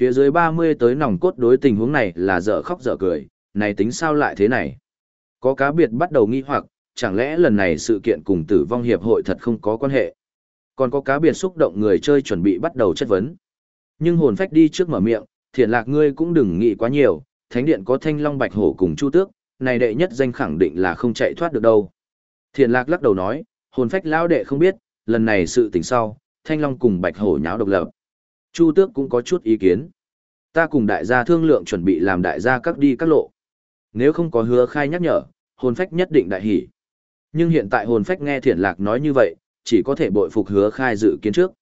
Phía dưới 30 tới nòng cốt đối tình huống này là dở khóc dở cười, này tính sao lại thế này? Có cá biệt bắt đầu nghi hoặc, chẳng lẽ lần này sự kiện cùng tử vong hiệp hội thật không có quan hệ? Còn có cá biệt xúc động người chơi chuẩn bị bắt đầu chất vấn. Nhưng hồn phách đi trước mở miệng, thiện lạc ngươi cũng đừng nghĩ quá nhiều, thánh điện có thanh long bạch hổ cùng chu tước, này đệ nhất danh khẳng định là không chạy thoát được đâu. Thiện lạc lắc đầu nói, hồn phách lão đệ không biết, lần này sự tình sau, thanh long cùng bạch hổ nháo độc lập. Chu tước cũng có chút ý kiến. Ta cùng đại gia thương lượng chuẩn bị làm đại gia các đi các lộ. Nếu không có hứa khai nhắc nhở, hồn phách nhất định đại hỉ. Nhưng hiện tại hồn phách nghe thiện lạc nói như vậy, chỉ có thể bội phục hứa khai dự kiến trước.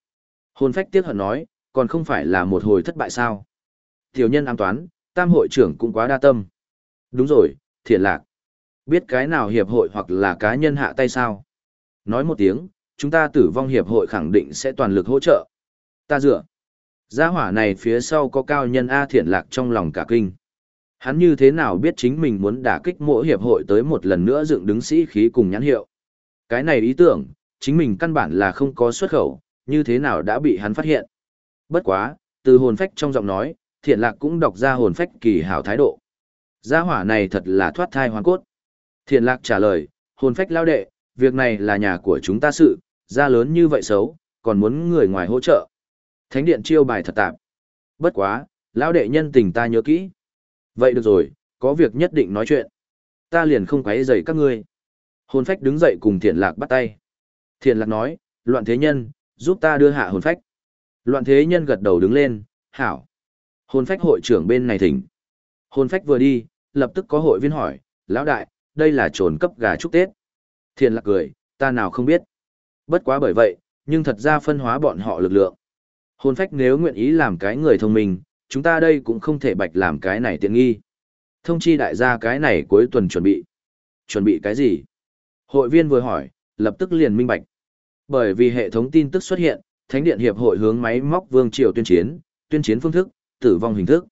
Hồn phách tiếc hận nói, còn không phải là một hồi thất bại sao. Tiểu nhân ám toán, tam hội trưởng cũng quá đa tâm. Đúng rồi, thiện lạc. Biết cái nào hiệp hội hoặc là cá nhân hạ tay sao? Nói một tiếng, chúng ta tử vong hiệp hội khẳng định sẽ toàn lực hỗ trợ. Ta dựa. Gia hỏa này phía sau có cao nhân A thiện lạc trong lòng cả kinh. Hắn như thế nào biết chính mình muốn đả kích mỗi hiệp hội tới một lần nữa dựng đứng sĩ khí cùng nhãn hiệu. Cái này ý tưởng, chính mình căn bản là không có xuất khẩu, như thế nào đã bị hắn phát hiện. Bất quá, từ hồn phách trong giọng nói, thiện lạc cũng đọc ra hồn phách kỳ hảo thái độ. Gia hỏa này thật là thoát thai hoàn cốt. Thiện lạc trả lời, hồn phách lao đệ, việc này là nhà của chúng ta sự, gia lớn như vậy xấu, còn muốn người ngoài hỗ trợ. Thánh điện chiêu bài thật tạp. Bất quá, lão đệ nhân tình ta nhớ kỹ. Vậy được rồi, có việc nhất định nói chuyện. Ta liền không quấy rầy các ngươi. Hồn phách đứng dậy cùng thiện lạc bắt tay. Thiện lạc nói, loạn thế nhân, giúp ta đưa hạ hồn phách. Loạn thế nhân gật đầu đứng lên, hảo. Hồn phách hội trưởng bên này thỉnh. Hồn phách vừa đi, lập tức có hội viên hỏi, lão đại, đây là trồn cấp gà chúc Tết. Thiện lạc cười, ta nào không biết. Bất quá bởi vậy, nhưng thật ra phân hóa bọn họ lực lượng. Hồn phách nếu nguyện ý làm cái người thông minh, chúng ta đây cũng không thể bạch làm cái này tiện nghi. Thông chi đại gia cái này cuối tuần chuẩn bị. Chuẩn bị cái gì? Hội viên vừa hỏi, lập tức liền minh bạch. Bởi vì hệ thống tin tức xuất hiện, Thánh điện hiệp hội hướng máy móc vương triều tuyên chiến, tuyên chiến phương thức, tử vong hình thức.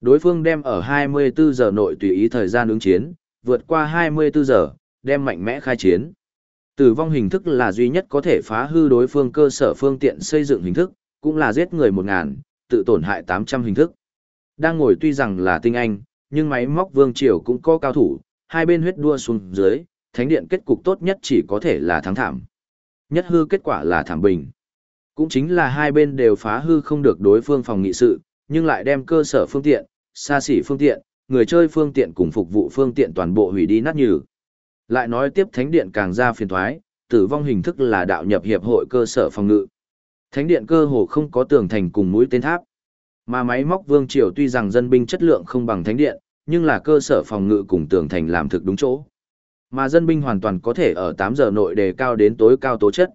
Đối phương đem ở 24 giờ nội tùy ý thời gian ứng chiến, vượt qua 24 giờ, đem mạnh mẽ khai chiến. Tử vong hình thức là duy nhất có thể phá hư đối phương cơ sở phương tiện xây dựng hình thức, cũng là giết người 1000, tự tổn hại 800 hình thức. Đang ngồi tuy rằng là tinh anh, nhưng máy móc vương triều cũng có cao thủ, hai bên huyết đua xuống dưới, thánh điện kết cục tốt nhất chỉ có thể là thắng thảm. Nhất hư kết quả là thảm bình. Cũng chính là hai bên đều phá hư không được đối phương phòng nghị sự, nhưng lại đem cơ sở phương tiện, xa xỉ phương tiện, người chơi phương tiện cùng phục vụ phương tiện toàn bộ hủy đi nát nhừ. Lại nói tiếp thánh điện càng ra phiền thoái, tử vong hình thức là đạo nhập hiệp hội cơ sở phòng ngự. Thánh điện cơ hồ không có tường thành cùng mũi tên tháp. Mà máy móc vương triều tuy rằng dân binh chất lượng không bằng thánh điện, nhưng là cơ sở phòng ngự cùng tường thành làm thực đúng chỗ. Mà dân binh hoàn toàn có thể ở 8 giờ nội đề cao đến tối cao tố chất.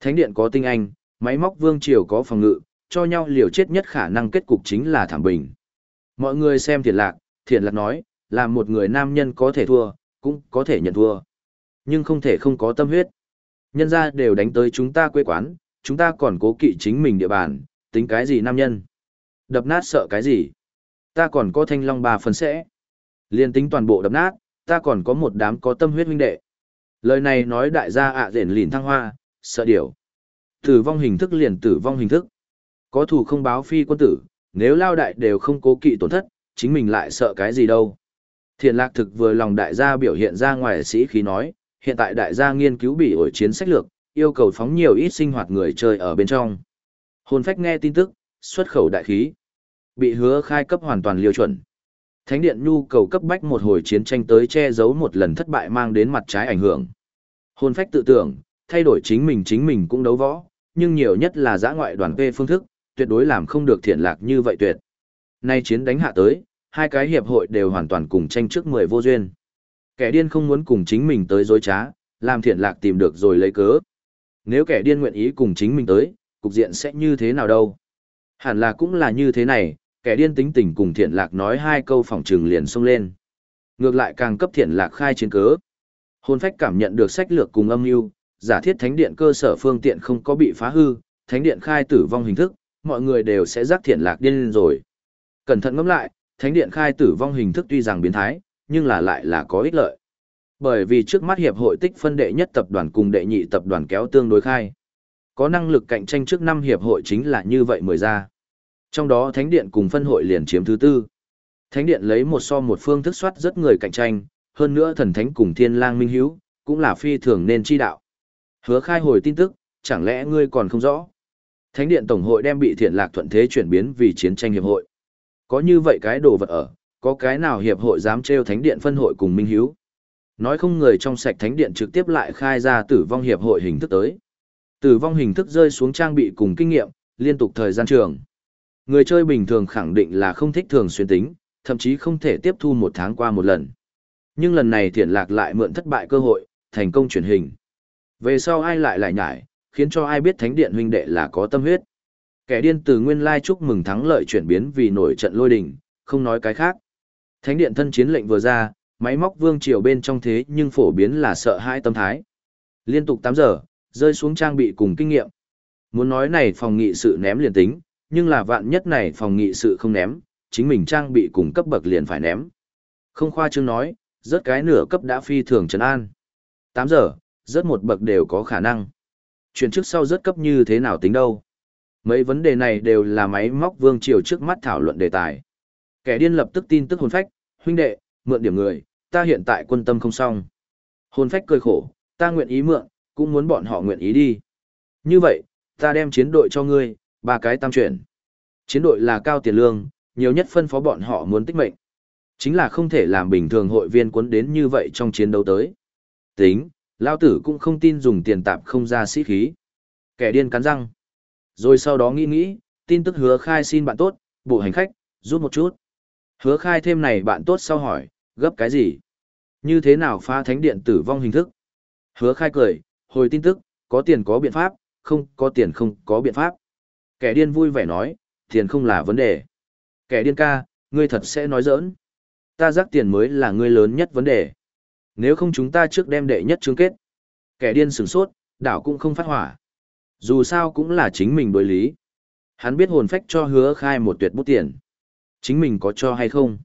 Thánh điện có tinh anh, máy móc vương triều có phòng ngự, cho nhau liều chết nhất khả năng kết cục chính là thảm bình. Mọi người xem thiệt lạc, thiệt lạc nói, là một người nam nhân có thể thua, cũng có thể nhận thua. Nhưng không thể không có tâm huyết. Nhân ra đều đánh tới chúng ta quê quán, chúng ta còn cố kỵ chính mình địa bàn, tính cái gì nam nhân. Đập nát sợ cái gì. Ta còn có thanh long ba phần sẽ. Liên tính toàn bộ đập nát, ta còn có một đám có tâm huyết huynh đệ. Lời này nói đại gia ạ à rển lìn thăng hoa, sợ điều Tử vong hình thức liền tử vong hình thức. Có thủ không báo phi quân tử, nếu lao đại đều không cố kỵ tổn thất, chính mình lại sợ cái gì đâu. thiền lạc thực vừa lòng đại gia biểu hiện ra ngoài sĩ khí nói, hiện tại đại gia nghiên cứu bị ổi chiến sách lược, yêu cầu phóng nhiều ít sinh hoạt người chơi ở bên trong. Hồn phách nghe tin tức, xuất khẩu đại khí. Bị hứa khai cấp hoàn toàn liêu chuẩn. Thánh điện nhu cầu cấp bách một hồi chiến tranh tới che giấu một lần thất bại mang đến mặt trái ảnh hưởng. Hồn phách tự tưởng, thay đổi chính mình chính mình cũng đấu võ, nhưng nhiều nhất là giã ngoại đoàn về phương thức, tuyệt đối làm không được thiện lạc như vậy tuyệt. Nay chiến đánh hạ tới, hai cái hiệp hội đều hoàn toàn cùng tranh trước mười vô duyên. Kẻ điên không muốn cùng chính mình tới dối trá, làm thiện lạc tìm được rồi lấy cớ. Nếu kẻ điên nguyện ý cùng chính mình tới, cục diện sẽ như thế nào đâu? Hẳn là cũng là như thế này, kẻ điên tính tình cùng thiện lạc nói hai câu phòng trừng liền xông lên. Ngược lại càng cấp thiện lạc khai chiến cớ. Hôn phách cảm nhận được sách lược cùng âm mưu giả thiết thánh điện cơ sở phương tiện không có bị phá hư, thánh điện khai tử vong hình thức, mọi người đều sẽ giác thiện lạc điên lên rồi. Cẩn thận ngẫm lại, thánh điện khai tử vong hình thức tuy rằng biến thái, nhưng là lại là có ích lợi. Bởi vì trước mắt hiệp hội tích phân đệ nhất tập đoàn cùng đệ nhị tập đoàn kéo tương đối khai. Có năng lực cạnh tranh trước năm hiệp hội chính là như vậy mười ra. Trong đó Thánh Điện cùng phân hội liền chiếm thứ tư. Thánh Điện lấy một so một phương thức soát rất người cạnh tranh, hơn nữa thần thánh cùng thiên lang minh hiếu, cũng là phi thường nên chi đạo. Hứa khai hồi tin tức, chẳng lẽ ngươi còn không rõ? Thánh Điện Tổng hội đem bị thiện lạc thuận thế chuyển biến vì chiến tranh hiệp hội. Có như vậy cái đồ vật ở, có cái nào hiệp hội dám trêu Thánh Điện phân hội cùng minh hiếu? Nói không người trong sạch Thánh Điện trực tiếp lại khai ra tử vong hiệp hội hình thức tới. Tử vong hình thức rơi xuống trang bị cùng kinh nghiệm, liên tục thời gian trường. Người chơi bình thường khẳng định là không thích thường xuyên tính, thậm chí không thể tiếp thu một tháng qua một lần. Nhưng lần này thiện lạc lại mượn thất bại cơ hội, thành công chuyển hình. Về sau ai lại lại nhải, khiến cho ai biết thánh điện huynh đệ là có tâm huyết. Kẻ điên từ nguyên lai chúc mừng thắng lợi chuyển biến vì nổi trận lôi đình, không nói cái khác. Thánh điện thân chiến lệnh vừa ra, máy móc vương triều bên trong thế nhưng phổ biến là sợ hãi tâm thái. Liên tục 8 giờ, rơi xuống trang bị cùng kinh nghiệm. Muốn nói này phòng nghị sự ném liền tính, nhưng là vạn nhất này phòng nghị sự không ném, chính mình trang bị cùng cấp bậc liền phải ném. Không khoa trương nói, rớt cái nửa cấp đã phi thường trấn an. 8 giờ, rớt một bậc đều có khả năng. Chuyển trước sau rớt cấp như thế nào tính đâu. Mấy vấn đề này đều là máy móc vương triều trước mắt thảo luận đề tài. Kẻ điên lập tức tin tức hồn phách, huynh đệ, mượn điểm người, ta hiện tại quân tâm không xong. Hồn phách cười khổ, ta nguyện ý mượn, cũng muốn bọn họ nguyện ý đi. Như vậy, ta đem chiến đội cho ngươi, ba cái tam chuyển. Chiến đội là cao tiền lương, nhiều nhất phân phó bọn họ muốn tích mệnh. Chính là không thể làm bình thường hội viên cuốn đến như vậy trong chiến đấu tới. Tính, lao tử cũng không tin dùng tiền tạp không ra sĩ khí. Kẻ điên cắn răng. Rồi sau đó nghĩ nghĩ, tin tức hứa khai xin bạn tốt, bộ hành khách, giúp một chút. Hứa khai thêm này bạn tốt sau hỏi, gấp cái gì? Như thế nào phá thánh điện tử vong hình thức? Hứa khai cười, hồi tin tức, có tiền có biện pháp, không có tiền không có biện pháp. Kẻ điên vui vẻ nói, tiền không là vấn đề. Kẻ điên ca, ngươi thật sẽ nói giỡn. Ta giác tiền mới là ngươi lớn nhất vấn đề. Nếu không chúng ta trước đem đệ nhất chương kết. Kẻ điên sửng sốt, đảo cũng không phát hỏa. Dù sao cũng là chính mình đối lý. Hắn biết hồn phách cho hứa khai một tuyệt bút tiền. Chính mình có cho hay không?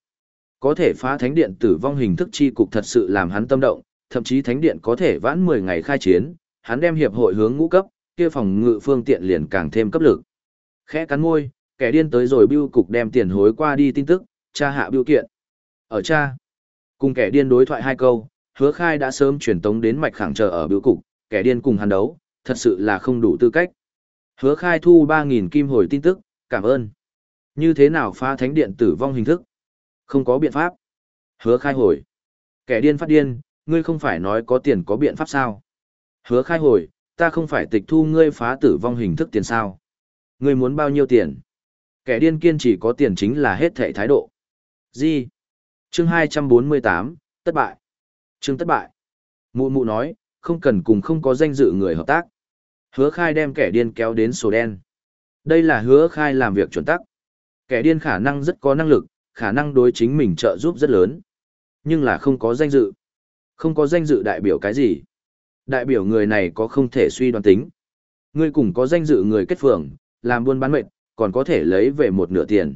Có thể phá thánh điện tử vong hình thức chi cục thật sự làm hắn tâm động, thậm chí thánh điện có thể vãn 10 ngày khai chiến, hắn đem hiệp hội hướng ngũ cấp, kia phòng ngự phương tiện liền càng thêm cấp lực. Khẽ cắn môi, kẻ điên tới rồi bưu cục đem tiền hối qua đi tin tức, cha hạ bưu kiện. Ở cha, cùng kẻ điên đối thoại hai câu, hứa khai đã sớm chuyển tống đến mạch khẳng chờ ở bưu cục, kẻ điên cùng hắn đấu, thật sự là không đủ tư cách. Hứa khai thu 3.000 kim hồi tin tức, cảm ơn. Như thế nào phá thánh điện tử vong hình thức? Không có biện pháp. Hứa khai hồi. Kẻ điên phát điên, ngươi không phải nói có tiền có biện pháp sao? Hứa khai hồi, ta không phải tịch thu ngươi phá tử vong hình thức tiền sao? Ngươi muốn bao nhiêu tiền? Kẻ điên kiên chỉ có tiền chính là hết thệ thái độ. Gì? Chương 248, thất bại. Chương thất bại. Mụ mụ nói, không cần cùng không có danh dự người hợp tác. Hứa khai đem kẻ điên kéo đến sổ đen. Đây là hứa khai làm việc chuẩn tắc. Kẻ điên khả năng rất có năng lực, khả năng đối chính mình trợ giúp rất lớn. Nhưng là không có danh dự. Không có danh dự đại biểu cái gì? Đại biểu người này có không thể suy đoán tính. Ngươi cùng có danh dự người kết phường, làm buôn bán mệnh, còn có thể lấy về một nửa tiền.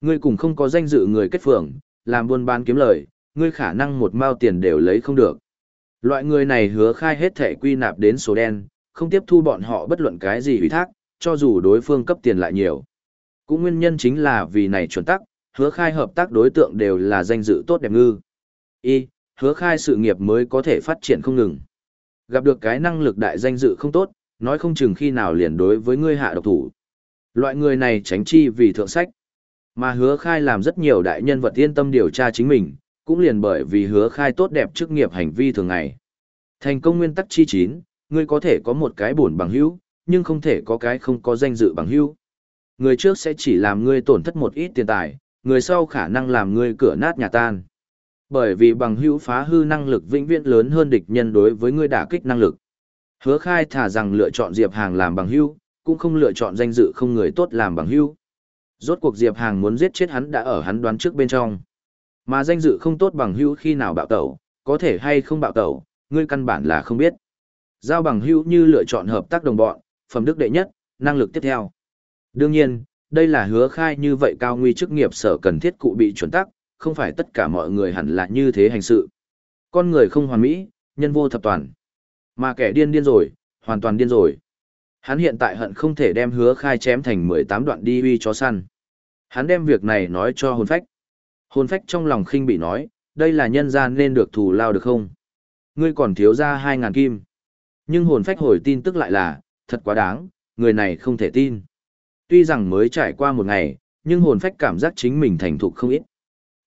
Ngươi cùng không có danh dự người kết phường, làm buôn bán kiếm lời, ngươi khả năng một mao tiền đều lấy không được. Loại người này hứa khai hết thể quy nạp đến số đen, không tiếp thu bọn họ bất luận cái gì ủy thác, cho dù đối phương cấp tiền lại nhiều. Cũng nguyên nhân chính là vì này chuẩn tắc, hứa khai hợp tác đối tượng đều là danh dự tốt đẹp ngư. Y, hứa khai sự nghiệp mới có thể phát triển không ngừng. Gặp được cái năng lực đại danh dự không tốt, nói không chừng khi nào liền đối với ngươi hạ độc thủ. Loại người này tránh chi vì thượng sách. Mà hứa khai làm rất nhiều đại nhân vật yên tâm điều tra chính mình, cũng liền bởi vì hứa khai tốt đẹp chức nghiệp hành vi thường ngày. Thành công nguyên tắc chi chín, ngươi có thể có một cái buồn bằng hữu, nhưng không thể có cái không có danh dự bằng hữu. Người trước sẽ chỉ làm ngươi tổn thất một ít tiền tài, người sau khả năng làm ngươi cửa nát nhà tan. Bởi vì bằng hữu phá hư năng lực vĩnh viễn lớn hơn địch nhân đối với ngươi đả kích năng lực. Hứa khai thả rằng lựa chọn Diệp Hàng làm bằng hữu, cũng không lựa chọn danh dự không người tốt làm bằng hữu. Rốt cuộc Diệp Hàng muốn giết chết hắn đã ở hắn đoán trước bên trong. Mà danh dự không tốt bằng hữu khi nào bạo tẩu, có thể hay không bạo tẩu, ngươi căn bản là không biết. Giao bằng hữu như lựa chọn hợp tác đồng bọn, phẩm đức đệ nhất, năng lực tiếp theo. Đương nhiên, đây là hứa khai như vậy cao nguy chức nghiệp sở cần thiết cụ bị chuẩn tắc, không phải tất cả mọi người hẳn là như thế hành sự. Con người không hoàn mỹ, nhân vô thập toàn. Mà kẻ điên điên rồi, hoàn toàn điên rồi. Hắn hiện tại hận không thể đem hứa khai chém thành 18 đoạn đi uy chó săn. Hắn đem việc này nói cho hồn phách. Hồn phách trong lòng khinh bị nói, đây là nhân gian nên được thù lao được không? Ngươi còn thiếu ra hai ngàn kim. Nhưng hồn phách hồi tin tức lại là, thật quá đáng, người này không thể tin. Tuy rằng mới trải qua một ngày, nhưng hồn phách cảm giác chính mình thành thục không ít.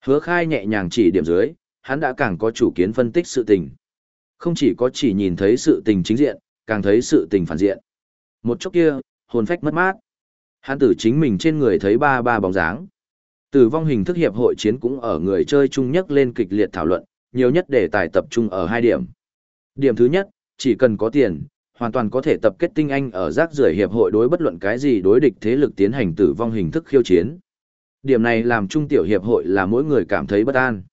Hứa khai nhẹ nhàng chỉ điểm dưới, hắn đã càng có chủ kiến phân tích sự tình. Không chỉ có chỉ nhìn thấy sự tình chính diện, càng thấy sự tình phản diện. Một chốc kia, hồn phách mất mát. Hắn tử chính mình trên người thấy ba ba bóng dáng. Tử vong hình thức hiệp hội chiến cũng ở người chơi chung nhất lên kịch liệt thảo luận, nhiều nhất để tài tập trung ở hai điểm. Điểm thứ nhất, chỉ cần có tiền, hoàn toàn có thể tập kết tinh anh ở rác rưởi hiệp hội đối bất luận cái gì đối địch thế lực tiến hành tử vong hình thức khiêu chiến. Điểm này làm trung tiểu hiệp hội là mỗi người cảm thấy bất an.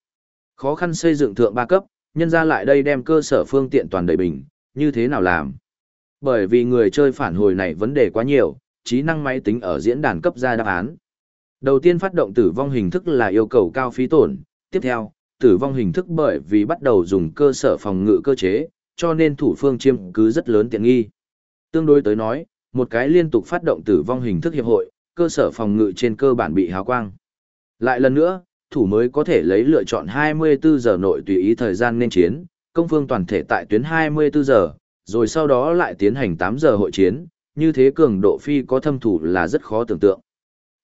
Khó khăn xây dựng thượng ba cấp, nhân ra lại đây đem cơ sở phương tiện toàn đầy bình, như thế nào làm? Bởi vì người chơi phản hồi này vấn đề quá nhiều, trí năng máy tính ở diễn đàn cấp ra đáp án. Đầu tiên phát động tử vong hình thức là yêu cầu cao phí tổn, tiếp theo, tử vong hình thức bởi vì bắt đầu dùng cơ sở phòng ngự cơ chế, cho nên thủ phương chiêm cứ rất lớn tiện nghi. Tương đối tới nói, một cái liên tục phát động tử vong hình thức hiệp hội, cơ sở phòng ngự trên cơ bản bị hào quang. Lại lần nữa, thủ mới có thể lấy lựa chọn 24 giờ nội tùy ý thời gian nên chiến, công phương toàn thể tại tuyến 24 giờ, rồi sau đó lại tiến hành 8 giờ hội chiến, như thế cường độ phi có thâm thủ là rất khó tưởng tượng.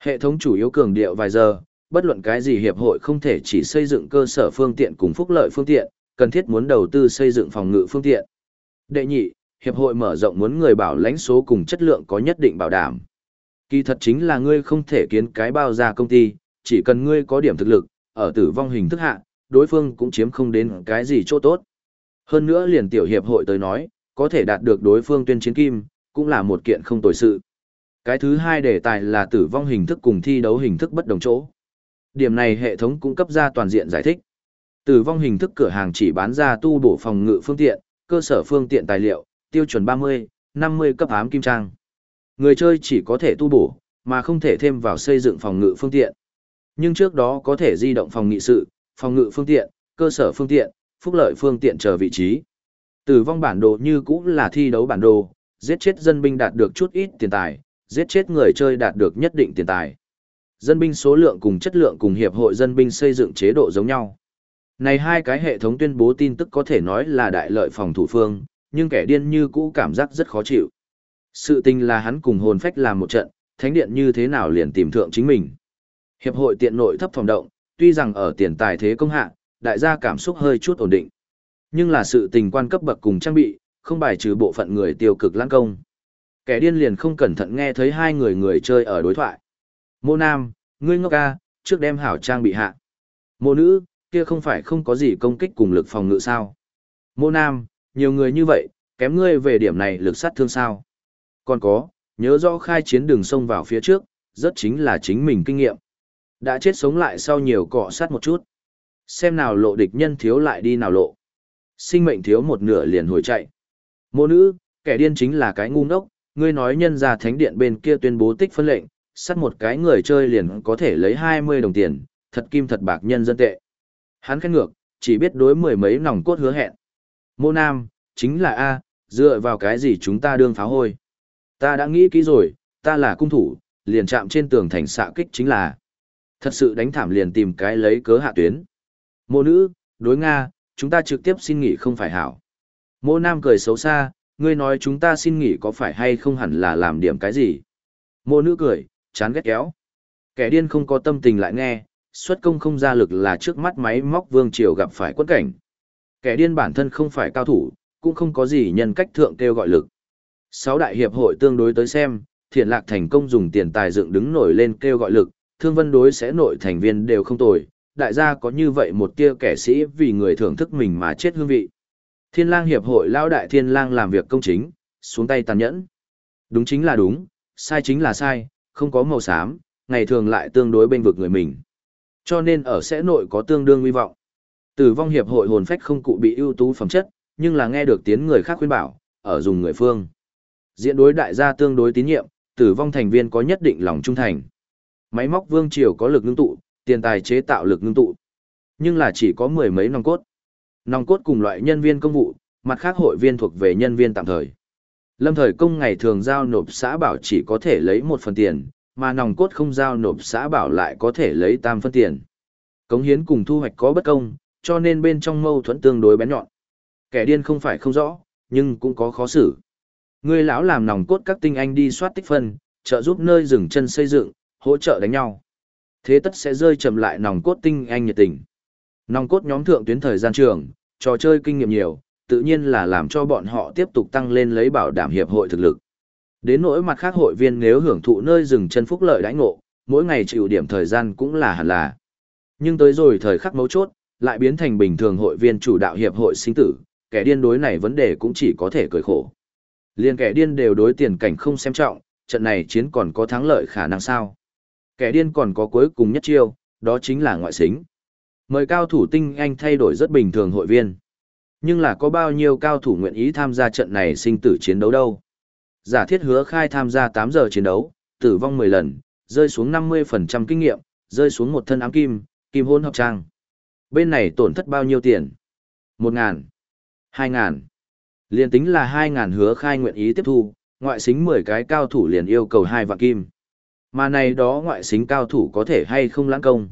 Hệ thống chủ yếu cường điệu vài giờ, bất luận cái gì hiệp hội không thể chỉ xây dựng cơ sở phương tiện cùng phúc lợi phương tiện, cần thiết muốn đầu tư xây dựng phòng ngự phương tiện. Đệ nhị, hiệp hội mở rộng muốn người bảo lãnh số cùng chất lượng có nhất định bảo đảm. Kỳ thật chính là ngươi không thể kiến cái bao ra công ty, chỉ cần ngươi có điểm thực lực, ở tử vong hình thức hạ, đối phương cũng chiếm không đến cái gì chỗ tốt. Hơn nữa liền tiểu hiệp hội tới nói, có thể đạt được đối phương tuyên chiến kim, cũng là một kiện không tồi sự. Cái thứ hai đề tài là tử vong hình thức cùng thi đấu hình thức bất đồng chỗ. Điểm này hệ thống cũng cấp ra toàn diện giải thích. Tử vong hình thức cửa hàng chỉ bán ra tu bổ phòng ngự phương tiện, cơ sở phương tiện tài liệu, tiêu chuẩn 30, 50 cấp ám kim trang. Người chơi chỉ có thể tu bổ, mà không thể thêm vào xây dựng phòng ngự phương tiện. Nhưng trước đó có thể di động phòng nghị sự, phòng ngự phương tiện, cơ sở phương tiện, phúc lợi phương tiện chờ vị trí. Tử vong bản đồ như cũng là thi đấu bản đồ, giết chết dân binh đạt được chút ít tiền tài, giết chết người chơi đạt được nhất định tiền tài. Dân binh số lượng cùng chất lượng cùng hiệp hội dân binh xây dựng chế độ giống nhau. Này hai cái hệ thống tuyên bố tin tức có thể nói là đại lợi phòng thủ phương, nhưng kẻ điên như cũ cảm giác rất khó chịu. Sự tình là hắn cùng hồn phách làm một trận, thánh điện như thế nào liền tìm thượng chính mình. Hiệp hội tiện nội thấp phòng động, tuy rằng ở tiền tài thế công hạ, đại gia cảm xúc hơi chút ổn định. Nhưng là sự tình quan cấp bậc cùng trang bị, không bài trừ bộ phận người tiêu cực lãng công. Kẻ điên liền không cẩn thận nghe thấy hai người người chơi ở đối thoại. Mô nam, ngươi ngốc ca, trước đem hảo trang bị hạ. Mô nữ, kia không phải không có gì công kích cùng lực phòng ngự sao. Mô nam, nhiều người như vậy, kém ngươi về điểm này lực sát thương sao. Còn có, nhớ rõ khai chiến đường sông vào phía trước, rất chính là chính mình kinh nghiệm. Đã chết sống lại sau nhiều cọ sát một chút. Xem nào lộ địch nhân thiếu lại đi nào lộ. Sinh mệnh thiếu một nửa liền hồi chạy. Mô nữ, kẻ điên chính là cái ngu ngốc, ngươi nói nhân ra thánh điện bên kia tuyên bố tích phân lệnh, sát một cái người chơi liền có thể lấy 20 đồng tiền, thật kim thật bạc nhân dân tệ. Hắn khen ngược, chỉ biết đối mười mấy nòng cốt hứa hẹn. Mô Nam, chính là A, dựa vào cái gì chúng ta đương pháo hôi. Ta đã nghĩ kỹ rồi, ta là cung thủ, liền chạm trên tường thành xạ kích chính là. Thật sự đánh thảm liền tìm cái lấy cớ hạ tuyến. Mô nữ, đối Nga, chúng ta trực tiếp xin nghỉ không phải hảo. Mô Nam cười xấu xa, ngươi nói chúng ta xin nghỉ có phải hay không hẳn là làm điểm cái gì. Mô nữ cười, chán ghét kéo. Kẻ điên không có tâm tình lại nghe, xuất công không ra lực là trước mắt máy móc vương triều gặp phải quất cảnh. Kẻ điên bản thân không phải cao thủ, cũng không có gì nhân cách thượng kêu gọi lực. Sáu đại hiệp hội tương đối tới xem, thiện lạc thành công dùng tiền tài dựng đứng nổi lên kêu gọi lực, thương vân đối sẽ nội thành viên đều không tồi, đại gia có như vậy một tia kẻ sĩ vì người thưởng thức mình mà chết hương vị. Thiên lang hiệp hội lao đại thiên lang làm việc công chính, xuống tay tàn nhẫn. Đúng chính là đúng, sai chính là sai, không có màu xám, ngày thường lại tương đối bên vực người mình. Cho nên ở sẽ nội có tương đương hy vọng. Tử vong hiệp hội hồn phách không cụ bị ưu tú phẩm chất, nhưng là nghe được tiếng người khác khuyên bảo, ở dùng người phương. Diễn đối đại gia tương đối tín nhiệm, tử vong thành viên có nhất định lòng trung thành. Máy móc vương triều có lực ngưng tụ, tiền tài chế tạo lực ngưng tụ. Nhưng là chỉ có mười mấy nòng cốt. Nòng cốt cùng loại nhân viên công vụ, mặt khác hội viên thuộc về nhân viên tạm thời. Lâm thời công ngày thường giao nộp xã bảo chỉ có thể lấy một phần tiền, mà nòng cốt không giao nộp xã bảo lại có thể lấy tam phân tiền. Cống hiến cùng thu hoạch có bất công, cho nên bên trong mâu thuẫn tương đối bén nhọn. Kẻ điên không phải không rõ, nhưng cũng có khó xử. Người lão làm nòng cốt các tinh anh đi soát tích phân, trợ giúp nơi dừng chân xây dựng, hỗ trợ đánh nhau. Thế tất sẽ rơi chậm lại nòng cốt tinh anh nhiệt tình. Nòng cốt nhóm thượng tuyến thời gian trường, trò chơi kinh nghiệm nhiều, tự nhiên là làm cho bọn họ tiếp tục tăng lên lấy bảo đảm hiệp hội thực lực. Đến nỗi mặt khác hội viên nếu hưởng thụ nơi dừng chân phúc lợi đãi ngộ, mỗi ngày chịu điểm thời gian cũng là hẳn là. Nhưng tới rồi thời khắc mấu chốt, lại biến thành bình thường hội viên chủ đạo hiệp hội sinh tử, kẻ điên đối này vấn đề cũng chỉ có thể cười khổ. Liên kẻ điên đều đối tiền cảnh không xem trọng, trận này chiến còn có thắng lợi khả năng sao. Kẻ điên còn có cuối cùng nhất chiêu, đó chính là ngoại xính. Mời cao thủ tinh anh thay đổi rất bình thường hội viên. Nhưng là có bao nhiêu cao thủ nguyện ý tham gia trận này sinh tử chiến đấu đâu. Giả thiết hứa khai tham gia 8 giờ chiến đấu, tử vong 10 lần, rơi xuống 50% kinh nghiệm, rơi xuống một thân ám kim, kim hôn hợp trang. Bên này tổn thất bao nhiêu tiền? 1.000, 2.000. Liên tính là 2.000 hứa khai nguyện ý tiếp thu, ngoại xính 10 cái cao thủ liền yêu cầu 2 vạn kim. Mà này đó ngoại xính cao thủ có thể hay không lãng công.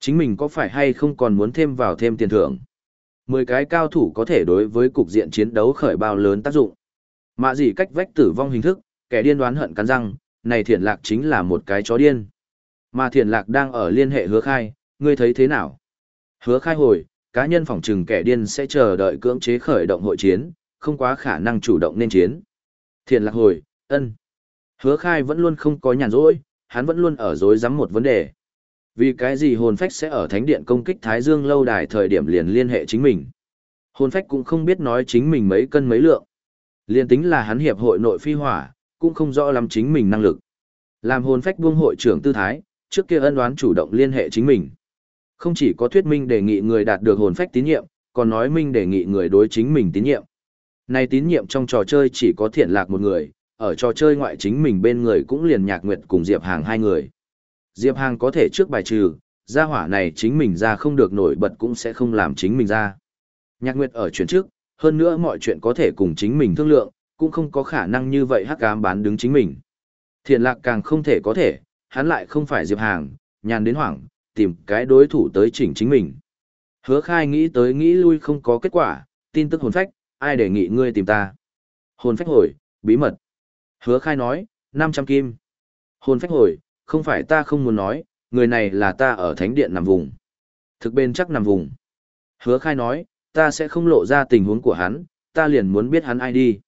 Chính mình có phải hay không còn muốn thêm vào thêm tiền thưởng. 10 cái cao thủ có thể đối với cục diện chiến đấu khởi bao lớn tác dụng. Mạ gì cách vách tử vong hình thức, kẻ điên đoán hận cắn răng, này thiện lạc chính là một cái chó điên. Mà thiện lạc đang ở liên hệ hứa khai, ngươi thấy thế nào? Hứa khai hồi, cá nhân phòng trừng kẻ điên sẽ chờ đợi cưỡng chế khởi động hội chiến, không quá khả năng chủ động nên chiến. Thiện lạc hồi, ân. Hứa khai vẫn luôn không có nhàn rỗi, hắn vẫn luôn ở dối rắm một vấn đề. Vì cái gì hồn phách sẽ ở thánh điện công kích Thái Dương lâu đài thời điểm liền liên hệ chính mình. Hồn phách cũng không biết nói chính mình mấy cân mấy lượng. Liên tính là hắn hiệp hội nội phi hỏa, cũng không rõ lắm chính mình năng lực. Làm hồn phách buông hội trưởng tư thái, trước kia ân đoán chủ động liên hệ chính mình. Không chỉ có thuyết minh đề nghị người đạt được hồn phách tín nhiệm, còn nói minh đề nghị người đối chính mình tín nhiệm. Này tín nhiệm trong trò chơi chỉ có thiện lạc một người, ở trò chơi ngoại chính mình bên người cũng liền nhạc nguyệt cùng Diệp Hàng hai người. Diệp Hàng có thể trước bài trừ, gia hỏa này chính mình ra không được nổi bật cũng sẽ không làm chính mình ra. Nhạc nguyệt ở chuyển trước, hơn nữa mọi chuyện có thể cùng chính mình thương lượng, cũng không có khả năng như vậy hắc ám bán đứng chính mình. Thiện lạc càng không thể có thể, hắn lại không phải Diệp Hàng, nhàn đến hoảng, tìm cái đối thủ tới chỉnh chính mình. Hứa khai nghĩ tới nghĩ lui không có kết quả, tin tức hồn phách, ai đề nghị ngươi tìm ta. Hồn phách hồi, bí mật. Hứa khai nói, 500 kim. Hồn phách hồi, không phải ta không muốn nói, người này là ta ở thánh điện nằm vùng. Thực bên chắc nằm vùng. Hứa khai nói, ta sẽ không lộ ra tình huống của hắn, ta liền muốn biết hắn ai đi.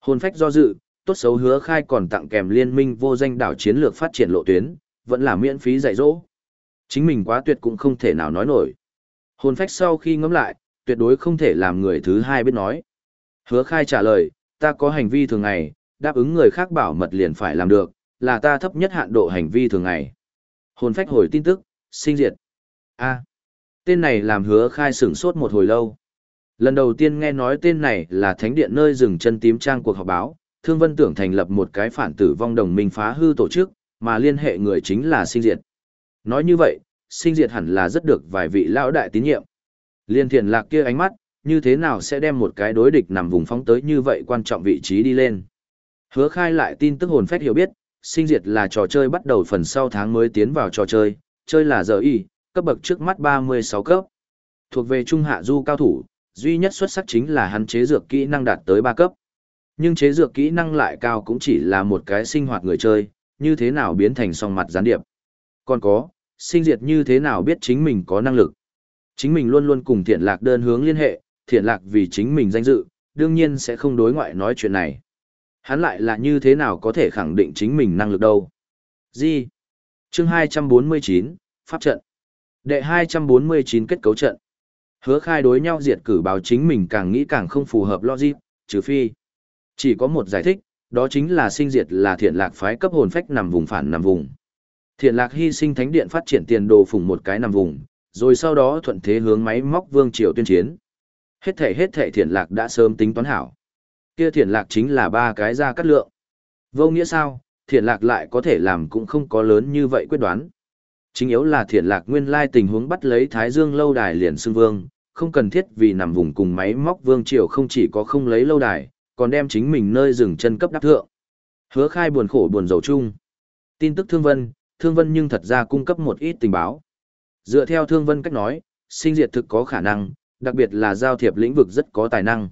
Hồn phách do dự, tốt xấu hứa khai còn tặng kèm liên minh vô danh đảo chiến lược phát triển lộ tuyến, vẫn là miễn phí dạy dỗ. Chính mình quá tuyệt cũng không thể nào nói nổi. Hồn phách sau khi ngẫm lại, tuyệt đối không thể làm người thứ hai biết nói. Hứa khai trả lời, ta có hành vi thường ngày, đáp ứng người khác bảo mật liền phải làm được, là ta thấp nhất hạn độ hành vi thường ngày. Hồn phách hồi tin tức, sinh diệt. a tên này làm hứa khai sửng sốt một hồi lâu. Lần đầu tiên nghe nói tên này là thánh điện nơi dừng chân tím trang cuộc họp báo, Thương Vân tưởng thành lập một cái phản tử vong đồng minh phá hư tổ chức, mà liên hệ người chính là sinh diệt. Nói như vậy, sinh diệt hẳn là rất được vài vị lão đại tín nhiệm. Liên thiền lạc kia ánh mắt, như thế nào sẽ đem một cái đối địch nằm vùng phóng tới như vậy quan trọng vị trí đi lên. Hứa khai lại tin tức hồn phách hiểu biết, sinh diệt là trò chơi bắt đầu phần sau tháng mới tiến vào trò chơi, chơi là giờ y, cấp bậc trước mắt 36 cấp. Thuộc về trung hạ du cao thủ, duy nhất xuất sắc chính là hắn chế dược kỹ năng đạt tới ba cấp. Nhưng chế dược kỹ năng lại cao cũng chỉ là một cái sinh hoạt người chơi, như thế nào biến thành song mặt gián điệp. Còn có, sinh diệt như thế nào biết chính mình có năng lực. Chính mình luôn luôn cùng thiện lạc đơn hướng liên hệ, thiện lạc vì chính mình danh dự, đương nhiên sẽ không đối ngoại nói chuyện này. Hắn lại là như thế nào có thể khẳng định chính mình năng lực đâu. Gì? Chương 249, Pháp trận. Đệ 249 kết cấu trận. Hứa khai đối nhau diệt cử báo chính mình càng nghĩ càng không phù hợp logic, trừ phi. Chỉ có một giải thích, đó chính là sinh diệt là thiện lạc phái cấp hồn phách nằm vùng phản nằm vùng. Thiện lạc hy sinh thánh điện phát triển tiền đồ phùng một cái nằm vùng, rồi sau đó thuận thế hướng máy móc vương triều tuyên chiến. Hết thể hết thể thiện lạc đã sớm tính toán hảo. Kia thiện lạc chính là ba cái ra cắt lượng. Vô nghĩa sao, thiện lạc lại có thể làm cũng không có lớn như vậy quyết đoán. Chính yếu là thiện lạc nguyên lai tình huống bắt lấy Thái Dương lâu đài liền xưng vương, không cần thiết vì nằm vùng cùng máy móc vương triều không chỉ có không lấy lâu đài, còn đem chính mình nơi dừng chân cấp đắc thượng. Hứa khai buồn khổ buồn dầu chung. Tin tức Thương Vân, Thương Vân nhưng thật ra cung cấp một ít tình báo. Dựa theo Thương Vân cách nói, sinh diệt thực có khả năng, đặc biệt là giao thiệp lĩnh vực rất có tài năng.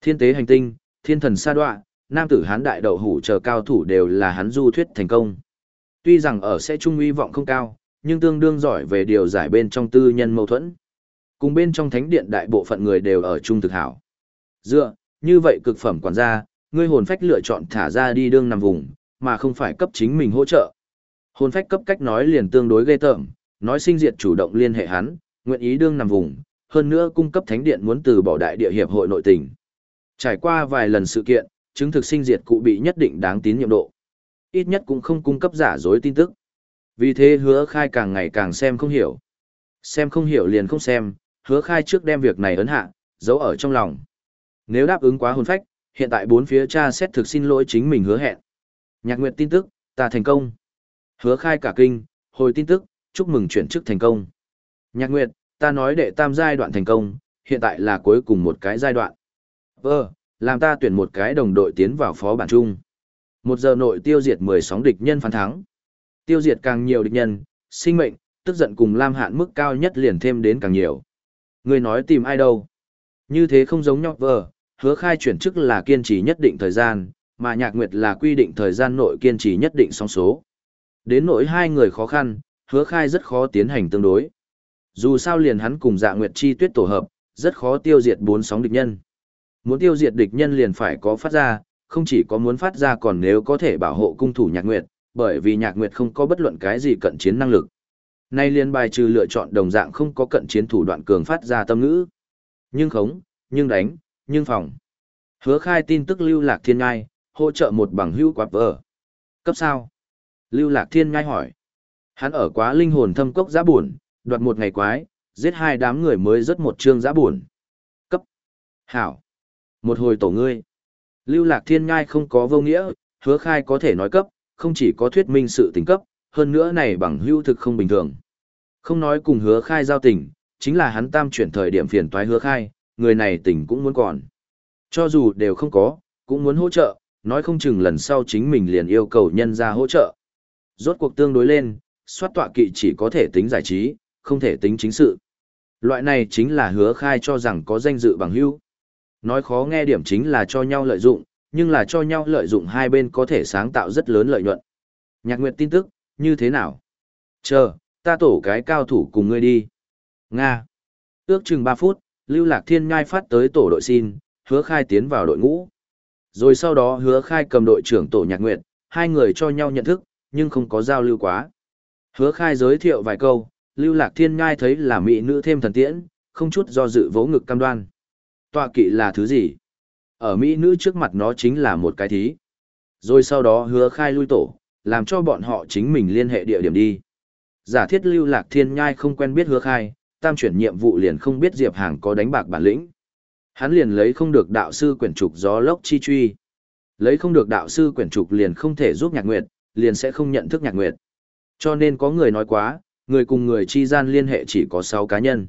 Thiên tế hành tinh, thiên thần sa đoạ, nam tử hán đại đậu hủ chờ cao thủ đều là hắn du thuyết thành công. Tuy rằng ở sẽ trung uy vọng không cao, nhưng tương đương giỏi về điều giải bên trong tư nhân mâu thuẫn. Cùng bên trong thánh điện đại bộ phận người đều ở chung thực hảo. Dựa, như vậy cực phẩm quản gia, ngươi hồn phách lựa chọn thả ra đi đương nằm vùng, mà không phải cấp chính mình hỗ trợ. Hồn phách cấp cách nói liền tương đối ghê tởm, nói sinh diệt chủ động liên hệ hắn, nguyện ý đương nằm vùng, hơn nữa cung cấp thánh điện muốn từ bỏ đại địa hiệp hội nội tình. Trải qua vài lần sự kiện, chứng thực sinh diệt cụ bị nhất định đáng tín nhiệm độ. Ít nhất cũng không cung cấp giả dối tin tức. Vì thế hứa khai càng ngày càng xem không hiểu. Xem không hiểu liền không xem, hứa khai trước đem việc này ấn hạ, giấu ở trong lòng. Nếu đáp ứng quá hồn phách, hiện tại bốn phía cha xét thực xin lỗi chính mình hứa hẹn. Nhạc Nguyệt tin tức, ta thành công. Hứa khai cả kinh, hồi tin tức, chúc mừng chuyển chức thành công. Nhạc Nguyệt, ta nói đệ tam giai đoạn thành công, hiện tại là cuối cùng một cái giai đoạn. Vâng, làm ta tuyển một cái đồng đội tiến vào phó bản chung. Một giờ nội tiêu diệt 10 sóng địch nhân phán thắng. Tiêu diệt càng nhiều địch nhân, sinh mệnh, tức giận cùng lam hạn mức cao nhất liền thêm đến càng nhiều. Ngươi nói tìm ai đâu? Như thế không giống nhau vờ, hứa khai chuyển chức là kiên trì nhất định thời gian, mà nhạc nguyệt là quy định thời gian nội kiên trì nhất định song số. Đến nỗi hai người khó khăn, hứa khai rất khó tiến hành tương đối. Dù sao liền hắn cùng dạ nguyệt chi tuyết tổ hợp, rất khó tiêu diệt bốn sóng địch nhân. Muốn tiêu diệt địch nhân liền phải có phát ra, không chỉ có muốn phát ra còn nếu có thể bảo hộ cung thủ nhạc nguyệt, bởi vì nhạc nguyệt không có bất luận cái gì cận chiến năng lực. Nay liên bài trừ lựa chọn đồng dạng không có cận chiến thủ đoạn cường phát ra tâm ngữ. Nhưng khống, nhưng đánh, nhưng phòng. Hứa khai tin tức lưu lạc thiên ngai, hỗ trợ một bằng hữu quạp vợ. Cấp sao? Lưu lạc thiên ngai hỏi. Hắn ở quá linh hồn thâm cốc giã buồn, đoạt một ngày quái, giết hai đám người mới rất một chương giã buồn. Cấp. Hảo. Một hồi tổ ngươi. Lưu lạc thiên ngai không có vô nghĩa, hứa khai có thể nói cấp, không chỉ có thuyết minh sự tình cấp, hơn nữa này bằng hữu thực không bình thường. Không nói cùng hứa khai giao tình, chính là hắn tam chuyển thời điểm phiền toái hứa khai, người này tình cũng muốn còn. Cho dù đều không có, cũng muốn hỗ trợ, nói không chừng lần sau chính mình liền yêu cầu nhân ra hỗ trợ. Rốt cuộc tương đối lên, soát tọa kỵ chỉ có thể tính giải trí, không thể tính chính sự. Loại này chính là hứa khai cho rằng có danh dự bằng hữu. Nói khó nghe điểm chính là cho nhau lợi dụng, nhưng là cho nhau lợi dụng hai bên có thể sáng tạo rất lớn lợi nhuận. Nhạc Nguyệt tin tức, như thế nào? Chờ, ta tổ cái cao thủ cùng ngươi đi. Nga. Ước chừng 3 phút, Lưu Lạc Thiên ngay phát tới tổ đội xin, hứa khai tiến vào đội ngũ. Rồi sau đó hứa khai cầm đội trưởng tổ nhạc nguyệt, hai người cho nhau nhận thức, nhưng không có giao lưu quá. Hứa khai giới thiệu vài câu, Lưu Lạc Thiên ngay thấy là mỹ nữ thêm thần tiễn, không chút do dự vỗ ngực cam đoan. Tọa kỵ là thứ gì? Ở mỹ nữ trước mặt nó chính là một cái thí. Rồi sau đó hứa khai lui tổ, làm cho bọn họ chính mình liên hệ địa điểm đi. Giả thiết lưu lạc thiên nhai không quen biết hứa khai, tam chuyển nhiệm vụ liền không biết Diệp Hàng có đánh bạc bản lĩnh. Hắn liền lấy không được đạo sư quyển trục gió lốc chi truy. Lấy không được đạo sư quyển trục liền không thể giúp nhạc nguyệt, liền sẽ không nhận thức nhạc nguyệt. Cho nên có người nói quá, người cùng người chi gian liên hệ chỉ có 6 cá nhân.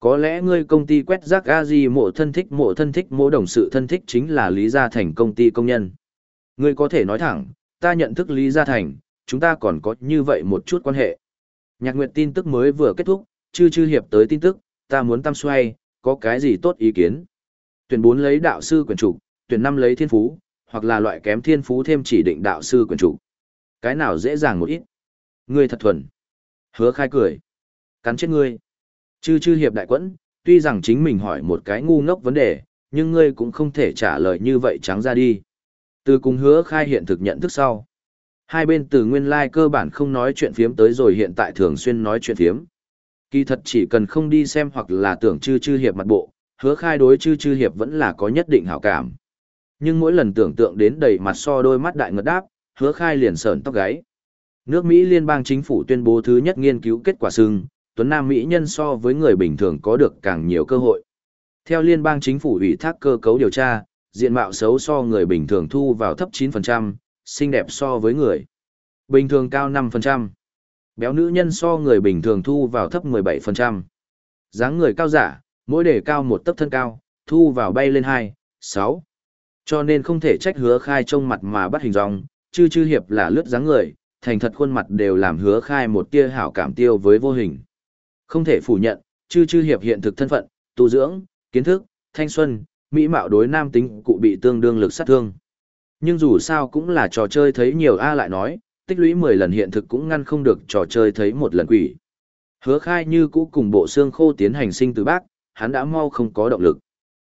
Có lẽ ngươi công ty quét rác a di mộ thân thích mộ thân thích mộ đồng sự thân thích chính là Lý Gia Thành công ty công nhân. Ngươi có thể nói thẳng, ta nhận thức Lý Gia Thành, chúng ta còn có như vậy một chút quan hệ. Nhạc Nguyệt tin tức mới vừa kết thúc, chư chư hiệp tới tin tức, ta muốn tam xoay, có cái gì tốt ý kiến. Tuyển 4 lấy đạo sư quyền trục, tuyển 5 lấy thiên phú, hoặc là loại kém thiên phú thêm chỉ định đạo sư quyền trục. Cái nào dễ dàng một ít. Ngươi thật thuần. Hứa khai cười. Cắn chết ngươi. Chư chư hiệp đại quẫn, tuy rằng chính mình hỏi một cái ngu ngốc vấn đề, nhưng ngươi cũng không thể trả lời như vậy trắng ra đi. Từ cùng hứa khai hiện thực nhận thức sau. Hai bên từ nguyên lai like cơ bản không nói chuyện phiếm tới rồi hiện tại thường xuyên nói chuyện phiếm. Kỳ thật chỉ cần không đi xem hoặc là tưởng chư chư hiệp mặt bộ, hứa khai đối chư chư hiệp vẫn là có nhất định hảo cảm. Nhưng mỗi lần tưởng tượng đến đầy mặt so đôi mắt đại ngật đáp, hứa khai liền sờn tóc gáy. Nước Mỹ liên bang chính phủ tuyên bố thứ nhất nghiên cứu kết quả sưng, Tuấn Nam Mỹ nhân so với người bình thường có được càng nhiều cơ hội. Theo liên bang chính phủ ủy thác cơ cấu điều tra, diện mạo xấu so người bình thường thu vào thấp 9%, xinh đẹp so với người bình thường cao 5%. Béo nữ nhân so người bình thường thu vào thấp 17%. dáng người cao giả, mỗi đề cao một tấc thân cao, thu vào bay lên 2, 6. Cho nên không thể trách hứa khai trông mặt mà bắt hình dòng, chư chư hiệp là lướt dáng người, thành thật khuôn mặt đều làm hứa khai một tia hảo cảm tiêu với vô hình. Không thể phủ nhận, chư chư hiệp hiện thực thân phận, tu dưỡng, kiến thức, thanh xuân, mỹ mạo đối nam tính cụ bị tương đương lực sát thương. Nhưng dù sao cũng là trò chơi thấy nhiều A lại nói, tích lũy 10 lần hiện thực cũng ngăn không được trò chơi thấy một lần quỷ. Hứa khai như cũ cùng bộ xương khô tiến hành sinh từ bác, hắn đã mau không có động lực.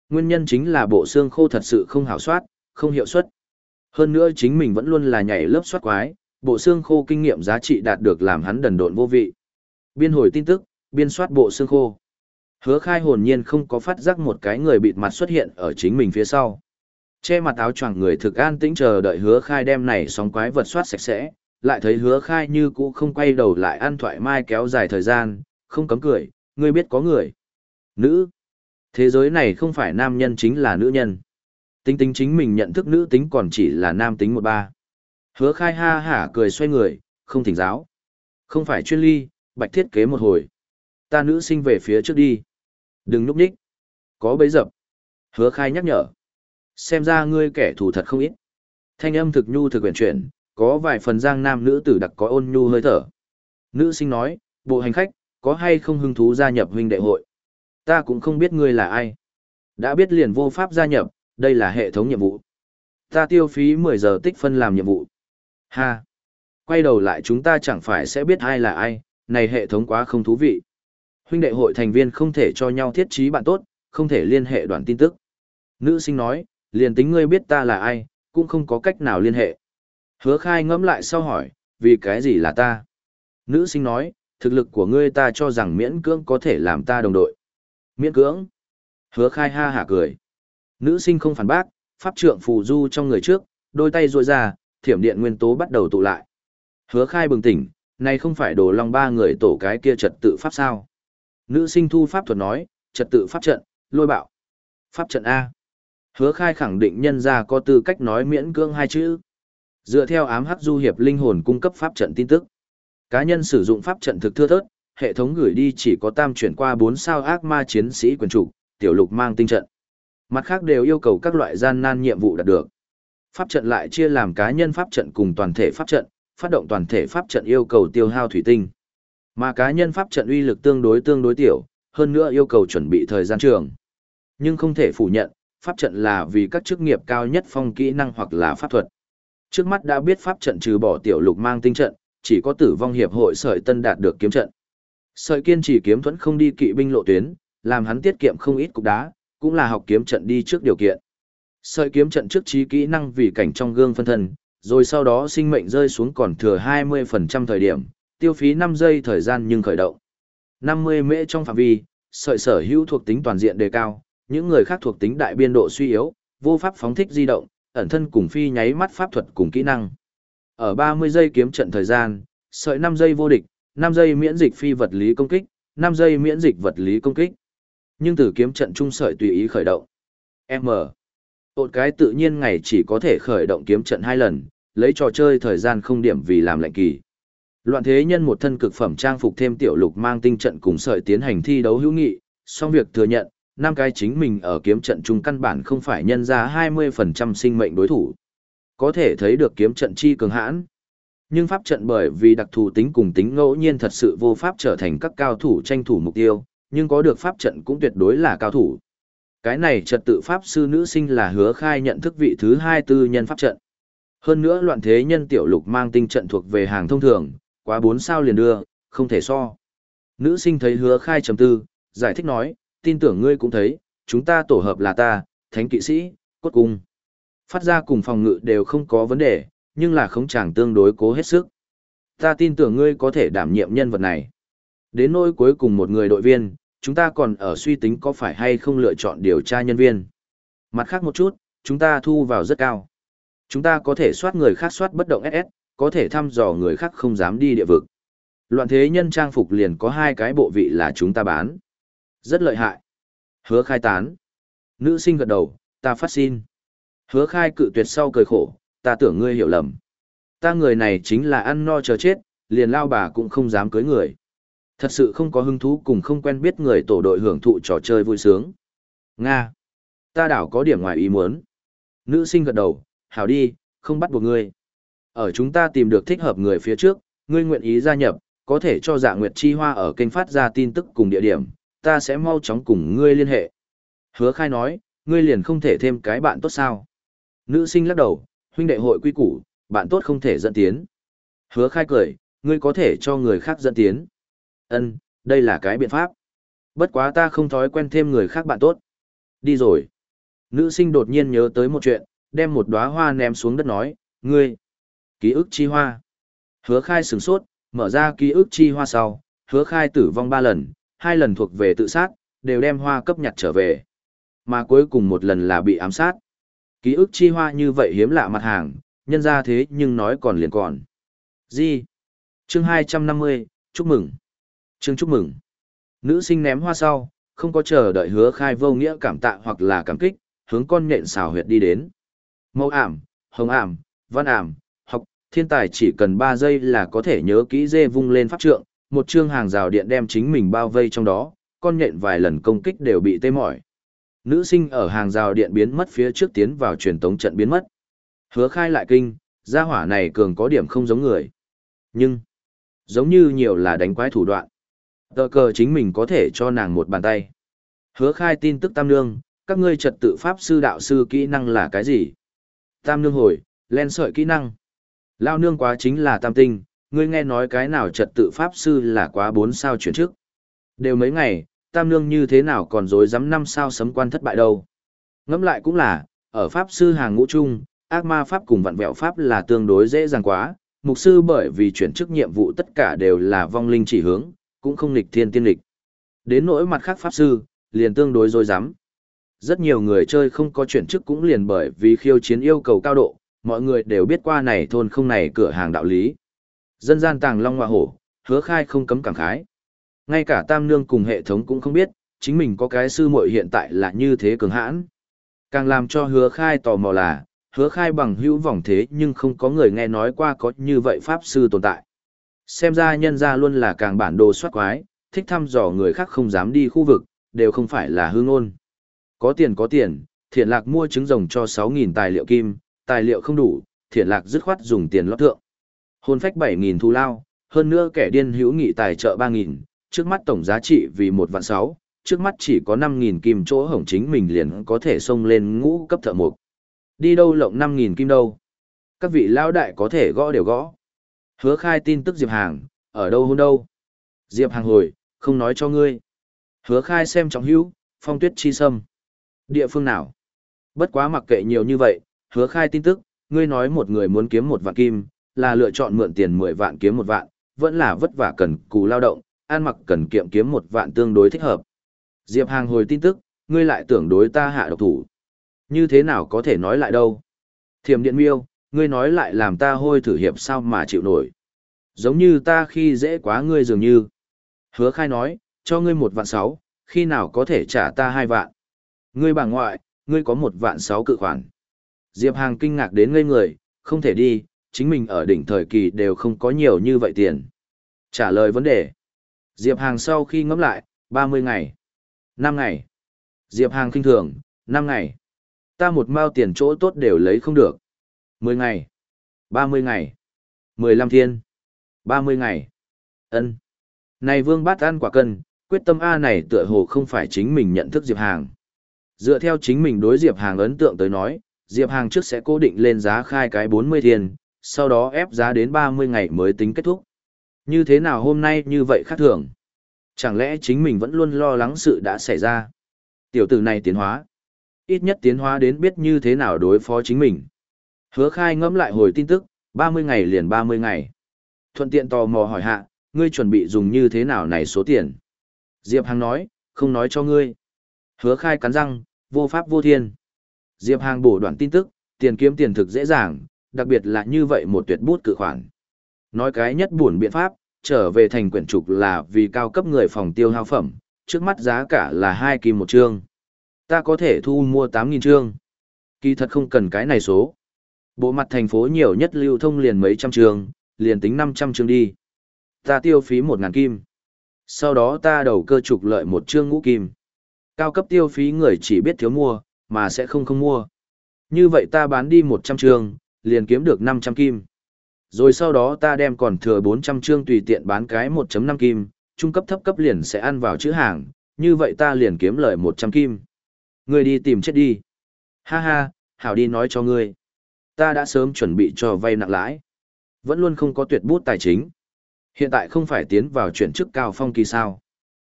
Nguyên nhân chính là bộ xương khô thật sự không hảo soát, không hiệu suất. Hơn nữa chính mình vẫn luôn là nhảy lớp soát quái, bộ xương khô kinh nghiệm giá trị đạt được làm hắn đần độn vô vị. Biên hồi tin tức, biên soát bộ xương khô. Hứa khai hồn nhiên không có phát giác một cái người bịt mặt xuất hiện ở chính mình phía sau. Che mặt áo choàng người thực an tĩnh chờ đợi hứa khai đem này sóng quái vật soát sạch sẽ, lại thấy hứa khai như cũ không quay đầu lại an thoại mai kéo dài thời gian, không cấm cười, ngươi biết có người. Nữ. Thế giới này không phải nam nhân chính là nữ nhân. Tính tính chính mình nhận thức nữ tính còn chỉ là nam tính một ba. Hứa khai ha hả cười xoay người, không thỉnh giáo. Không phải chuyên ly, bạch thiết kế một hồi. Ta nữ sinh về phía trước đi. Đừng núp nhích. Có bấy dập. Hứa khai nhắc nhở. Xem ra ngươi kẻ thù thật không ít. Thanh âm thực nhu thực quyển chuyển, có vài phần giang nam nữ tử đặc có ôn nhu hơi thở. Nữ sinh nói, bộ hành khách, có hay không hứng thú gia nhập huynh đệ hội? Ta cũng không biết ngươi là ai. Đã biết liền vô pháp gia nhập, đây là hệ thống nhiệm vụ. Ta tiêu phí 10 giờ tích phân làm nhiệm vụ. Ha! Quay đầu lại chúng ta chẳng phải sẽ biết ai là ai, này hệ thống quá không thú vị. Huynh đệ hội thành viên không thể cho nhau thiết trí bạn tốt, không thể liên hệ đoạn tin tức. Nữ sinh nói, liền tính ngươi biết ta là ai, cũng không có cách nào liên hệ. Hứa khai ngẫm lại sau hỏi, vì cái gì là ta? Nữ sinh nói, thực lực của ngươi ta cho rằng miễn cưỡng có thể làm ta đồng đội. Miễn cưỡng. Hứa khai ha hả cười. Nữ sinh không phản bác, pháp trượng phù du trong người trước, đôi tay ruội ra, thiểm điện nguyên tố bắt đầu tụ lại. Hứa khai bừng tỉnh, này không phải đồ long ba người tổ cái kia trật tự pháp sao. Nữ sinh thu pháp thuật nói, trật tự pháp trận, lôi bạo. Pháp trận A. Hứa khai khẳng định nhân ra có tư cách nói miễn cưỡng hai chữ. Dựa theo ám hắc du hiệp linh hồn cung cấp pháp trận tin tức. Cá nhân sử dụng pháp trận thực thưa thớt, hệ thống gửi đi chỉ có tam chuyển qua 4 sao ác ma chiến sĩ quyền chủ, tiểu lục mang tinh trận. Mặt khác đều yêu cầu các loại gian nan nhiệm vụ đạt được. Pháp trận lại chia làm cá nhân pháp trận cùng toàn thể pháp trận, phát động toàn thể pháp trận yêu cầu tiêu hao thủy tinh. Mà cá nhân pháp trận uy lực tương đối tương đối tiểu, hơn nữa yêu cầu chuẩn bị thời gian trường. Nhưng không thể phủ nhận, pháp trận là vì các chức nghiệp cao nhất phong kỹ năng hoặc là pháp thuật. Trước mắt đã biết pháp trận trừ bỏ tiểu lục mang tinh trận, chỉ có tử vong hiệp hội sợi tân đạt được kiếm trận. Sợi kiên trì kiếm thuẫn không đi kỵ binh lộ tuyến, làm hắn tiết kiệm không ít cục đá, cũng là học kiếm trận đi trước điều kiện. Sợi kiếm trận trước trí kỹ năng vì cảnh trong gương phân thân, rồi sau đó sinh mệnh rơi xuống còn thừa 20% thời điểm, tiêu phí 5 giây thời gian nhưng khởi động. 50 mễ trong phạm vi, sợi sở hữu thuộc tính toàn diện đề cao, những người khác thuộc tính đại biên độ suy yếu, vô pháp phóng thích di động, ẩn thân cùng phi nháy mắt pháp thuật cùng kỹ năng. Ở 30 giây kiếm trận thời gian, sợi 5 giây vô địch, 5 giây miễn dịch phi vật lý công kích, 5 giây miễn dịch vật lý công kích. Nhưng từ kiếm trận trung sợi tùy ý khởi động. M. Tột cái tự nhiên ngày chỉ có thể khởi động kiếm trận hai lần, lấy trò chơi thời gian không điểm vì làm lệnh kỳ. Loạn thế nhân một thân cực phẩm trang phục thêm tiểu lục mang tinh trận cùng sợi tiến hành thi đấu hữu nghị, song việc thừa nhận, năm cái chính mình ở kiếm trận trung căn bản không phải nhân ra 20% sinh mệnh đối thủ. Có thể thấy được kiếm trận chi cường hãn. Nhưng pháp trận bởi vì đặc thù tính cùng tính ngẫu nhiên thật sự vô pháp trở thành các cao thủ tranh thủ mục tiêu, nhưng có được pháp trận cũng tuyệt đối là cao thủ. Cái này trật tự pháp sư nữ sinh là hứa khai nhận thức vị thứ hai tư nhân pháp trận. Hơn nữa loạn thế nhân tiểu lục mang tinh trận thuộc về hàng thông thường, quá bốn sao liền đưa, không thể so. Nữ sinh thấy hứa khai trầm tư, giải thích nói, tin tưởng ngươi cũng thấy, chúng ta tổ hợp là ta, thánh kỵ sĩ, cốt cung. Phát ra cùng phòng ngự đều không có vấn đề, nhưng là không chẳng tương đối cố hết sức. Ta tin tưởng ngươi có thể đảm nhiệm nhân vật này. Đến nỗi cuối cùng một người đội viên, chúng ta còn ở suy tính có phải hay không lựa chọn điều tra nhân viên. Mặt khác một chút, chúng ta thu vào rất cao. Chúng ta có thể soát người khác soát bất động SS, có thể thăm dò người khác không dám đi địa vực. Loạn thế nhân trang phục liền có hai cái bộ vị là chúng ta bán. Rất lợi hại. Hứa khai tán. Nữ sinh gật đầu, ta phát xin. Hứa khai cự tuyệt sau cười khổ, ta tưởng ngươi hiểu lầm. Ta người này chính là ăn no chờ chết, liền lao bà cũng không dám cưới người. Thật sự không có hứng thú cùng không quen biết người tổ đội hưởng thụ trò chơi vui sướng. Nga. Ta đảo có điểm ngoài ý muốn. Nữ sinh gật đầu, hảo đi, không bắt buộc ngươi. Ở chúng ta tìm được thích hợp người phía trước, ngươi nguyện ý gia nhập, có thể cho dạ nguyệt chi hoa ở kênh phát ra tin tức cùng địa điểm, ta sẽ mau chóng cùng ngươi liên hệ. Hứa khai nói, ngươi liền không thể thêm cái bạn tốt sao. Nữ sinh lắc đầu, huynh đệ hội quy củ, bạn tốt không thể dẫn tiến. Hứa khai cười, ngươi có thể cho người khác dẫn tiến. Ân, đây là cái biện pháp. Bất quá ta không thói quen thêm người khác bạn tốt. Đi rồi. Nữ sinh đột nhiên nhớ tới một chuyện, đem một đóa hoa ném xuống đất nói, ngươi. Ký ức chi hoa. Hứa khai sửng sốt, mở ra ký ức chi hoa sau, hứa khai tử vong ba lần, hai lần thuộc về tự sát, đều đem hoa cấp nhặt trở về. Mà cuối cùng một lần là bị ám sát. Ký ức chi hoa như vậy hiếm lạ mặt hàng, nhân ra thế nhưng nói còn liền còn. Gì? Chương 250, chúc mừng. Chương chúc mừng. Nữ sinh ném hoa sau, không có chờ đợi hứa khai vô nghĩa cảm tạ hoặc là cảm kích, hướng con nhện xào huyệt đi đến. Mâu ảm, hồng ảm, văn ảm, thiên tài chỉ cần 3 giây là có thể nhớ kỹ dê vung lên pháp trượng, một chương hàng rào điện đem chính mình bao vây trong đó, con nhện vài lần công kích đều bị tê mỏi. Nữ sinh ở hàng rào điện biến mất phía trước tiến vào truyền tống trận biến mất. Hứa khai lại kinh, gia hỏa này cường có điểm không giống người. Nhưng, giống như nhiều là đánh quái thủ đoạn. Tờ cờ chính mình có thể cho nàng một bàn tay. Hứa khai tin tức tam nương, các ngươi trật tự pháp sư đạo sư kỹ năng là cái gì? Tam nương hồi, len sợi kỹ năng. Lao nương quá chính là tam tinh, ngươi nghe nói cái nào trật tự pháp sư là quá bốn sao chuyển trước. Đều mấy ngày, tam nương như thế nào còn dối dám năm sao sấm quan thất bại đâu. Ngẫm lại cũng là, ở pháp sư hàng ngũ chung, ác ma pháp cùng vặn vẹo pháp là tương đối dễ dàng quá, mục sư bởi vì chuyển chức nhiệm vụ tất cả đều là vong linh chỉ hướng, cũng không nghịch thiên tiên lịch. Đến nỗi mặt khác pháp sư, liền tương đối dối dám. Rất nhiều người chơi không có chuyển chức cũng liền bởi vì khiêu chiến yêu cầu cao độ, mọi người đều biết qua này thôn không này cửa hàng đạo lý. Dân gian tàng long hoa hổ, hứa khai không cấm cảm khái. Ngay cả tam nương cùng hệ thống cũng không biết, chính mình có cái sư muội hiện tại là như thế cường hãn. Càng làm cho hứa khai tò mò là, hứa khai bằng hữu vòng thế nhưng không có người nghe nói qua có như vậy pháp sư tồn tại. Xem ra nhân ra luôn là càng bản đồ soát quái, thích thăm dò người khác không dám đi khu vực, đều không phải là hương ôn. Có tiền có tiền, thiện lạc mua trứng rồng cho 6.000 tài liệu kim, tài liệu không đủ, thiện lạc dứt khoát dùng tiền lót thượng. Hôn phách 7.000 thu lao, hơn nữa kẻ điên hữu nghị tài trợ 3.000, trước mắt tổng giá trị vì một vạn sáu, trước mắt chỉ có 5.000 kim chỗ hổng chính mình liền có thể xông lên ngũ cấp thợ mục. Đi đâu lộng 5.000 kim đâu? Các vị lao đại có thể gõ đều gõ. Hứa khai tin tức Diệp Hàng, ở đâu hôn đâu? Diệp Hàng hồi, không nói cho ngươi. Hứa khai xem trọng hữu, phong tuyết chi sâm. Địa phương nào? Bất quá mặc kệ nhiều như vậy, hứa khai tin tức, ngươi nói một người muốn kiếm một vạn kim, là lựa chọn mượn tiền 10 vạn kiếm một vạn, vẫn là vất vả cần cù lao động, an mặc cần kiệm kiếm một vạn tương đối thích hợp. Diệp Hàng hồi tin tức, ngươi lại tưởng đối ta hạ độc thủ. Như thế nào có thể nói lại đâu? Thiểm điện miêu, ngươi nói lại làm ta hôi thử hiệp sao mà chịu nổi. Giống như ta khi dễ quá ngươi dường như. Hứa khai nói, cho ngươi một vạn sáu, khi nào có thể trả ta hai vạn. Ngươi bà ngoại, ngươi có một vạn sáu cự khoản. Diệp Hàng kinh ngạc đến ngây người, không thể đi, chính mình ở đỉnh thời kỳ đều không có nhiều như vậy tiền. Trả lời vấn đề. Diệp Hàng sau khi ngẫm lại, 30 ngày, 5 ngày. Diệp Hàng kinh thường, 5 ngày. Ta một mao tiền chỗ tốt đều lấy không được. 10 ngày, 30 ngày, 15 thiên, 30 ngày. ân Này vương bát ăn quả cân, quyết tâm A này tựa hồ không phải chính mình nhận thức Diệp Hàng. Dựa theo chính mình đối Diệp Hàng ấn tượng tới nói, Diệp Hàng trước sẽ cố định lên giá khai cái 40 thiên, sau đó ép giá đến 30 ngày mới tính kết thúc. Như thế nào hôm nay như vậy khác thường? Chẳng lẽ chính mình vẫn luôn lo lắng sự đã xảy ra? Tiểu tử này tiến hóa. Ít nhất tiến hóa đến biết như thế nào đối phó chính mình. Hứa khai ngẫm lại hồi tin tức, 30 ngày liền 30 ngày. Thuận tiện tò mò hỏi hạ, ngươi chuẩn bị dùng như thế nào này số tiền? Diệp Hàng nói, không nói cho ngươi. Hứa khai cắn răng, vô pháp vô thiên. Diệp Hàng bổ đoạn tin tức, tiền kiếm tiền thực dễ dàng, đặc biệt là như vậy một tuyệt bút cự khoản. Nói cái nhất buồn biện pháp, trở về thành quyển trục là vì cao cấp người phòng tiêu hao phẩm, trước mắt giá cả là 2 kim một chương. Ta có thể thu mua 8.000 chương. Kỳ thật không cần cái này số. Bộ mặt thành phố nhiều nhất lưu thông liền mấy trăm chương, liền tính 500 chương đi. Ta tiêu phí 1.000 kim. Sau đó ta đầu cơ trục lợi một chương ngũ kim. Cao cấp tiêu phí người chỉ biết thiếu mua, mà sẽ không không mua. Như vậy ta bán đi 100 trường, liền kiếm được 500 kim. Rồi sau đó ta đem còn thừa 400 chương tùy tiện bán cái 1.5 kim, trung cấp thấp cấp liền sẽ ăn vào chữ hàng, như vậy ta liền kiếm lời 100 kim. Ngươi đi tìm chết đi. Ha ha, hảo đi nói cho ngươi. Ta đã sớm chuẩn bị cho vay nặng lãi. Vẫn luôn không có tuyệt bút tài chính. Hiện tại không phải tiến vào chuyển chức cao phong kỳ sao.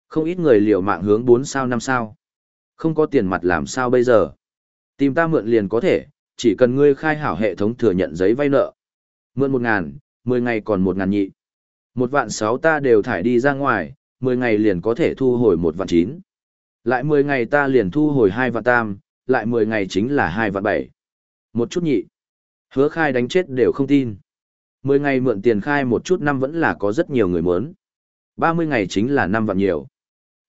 Không ít người liều mạng hướng 4 sao 5 sao. Không có tiền mặt làm sao bây giờ. Tìm ta mượn liền có thể, chỉ cần ngươi khai hảo hệ thống thừa nhận giấy vay nợ. Mượn một ngàn, mười ngày còn một ngàn nhị. Một vạn sáu ta đều thải đi ra ngoài, mười ngày liền có thể thu hồi một vạn chín. Lại mười ngày ta liền thu hồi hai vạn tam, lại mười ngày chính là hai vạn bảy. Một chút nhị. Hứa khai đánh chết đều không tin. Mười ngày mượn tiền khai một chút năm vẫn là có rất nhiều người muốn. Ba mươi ngày chính là năm vạn nhiều.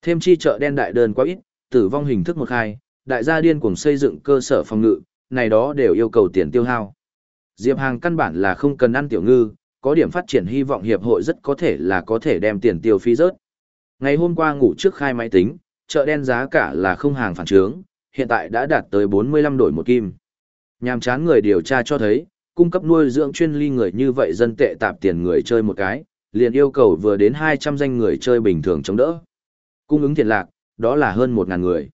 Thêm chi chợ đen đại đơn quá ít, tử vong hình thức một khai, đại gia điên cuồng xây dựng cơ sở phòng ngự, này đó đều yêu cầu tiền tiêu hao. Diệp Hàng căn bản là không cần ăn tiểu ngư, có điểm phát triển hy vọng hiệp hội rất có thể là có thể đem tiền tiêu phí rớt. Ngày hôm qua ngủ trước khai máy tính, chợ đen giá cả là không hàng phản trướng, hiện tại đã đạt tới 45 đổi một kim. Nhàm chán người điều tra cho thấy, cung cấp nuôi dưỡng chuyên ly người như vậy dân tệ tạp tiền người chơi một cái, liền yêu cầu vừa đến 200 danh người chơi bình thường chống đỡ. Cung ứng tiền lạc, đó là hơn một ngàn người.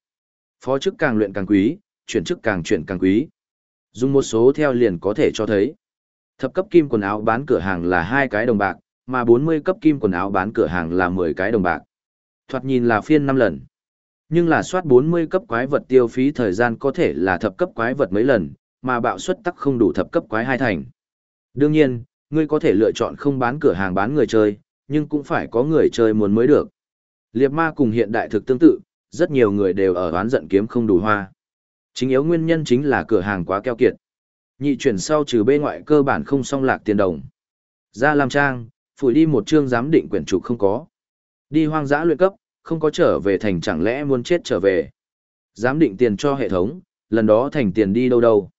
Phó chức càng luyện càng quý, chuyển chức càng chuyển càng quý. Dùng một số theo liền có thể cho thấy. Thập cấp kim quần áo bán cửa hàng là hai cái đồng bạc, mà 40 cấp kim quần áo bán cửa hàng là 10 cái đồng bạc. Thoạt nhìn là phiên 5 lần. Nhưng là soát 40 cấp quái vật tiêu phí thời gian có thể là thập cấp quái vật mấy lần, mà bạo suất tắc không đủ thập cấp quái hai thành. Đương nhiên, ngươi có thể lựa chọn không bán cửa hàng bán người chơi, nhưng cũng phải có người chơi muốn mới được. Liệp ma cùng hiện đại thực tương tự, rất nhiều người đều ở oán giận kiếm không đủ hoa. Chính yếu nguyên nhân chính là cửa hàng quá keo kiệt. Nhị chuyển sau trừ bên ngoại cơ bản không song lạc tiền đồng. Ra làm trang, phủi đi một chương giám định quyển trục không có. Đi hoang dã luyện cấp, không có trở về thành chẳng lẽ muốn chết trở về. Giám định tiền cho hệ thống, lần đó thành tiền đi đâu đâu.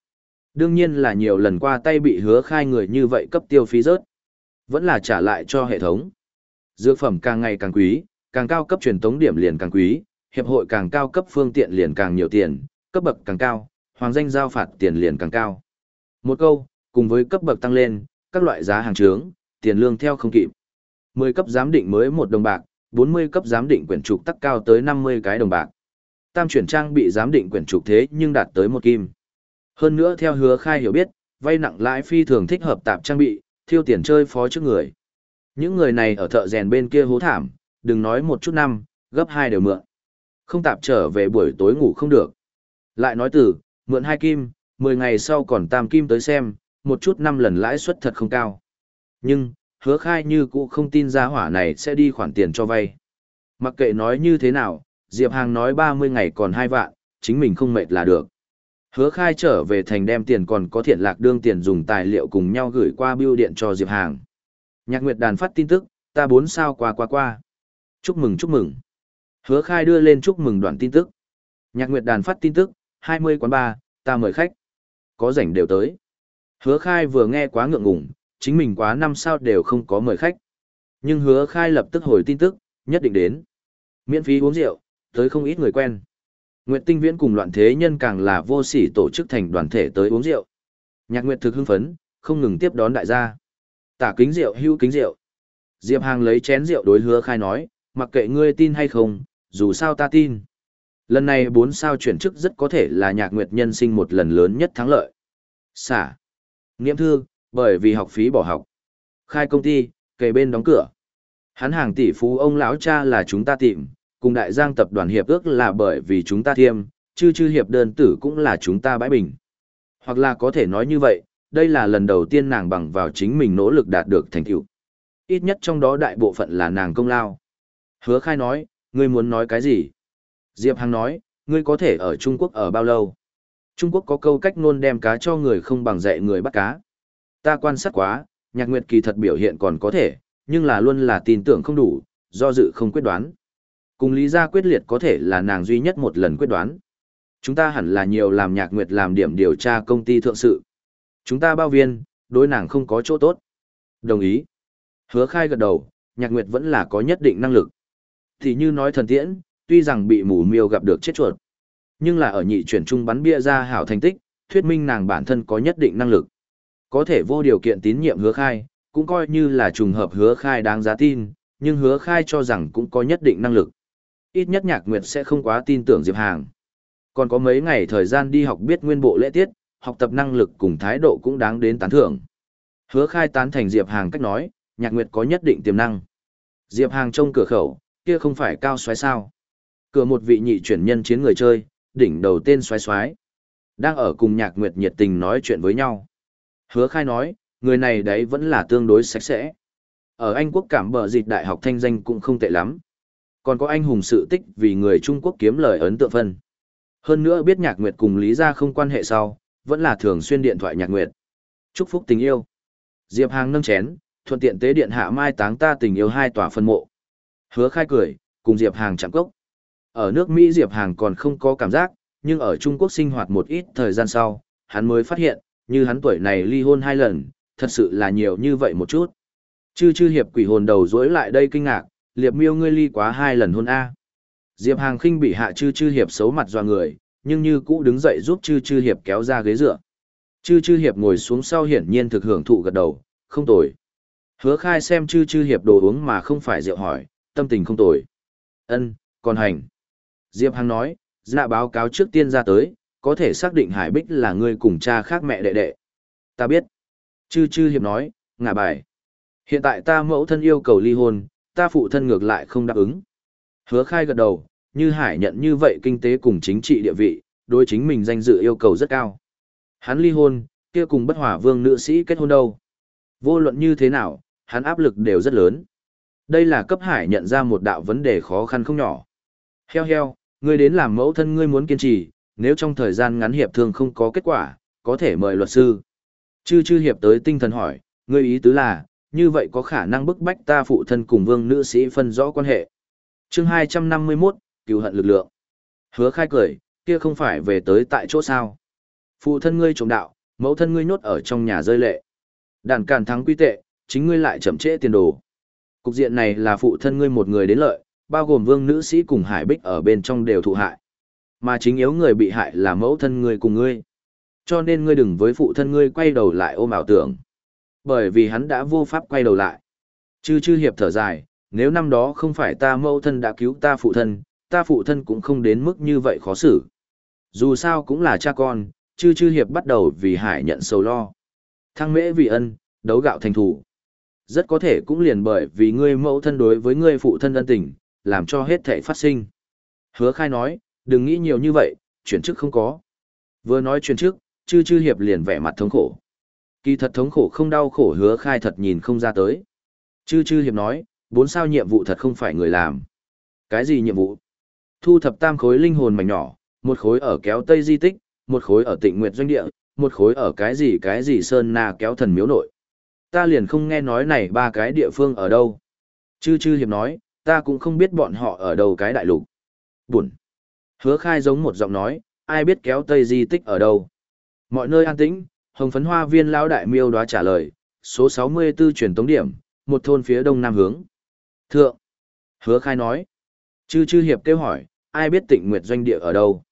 Đương nhiên là nhiều lần qua tay bị hứa khai người như vậy cấp tiêu phí rớt. Vẫn là trả lại cho hệ thống. Dược phẩm càng ngày càng quý, càng cao cấp truyền tống điểm liền càng quý, hiệp hội càng cao cấp phương tiện liền càng nhiều tiền, cấp bậc càng cao, hoàng danh giao phạt tiền liền càng cao. Một câu, cùng với cấp bậc tăng lên, các loại giá hàng trướng, tiền lương theo không kịp. 10 cấp giám định mới một đồng bạc, 40 cấp giám định quyển trục tắc cao tới 50 cái đồng bạc. Tam chuyển trang bị giám định quyển trục thế nhưng đạt tới một kim. Hơn nữa theo hứa khai hiểu biết, vay nặng lãi phi thường thích hợp tạp trang bị, thiêu tiền chơi phó trước người. Những người này ở thợ rèn bên kia hố thảm, đừng nói một chút năm, gấp hai đều mượn. Không tạp trở về buổi tối ngủ không được. Lại nói từ, mượn hai kim, 10 ngày sau còn tam kim tới xem, một chút năm lần lãi suất thật không cao. Nhưng, hứa khai như cũ không tin ra hỏa này sẽ đi khoản tiền cho vay. Mặc kệ nói như thế nào, Diệp Hàng nói 30 ngày còn hai vạn, chính mình không mệt là được. Hứa khai trở về thành đem tiền còn có thiện lạc đương tiền dùng tài liệu cùng nhau gửi qua bưu điện cho Diệp Hàng. Nhạc Nguyệt đàn phát tin tức, ta bốn sao qua qua qua. Chúc mừng chúc mừng. Hứa khai đưa lên chúc mừng đoạn tin tức. Nhạc Nguyệt đàn phát tin tức, 20 quán ba, ta mời khách. Có rảnh đều tới. Hứa khai vừa nghe quá ngượng ngùng, chính mình quá năm sao đều không có mời khách. Nhưng hứa khai lập tức hồi tin tức, nhất định đến. Miễn phí uống rượu, tới không ít người quen. Nguyệt Tinh Viễn cùng loạn thế nhân càng là vô sỉ tổ chức thành đoàn thể tới uống rượu. Nhạc Nguyệt thực hưng phấn, không ngừng tiếp đón đại gia. Tả kính rượu hưu kính rượu. Diệp Hàng lấy chén rượu đối hứa khai nói, mặc kệ ngươi tin hay không, dù sao ta tin. Lần này bốn sao chuyển chức rất có thể là nhạc nguyệt nhân sinh một lần lớn nhất thắng lợi. Xả. Nghiệm thư, bởi vì học phí bỏ học. Khai công ty, kề bên đóng cửa. Hắn hàng tỷ phú ông lão cha là chúng ta tìm, cùng đại giang tập đoàn hiệp ước là bởi vì chúng ta thiêm, chư chư hiệp đơn tử cũng là chúng ta bãi bình. Hoặc là có thể nói như vậy, đây là lần đầu tiên nàng bằng vào chính mình nỗ lực đạt được thành tựu. Ít nhất trong đó đại bộ phận là nàng công lao. Hứa khai nói, ngươi muốn nói cái gì? Diệp Hằng nói, ngươi có thể ở Trung Quốc ở bao lâu? Trung Quốc có câu cách nôn đem cá cho người không bằng dạy người bắt cá. Ta quan sát quá, nhạc nguyệt kỳ thật biểu hiện còn có thể, nhưng là luôn là tin tưởng không đủ, do dự không quyết đoán. Cùng lý ra quyết liệt có thể là nàng duy nhất một lần quyết đoán. Chúng ta hẳn là nhiều làm nhạc nguyệt làm điểm điều tra công ty thượng sự. Chúng ta bao viên, đối nàng không có chỗ tốt. Đồng ý. Hứa khai gật đầu, nhạc nguyệt vẫn là có nhất định năng lực. Thì như nói thần tiễn, tuy rằng bị mù miêu gặp được chết chuột. Nhưng là ở nhị chuyển trung bắn bia ra hảo thành tích, thuyết minh nàng bản thân có nhất định năng lực. Có thể vô điều kiện tín nhiệm hứa khai, cũng coi như là trùng hợp hứa khai đáng giá tin, nhưng hứa khai cho rằng cũng có nhất định năng lực. Ít nhất nhạc nguyệt sẽ không quá tin tưởng Diệp Hàng. Còn có mấy ngày thời gian đi học biết nguyên bộ lễ tiết, học tập năng lực cùng thái độ cũng đáng đến tán thưởng. Hứa khai tán thành Diệp Hàng cách nói, nhạc nguyệt có nhất định tiềm năng. Diệp Hàng trông cửa khẩu, kia không phải cao xoáy sao. Cửa một vị nhị chuyển nhân chiến người chơi, đỉnh đầu tên xoáy xoáy. Đang ở cùng nhạc nguyệt nhiệt tình nói chuyện với nhau. Hứa khai nói, người này đấy vẫn là tương đối sạch sẽ. Ở Anh quốc cảm bờ dịch đại học thanh danh cũng không tệ lắm. Còn có anh hùng sự tích vì người Trung Quốc kiếm lời ấn tượng phân. Hơn nữa biết nhạc nguyệt cùng Lý Gia không quan hệ sau, vẫn là thường xuyên điện thoại nhạc nguyệt. Chúc phúc tình yêu. Diệp Hàng nâng chén, thuận tiện tế điện hạ mai táng ta tình yêu hai tòa phân mộ. Hứa khai cười, cùng Diệp Hàng chạm cốc. Ở nước Mỹ Diệp Hàng còn không có cảm giác, nhưng ở Trung Quốc sinh hoạt một ít thời gian sau, hắn mới phát hiện, như hắn tuổi này ly hôn hai lần, thật sự là nhiều như vậy một chút. Chư chư hiệp quỷ hồn đầu dối lại đây kinh ngạc, liệp miêu ngươi ly quá hai lần hôn A. Diệp Hàng khinh bị hạ chư chư hiệp xấu mặt doa người, nhưng như cũ đứng dậy giúp chư chư hiệp kéo ra ghế dựa. Chư chư hiệp ngồi xuống sau hiển nhiên thực hưởng thụ gật đầu, không tồi. Hứa khai xem chư chư hiệp đồ uống mà không phải rượu hỏi, tâm tình không tồi. ân còn hành. Diệp Hằng nói, dạ báo cáo trước tiên ra tới, có thể xác định Hải Bích là người cùng cha khác mẹ đệ đệ. Ta biết. Chư chư hiệp nói, ngả bài. Hiện tại ta mẫu thân yêu cầu ly hôn, ta phụ thân ngược lại không đáp ứng. Hứa khai gật đầu, như Hải nhận như vậy kinh tế cùng chính trị địa vị, đối chính mình danh dự yêu cầu rất cao. Hắn ly hôn, kia cùng bất hỏa vương nữ sĩ kết hôn đâu. Vô luận như thế nào, hắn áp lực đều rất lớn. Đây là cấp hải nhận ra một đạo vấn đề khó khăn không nhỏ. Heo heo, ngươi đến làm mẫu thân ngươi muốn kiên trì, nếu trong thời gian ngắn hiệp thương không có kết quả, có thể mời luật sư. Chư chư hiệp tới tinh thần hỏi, ngươi ý tứ là, như vậy có khả năng bức bách ta phụ thân cùng vương nữ sĩ phân rõ quan hệ. chương 251, cứu hận lực lượng. Hứa khai cười, kia không phải về tới tại chỗ sao. Phụ thân ngươi trộm đạo, mẫu thân ngươi nhốt ở trong nhà rơi lệ. Đàn càn thắng quy tệ, chính ngươi lại chậm trễ tiền đồ. Cục diện này là phụ thân ngươi một người đến lợi, bao gồm vương nữ sĩ cùng hải bích ở bên trong đều thụ hại. Mà chính yếu người bị hại là mẫu thân ngươi cùng ngươi. Cho nên ngươi đừng với phụ thân ngươi quay đầu lại ôm ảo tưởng. Bởi vì hắn đã vô pháp quay đầu lại. Chư chư hiệp thở dài, nếu năm đó không phải ta mẫu thân đã cứu ta phụ thân, ta phụ thân cũng không đến mức như vậy khó xử. Dù sao cũng là cha con, chư chư hiệp bắt đầu vì hải nhận sầu lo. Thăng mễ vì ân, đấu gạo thành thủ. Rất có thể cũng liền bởi vì ngươi mẫu thân đối với ngươi phụ thân ân tình, làm cho hết thể phát sinh. Hứa khai nói, đừng nghĩ nhiều như vậy, chuyển chức không có. Vừa nói chuyển chức, chư chư hiệp liền vẻ mặt thống khổ. Kỳ thật thống khổ không đau khổ hứa khai thật nhìn không ra tới. Chư chư hiệp nói, bốn sao nhiệm vụ thật không phải người làm. Cái gì nhiệm vụ? Thu thập tam khối linh hồn mảnh nhỏ, một khối ở kéo tây di tích, một khối ở tịnh nguyệt doanh địa, một khối ở cái gì cái gì sơn na kéo thần miếu nội. Ta liền không nghe nói này ba cái địa phương ở đâu. Chư chư hiệp nói, ta cũng không biết bọn họ ở đâu cái đại lục. Buồn. Hứa khai giống một giọng nói, ai biết kéo tây di tích ở đâu. Mọi nơi an tĩnh, hồng phấn hoa viên lão đại miêu đoá trả lời, số 64 truyền tống điểm, một thôn phía đông nam hướng. Thượng. Hứa khai nói. Chư chư hiệp kêu hỏi, ai biết tịnh nguyệt doanh địa ở đâu.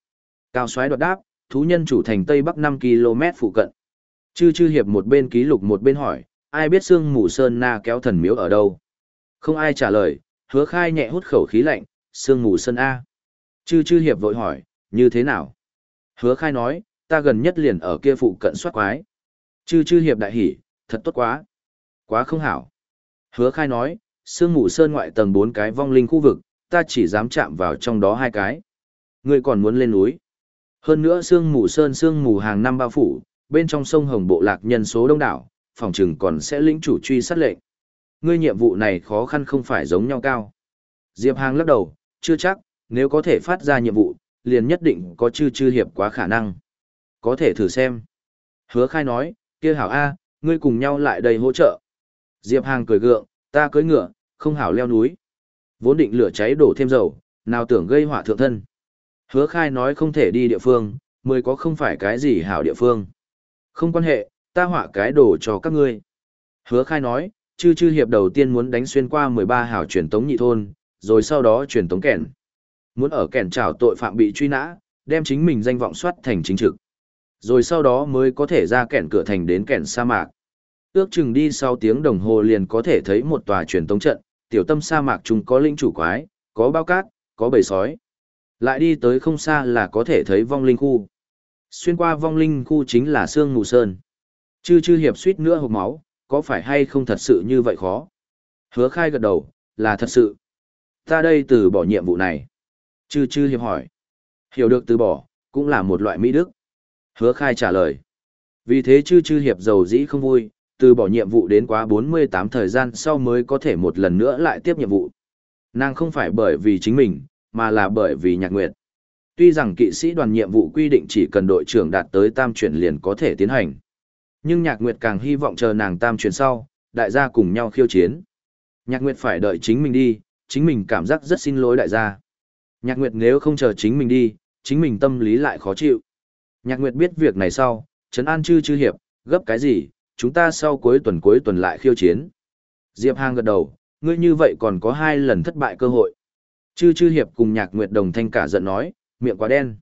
Cao xoái đoạt đáp, thú nhân chủ thành Tây Bắc 5 km phụ cận. Chư chư hiệp một bên ký lục một bên hỏi, ai biết xương mù sơn na kéo thần miếu ở đâu? Không ai trả lời, hứa khai nhẹ hút khẩu khí lạnh, Sương mù sơn A. Chư chư hiệp vội hỏi, như thế nào? Hứa khai nói, ta gần nhất liền ở kia phụ cận soát quái. Chư chư hiệp đại hỉ, thật tốt quá. Quá không hảo. Hứa khai nói, xương mù sơn ngoại tầng bốn cái vong linh khu vực, ta chỉ dám chạm vào trong đó hai cái. Ngươi còn muốn lên núi. Hơn nữa sương mù sơn sương mù hàng năm bao phủ, bên trong sông Hồng bộ lạc nhân số đông đảo, phòng chừng còn sẽ lĩnh chủ truy sát lệnh. Ngươi nhiệm vụ này khó khăn không phải giống nhau cao. Diệp Hàng lắc đầu, chưa chắc, nếu có thể phát ra nhiệm vụ, liền nhất định có chư chư hiệp quá khả năng. Có thể thử xem. Hứa khai nói, kia hảo A, ngươi cùng nhau lại đây hỗ trợ. Diệp Hàng cười gượng, ta cưới ngựa, không hảo leo núi. Vốn định lửa cháy đổ thêm dầu, nào tưởng gây hỏa thượng thân. Hứa khai nói không thể đi địa phương, mới có không phải cái gì hảo địa phương. Không quan hệ, ta họa cái đồ cho các ngươi. Hứa khai nói, chư chư hiệp đầu tiên muốn đánh xuyên qua 13 hảo truyền tống nhị thôn, rồi sau đó truyền tống kẻn. Muốn ở kẻn trảo tội phạm bị truy nã, đem chính mình danh vọng soát thành chính trực. Rồi sau đó mới có thể ra kẻn cửa thành đến kẻn sa mạc. Ước chừng đi sau tiếng đồng hồ liền có thể thấy một tòa truyền tống trận, tiểu tâm sa mạc chúng có linh chủ quái, có bao cát, có bầy sói. Lại đi tới không xa là có thể thấy vong linh khu. Xuyên qua vong linh khu chính là Sương Mù Sơn. Chư chư hiệp suýt nữa hộp máu, có phải hay không thật sự như vậy khó? Hứa khai gật đầu, là thật sự. Ta đây từ bỏ nhiệm vụ này. Chư chư hiệp hỏi. Hiểu được từ bỏ, cũng là một loại mỹ đức. Hứa khai trả lời. Vì thế chư chư hiệp giàu dĩ không vui, từ bỏ nhiệm vụ đến quá 48 thời gian sau mới có thể một lần nữa lại tiếp nhiệm vụ. Nàng không phải bởi vì chính mình, mà là bởi vì nhạc nguyệt. Tuy rằng kỵ sĩ đoàn nhiệm vụ quy định chỉ cần đội trưởng đạt tới tam chuyển liền có thể tiến hành. Nhưng nhạc nguyệt càng hy vọng chờ nàng tam truyền sau, đại gia cùng nhau khiêu chiến. Nhạc nguyệt phải đợi chính mình đi, chính mình cảm giác rất xin lỗi đại gia. Nhạc nguyệt nếu không chờ chính mình đi, chính mình tâm lý lại khó chịu. Nhạc nguyệt biết việc này sau, Trấn An chư chư hiệp, gấp cái gì, chúng ta sau cuối tuần cuối tuần lại khiêu chiến. Diệp Hàng gật đầu, ngươi như vậy còn có hai lần thất bại cơ hội. Chư chư hiệp cùng nhạc nguyệt đồng thanh cả giận nói, miệng quá đen.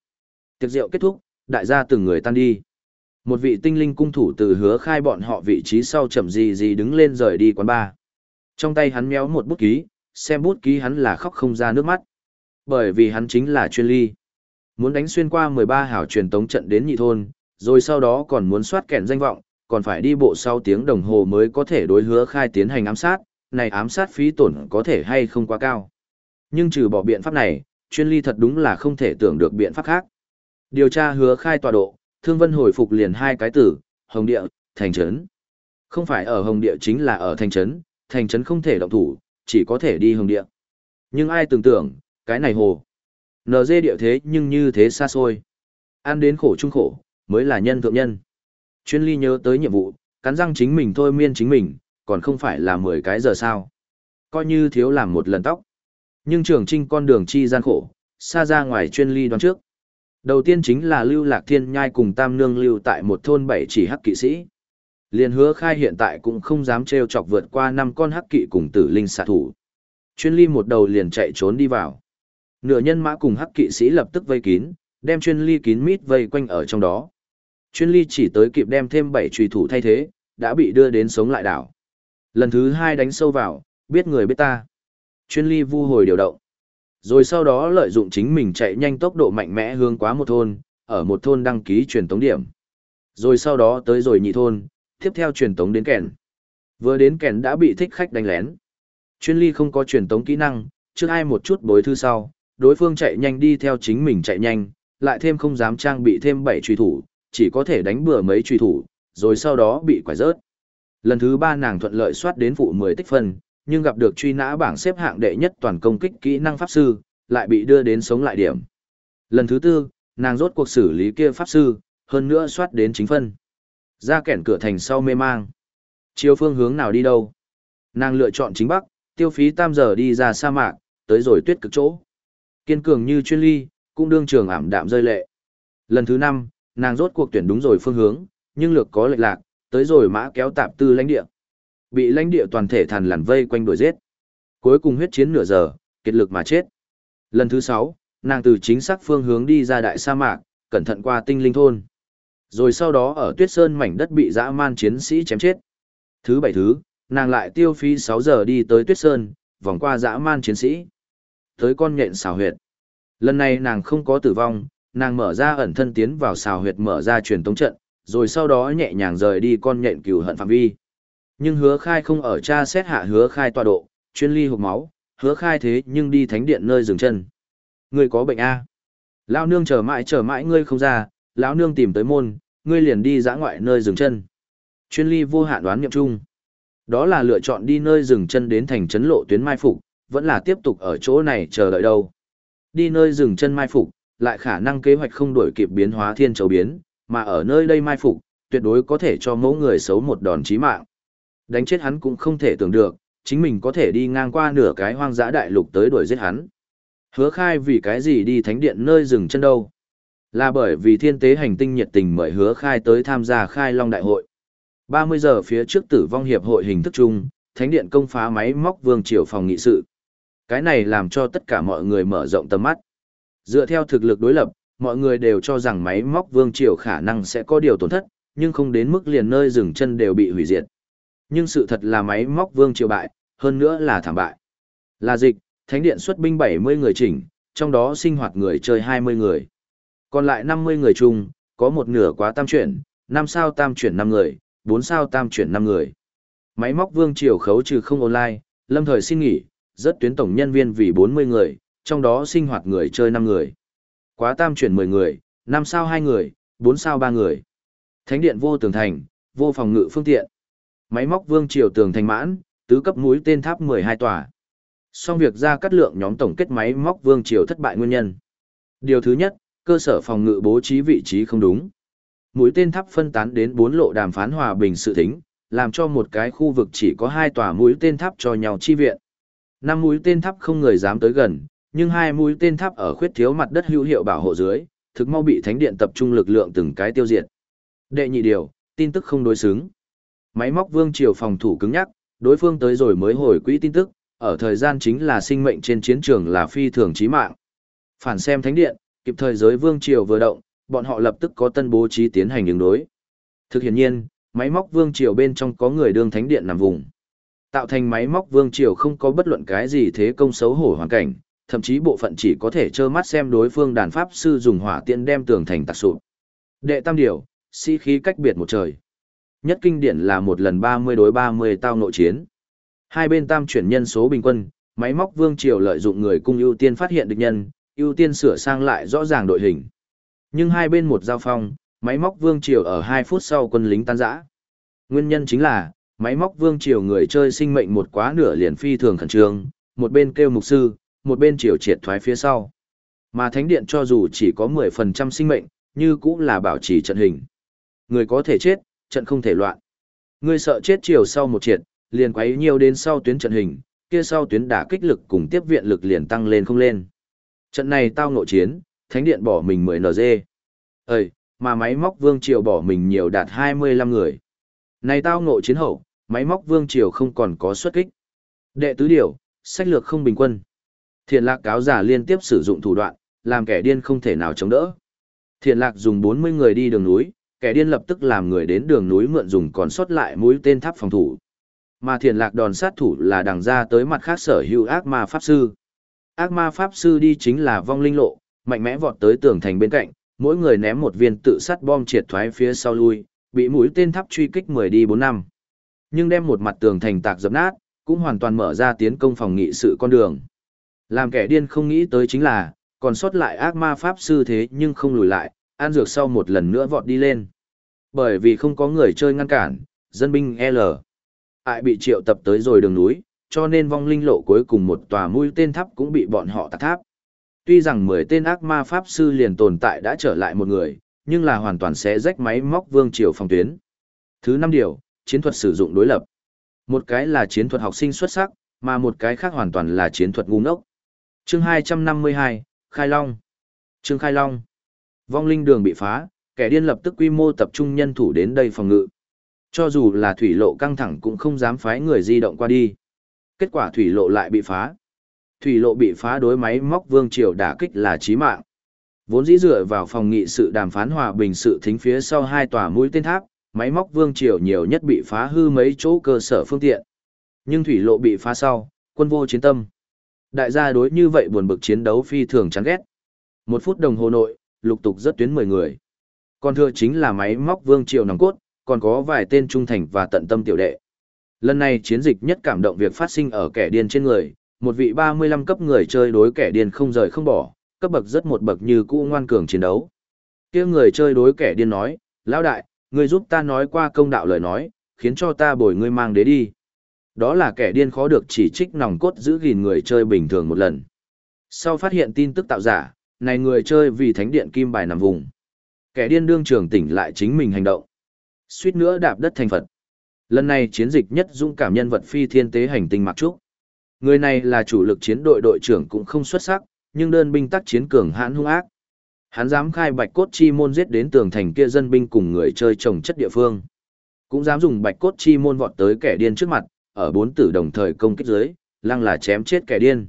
Tiệc rượu kết thúc, đại gia từng người tan đi. Một vị tinh linh cung thủ từ hứa khai bọn họ vị trí sau chậm gì gì đứng lên rời đi quán bar. Trong tay hắn méo một bút ký, xem bút ký hắn là khóc không ra nước mắt. Bởi vì hắn chính là chuyên ly. Muốn đánh xuyên qua 13 hảo truyền tống trận đến nhị thôn, rồi sau đó còn muốn soát kẹn danh vọng, còn phải đi bộ sau tiếng đồng hồ mới có thể đối hứa khai tiến hành ám sát, này ám sát phí tổn có thể hay không quá cao. Nhưng trừ bỏ biện pháp này, chuyên ly thật đúng là không thể tưởng được biện pháp khác. Điều tra hứa khai tọa độ, thương vân hồi phục liền hai cái tử, hồng địa, thành trấn. Không phải ở hồng địa chính là ở thành trấn, thành trấn không thể động thủ, chỉ có thể đi hồng địa. Nhưng ai tưởng tượng, cái này hồ. NG địa thế nhưng như thế xa xôi. Ăn đến khổ chung khổ, mới là nhân thượng nhân. Chuyên ly nhớ tới nhiệm vụ, cắn răng chính mình thôi miên chính mình, còn không phải là 10 cái giờ sao. Coi như thiếu làm một lần tóc. Nhưng trường trinh con đường chi gian khổ, xa ra ngoài chuyên ly đoán trước. Đầu tiên chính là lưu lạc thiên nhai cùng tam nương lưu tại một thôn bảy chỉ hắc kỵ sĩ. Liên hứa khai hiện tại cũng không dám treo chọc vượt qua năm con hắc kỵ cùng tử linh xạ thủ. Chuyên ly một đầu liền chạy trốn đi vào. Nửa nhân mã cùng hắc kỵ sĩ lập tức vây kín, đem chuyên ly kín mít vây quanh ở trong đó. Chuyên ly chỉ tới kịp đem thêm bảy trùy thủ thay thế, đã bị đưa đến sống lại đảo. Lần thứ hai đánh sâu vào, biết người biết ta. Chuyên ly vu hồi điều động. Rồi sau đó lợi dụng chính mình chạy nhanh tốc độ mạnh mẽ hướng quá một thôn, ở một thôn đăng ký truyền tống điểm. Rồi sau đó tới rồi nhị thôn, tiếp theo truyền tống đến kèn. Vừa đến kèn đã bị thích khách đánh lén. Chuyên ly không có truyền tống kỹ năng, trước ai một chút bối thư sau, đối phương chạy nhanh đi theo chính mình chạy nhanh, lại thêm không dám trang bị thêm bảy truy thủ, chỉ có thể đánh bừa mấy truy thủ, rồi sau đó bị quải rớt. Lần thứ ba nàng thuận lợi soát đến phụ 10 tích phân, nhưng gặp được truy nã bảng xếp hạng đệ nhất toàn công kích kỹ năng pháp sư, lại bị đưa đến sống lại điểm. Lần thứ tư, nàng rốt cuộc xử lý kia pháp sư, hơn nữa soát đến chính phân. Ra kẻn cửa thành sau mê mang. Chiều phương hướng nào đi đâu? Nàng lựa chọn chính bắc, tiêu phí tam giờ đi ra sa mạc, tới rồi tuyết cực chỗ. Kiên cường như chuyên ly, cũng đương trường ảm đạm rơi lệ. Lần thứ năm, nàng rốt cuộc tuyển đúng rồi phương hướng, nhưng lược có lệch lạc, tới rồi mã kéo tạp tư lãnh địa. Bị lãnh địa toàn thể thằn lằn vây quanh đuổi giết. Cuối cùng huyết chiến nửa giờ, kiệt lực mà chết. Lần thứ sáu, nàng từ chính xác phương hướng đi ra đại sa mạc, cẩn thận qua tinh linh thôn. Rồi sau đó ở tuyết sơn mảnh đất bị dã man chiến sĩ chém chết. Thứ bảy thứ, nàng lại tiêu phí 6 giờ đi tới tuyết sơn, vòng qua dã man chiến sĩ. Tới con nhện xào huyệt. Lần này nàng không có tử vong, nàng mở ra ẩn thân tiến vào xào huyệt mở ra truyền tống trận, rồi sau đó nhẹ nhàng rời đi con nhện cừu hận phạm vi. Nhưng hứa khai không ở cha xét hạ hứa khai tọa độ, chuyên ly hộp máu, hứa khai thế nhưng đi thánh điện nơi dừng chân. Ngươi có bệnh A. Lão nương chờ mãi chờ mãi ngươi không ra, lão nương tìm tới môn, ngươi liền đi dã ngoại nơi dừng chân. Chuyên ly vô hạn đoán nghiệm chung. Đó là lựa chọn đi nơi dừng chân đến thành trấn lộ tuyến mai phục, vẫn là tiếp tục ở chỗ này chờ đợi đâu. Đi nơi dừng chân mai phục, lại khả năng kế hoạch không đổi kịp biến hóa thiên châu biến, mà ở nơi đây mai phục, tuyệt đối có thể cho mẫu người xấu một đòn chí mạng. Đánh chết hắn cũng không thể tưởng được, chính mình có thể đi ngang qua nửa cái hoang dã đại lục tới đuổi giết hắn. Hứa khai vì cái gì đi thánh điện nơi dừng chân đâu? Là bởi vì thiên tế hành tinh nhiệt tình mời hứa khai tới tham gia khai long đại hội. 30 giờ phía trước tử vong hiệp hội hình thức chung, thánh điện công phá máy móc vương triều phòng nghị sự. Cái này làm cho tất cả mọi người mở rộng tầm mắt. Dựa theo thực lực đối lập, mọi người đều cho rằng máy móc vương triều khả năng sẽ có điều tổn thất, nhưng không đến mức liền nơi dừng chân đều bị hủy diệt. Nhưng sự thật là máy móc vương triều bại, hơn nữa là thảm bại. Là dịch, thánh điện xuất binh 70 người chỉnh, trong đó sinh hoạt người chơi 20 người. Còn lại 50 người chung, có một nửa quá tam chuyển, 5 sao tam chuyển 5 người, 4 sao tam chuyển 5 người. Máy móc vương triều khấu trừ không online, lâm thời xin nghỉ, rất tuyến tổng nhân viên vì 40 người, trong đó sinh hoạt người chơi 5 người. Quá tam chuyển 10 người, 5 sao 2 người, 4 sao 3 người. Thánh điện vô tường thành, vô phòng ngự phương tiện. Máy móc vương triều tường thành mãn, tứ cấp mũi tên tháp 12 tòa. Xong việc ra cắt lượng nhóm tổng kết máy móc vương triều thất bại nguyên nhân. Điều thứ nhất, cơ sở phòng ngự bố trí vị trí không đúng. Mũi tên tháp phân tán đến bốn lộ đàm phán hòa bình sự thính, làm cho một cái khu vực chỉ có hai tòa mũi tên tháp cho nhau chi viện. Năm mũi tên tháp không người dám tới gần, nhưng hai mũi tên tháp ở khuyết thiếu mặt đất hữu hiệu bảo hộ dưới, thực mau bị thánh điện tập trung lực lượng từng cái tiêu diệt. Đệ nhị điều, tin tức không đối xứng. Máy móc vương triều phòng thủ cứng nhắc, đối phương tới rồi mới hồi quỹ tin tức, ở thời gian chính là sinh mệnh trên chiến trường là phi thường chí mạng. Phản xem thánh điện, kịp thời giới vương triều vừa động, bọn họ lập tức có tân bố trí tiến hành ứng đối. Thực hiện nhiên, máy móc vương triều bên trong có người đương thánh điện nằm vùng. Tạo thành máy móc vương triều không có bất luận cái gì thế công xấu hổ hoàn cảnh, thậm chí bộ phận chỉ có thể trơ mắt xem đối phương đàn pháp sư dùng hỏa tiện đem tường thành tạc sụp. Đệ tam điều, sĩ khí cách biệt một trời. Nhất kinh điển là một lần 30 đối 30 tao nội chiến. Hai bên tam chuyển nhân số bình quân, máy móc vương triều lợi dụng người cung ưu tiên phát hiện địch nhân, ưu tiên sửa sang lại rõ ràng đội hình. Nhưng hai bên một giao phong, máy móc vương triều ở 2 phút sau quân lính tan rã. Nguyên nhân chính là, máy móc vương triều người chơi sinh mệnh một quá nửa liền phi thường khẩn trương, một bên kêu mục sư, một bên triều triệt thoái phía sau. Mà thánh điện cho dù chỉ có 10% sinh mệnh, như cũng là bảo trì trận hình. Người có thể chết, trận không thể loạn. Người sợ chết chiều sau một triệt, liền quấy nhiều đến sau tuyến trận hình, kia sau tuyến đả kích lực cùng tiếp viện lực liền tăng lên không lên. Trận này tao nội chiến, thánh điện bỏ mình 10 NG. Ơi, mà máy móc vương triều bỏ mình nhiều đạt 25 người. Này tao ngộ chiến hậu, máy móc vương triều không còn có xuất kích. Đệ tứ điều, sách lược không bình quân. Thiện lạc cáo giả liên tiếp sử dụng thủ đoạn, làm kẻ điên không thể nào chống đỡ. Thiện lạc dùng 40 người đi đường núi, kẻ điên lập tức làm người đến đường núi mượn dùng còn sót lại mũi tên tháp phòng thủ. Mà thiền lạc đòn sát thủ là đằng ra tới mặt khác sở hữu ác ma pháp sư. Ác ma pháp sư đi chính là vong linh lộ, mạnh mẽ vọt tới tường thành bên cạnh, mỗi người ném một viên tự sát bom triệt thoái phía sau lui, bị mũi tên tháp truy kích 10 đi 4 năm. Nhưng đem một mặt tường thành tạc dập nát, cũng hoàn toàn mở ra tiến công phòng nghị sự con đường. Làm kẻ điên không nghĩ tới chính là, còn sót lại ác ma pháp sư thế nhưng không lùi lại, an dược sau một lần nữa vọt đi lên. Bởi vì không có người chơi ngăn cản, dân binh L. Ai bị triệu tập tới rồi đường núi, cho nên vong linh lộ cuối cùng một tòa mũi tên tháp cũng bị bọn họ tạc tháp. Tuy rằng 10 tên ác ma pháp sư liền tồn tại đã trở lại một người, nhưng là hoàn toàn sẽ rách máy móc vương triều phòng tuyến. Thứ năm điều, chiến thuật sử dụng đối lập. Một cái là chiến thuật học sinh xuất sắc, mà một cái khác hoàn toàn là chiến thuật ngu ngốc. Chương 252, Khai Long. Chương Khai Long. Vong linh đường bị phá, kẻ điên lập tức quy mô tập trung nhân thủ đến đây phòng ngự. Cho dù là thủy lộ căng thẳng cũng không dám phái người di động qua đi. Kết quả thủy lộ lại bị phá. Thủy lộ bị phá đối máy móc vương triều đả kích là chí mạng. Vốn dĩ dựa vào phòng nghị sự đàm phán hòa bình sự thính phía sau hai tòa mũi tên tháp, máy móc vương triều nhiều nhất bị phá hư mấy chỗ cơ sở phương tiện. Nhưng thủy lộ bị phá sau, quân vô chiến tâm. Đại gia đối như vậy buồn bực chiến đấu phi thường chán ghét. Một phút đồng hồ nội, lục tục rất tuyến 10 người. Còn thừa chính là máy móc vương triều nòng cốt, còn có vài tên trung thành và tận tâm tiểu đệ. Lần này chiến dịch nhất cảm động việc phát sinh ở kẻ điên trên người, một vị 35 cấp người chơi đối kẻ điên không rời không bỏ, cấp bậc rất một bậc như cũ ngoan cường chiến đấu. kia người chơi đối kẻ điên nói, lão đại, ngươi giúp ta nói qua công đạo lời nói, khiến cho ta bồi ngươi mang đế đi. Đó là kẻ điên khó được chỉ trích nòng cốt giữ gìn người chơi bình thường một lần. Sau phát hiện tin tức tạo giả, này người chơi vì thánh điện kim bài nằm vùng. Kẻ điên đương trường tỉnh lại chính mình hành động. Suýt nữa đạp đất thành Phật. Lần này chiến dịch nhất dũng cảm nhân vật phi thiên tế hành tinh mặc trúc. Người này là chủ lực chiến đội đội trưởng cũng không xuất sắc, nhưng đơn binh tác chiến cường hãn hung ác. Hắn dám khai bạch cốt chi môn giết đến tường thành kia dân binh cùng người chơi trồng chất địa phương. Cũng dám dùng bạch cốt chi môn vọt tới kẻ điên trước mặt, ở bốn tử đồng thời công kích dưới, lăng là chém chết kẻ điên.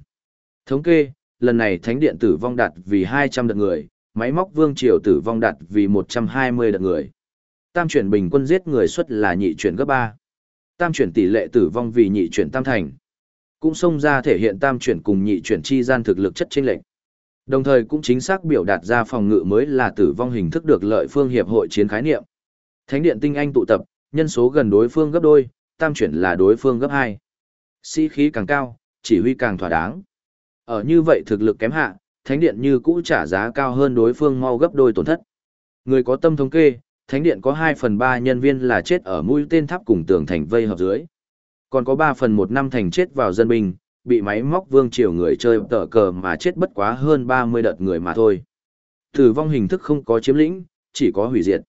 Thống kê, lần này thánh điện tử vong đạt vì 200 đợt người, máy móc vương triều tử vong đạt vì 120 đợt người. Tam chuyển bình quân giết người suất là nhị chuyển gấp 3. Tam chuyển tỷ lệ tử vong vì nhị chuyển tam thành. Cũng xông ra thể hiện tam chuyển cùng nhị chuyển chi gian thực lực chất chênh lệch. Đồng thời cũng chính xác biểu đạt ra phòng ngự mới là tử vong hình thức được lợi phương hiệp hội chiến khái niệm. Thánh điện tinh anh tụ tập, nhân số gần đối phương gấp đôi, tam chuyển là đối phương gấp 2. Sĩ khí càng cao, chỉ huy càng thỏa đáng. Ở như vậy thực lực kém hạ, thánh điện như cũ trả giá cao hơn đối phương mau gấp đôi tổn thất. Người có tâm thống kê, thánh điện có 2 phần 3 nhân viên là chết ở mũi tên tháp cùng tường thành vây hợp dưới. Còn có 3 phần 1 năm thành chết vào dân binh, bị máy móc vương triều người chơi tờ cờ mà chết bất quá hơn 30 đợt người mà thôi. Tử vong hình thức không có chiếm lĩnh, chỉ có hủy diệt.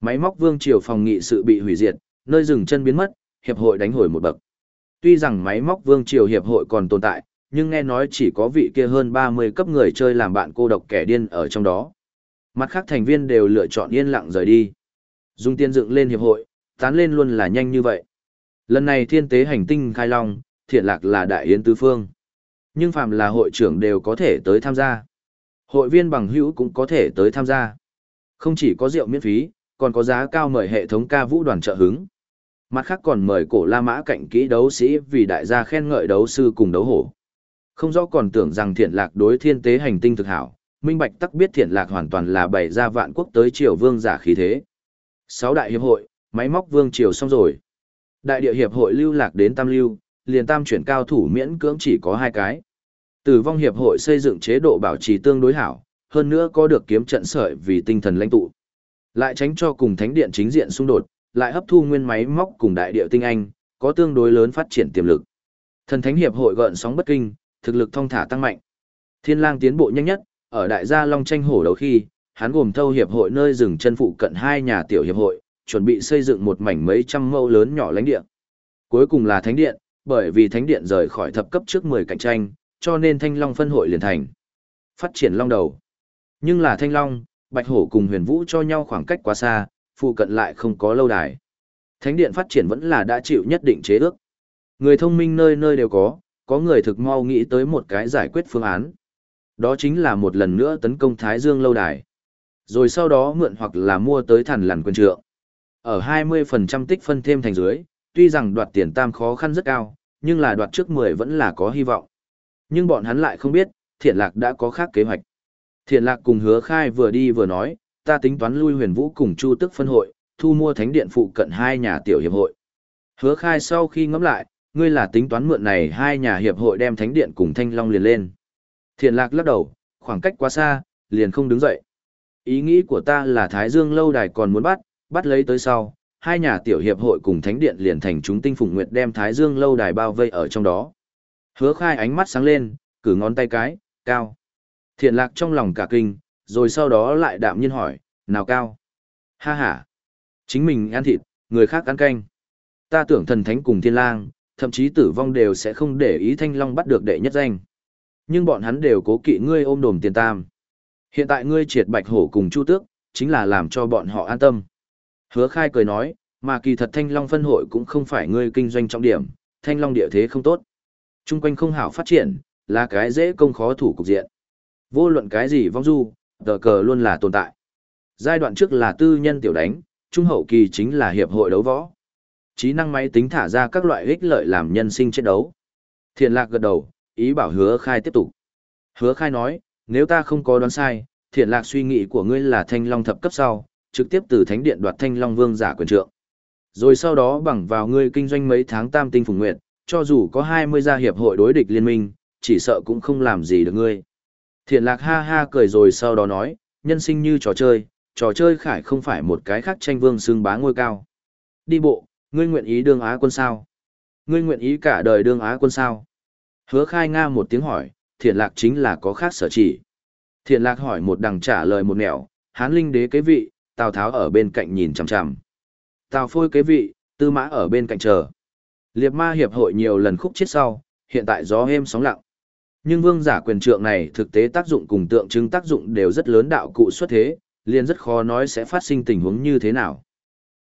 Máy móc vương triều phòng nghị sự bị hủy diệt, nơi dừng chân biến mất, hiệp hội đánh hồi một bậc. Tuy rằng máy móc vương triều hiệp hội còn tồn tại, nhưng nghe nói chỉ có vị kia hơn 30 cấp người chơi làm bạn cô độc kẻ điên ở trong đó. Mặt khác thành viên đều lựa chọn yên lặng rời đi. Dung tiên dựng lên hiệp hội, tán lên luôn là nhanh như vậy. Lần này thiên tế hành tinh khai long, thiện lạc là đại yến tứ phương. Nhưng phàm là hội trưởng đều có thể tới tham gia. Hội viên bằng hữu cũng có thể tới tham gia. Không chỉ có rượu miễn phí, còn có giá cao mời hệ thống ca vũ đoàn trợ hứng. Mặt khác còn mời cổ La Mã cạnh kỹ đấu sĩ vì đại gia khen ngợi đấu sư cùng đấu hổ. Không rõ còn tưởng rằng thiện lạc đối thiên tế hành tinh thực hảo, minh bạch tắc biết thiện lạc hoàn toàn là bày ra vạn quốc tới triều vương giả khí thế. Sáu đại hiệp hội, máy móc vương triều xong rồi. Đại địa hiệp hội lưu lạc đến tam lưu, liền tam chuyển cao thủ miễn cưỡng chỉ có hai cái. Tử vong hiệp hội xây dựng chế độ bảo trì tương đối hảo, hơn nữa có được kiếm trận sợi vì tinh thần lãnh tụ. Lại tránh cho cùng thánh điện chính diện xung đột, lại hấp thu nguyên máy móc cùng đại địa tinh anh, có tương đối lớn phát triển tiềm lực. Thần thánh hiệp hội gợn sóng bất kinh, thực lực thông thả tăng mạnh. Thiên lang tiến bộ nhanh nhất, ở đại gia long tranh hổ đấu khi, hắn gồm thâu hiệp hội nơi dừng chân phụ cận hai nhà tiểu hiệp hội, chuẩn bị xây dựng một mảnh mấy trăm mẫu lớn nhỏ lãnh địa. Cuối cùng là thánh điện, bởi vì thánh điện rời khỏi thập cấp trước 10 cạnh tranh, cho nên thanh long phân hội liền thành. Phát triển long đầu. Nhưng là thanh long, bạch hổ cùng huyền vũ cho nhau khoảng cách quá xa, phụ cận lại không có lâu đài. Thánh điện phát triển vẫn là đã chịu nhất định chế ước. Người thông minh nơi nơi đều có, có người thực mau nghĩ tới một cái giải quyết phương án. Đó chính là một lần nữa tấn công Thái Dương lâu đài. Rồi sau đó mượn hoặc là mua tới thần lằn quân trượng. Ở 20% tích phân thêm thành dưới, tuy rằng đoạt tiền tam khó khăn rất cao, nhưng là đoạt trước 10 vẫn là có hy vọng. Nhưng bọn hắn lại không biết, thiện lạc đã có khác kế hoạch. Thiện lạc cùng hứa khai vừa đi vừa nói, ta tính toán lui huyền vũ cùng chu tức phân hội, thu mua thánh điện phụ cận hai nhà tiểu hiệp hội. Hứa khai sau khi ngẫm lại, ngươi là tính toán mượn này hai nhà hiệp hội đem thánh điện cùng thanh long liền lên. Thiện lạc lắc đầu, khoảng cách quá xa, liền không đứng dậy. Ý nghĩ của ta là Thái Dương lâu đài còn muốn bắt, bắt lấy tới sau, hai nhà tiểu hiệp hội cùng thánh điện liền thành chúng tinh phùng nguyệt đem Thái Dương lâu đài bao vây ở trong đó. Hứa khai ánh mắt sáng lên, cử ngón tay cái, cao. Thiện lạc trong lòng cả kinh, rồi sau đó lại đạm nhiên hỏi, nào cao? Ha ha! Chính mình ăn thịt, người khác ăn canh. Ta tưởng thần thánh cùng thiên lang, thậm chí tử vong đều sẽ không để ý thanh long bắt được đệ nhất danh. Nhưng bọn hắn đều cố kỵ ngươi ôm đồm tiền tam. Hiện tại ngươi triệt bạch hổ cùng chu tước, chính là làm cho bọn họ an tâm. Hứa khai cười nói, mà kỳ thật thanh long phân hội cũng không phải ngươi kinh doanh trọng điểm, thanh long địa thế không tốt. Trung quanh không hảo phát triển, là cái dễ công khó thủ cục diện. Vô luận cái gì vong du, tờ cờ luôn là tồn tại. Giai đoạn trước là tư nhân tiểu đánh, trung hậu kỳ chính là hiệp hội đấu võ. Trí năng máy tính thả ra các loại ích lợi làm nhân sinh chiến đấu. Thiện lạc gật đầu, ý bảo hứa khai tiếp tục. Hứa khai nói, nếu ta không có đoán sai, thiện lạc suy nghĩ của ngươi là thanh long thập cấp sau, trực tiếp từ thánh điện đoạt thanh long vương giả quyền trượng. Rồi sau đó bằng vào ngươi kinh doanh mấy tháng tam tinh phùng nguyện, cho dù có 20 gia hiệp hội đối địch liên minh, chỉ sợ cũng không làm gì được ngươi. Thiện lạc ha ha cười rồi sau đó nói, nhân sinh như trò chơi, trò chơi khải không phải một cái khác tranh vương xương bá ngôi cao. Đi bộ, ngươi nguyện ý đương Á quân sao? Ngươi nguyện ý cả đời đương Á quân sao? Hứa khai Nga một tiếng hỏi, thiện lạc chính là có khác sở chỉ. Thiện lạc hỏi một đằng trả lời một nẻo, hán linh đế kế vị, Tào Tháo ở bên cạnh nhìn chằm chằm. Tào phôi kế vị, tư mã ở bên cạnh chờ. Liệt ma hiệp hội nhiều lần khúc chết sau, hiện tại gió êm sóng lặng. Nhưng vương giả quyền trượng này thực tế tác dụng cùng tượng trưng tác dụng đều rất lớn đạo cụ xuất thế, liền rất khó nói sẽ phát sinh tình huống như thế nào.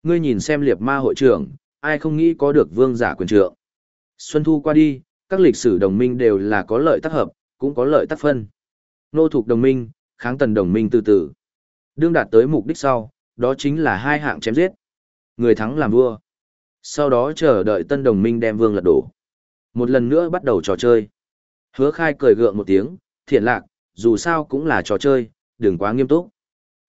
Ngươi nhìn xem liệt ma hội trưởng, ai không nghĩ có được vương giả quyền trượng. Xuân thu qua đi, các lịch sử đồng minh đều là có lợi tác hợp, cũng có lợi tác phân. Nô thuộc đồng minh, kháng tần đồng minh từ từ. Đương đạt tới mục đích sau, đó chính là hai hạng chém giết. Người thắng làm vua. Sau đó chờ đợi tân đồng minh đem vương lật đổ. Một lần nữa bắt đầu trò chơi. Hứa khai cười gượng một tiếng, thiện lạc, dù sao cũng là trò chơi, đừng quá nghiêm túc.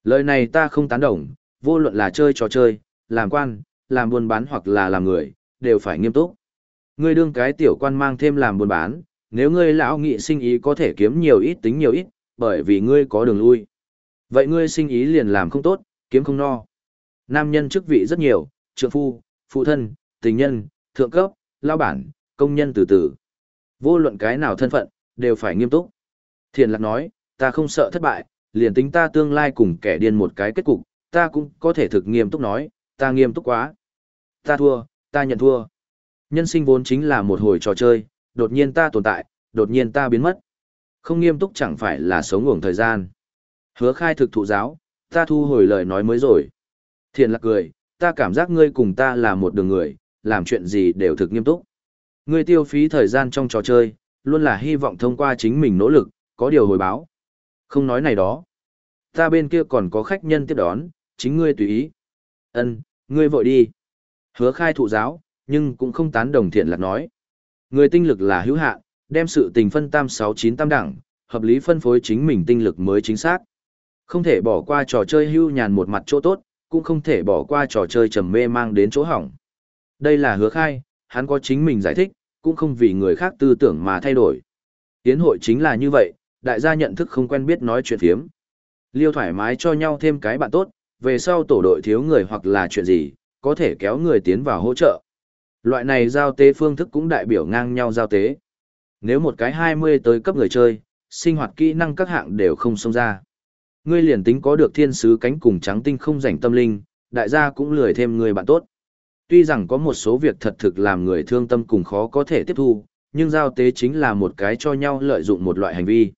Lời này ta không tán đồng, vô luận là chơi trò chơi, làm quan, làm buôn bán hoặc là làm người, đều phải nghiêm túc. Ngươi đương cái tiểu quan mang thêm làm buôn bán, nếu ngươi lão nghị sinh ý có thể kiếm nhiều ít tính nhiều ít, bởi vì ngươi có đường lui. Vậy ngươi sinh ý liền làm không tốt, kiếm không no. Nam nhân chức vị rất nhiều, trượng phu, phụ thân, tình nhân, thượng cấp, lao bản, công nhân từ từ. Vô luận cái nào thân phận, đều phải nghiêm túc. Thiền lạc nói, ta không sợ thất bại, liền tính ta tương lai cùng kẻ điên một cái kết cục, ta cũng có thể thực nghiêm túc nói, ta nghiêm túc quá. Ta thua, ta nhận thua. Nhân sinh vốn chính là một hồi trò chơi, đột nhiên ta tồn tại, đột nhiên ta biến mất. Không nghiêm túc chẳng phải là sống ngủng thời gian. Hứa khai thực thụ giáo, ta thu hồi lời nói mới rồi. Thiền lạc cười, ta cảm giác ngươi cùng ta là một đường người, làm chuyện gì đều thực nghiêm túc. Ngươi tiêu phí thời gian trong trò chơi, luôn là hy vọng thông qua chính mình nỗ lực, có điều hồi báo. Không nói này đó. Ta bên kia còn có khách nhân tiếp đón, chính ngươi tùy ý. Ân, ngươi vội đi. Hứa khai thụ giáo, nhưng cũng không tán đồng thiện lạc nói. Người tinh lực là hữu hạn, đem sự tình phân tam sáu chín tam đẳng, hợp lý phân phối chính mình tinh lực mới chính xác. Không thể bỏ qua trò chơi hưu nhàn một mặt chỗ tốt, cũng không thể bỏ qua trò chơi trầm mê mang đến chỗ hỏng. Đây là hứa khai, hắn có chính mình giải thích, cũng không vì người khác tư tưởng mà thay đổi. Tiến hội chính là như vậy, đại gia nhận thức không quen biết nói chuyện phiếm. Liêu thoải mái cho nhau thêm cái bạn tốt, về sau tổ đội thiếu người hoặc là chuyện gì, có thể kéo người tiến vào hỗ trợ. Loại này giao tế phương thức cũng đại biểu ngang nhau giao tế. Nếu một cái 20 tới cấp người chơi, sinh hoạt kỹ năng các hạng đều không xông ra. Ngươi liền tính có được thiên sứ cánh cùng trắng tinh không rảnh tâm linh, đại gia cũng lười thêm người bạn tốt. Tuy rằng có một số việc thật thực làm người thương tâm cùng khó có thể tiếp thu, nhưng giao tế chính là một cái cho nhau lợi dụng một loại hành vi.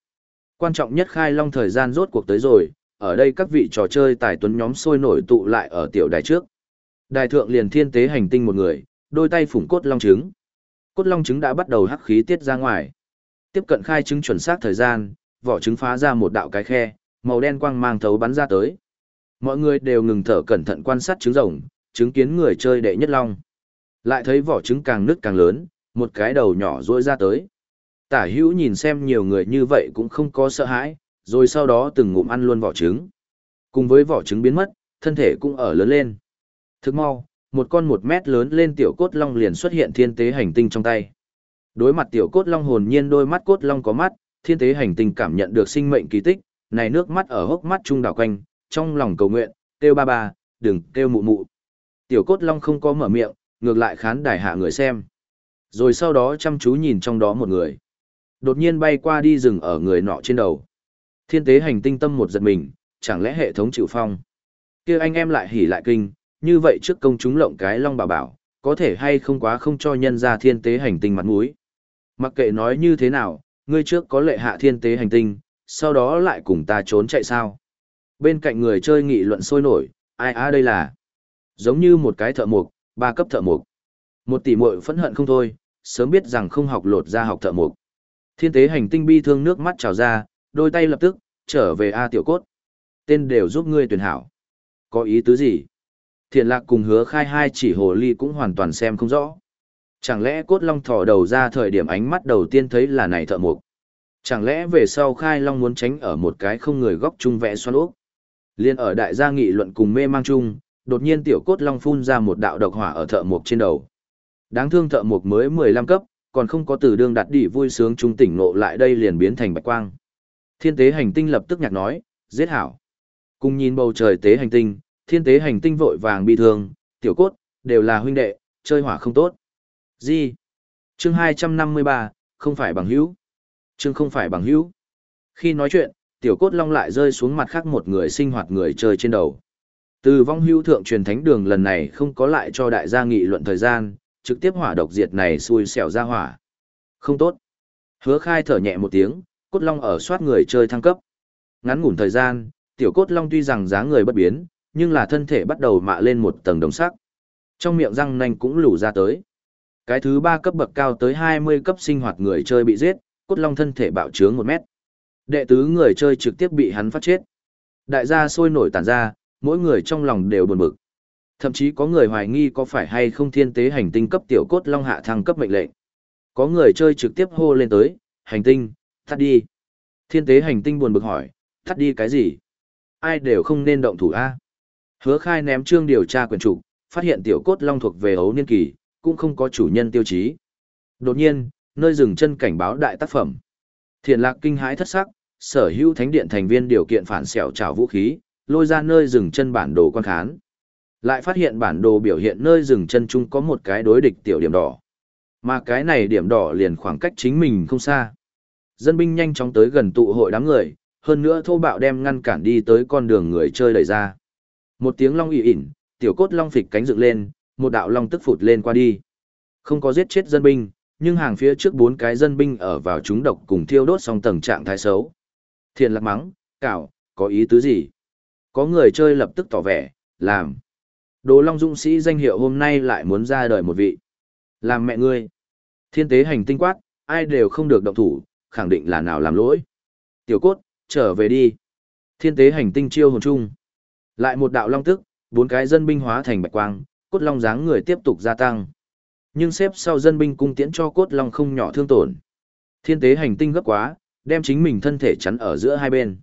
Quan trọng nhất khai long thời gian rốt cuộc tới rồi, ở đây các vị trò chơi tài tuấn nhóm sôi nổi tụ lại ở tiểu đài trước. Đài thượng liền thiên tế hành tinh một người, đôi tay phủng cốt long trứng. Cốt long trứng đã bắt đầu hắc khí tiết ra ngoài. Tiếp cận khai trứng chuẩn xác thời gian, vỏ trứng phá ra một đạo cái khe, màu đen quang mang thấu bắn ra tới. Mọi người đều ngừng thở cẩn thận quan sát trứng rồng, chứng kiến người chơi đệ nhất long. Lại thấy vỏ trứng càng nứt càng lớn, một cái đầu nhỏ rỗi ra tới. Tả hữu nhìn xem nhiều người như vậy cũng không có sợ hãi, rồi sau đó từng ngụm ăn luôn vỏ trứng. Cùng với vỏ trứng biến mất, thân thể cũng ở lớn lên. Thức mau, một con một mét lớn lên tiểu cốt long liền xuất hiện thiên tế hành tinh trong tay. Đối mặt tiểu cốt long hồn nhiên đôi mắt cốt long có mắt, thiên tế hành tinh cảm nhận được sinh mệnh kỳ tích, này nước mắt ở hốc mắt trung đảo quanh, trong lòng cầu nguyện, kêu ba ba, đừng kêu mụ mụ. Tiểu cốt long không có mở miệng, ngược lại khán đài hạ người xem. Rồi sau đó chăm chú nhìn trong đó một người. Đột nhiên bay qua đi rừng ở người nọ trên đầu. Thiên tế hành tinh tâm một giật mình, chẳng lẽ hệ thống chịu phong. kia anh em lại hỉ lại kinh, như vậy trước công chúng lộng cái long bảo bảo, có thể hay không quá không cho nhân ra thiên tế hành tinh mặt mũi. Mặc kệ nói như thế nào, ngươi trước có lệ hạ thiên tế hành tinh, sau đó lại cùng ta trốn chạy sao. Bên cạnh người chơi nghị luận sôi nổi, ai á đây là giống như một cái thợ mộc, ba cấp thợ mộc. Một tỷ muội phẫn hận không thôi, sớm biết rằng không học lột ra học thợ mộc. Thiên tế hành tinh bi thương nước mắt trào ra, đôi tay lập tức, trở về A tiểu cốt. Tên đều giúp ngươi tuyển hảo. Có ý tứ gì? Thiện lạc cùng hứa khai hai chỉ hồ ly cũng hoàn toàn xem không rõ. Chẳng lẽ cốt long thỏ đầu ra thời điểm ánh mắt đầu tiên thấy là này thợ mộc? Chẳng lẽ về sau khai long muốn tránh ở một cái không người góc chung vẽ xoan ốc? Liên ở đại gia nghị luận cùng mê mang chung, đột nhiên tiểu cốt long phun ra một đạo độc hỏa ở thợ mộc trên đầu. Đáng thương thợ mộc mới 15 cấp, còn không có từ đương đặt đi vui sướng trung tỉnh nộ lại đây liền biến thành bạch quang. Thiên tế hành tinh lập tức nhạc nói, giết hảo. Cùng nhìn bầu trời tế hành tinh, thiên tế hành tinh vội vàng bị thương, tiểu cốt, đều là huynh đệ, chơi hỏa không tốt. Gì? Chương 253, không phải bằng hữu. Chương không phải bằng hữu. Khi nói chuyện, tiểu cốt long lại rơi xuống mặt khác một người sinh hoạt người chơi trên đầu. Từ vong hưu thượng truyền thánh đường lần này không có lại cho đại gia nghị luận thời gian, trực tiếp hỏa độc diệt này xui xẻo ra hỏa. Không tốt. Hứa khai thở nhẹ một tiếng, cốt long ở soát người chơi thăng cấp. Ngắn ngủn thời gian, tiểu cốt long tuy rằng dáng người bất biến, nhưng là thân thể bắt đầu mạ lên một tầng đồng sắc. Trong miệng răng nanh cũng lủ ra tới. Cái thứ ba cấp bậc cao tới 20 cấp sinh hoạt người chơi bị giết, cốt long thân thể bạo trướng 1 mét. Đệ tứ người chơi trực tiếp bị hắn phát chết. Đại gia sôi nổi tản ra, mỗi người trong lòng đều buồn bực. Thậm chí có người hoài nghi có phải hay không thiên tế hành tinh cấp tiểu cốt long hạ thăng cấp mệnh lệnh. Có người chơi trực tiếp hô lên tới, hành tinh, tắt đi. Thiên tế hành tinh buồn bực hỏi, tắt đi cái gì? Ai đều không nên động thủ A. Hứa khai ném trương điều tra quyền trục, phát hiện tiểu cốt long thuộc về ấu niên kỳ, cũng không có chủ nhân tiêu chí. Đột nhiên, nơi dừng chân cảnh báo đại tác phẩm. thiền lạc kinh hãi thất sắc, sở hữu thánh điện thành viên điều kiện phản xẻo trào vũ khí, lôi ra nơi dừng chân bản đồ quan khán. Lại phát hiện bản đồ biểu hiện nơi dừng chân chung có một cái đối địch tiểu điểm đỏ. Mà cái này điểm đỏ liền khoảng cách chính mình không xa. Dân binh nhanh chóng tới gần tụ hội đám người, hơn nữa thô bạo đem ngăn cản đi tới con đường người chơi đẩy ra. Một tiếng long ị ỉn, tiểu cốt long phịch cánh dựng lên, một đạo long tức phụt lên qua đi. Không có giết chết dân binh, nhưng hàng phía trước bốn cái dân binh ở vào chúng độc cùng thiêu đốt song tầng trạng thái xấu. Thiền lạc mắng, cảo, có ý tứ gì? Có người chơi lập tức tỏ vẻ, làm. Đồ Long Dũng sĩ danh hiệu hôm nay lại muốn ra đời một vị. Làm mẹ ngươi. Thiên tế hành tinh quát, ai đều không được động thủ, khẳng định là nào làm lỗi. Tiểu cốt, trở về đi. Thiên tế hành tinh chiêu hồn chung. Lại một đạo long tức, bốn cái dân binh hóa thành bạch quang, cốt long dáng người tiếp tục gia tăng. Nhưng xếp sau dân binh cung tiễn cho cốt long không nhỏ thương tổn. Thiên tế hành tinh gấp quá, đem chính mình thân thể chắn ở giữa hai bên.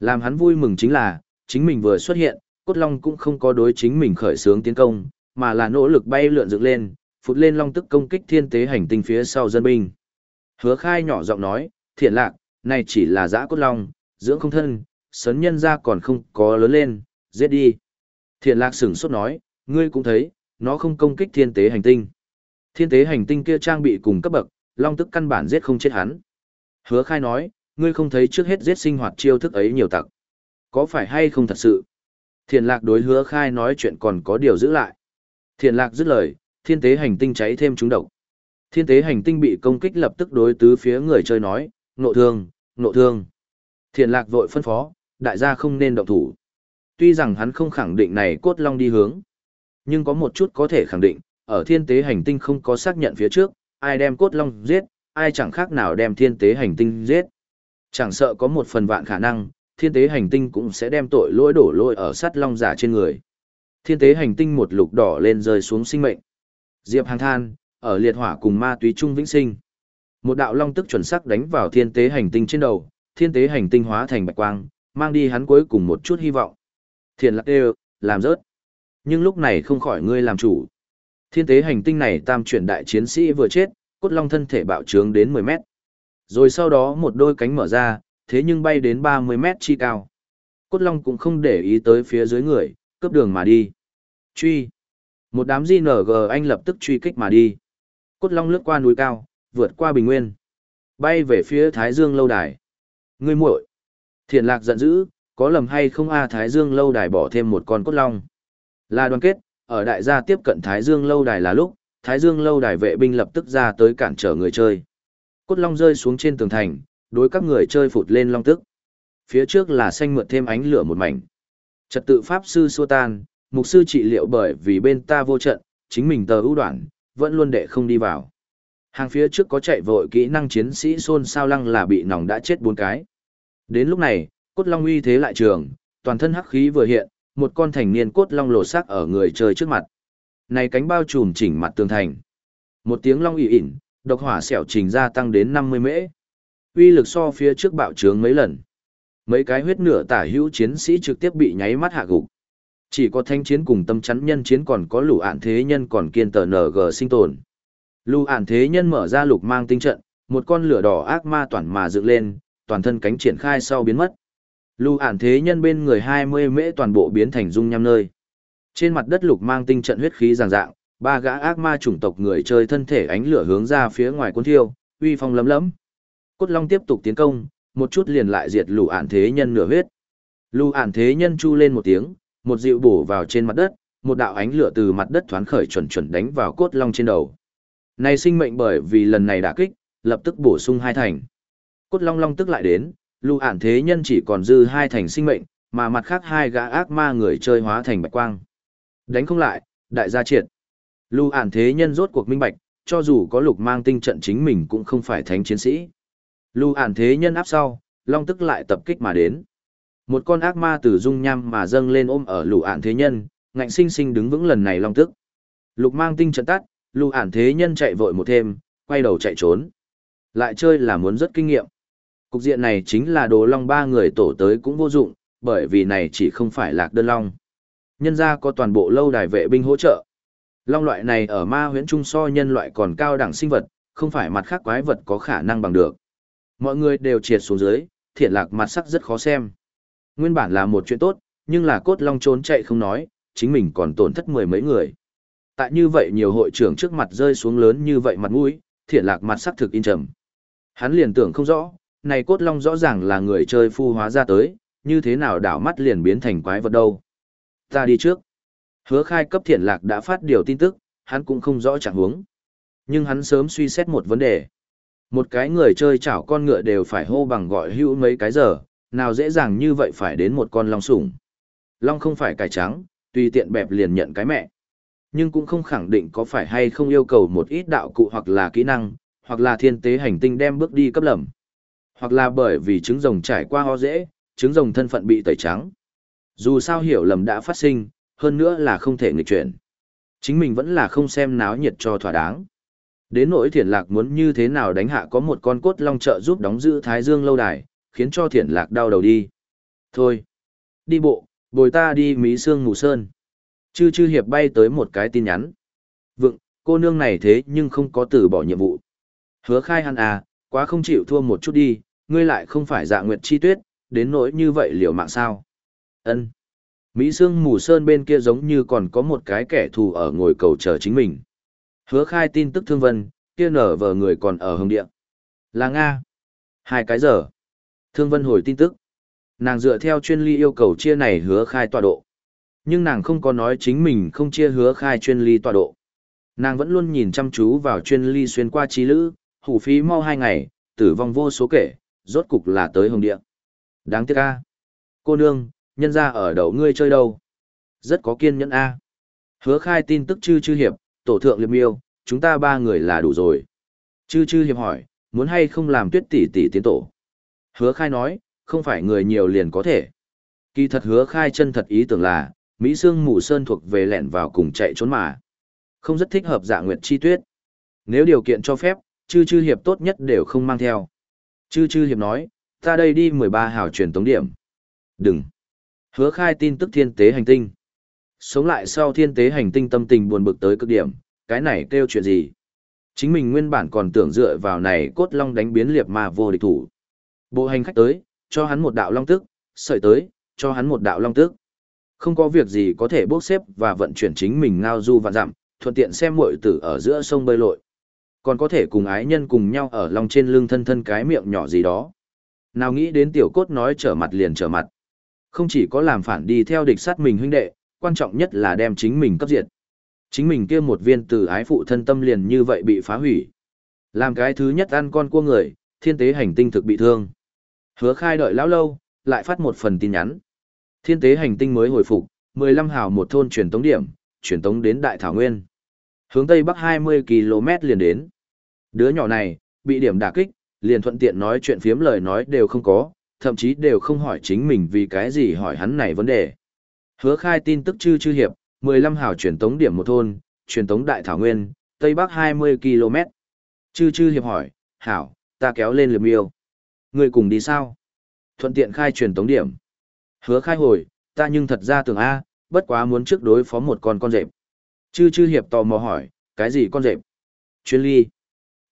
Làm hắn vui mừng chính là, chính mình vừa xuất hiện, cốt long cũng không có đối chính mình khởi xướng tiến công, mà là nỗ lực bay lượn dựng lên, phụt lên long tức công kích thiên tế hành tinh phía sau dân binh. Hứa khai nhỏ giọng nói, thiện lạc, này chỉ là giã cốt long, dưỡng không thân, sấn nhân ra còn không có lớn lên, giết đi. Thiện lạc sửng sốt nói, ngươi cũng thấy, nó không công kích thiên tế hành tinh. Thiên tế hành tinh kia trang bị cùng cấp bậc, long tức căn bản giết không chết hắn. Hứa khai nói, ngươi không thấy trước hết giết sinh hoạt chiêu thức ấy nhiều tặc. Có phải hay không thật sự? Thiện lạc đối hứa khai nói chuyện còn có điều giữ lại. Thiện lạc dứt lời, thiên tế hành tinh cháy thêm trúng độc. Thiên tế hành tinh bị công kích lập tức đối tứ phía người chơi nói, nộ thương, nộ thương. Thiện lạc vội phân phó, đại gia không nên động thủ. Tuy rằng hắn không khẳng định này cốt long đi hướng, nhưng có một chút có thể khẳng định, ở thiên tế hành tinh không có xác nhận phía trước, ai đem cốt long giết, ai chẳng khác nào đem thiên tế hành tinh giết. Chẳng sợ có một phần vạn khả năng, thiên tế hành tinh cũng sẽ đem tội lỗi đổ lỗi ở sắt long giả trên người. Thiên tế hành tinh một lục đỏ lên rơi xuống sinh mệnh. Diệp hàng than, ở liệt hỏa cùng ma túy trung vĩnh sinh. Một đạo long tức chuẩn xác đánh vào thiên tế hành tinh trên đầu, thiên tế hành tinh hóa thành bạch quang, mang đi hắn cuối cùng một chút hy vọng. Thiền lạc đều, làm rớt. Nhưng lúc này không khỏi ngươi làm chủ. Thiên tế hành tinh này tam chuyển đại chiến sĩ vừa chết, cốt long thân thể bạo trướng đến 10 mét. Rồi sau đó một đôi cánh mở ra, thế nhưng bay đến 30 mét chi cao. Cốt long cũng không để ý tới phía dưới người, cướp đường mà đi. Truy. Một đám GNG anh lập tức truy kích mà đi. Cốt long lướt qua núi cao, vượt qua bình nguyên. Bay về phía Thái Dương lâu đài. Ngươi muội. Thiện lạc giận dữ, có lầm hay không a Thái Dương lâu đài bỏ thêm một con cốt long. Là đoàn kết, ở đại gia tiếp cận Thái Dương lâu đài là lúc, Thái Dương lâu đài vệ binh lập tức ra tới cản trở người chơi. Cốt long rơi xuống trên tường thành, đối các người chơi phụt lên long tức. Phía trước là xanh mượt thêm ánh lửa một mảnh. Trật tự pháp sư xua tan, mục sư trị liệu bởi vì bên ta vô trận, chính mình tờ ưu đoạn, vẫn luôn đệ không đi vào. Hàng phía trước có chạy vội kỹ năng chiến sĩ xôn sao lăng là bị nòng đã chết bốn cái. Đến lúc này, cốt long uy thế lại trường, toàn thân hắc khí vừa hiện, một con thành niên cốt long lộ xác ở người chơi trước mặt. Này cánh bao trùm chỉnh mặt tường thành. Một tiếng long ỉ ỉn, độc hỏa xẻo trình gia tăng đến 50 mễ. Uy lực so phía trước bạo trướng mấy lần. Mấy cái huyết nửa tả hữu chiến sĩ trực tiếp bị nháy mắt hạ gục. Chỉ có thanh chiến cùng tâm chắn nhân chiến còn có lũ ạn thế nhân còn kiên tờ NG sinh tồn. Lũ ạn thế nhân mở ra lục mang tinh trận, một con lửa đỏ ác ma toàn mà dựng lên, toàn thân cánh triển khai sau biến mất. Lũ ạn thế nhân bên người 20 mễ toàn bộ biến thành dung nham nơi. Trên mặt đất lục mang tinh trận huyết khí ràng dạng, ba gã ác ma chủng tộc người chơi thân thể ánh lửa hướng ra phía ngoài cuốn thiêu, uy phong lấm lấm. Cốt Long tiếp tục tiến công, một chút liền lại diệt lũ ản thế nhân nửa huyết. Lũ ản thế nhân chu lên một tiếng, một dịu bổ vào trên mặt đất, một đạo ánh lửa từ mặt đất thoáng khởi chuẩn chuẩn đánh vào Cốt Long trên đầu. Này sinh mệnh bởi vì lần này đả kích, lập tức bổ sung hai thành. Cốt Long Long tức lại đến, lưu ản thế nhân chỉ còn dư hai thành sinh mệnh, mà mặt khác hai gã ác ma người chơi hóa thành bạch quang. Đánh không lại, đại gia triệt. Lưu ản thế nhân rốt cuộc minh bạch, cho dù có lục mang tinh trận chính mình cũng không phải thánh chiến sĩ. Lưu ản thế nhân áp sau, long tức lại tập kích mà đến. Một con ác ma từ dung nham mà dâng lên ôm ở lũ ản thế nhân, ngạnh sinh sinh đứng vững lần này long tức. Lục mang tinh trận tắt, lũ ản thế nhân chạy vội một thêm, quay đầu chạy trốn. Lại chơi là muốn rất kinh nghiệm. Cục diện này chính là đồ long ba người tổ tới cũng vô dụng, bởi vì này chỉ không phải lạc đơn long. Nhân ra có toàn bộ lâu đài vệ binh hỗ trợ. Long loại này ở ma huyễn trung so nhân loại còn cao đẳng sinh vật, không phải mặt khác quái vật có khả năng bằng được. Mọi người đều triệt xuống dưới, thiện lạc mặt sắc rất khó xem. Nguyên bản là một chuyện tốt, nhưng là cốt long trốn chạy không nói, chính mình còn tổn thất mười mấy người. Tại như vậy nhiều hội trưởng trước mặt rơi xuống lớn như vậy mặt mũi, thiện lạc mặt sắc thực in trầm. Hắn liền tưởng không rõ, này cốt long rõ ràng là người chơi phu hóa ra tới, như thế nào đảo mắt liền biến thành quái vật đâu. Ta đi trước. Hứa khai cấp thiện lạc đã phát điều tin tức, hắn cũng không rõ trạng huống Nhưng hắn sớm suy xét một vấn đề. Một cái người chơi chảo con ngựa đều phải hô bằng gọi hữu mấy cái giờ, nào dễ dàng như vậy phải đến một con long sủng. Long không phải cải trắng, tùy tiện bẹp liền nhận cái mẹ. Nhưng cũng không khẳng định có phải hay không yêu cầu một ít đạo cụ hoặc là kỹ năng, hoặc là thiên tế hành tinh đem bước đi cấp lầm. Hoặc là bởi vì trứng rồng trải qua ho dễ, trứng rồng thân phận bị tẩy trắng. Dù sao hiểu lầm đã phát sinh, hơn nữa là không thể nghịch chuyển. Chính mình vẫn là không xem náo nhiệt cho thỏa đáng. Đến nỗi thiền lạc muốn như thế nào đánh hạ có một con cốt long trợ giúp đóng giữ Thái Dương lâu đài, khiến cho thiển lạc đau đầu đi. Thôi, đi bộ, bồi ta đi Mỹ Sương Ngủ Sơn. Chư chư hiệp bay tới một cái tin nhắn. Vựng, cô nương này thế nhưng không có từ bỏ nhiệm vụ. Hứa khai hắn à, quá không chịu thua một chút đi, ngươi lại không phải dạ nguyệt chi tuyết, đến nỗi như vậy liều mạng sao. ân Mỹ Sương Mù Sơn bên kia giống như còn có một cái kẻ thù ở ngồi cầu chờ chính mình. Hứa khai tin tức thương vân, kia nở vờ người còn ở hồng địa. Là Nga. Hai cái giờ. Thương vân hồi tin tức. Nàng dựa theo chuyên ly yêu cầu chia này hứa khai tọa độ. Nhưng nàng không có nói chính mình không chia hứa khai chuyên ly tọa độ. Nàng vẫn luôn nhìn chăm chú vào chuyên ly xuyên qua trí lữ, hủ phí mau hai ngày, tử vong vô số kể, rốt cục là tới hồng địa. Đáng tiếc a, Cô nương, nhân ra ở đầu ngươi chơi đâu. Rất có kiên nhẫn A. Hứa khai tin tức chư chư hiệp, tổ thượng liệp miêu, chúng ta ba người là đủ rồi. Chư chư hiệp hỏi, muốn hay không làm tuyết tỷ tỷ tiến tổ. Hứa khai nói, không phải người nhiều liền có thể. Kỳ thật hứa khai chân thật ý tưởng là, Mỹ Sương Mù Sơn thuộc về lẹn vào cùng chạy trốn mà. Không rất thích hợp dạ nguyệt chi tuyết. Nếu điều kiện cho phép, chư chư hiệp tốt nhất đều không mang theo. Chư chư hiệp nói, ta đây đi 13 hào truyền tống điểm. Đừng. Hứa khai tin tức thiên tế hành tinh. Sống lại sau thiên tế hành tinh tâm tình buồn bực tới cực điểm, cái này kêu chuyện gì? Chính mình nguyên bản còn tưởng dựa vào này cốt long đánh biến liệt mà vô địch thủ. Bộ hành khách tới, cho hắn một đạo long tức, sợi tới, cho hắn một đạo long tức. Không có việc gì có thể bốc xếp và vận chuyển chính mình ngao du và giảm thuận tiện xem muội tử ở giữa sông bơi lội. Còn có thể cùng ái nhân cùng nhau ở lòng trên lưng thân thân cái miệng nhỏ gì đó. Nào nghĩ đến tiểu cốt nói trở mặt liền trở mặt. Không chỉ có làm phản đi theo địch sát mình huynh đệ, quan trọng nhất là đem chính mình cấp diệt. Chính mình kia một viên từ ái phụ thân tâm liền như vậy bị phá hủy. Làm cái thứ nhất ăn con cua người, thiên tế hành tinh thực bị thương. Hứa khai đợi lão lâu, lại phát một phần tin nhắn. Thiên tế hành tinh mới hồi phục, 15 hào một thôn truyền tống điểm, truyền tống đến Đại Thảo Nguyên. Hướng Tây Bắc 20 km liền đến. Đứa nhỏ này, bị điểm đả kích, liền thuận tiện nói chuyện phiếm lời nói đều không có, thậm chí đều không hỏi chính mình vì cái gì hỏi hắn này vấn đề. Hứa khai tin tức chư chư hiệp, 15 hào truyền tống điểm một thôn, truyền tống đại thảo nguyên, Tây Bắc 20 km. Chư chư hiệp hỏi, hảo, ta kéo lên liệp miêu. Ngươi cùng đi sao? Thuận tiện khai truyền tống điểm. Hứa khai hồi, ta nhưng thật ra tưởng A, bất quá muốn trước đối phó một con con rệp. Chư chư hiệp tò mò hỏi, cái gì con rệp? Chuyên ly.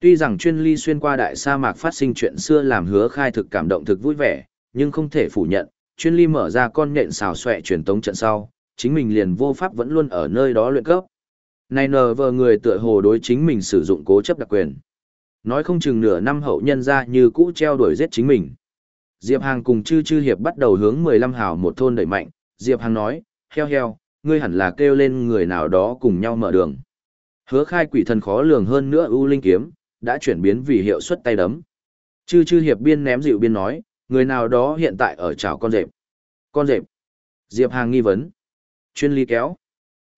Tuy rằng chuyên ly xuyên qua đại sa mạc phát sinh chuyện xưa làm hứa khai thực cảm động thực vui vẻ, nhưng không thể phủ nhận, chuyên ly mở ra con nhện xào xòe truyền tống trận sau, chính mình liền vô pháp vẫn luôn ở nơi đó luyện cấp. Này nờ vờ người tựa hồ đối chính mình sử dụng cố chấp đặc quyền. Nói không chừng nửa năm hậu nhân ra như cũ treo đuổi giết chính mình. Diệp Hàng cùng chư chư hiệp bắt đầu hướng 15 hào một thôn đẩy mạnh, Diệp Hàng nói, heo heo, ngươi hẳn là kêu lên người nào đó cùng nhau mở đường. Hứa khai quỷ thần khó lường hơn nữa ưu linh kiếm, đã chuyển biến vì hiệu suất tay đấm. Chư chư hiệp biên ném dịu biên nói, người nào đó hiện tại ở chảo con rệp. Con rệp. Diệp Hàng nghi vấn. Chuyên ly kéo.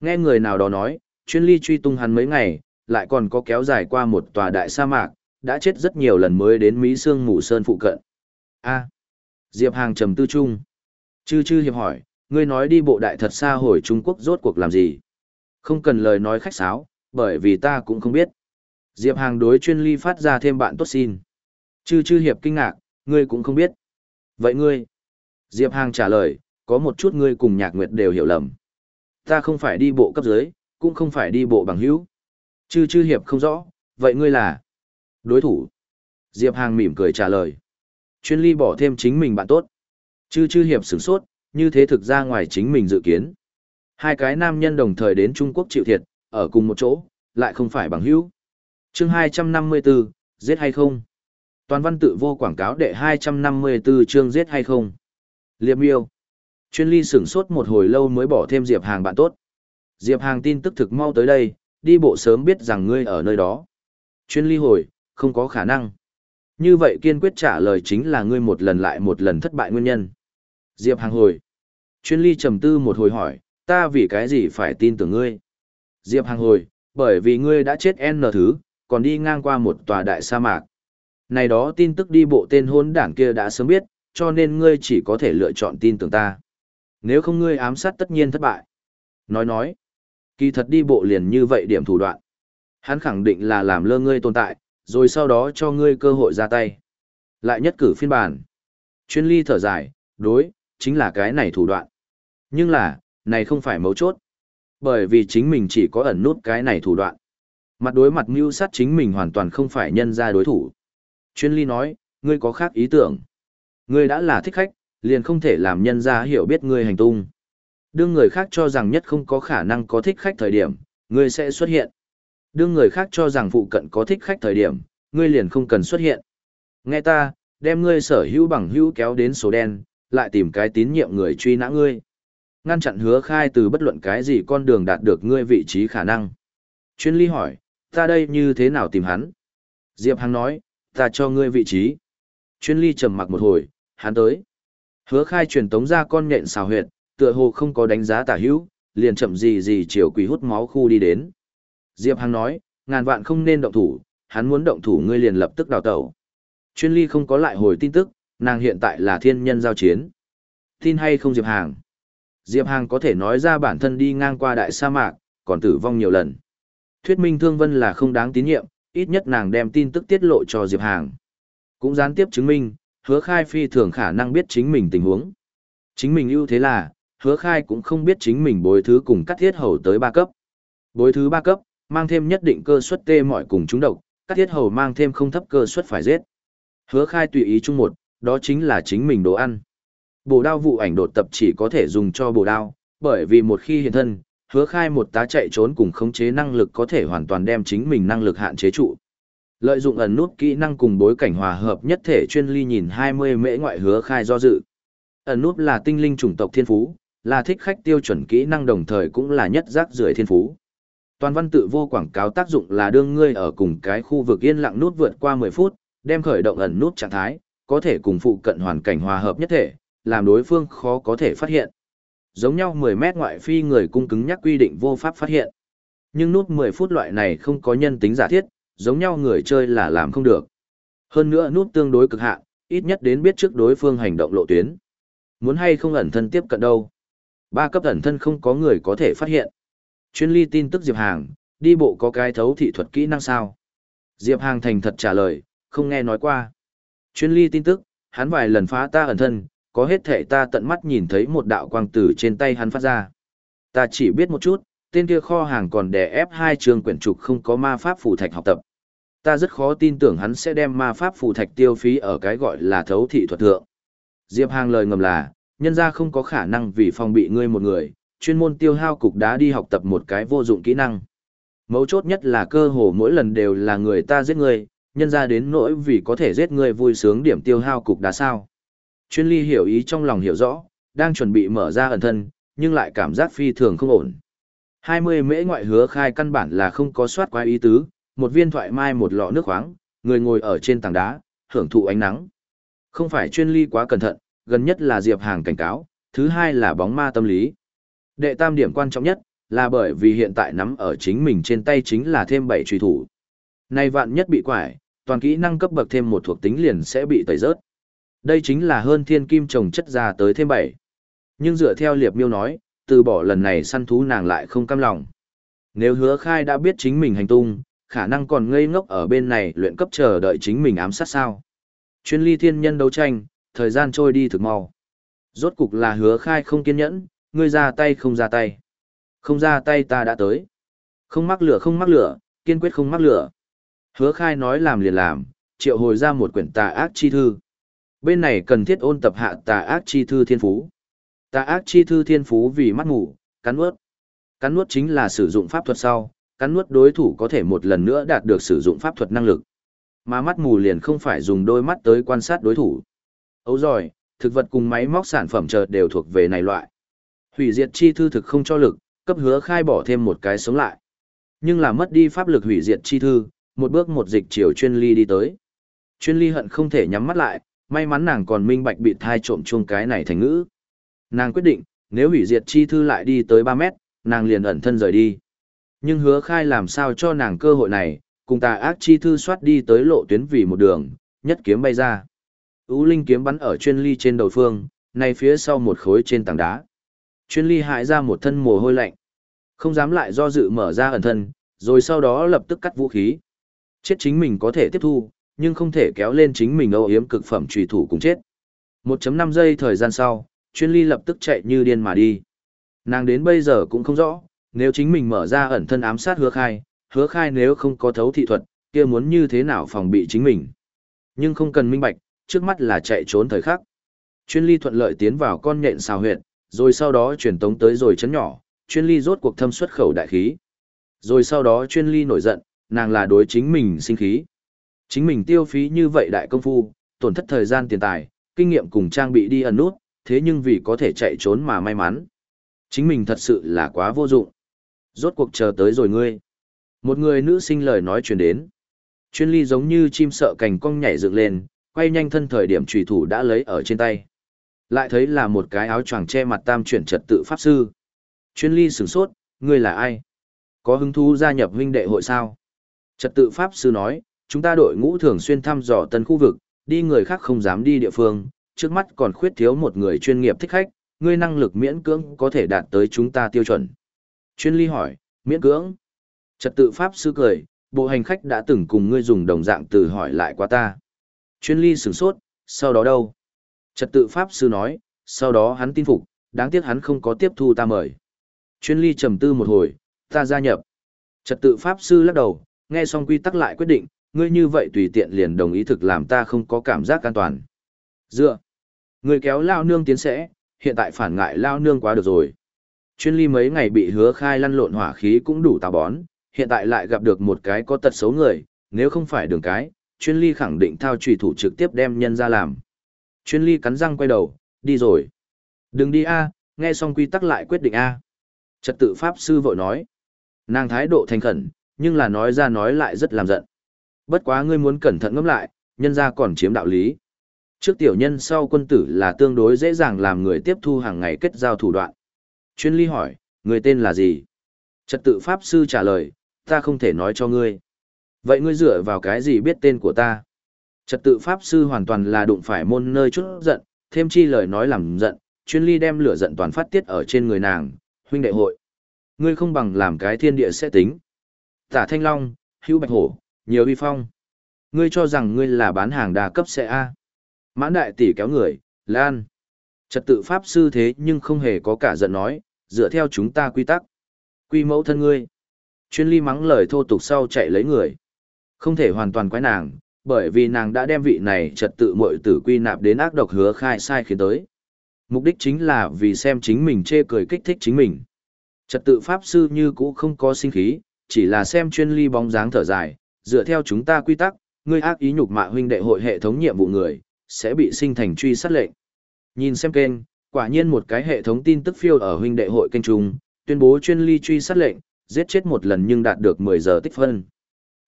Nghe người nào đó nói, chuyên ly truy tung hắn mấy ngày, lại còn có kéo dài qua một tòa đại sa mạc, đã chết rất nhiều lần mới đến Mỹ Sương Mù Sơn phụ cận. a Diệp Hàng trầm tư chung. Chư chư hiệp hỏi, ngươi nói đi bộ đại thật xa hồi Trung Quốc rốt cuộc làm gì? Không cần lời nói khách sáo, bởi vì ta cũng không biết. Diệp Hàng đối chuyên ly phát ra thêm bạn tốt xin. Chư chư hiệp kinh ngạc, ngươi cũng không biết. Vậy ngươi? Diệp Hàng trả lời, có một chút ngươi cùng nhạc nguyệt đều hiểu lầm. Ta không phải đi bộ cấp dưới, cũng không phải đi bộ bằng hữu. Chư chư hiệp không rõ, vậy ngươi là? Đối thủ. Diệp Hàng mỉm cười trả lời. Chuyên ly bỏ thêm chính mình bạn tốt. Chư chư hiệp sửng sốt, như thế thực ra ngoài chính mình dự kiến. Hai cái nam nhân đồng thời đến Trung Quốc chịu thiệt, ở cùng một chỗ, lại không phải bằng hữu. chương 254, giết hay không? Toàn văn tự vô quảng cáo đệ 254 chương giết hay không? Liệp miêu. Chuyên ly sửng sốt một hồi lâu mới bỏ thêm Diệp Hàng bạn tốt. Diệp Hàng tin tức thực mau tới đây, đi bộ sớm biết rằng ngươi ở nơi đó. Chuyên ly hồi, không có khả năng. Như vậy kiên quyết trả lời chính là ngươi một lần lại một lần thất bại nguyên nhân. Diệp Hàng hồi. Chuyên ly trầm tư một hồi hỏi, ta vì cái gì phải tin tưởng ngươi? Diệp Hàng hồi, bởi vì ngươi đã chết N thứ, còn đi ngang qua một tòa đại sa mạc. Này đó tin tức đi bộ tên hôn đảng kia đã sớm biết, cho nên ngươi chỉ có thể lựa chọn tin tưởng ta. Nếu không ngươi ám sát tất nhiên thất bại. Nói nói, kỳ thật đi bộ liền như vậy điểm thủ đoạn. Hắn khẳng định là làm lơ ngươi tồn tại, rồi sau đó cho ngươi cơ hội ra tay. Lại nhất cử phiên bản. Chuyên ly thở dài, đối, chính là cái này thủ đoạn. Nhưng là, này không phải mấu chốt. Bởi vì chính mình chỉ có ẩn nút cái này thủ đoạn. Mặt đối mặt mưu sát chính mình hoàn toàn không phải nhân ra đối thủ. Chuyên ly nói, ngươi có khác ý tưởng. Ngươi đã là thích khách, liền không thể làm nhân ra hiểu biết ngươi hành tung. Đương người khác cho rằng nhất không có khả năng có thích khách thời điểm, ngươi sẽ xuất hiện. Đương người khác cho rằng phụ cận có thích khách thời điểm, ngươi liền không cần xuất hiện. Nghe ta, đem ngươi sở hữu bằng hữu kéo đến số đen, lại tìm cái tín nhiệm người truy nã ngươi. Ngăn chặn hứa khai từ bất luận cái gì con đường đạt được ngươi vị trí khả năng. Chuyên ly hỏi, ta đây như thế nào tìm hắn? Diệp Hằng nói, ta cho ngươi vị trí. Chuyên ly trầm mặc một hồi, hắn tới. Hứa khai truyền tống ra con nhện xào huyệt, tựa hồ không có đánh giá tả hữu, liền chậm gì gì chiều quỷ hút máu khu đi đến. Diệp Hằng nói, ngàn vạn không nên động thủ, hắn muốn động thủ ngươi liền lập tức đào tẩu. Chuyên ly không có lại hồi tin tức, nàng hiện tại là thiên nhân giao chiến. Tin hay không Diệp Hàng? Diệp Hàng có thể nói ra bản thân đi ngang qua đại sa mạc, còn tử vong nhiều lần. Thuyết minh Thương Vân là không đáng tín nhiệm, ít nhất nàng đem tin tức tiết lộ cho Diệp Hàng. Cũng gián tiếp chứng minh, hứa khai phi thường khả năng biết chính mình tình huống. Chính mình ưu thế là, hứa khai cũng không biết chính mình bối thứ cùng cắt thiết hầu tới ba cấp. Bối thứ ba cấp, mang thêm nhất định cơ suất tê mọi cùng chúng độc, cắt thiết hầu mang thêm không thấp cơ suất phải giết. Hứa khai tùy ý chung một, đó chính là chính mình đồ ăn. Bồ đao vụ ảnh đột tập chỉ có thể dùng cho bồ đao, bởi vì một khi hiện thân, hứa khai một tá chạy trốn cùng khống chế năng lực có thể hoàn toàn đem chính mình năng lực hạn chế trụ. Lợi dụng ẩn nút kỹ năng cùng bối cảnh hòa hợp nhất thể chuyên ly nhìn 20 mễ ngoại hứa khai do dự. Ẩn nút là tinh linh chủng tộc thiên phú, là thích khách tiêu chuẩn kỹ năng đồng thời cũng là nhất giác rưỡi thiên phú. Toàn văn tự vô quảng cáo tác dụng là đương ngươi ở cùng cái khu vực yên lặng nút vượt qua 10 phút, đem khởi động ẩn nút trạng thái, có thể cùng phụ cận hoàn cảnh hòa hợp nhất thể, làm đối phương khó có thể phát hiện. Giống nhau 10 mét ngoại phi người cung cứng nhắc quy định vô pháp phát hiện. Nhưng nút 10 phút loại này không có nhân tính giả thiết, giống nhau người chơi là làm không được. Hơn nữa nút tương đối cực hạn, ít nhất đến biết trước đối phương hành động lộ tuyến. Muốn hay không ẩn thân tiếp cận đâu. Ba cấp ẩn thân không có người có thể phát hiện. Chuyên ly tin tức Diệp Hàng, đi bộ có cái thấu thị thuật kỹ năng sao? Diệp Hàng thành thật trả lời, không nghe nói qua. Chuyên ly tin tức, hắn vài lần phá ta ẩn thân, có hết thể ta tận mắt nhìn thấy một đạo quang tử trên tay hắn phát ra. Ta chỉ biết một chút, tên kia kho hàng còn đè ép hai trường quyển trục không có ma pháp phù thạch học tập. Ta rất khó tin tưởng hắn sẽ đem ma pháp phù thạch tiêu phí ở cái gọi là thấu thị thuật thượng. Diệp Hàng lời ngầm là, nhân ra không có khả năng vì phòng bị ngươi một người, chuyên môn tiêu hao cục đá đi học tập một cái vô dụng kỹ năng. Mấu chốt nhất là cơ hồ mỗi lần đều là người ta giết người, nhân ra đến nỗi vì có thể giết người vui sướng điểm tiêu hao cục đá sao. Chuyên ly hiểu ý trong lòng hiểu rõ, đang chuẩn bị mở ra ẩn thân, nhưng lại cảm giác phi thường không ổn. 20 mễ ngoại hứa khai căn bản là không có soát qua ý tứ, một viên thoại mai một lọ nước khoáng, người ngồi ở trên tảng đá, hưởng thụ ánh nắng. Không phải chuyên ly quá cẩn thận, gần nhất là Diệp Hàng cảnh cáo, thứ hai là bóng ma tâm lý. Đệ tam điểm quan trọng nhất, là bởi vì hiện tại nắm ở chính mình trên tay chính là thêm 7 truy thủ. Nay vạn nhất bị quải, toàn kỹ năng cấp bậc thêm một thuộc tính liền sẽ bị tẩy rớt. Đây chính là hơn thiên kim trồng chất ra tới thêm bảy. Nhưng dựa theo liệp miêu nói, từ bỏ lần này săn thú nàng lại không cam lòng. Nếu hứa khai đã biết chính mình hành tung, khả năng còn ngây ngốc ở bên này luyện cấp chờ đợi chính mình ám sát sao. Chuyên ly thiên nhân đấu tranh, thời gian trôi đi thực mau. Rốt cục là hứa khai không kiên nhẫn, ngươi ra tay không ra tay. Không ra tay ta đã tới. Không mắc lửa không mắc lửa, kiên quyết không mắc lửa. Hứa khai nói làm liền làm, triệu hồi ra một quyển tà ác chi thư. Bên này cần thiết ôn tập hạ tà ác chi thư thiên phú. Tà ác chi thư thiên phú vì mắt ngủ, cắn nuốt. Cắn nuốt chính là sử dụng pháp thuật sau, cắn nuốt đối thủ có thể một lần nữa đạt được sử dụng pháp thuật năng lực. Mà mắt mù liền không phải dùng đôi mắt tới quan sát đối thủ. Ấu giỏi, thực vật cùng máy móc sản phẩm chợt đều thuộc về này loại. Hủy diệt chi thư thực không cho lực, cấp hứa khai bỏ thêm một cái sống lại. Nhưng là mất đi pháp lực hủy diệt chi thư, một bước một dịch chiều chuyên ly đi tới. Chuyên ly hận không thể nhắm mắt lại, may mắn nàng còn minh bạch bị thai trộm chuông cái này thành ngữ. Nàng quyết định, nếu hủy diệt chi thư lại đi tới 3 mét, nàng liền ẩn thân rời đi. Nhưng hứa khai làm sao cho nàng cơ hội này, cùng tà ác chi thư xoát đi tới lộ tuyến vì một đường, nhất kiếm bay ra. Ú linh kiếm bắn ở chuyên ly trên đầu phương, này phía sau một khối trên tảng đá. Chuyên ly hại ra một thân mồ hôi lạnh. Không dám lại do dự mở ra ẩn thân, rồi sau đó lập tức cắt vũ khí. Chết chính mình có thể tiếp thu, nhưng không thể kéo lên chính mình âu yếm cực phẩm trùy thủ cùng chết. 1.5 giây thời gian sau, chuyên ly lập tức chạy như điên mà đi. Nàng đến bây giờ cũng không rõ, nếu chính mình mở ra ẩn thân ám sát hứa khai, hứa khai nếu không có thấu thị thuật, kia muốn như thế nào phòng bị chính mình. Nhưng không cần minh bạch, trước mắt là chạy trốn thời khắc. Chuyên ly thuận lợi tiến vào con nhện xào huyệt, rồi sau đó truyền tống tới rồi chấn nhỏ, chuyên ly rốt cuộc thâm xuất khẩu đại khí. Rồi sau đó chuyên ly nổi giận, nàng là đối chính mình sinh khí. Chính mình tiêu phí như vậy đại công phu, tổn thất thời gian tiền tài, kinh nghiệm cùng trang bị đi ẩn nút, thế nhưng vì có thể chạy trốn mà may mắn. Chính mình thật sự là quá vô dụng. Rốt cuộc chờ tới rồi ngươi. Một người nữ sinh lời nói truyền đến. Chuyên ly giống như chim sợ cành cong nhảy dựng lên, quay nhanh thân thời điểm trùy thủ đã lấy ở trên tay. Lại thấy là một cái áo choàng che mặt tam chuyển trật tự pháp sư. Chuyên ly sửng sốt, ngươi là ai? Có hứng thú gia nhập huynh đệ hội sao? Trật tự pháp sư nói, chúng ta đội ngũ thường xuyên thăm dò tân khu vực, đi người khác không dám đi địa phương, trước mắt còn khuyết thiếu một người chuyên nghiệp thích khách, ngươi năng lực miễn cưỡng có thể đạt tới chúng ta tiêu chuẩn. Chuyên ly hỏi, miễn cưỡng. Trật tự pháp sư cười, bộ hành khách đã từng cùng ngươi dùng đồng dạng từ hỏi lại qua ta. Chuyên ly sửng sốt, sau đó đâu? Trật tự pháp sư nói, sau đó hắn tin phục, đáng tiếc hắn không có tiếp thu ta mời. Chuyên ly trầm tư một hồi, ta gia nhập. Trật tự pháp sư lắc đầu, nghe xong quy tắc lại quyết định, ngươi như vậy tùy tiện liền đồng ý thực làm ta không có cảm giác an toàn. Dựa. Ngươi kéo lao nương tiến sẽ, hiện tại phản ngại lao nương quá được rồi. Chuyên ly mấy ngày bị hứa khai lăn lộn hỏa khí cũng đủ tà bón, hiện tại lại gặp được một cái có tật xấu người, nếu không phải đường cái, chuyên ly khẳng định thao trùy thủ trực tiếp đem nhân ra làm. Chuyên ly cắn răng quay đầu, đi rồi. Đừng đi A, nghe xong quy tắc lại quyết định A. Trật tự Pháp Sư vội nói. Nàng thái độ thành khẩn, nhưng là nói ra nói lại rất làm giận. Bất quá ngươi muốn cẩn thận ngẫm lại, nhân ra còn chiếm đạo lý. Trước tiểu nhân sau quân tử là tương đối dễ dàng làm người tiếp thu hàng ngày kết giao thủ đoạn. Chuyên ly hỏi, người tên là gì? Trật tự Pháp Sư trả lời, ta không thể nói cho ngươi. Vậy ngươi dựa vào cái gì biết tên của ta? Trật tự Pháp Sư hoàn toàn là đụng phải môn nơi chút giận, thêm chi lời nói làm giận, chuyên ly đem lửa giận toàn phát tiết ở trên người nàng, huynh đệ hội. Ngươi không bằng làm cái thiên địa sẽ tính. Tả Thanh Long, hữu bạch hổ, nhiều uy phong. Ngươi cho rằng ngươi là bán hàng đa cấp sẽ A. Mãn đại tỷ kéo người, lan. Trật tự Pháp Sư thế nhưng không hề có cả giận nói, dựa theo chúng ta quy tắc. Quy mẫu thân ngươi. Chuyên ly mắng lời thô tục sau chạy lấy người. Không thể hoàn toàn quái nàng, bởi vì nàng đã đem vị này trật tự muội tử quy nạp đến ác độc hứa khai sai khiến tới. Mục đích chính là vì xem chính mình chê cười kích thích chính mình. Trật tự pháp sư như cũ không có sinh khí, chỉ là xem chuyên ly bóng dáng thở dài, dựa theo chúng ta quy tắc, ngươi ác ý nhục mạ huynh đệ hội hệ thống nhiệm vụ người, sẽ bị sinh thành truy sát lệnh. Nhìn xem kênh, quả nhiên một cái hệ thống tin tức phiêu ở huynh đệ hội kênh trung, tuyên bố chuyên ly truy sát lệnh, giết chết một lần nhưng đạt được 10 giờ tích phân.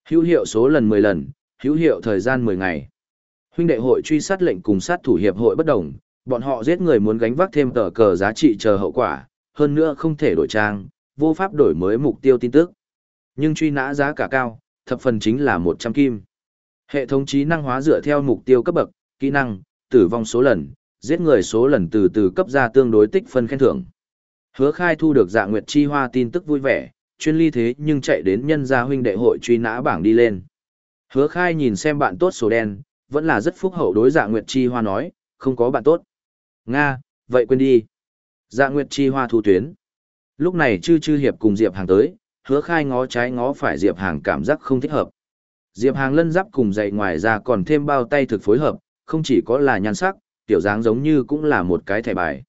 Hữu hiệu số lần 10 lần, hữu hiệu thời gian 10 ngày. Huynh đệ hội truy sát lệnh cùng sát thủ hiệp hội bất đồng, bọn họ giết người muốn gánh vác thêm tờ cờ giá trị chờ hậu quả, hơn nữa không thể đổi trang, vô pháp đổi mới mục tiêu tin tức. Nhưng truy nã giá cả cao, thập phần chính là 100 kim. Hệ thống trí năng hóa dựa theo mục tiêu cấp bậc, kỹ năng, tử vong số lần, giết người số lần từ từ cấp ra tương đối tích phân khen thưởng. Hứa khai thu được dạ nguyệt chi hoa tin tức vui vẻ, chuyên ly thế nhưng chạy đến nhân gia huynh đệ hội truy nã bảng đi lên. Hứa khai nhìn xem bạn tốt số đen, vẫn là rất phúc hậu đối dạ nguyệt chi hoa nói, không có bạn tốt. Nga, vậy quên đi. Dạ nguyệt chi hoa thu tuyến. Lúc này chư chư hiệp cùng Diệp Hàng tới, hứa khai ngó trái ngó phải Diệp Hàng cảm giác không thích hợp. Diệp Hàng lân giáp cùng dày ngoài ra còn thêm bao tay thực phối hợp, không chỉ có là nhan sắc, tiểu dáng giống như cũng là một cái thẻ bài.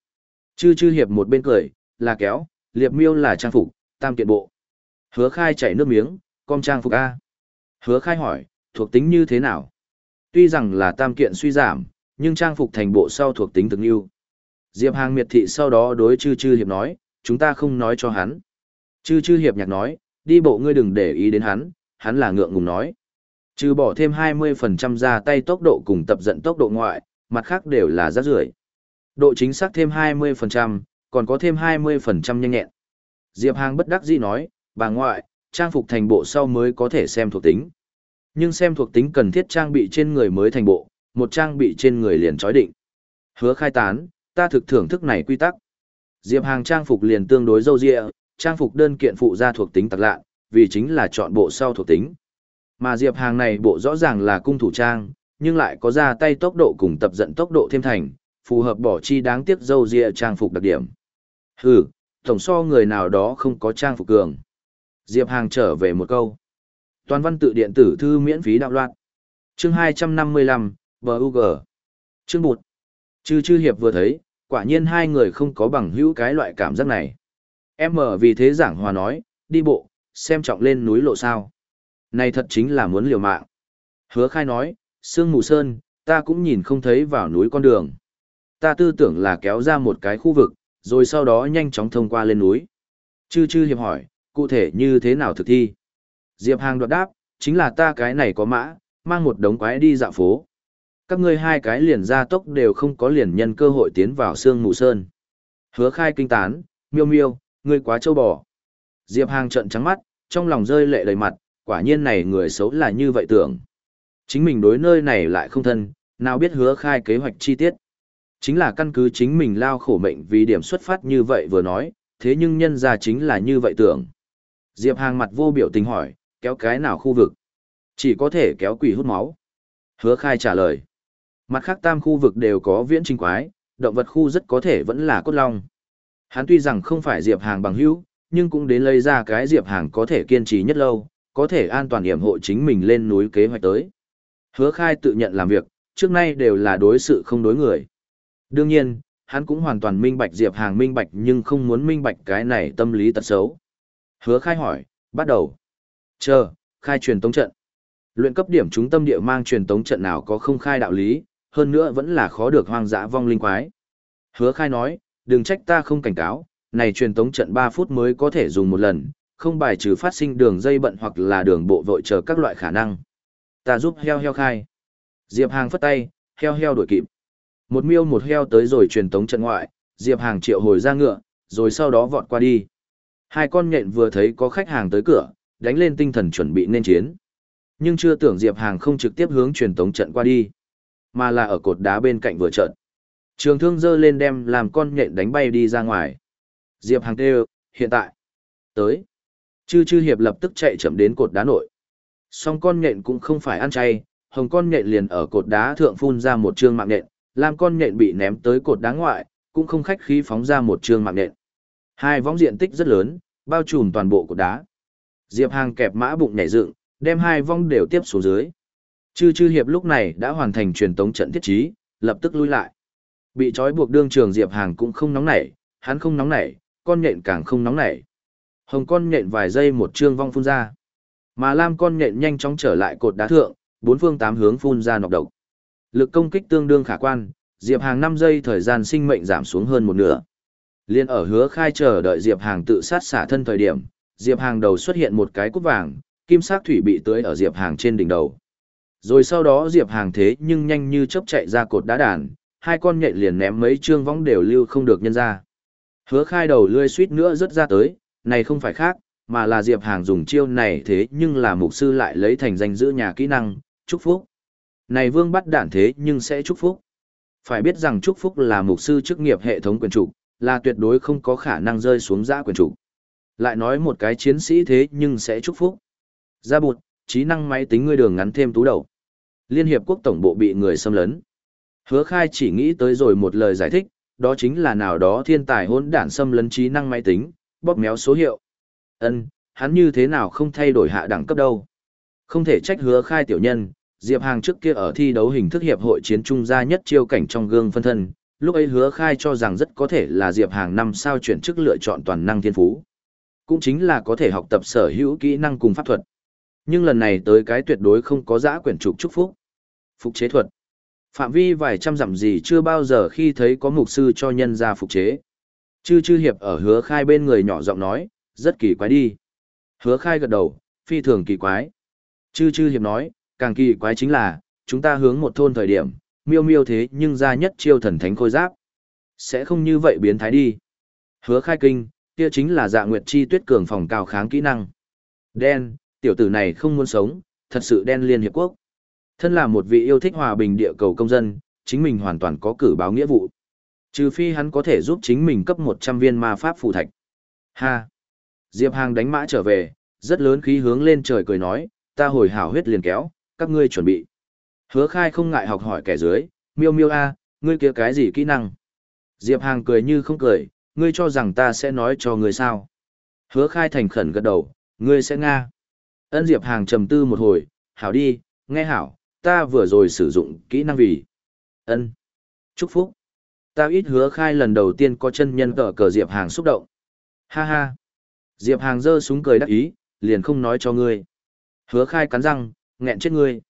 Chư chư hiệp một bên cười, là kéo, liệp miêu là trang phục, tam kiện bộ. Hứa khai chảy nước miếng, com trang phục A. Hứa khai hỏi, thuộc tính như thế nào? Tuy rằng là tam kiện suy giảm, nhưng trang phục thành bộ sau thuộc tính thực yêu. Diệp Hàng miệt thị sau đó đối chư chư hiệp nói, chúng ta không nói cho hắn. Chư chư hiệp nhạc nói, đi bộ ngươi đừng để ý đến hắn, hắn là ngượng ngùng nói. Trừ bỏ thêm 20% ra tay tốc độ cùng tập giận tốc độ ngoại, mặt khác đều là rác rưởi. Độ chính xác thêm 20%, còn có thêm 20% nhanh nhẹn. Diệp Hàng bất đắc dĩ nói, bà ngoại, trang phục thành bộ sau mới có thể xem thuộc tính. Nhưng xem thuộc tính cần thiết trang bị trên người mới thành bộ, một trang bị trên người liền chói định. Hứa khai tán, ta thực thưởng thức này quy tắc. Diệp Hàng trang phục liền tương đối dâu dịa, trang phục đơn kiện phụ ra thuộc tính tặc lạ, vì chính là chọn bộ sau thuộc tính. Mà Diệp Hàng này bộ rõ ràng là cung thủ trang, nhưng lại có ra tay tốc độ cùng tập giận tốc độ thêm thành, phù hợp bỏ chi đáng tiếc dâu dịa trang phục đặc điểm. Hừ, tổng so người nào đó không có trang phục cường. Diệp Hàng trở về một câu. Toàn văn tự điện tử thư miễn phí đạo loạt. Chương 255, BUG. Chương bụt. Chư chư hiệp vừa thấy, quả nhiên hai người không có bằng hữu cái loại cảm giác này. Em mở vì thế giảng hòa nói, đi bộ, xem trọng lên núi lộ sao. Này thật chính là muốn liều mạng. Hứa khai nói, sương mù sơn, ta cũng nhìn không thấy vào núi con đường. Ta tư tưởng là kéo ra một cái khu vực, rồi sau đó nhanh chóng thông qua lên núi. Chư chư hiệp hỏi, cụ thể như thế nào thực thi? Diệp Hàng đoạt đáp, chính là ta cái này có mã, mang một đống quái đi dạo phố. Các ngươi hai cái liền ra tốc đều không có liền nhân cơ hội tiến vào sương mù sơn. Hứa khai kinh tán, miêu miêu, ngươi quá trâu bò. Diệp Hàng trận trắng mắt, trong lòng rơi lệ đầy mặt, quả nhiên này người xấu là như vậy tưởng. Chính mình đối nơi này lại không thân, nào biết hứa khai kế hoạch chi tiết. Chính là căn cứ chính mình lao khổ mệnh vì điểm xuất phát như vậy vừa nói, thế nhưng nhân ra chính là như vậy tưởng. Diệp Hàng mặt vô biểu tình hỏi, kéo cái nào khu vực? Chỉ có thể kéo quỷ hút máu. Hứa khai trả lời. Mặt khác tam khu vực đều có viễn trinh quái, động vật khu rất có thể vẫn là cốt long. Hắn tuy rằng không phải Diệp Hàng bằng hữu, nhưng cũng đến lấy ra cái Diệp Hàng có thể kiên trì nhất lâu, có thể an toàn hiểm hộ chính mình lên núi kế hoạch tới. Hứa khai tự nhận làm việc, trước nay đều là đối sự không đối người. Đương nhiên, hắn cũng hoàn toàn minh bạch Diệp Hàng minh bạch nhưng không muốn minh bạch cái này tâm lý tật xấu. Hứa khai hỏi, bắt đầu. Chờ, khai truyền tống trận. Luyện cấp điểm chúng tâm địa mang truyền tống trận nào có không khai đạo lý, hơn nữa vẫn là khó được hoang dã vong linh quái. Hứa khai nói, đừng trách ta không cảnh cáo, này truyền tống trận 3 phút mới có thể dùng một lần, không bài trừ phát sinh đường dây bận hoặc là đường bộ vội chờ các loại khả năng. Ta giúp heo heo khai. Diệp Hàng phất tay, heo heo đuổi kịp. Một miêu một heo tới rồi truyền tống trận ngoại, Diệp Hàng triệu hồi ra ngựa, rồi sau đó vọt qua đi. Hai con nhện vừa thấy có khách hàng tới cửa, đánh lên tinh thần chuẩn bị nên chiến. Nhưng chưa tưởng Diệp Hàng không trực tiếp hướng truyền tống trận qua đi, mà là ở cột đá bên cạnh vừa trận. Trường thương dơ lên đem làm con nhện đánh bay đi ra ngoài. Diệp Hàng kêu, hiện tại, tới. Chư chư hiệp lập tức chạy chậm đến cột đá nội. Song con nhện cũng không phải ăn chay, hồng con nhện liền ở cột đá thượng phun ra một trương mạng nhện, làm con nhện bị ném tới cột đá ngoại, cũng không khách khí phóng ra một trương mạng nhện. Hai vóng diện tích rất lớn, bao trùm toàn bộ cột đá. Diệp Hàng kẹp mã bụng nhảy dựng, đem hai vong đều tiếp xuống dưới. Chư chư hiệp lúc này đã hoàn thành truyền tống trận thiết trí, lập tức lui lại. Bị trói buộc đương trường Diệp Hàng cũng không nóng nảy, hắn không nóng nảy, con nhện càng không nóng nảy. Hồng con nhện vài giây một trương vong phun ra. Mà lam con nhện nhanh chóng trở lại cột đá thượng, bốn phương tám hướng phun ra nọc độc. Lực công kích tương đương khả quan, Diệp Hàng 5 giây thời gian sinh mệnh giảm xuống hơn một nửa. Liên ở hứa khai chờ đợi Diệp Hàng tự sát xả thân thời điểm, Diệp Hàng đầu xuất hiện một cái cúp vàng, kim sắc thủy bị tưới ở Diệp Hàng trên đỉnh đầu. Rồi sau đó Diệp Hàng thế nhưng nhanh như chớp chạy ra cột đá đàn, hai con nhện liền ném mấy trương võng đều lưu không được nhân ra. Hứa khai đầu lươi suýt nữa rớt ra tới, này không phải khác, mà là Diệp Hàng dùng chiêu này thế nhưng là mục sư lại lấy thành danh giữ nhà kỹ năng, chúc phúc. Này vương bắt đạn thế nhưng sẽ chúc phúc. Phải biết rằng chúc phúc là mục sư chức nghiệp hệ thống quyền trục, là tuyệt đối không có khả năng rơi xuống giã quyền chủ. Lại nói một cái chiến sĩ thế nhưng sẽ chúc phúc. Ra bụt, trí năng máy tính ngươi đường ngắn thêm tú đầu. Liên Hiệp Quốc Tổng Bộ bị người xâm lấn. Hứa khai chỉ nghĩ tới rồi một lời giải thích, đó chính là nào đó thiên tài hôn đản xâm lấn trí năng máy tính, bóp méo số hiệu. ân hắn như thế nào không thay đổi hạ đẳng cấp đâu. Không thể trách hứa khai tiểu nhân, Diệp Hàng trước kia ở thi đấu hình thức hiệp hội chiến trung gia nhất chiêu cảnh trong gương phân thân, lúc ấy hứa khai cho rằng rất có thể là Diệp Hàng năm sao chuyển chức lựa chọn toàn năng thiên phú. Cũng chính là có thể học tập sở hữu kỹ năng cùng pháp thuật. Nhưng lần này tới cái tuyệt đối không có giã quyển trục chúc phúc. Phục chế thuật. Phạm vi vài trăm dặm gì chưa bao giờ khi thấy có mục sư cho nhân ra phục chế. Chư chư hiệp ở hứa khai bên người nhỏ giọng nói, rất kỳ quái đi. Hứa khai gật đầu, phi thường kỳ quái. Chư chư hiệp nói, càng kỳ quái chính là, chúng ta hướng một thôn thời điểm, miêu miêu thế nhưng ra nhất chiêu thần thánh khôi giáp. Sẽ không như vậy biến thái đi. Hứa khai kinh, kia chính là dạ nguyệt chi tuyết cường phòng cao kháng kỹ năng. Đen, tiểu tử này không muốn sống, thật sự đen liên hiệp quốc. Thân là một vị yêu thích hòa bình địa cầu công dân, chính mình hoàn toàn có cử báo nghĩa vụ. Trừ phi hắn có thể giúp chính mình cấp 100 viên ma pháp phù thạch. Ha! Diệp Hàng đánh mã trở về, rất lớn khí hướng lên trời cười nói, ta hồi hảo huyết liền kéo, các ngươi chuẩn bị. Hứa khai không ngại học hỏi kẻ dưới, miêu miêu a, ngươi kia cái gì kỹ năng? Diệp Hàng cười như không cười, ngươi cho rằng ta sẽ nói cho ngươi sao? Hứa khai thành khẩn gật đầu, ngươi sẽ nga. Ân Diệp Hàng trầm tư một hồi, hảo đi, nghe hảo, ta vừa rồi sử dụng kỹ năng vì. Ân. Chúc phúc. Ta ít hứa khai lần đầu tiên có chân nhân cờ cờ Diệp Hàng xúc động. Ha ha. Diệp Hàng giơ súng cười đắc ý, liền không nói cho ngươi. Hứa khai cắn răng, nghẹn chết ngươi.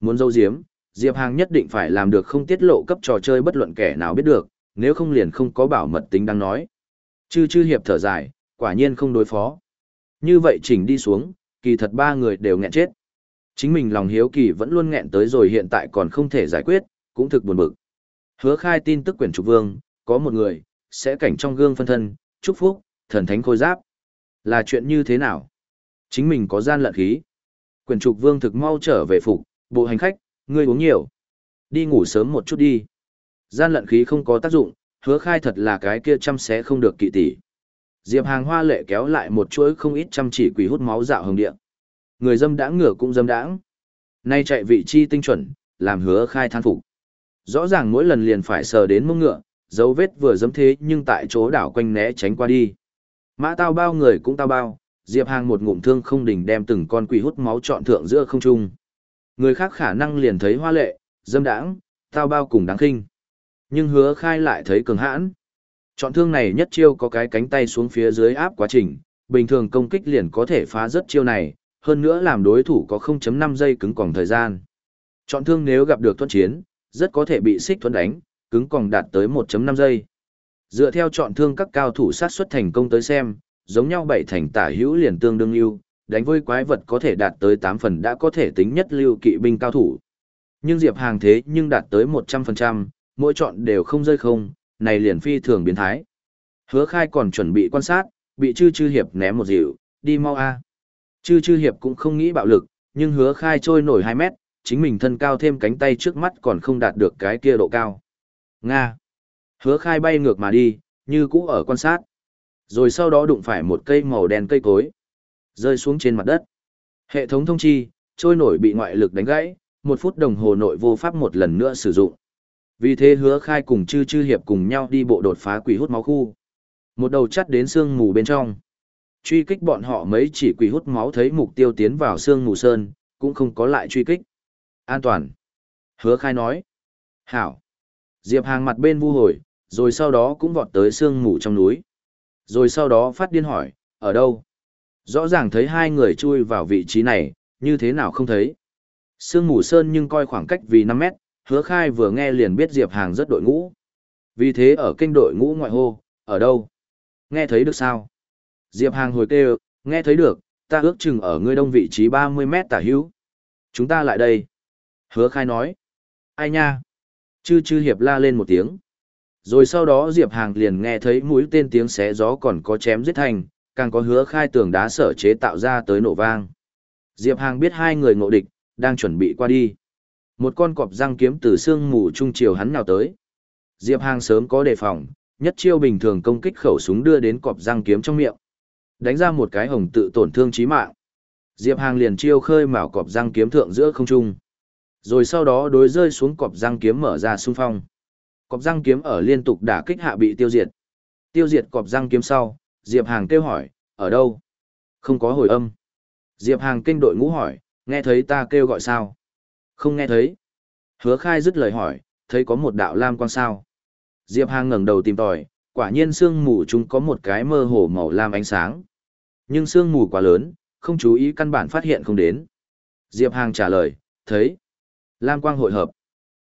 Muốn dâu diếm, Diệp Hàng nhất định phải làm được không tiết lộ cấp trò chơi bất luận kẻ nào biết được, nếu không liền không có bảo mật tính đang nói. Chư chư hiệp thở dài, quả nhiên không đối phó. Như vậy chỉnh đi xuống, kỳ thật ba người đều nghẹn chết. Chính mình lòng hiếu kỳ vẫn luôn nghẹn tới rồi hiện tại còn không thể giải quyết, cũng thực buồn bực. Hứa khai tin tức quyển trục vương, có một người, sẽ cảnh trong gương phân thân, chúc phúc, thần thánh khôi giáp. Là chuyện như thế nào? Chính mình có gian lận khí. Quyển trục vương thực mau trở về phục, bộ hành khách, ngươi uống nhiều. Đi ngủ sớm một chút đi. Gian lận khí không có tác dụng, hứa khai thật là cái kia chăm sẽ không được kỵ tỷ. Diệp hàng hoa lệ kéo lại một chuỗi không ít chăm chỉ quỷ hút máu dạo hồng điện. Người dâm đãng ngửa cũng dâm đãng. Nay chạy vị chi tinh chuẩn, làm hứa khai than phục. Rõ ràng mỗi lần liền phải sờ đến mông ngựa, dấu vết vừa dấm thế nhưng tại chỗ đảo quanh né tránh qua đi. Mã tao bao người cũng tao bao, Diệp Hàng một ngụm thương không đỉnh đem từng con quỷ hút máu trọn thượng giữa không trung. Người khác khả năng liền thấy hoa lệ, dâm đãng, tao bao cùng đáng khinh. Nhưng hứa khai lại thấy cường hãn. Chọn thương này nhất chiêu có cái cánh tay xuống phía dưới áp quá trình, bình thường công kích liền có thể phá rất chiêu này, hơn nữa làm đối thủ có 0.5 giây cứng còng thời gian. Chọn thương nếu gặp được thuận chiến, rất có thể bị xích thuẫn đánh, cứng còng đạt tới 1.5 giây. Dựa theo chọn thương các cao thủ sát xuất thành công tới xem, giống nhau bảy thành tả hữu liền tương đương ưu, đánh với quái vật có thể đạt tới 8 phần đã có thể tính nhất lưu kỵ binh cao thủ. Nhưng Diệp Hàng thế nhưng đạt tới 100%, mỗi chọn đều không rơi không, này liền phi thường biến thái. Hứa khai còn chuẩn bị quan sát, bị chư chư hiệp ném một dịu, đi mau a Chư chư hiệp cũng không nghĩ bạo lực, nhưng hứa khai trôi nổi 2 mét, chính mình thân cao thêm cánh tay trước mắt còn không đạt được cái kia độ cao. Nga. Hứa khai bay ngược mà đi, như cũ ở quan sát. Rồi sau đó đụng phải một cây màu đen cây cối. Rơi xuống trên mặt đất. Hệ thống thông chi, trôi nổi bị ngoại lực đánh gãy, một phút đồng hồ nội vô pháp một lần nữa sử dụng. Vì thế hứa khai cùng chư chư hiệp cùng nhau đi bộ đột phá quỷ hút máu khu. Một đầu chắt đến xương mù bên trong. Truy kích bọn họ mấy chỉ quỷ hút máu thấy mục tiêu tiến vào xương mù sơn, cũng không có lại truy kích. An toàn. Hứa khai nói. Hảo. Diệp hàng mặt bên vu hồi, rồi sau đó cũng vọt tới xương mù trong núi. Rồi sau đó phát điên hỏi, ở đâu? Rõ ràng thấy hai người chui vào vị trí này, như thế nào không thấy? Sương mù sơn nhưng coi khoảng cách vì 5 mét, hứa khai vừa nghe liền biết Diệp Hàng rất đội ngũ. Vì thế ở kênh đội ngũ ngoại hô, ở đâu? Nghe thấy được sao? Diệp Hàng hồi kêu, nghe thấy được, ta ước chừng ở ngươi đông vị trí 30 mét tả hữu. Chúng ta lại đây. Hứa khai nói. Ai nha? Chư chư hiệp la lên một tiếng. Rồi sau đó Diệp Hàng liền nghe thấy mũi tên tiếng xé gió còn có chém giết thành, càng có hứa khai tường đá sở chế tạo ra tới nổ vang. Diệp Hàng biết hai người ngộ địch, đang chuẩn bị qua đi. Một con cọp răng kiếm từ xương mù trung chiều hắn nào tới. Diệp Hàng sớm có đề phòng, nhất chiêu bình thường công kích khẩu súng đưa đến cọp răng kiếm trong miệng. Đánh ra một cái hồng tự tổn thương chí mạng. Diệp Hàng liền chiêu khơi mào cọp răng kiếm thượng giữa không trung. Rồi sau đó đối rơi xuống cọp răng kiếm mở ra xung phong. Cọp răng kiếm ở liên tục đả kích hạ bị tiêu diệt. Tiêu diệt cọp răng kiếm sau, Diệp Hàng kêu hỏi, ở đâu? Không có hồi âm. Diệp Hàng kinh đội ngũ hỏi, nghe thấy ta kêu gọi sao? Không nghe thấy. Hứa khai dứt lời hỏi, thấy có một đạo lam quang sao. Diệp Hàng ngẩng đầu tìm tòi, quả nhiên sương mù chúng có một cái mơ hồ màu lam ánh sáng. Nhưng sương mù quá lớn, không chú ý căn bản phát hiện không đến. Diệp Hàng trả lời, thấy. Lam quang hội hợp.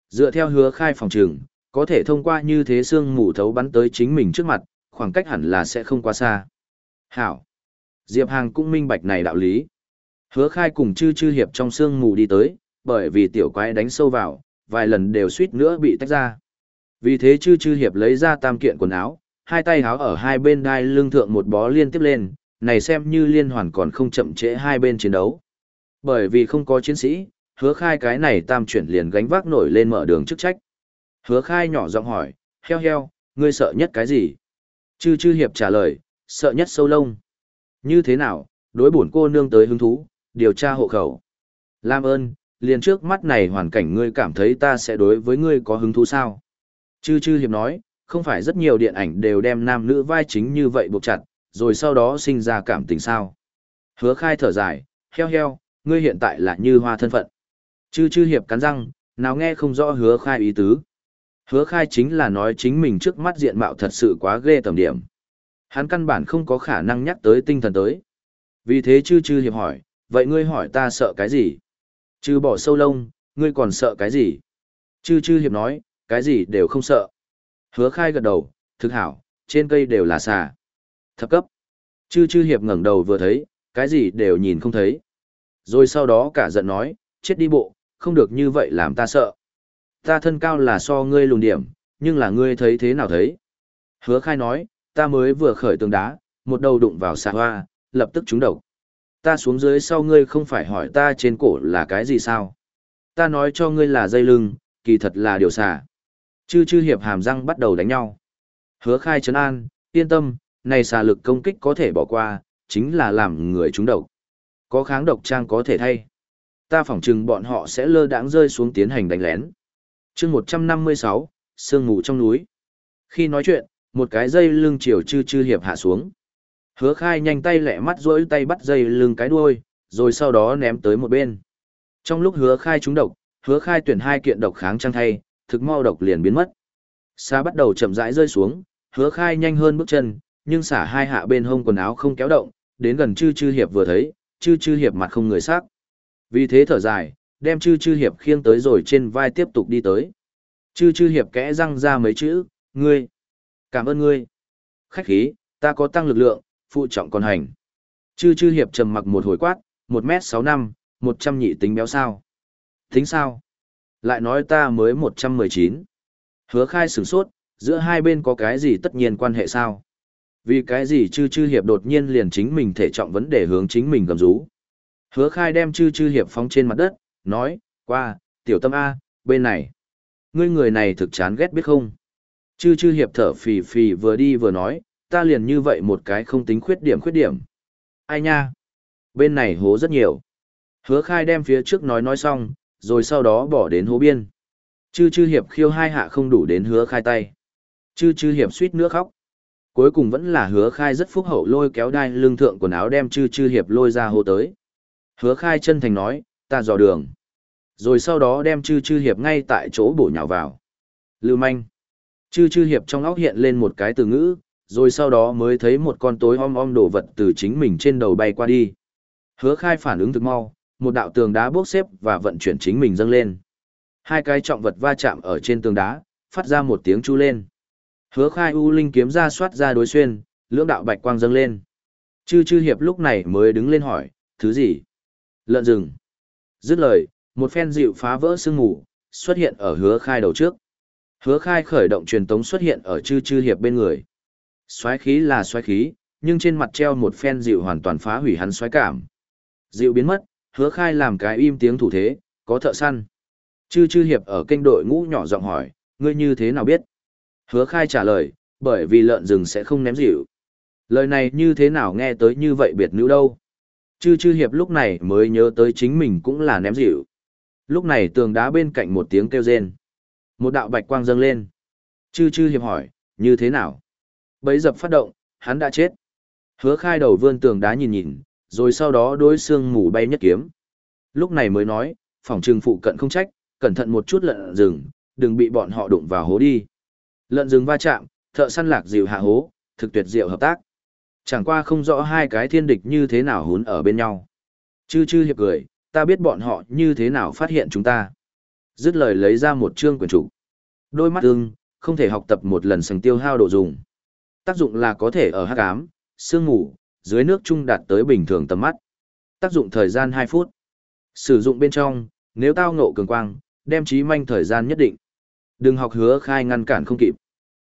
Dựa theo hứa khai phòng trường, có thể thông qua như thế sương mù thấu bắn tới chính mình trước mặt, khoảng cách hẳn là sẽ không quá xa. Hảo. Diệp Hàng cũng minh bạch này đạo lý. Hứa khai cùng chư chư hiệp trong sương mù đi tới, bởi vì tiểu quái đánh sâu vào, vài lần đều suýt nữa bị tách ra. Vì thế chư chư hiệp lấy ra tam kiện quần áo, hai tay háo ở hai bên đai lưng thượng một bó liên tiếp lên, này xem như liên hoàn còn không chậm trễ hai bên chiến đấu. Bởi vì không có chiến sĩ, hứa khai cái này tam chuyển liền gánh vác nổi lên mở đường chức trách. Hứa khai nhỏ giọng hỏi, heo heo, ngươi sợ nhất cái gì? Chư chư hiệp trả lời, sợ nhất sâu lông. Như thế nào, đối bổn cô nương tới hứng thú, điều tra hộ khẩu. Lam ơn, liền trước mắt này hoàn cảnh ngươi cảm thấy ta sẽ đối với ngươi có hứng thú sao? Chư chư hiệp nói, không phải rất nhiều điện ảnh đều đem nam nữ vai chính như vậy buộc chặt, rồi sau đó sinh ra cảm tình sao. Hứa khai thở dài, heo heo, ngươi hiện tại là như hoa thân phận. Chư chư hiệp cắn răng, nào nghe không rõ hứa khai ý tứ. Hứa khai chính là nói chính mình trước mắt diện mạo thật sự quá ghê tầm điểm. Hắn căn bản không có khả năng nhắc tới tinh thần tới. Vì thế chư chư hiệp hỏi, vậy ngươi hỏi ta sợ cái gì? Chư bỏ sâu lông, ngươi còn sợ cái gì? Chư chư hiệp nói, cái gì đều không sợ. Hứa khai gật đầu, thực hảo, trên cây đều là xà. Thập cấp. Chư chư hiệp ngẩng đầu vừa thấy, cái gì đều nhìn không thấy. Rồi sau đó cả giận nói, chết đi bộ, không được như vậy làm ta sợ. Ta thân cao là so ngươi lùn điểm, nhưng là ngươi thấy thế nào thấy. Hứa khai nói, ta mới vừa khởi tường đá, một đầu đụng vào xà hoa, lập tức trúng độc. Ta xuống dưới sau ngươi không phải hỏi ta trên cổ là cái gì sao? Ta nói cho ngươi là dây lưng, kỳ thật là điều xà. Chư chư hiệp hàm răng bắt đầu đánh nhau. Hứa khai trấn an, yên tâm, này xà lực công kích có thể bỏ qua, chính là làm người trúng độc. Có kháng độc trang có thể thay. Ta phỏng chừng bọn họ sẽ lơ đãng rơi xuống tiến hành đánh lén chương 156, sương mù trong núi. Khi nói chuyện, một cái dây lưng chiều chư chư hiệp hạ xuống. Hứa khai nhanh tay lẹ mắt rỗi tay bắt dây lưng cái đuôi, rồi sau đó ném tới một bên. Trong lúc hứa khai trúng độc, hứa khai tuyển hai kiện độc kháng trang thay, thực mau độc liền biến mất. Xa bắt đầu chậm rãi rơi xuống, hứa khai nhanh hơn bước chân, nhưng xả hai hạ bên hông quần áo không kéo động, đến gần chư chư hiệp vừa thấy, chư chư hiệp mặt không người sắc. Vì thế thở dài, đem chư chư hiệp khiêng tới rồi trên vai tiếp tục đi tới. Chư chư hiệp kẽ răng ra mấy chữ, ngươi. Cảm ơn ngươi. Khách khí, ta có tăng lực lượng, phụ trọng còn hành. Chư chư hiệp trầm mặc một hồi quát, 1m65, 100 nhị tính béo sao. Tính sao? Lại nói ta mới 119. Hứa khai sửng sốt, giữa hai bên có cái gì tất nhiên quan hệ sao? Vì cái gì chư chư hiệp đột nhiên liền chính mình thể trọng vấn đề hướng chính mình gầm rú. Hứa khai đem chư chư hiệp phóng trên mặt đất, nói, qua, tiểu tâm A, bên này. Ngươi người này thực chán ghét biết không? Chư chư hiệp thở phì phì vừa đi vừa nói, ta liền như vậy một cái không tính khuyết điểm khuyết điểm. Ai nha? Bên này hố rất nhiều. Hứa khai đem phía trước nói nói xong, rồi sau đó bỏ đến hố biên. Chư chư hiệp khiêu hai hạ không đủ đến hứa khai tay. Chư chư hiệp suýt nữa khóc. Cuối cùng vẫn là hứa khai rất phúc hậu lôi kéo đai lương thượng quần áo đem chư chư hiệp lôi ra hố tới. Hứa khai chân thành nói, ta dò đường. Rồi sau đó đem chư chư hiệp ngay tại chỗ bổ nhào vào. Lưu manh. Chư chư hiệp trong óc hiện lên một cái từ ngữ, rồi sau đó mới thấy một con tối om om đổ vật từ chính mình trên đầu bay qua đi. Hứa khai phản ứng thực mau, một đạo tường đá bốc xếp và vận chuyển chính mình dâng lên. Hai cái trọng vật va chạm ở trên tường đá, phát ra một tiếng chu lên. Hứa khai u linh kiếm ra soát ra đối xuyên, lưỡng đạo bạch quang dâng lên. Chư chư hiệp lúc này mới đứng lên hỏi, thứ gì? Lợn rừng. Dứt lời, một phen dịu phá vỡ sương ngủ, xuất hiện ở hứa khai đầu trước. Hứa khai khởi động truyền tống xuất hiện ở chư chư hiệp bên người. Xoái khí là xoái khí, nhưng trên mặt treo một phen dịu hoàn toàn phá hủy hắn xoái cảm. Dịu biến mất, hứa khai làm cái im tiếng thủ thế, có thợ săn. Chư chư hiệp ở kênh đội ngũ nhỏ giọng hỏi, ngươi như thế nào biết? Hứa khai trả lời, bởi vì lợn rừng sẽ không ném dịu. Lời này như thế nào nghe tới như vậy biệt nữ đâu. Chư chư hiệp lúc này mới nhớ tới chính mình cũng là ném dịu. Lúc này tường đá bên cạnh một tiếng kêu rên. Một đạo bạch quang dâng lên. Chư chư hiệp hỏi, như thế nào? Bấy dập phát động, hắn đã chết. Hứa khai đầu vươn tường đá nhìn nhìn, rồi sau đó đối xương mù bay nhất kiếm. Lúc này mới nói, phòng trừng phụ cận không trách, cẩn thận một chút lợn rừng, đừng bị bọn họ đụng vào hố đi. Lợn rừng va chạm, thợ săn lạc dịu hạ hố, thực tuyệt diệu hợp tác. Chẳng qua không rõ hai cái thiên địch như thế nào hún ở bên nhau. Chư chư hiệp cười, ta biết bọn họ như thế nào phát hiện chúng ta. Dứt lời lấy ra một chương quyển trục. Đôi mắt ưng, không thể học tập một lần sừng tiêu hao độ dùng. Tác dụng là có thể ở hắc ám, sương ngủ, dưới nước trung đạt tới bình thường tầm mắt. Tác dụng thời gian 2 phút. Sử dụng bên trong, nếu tao ngộ cường quang, đem trí manh thời gian nhất định. Đừng học hứa khai ngăn cản không kịp.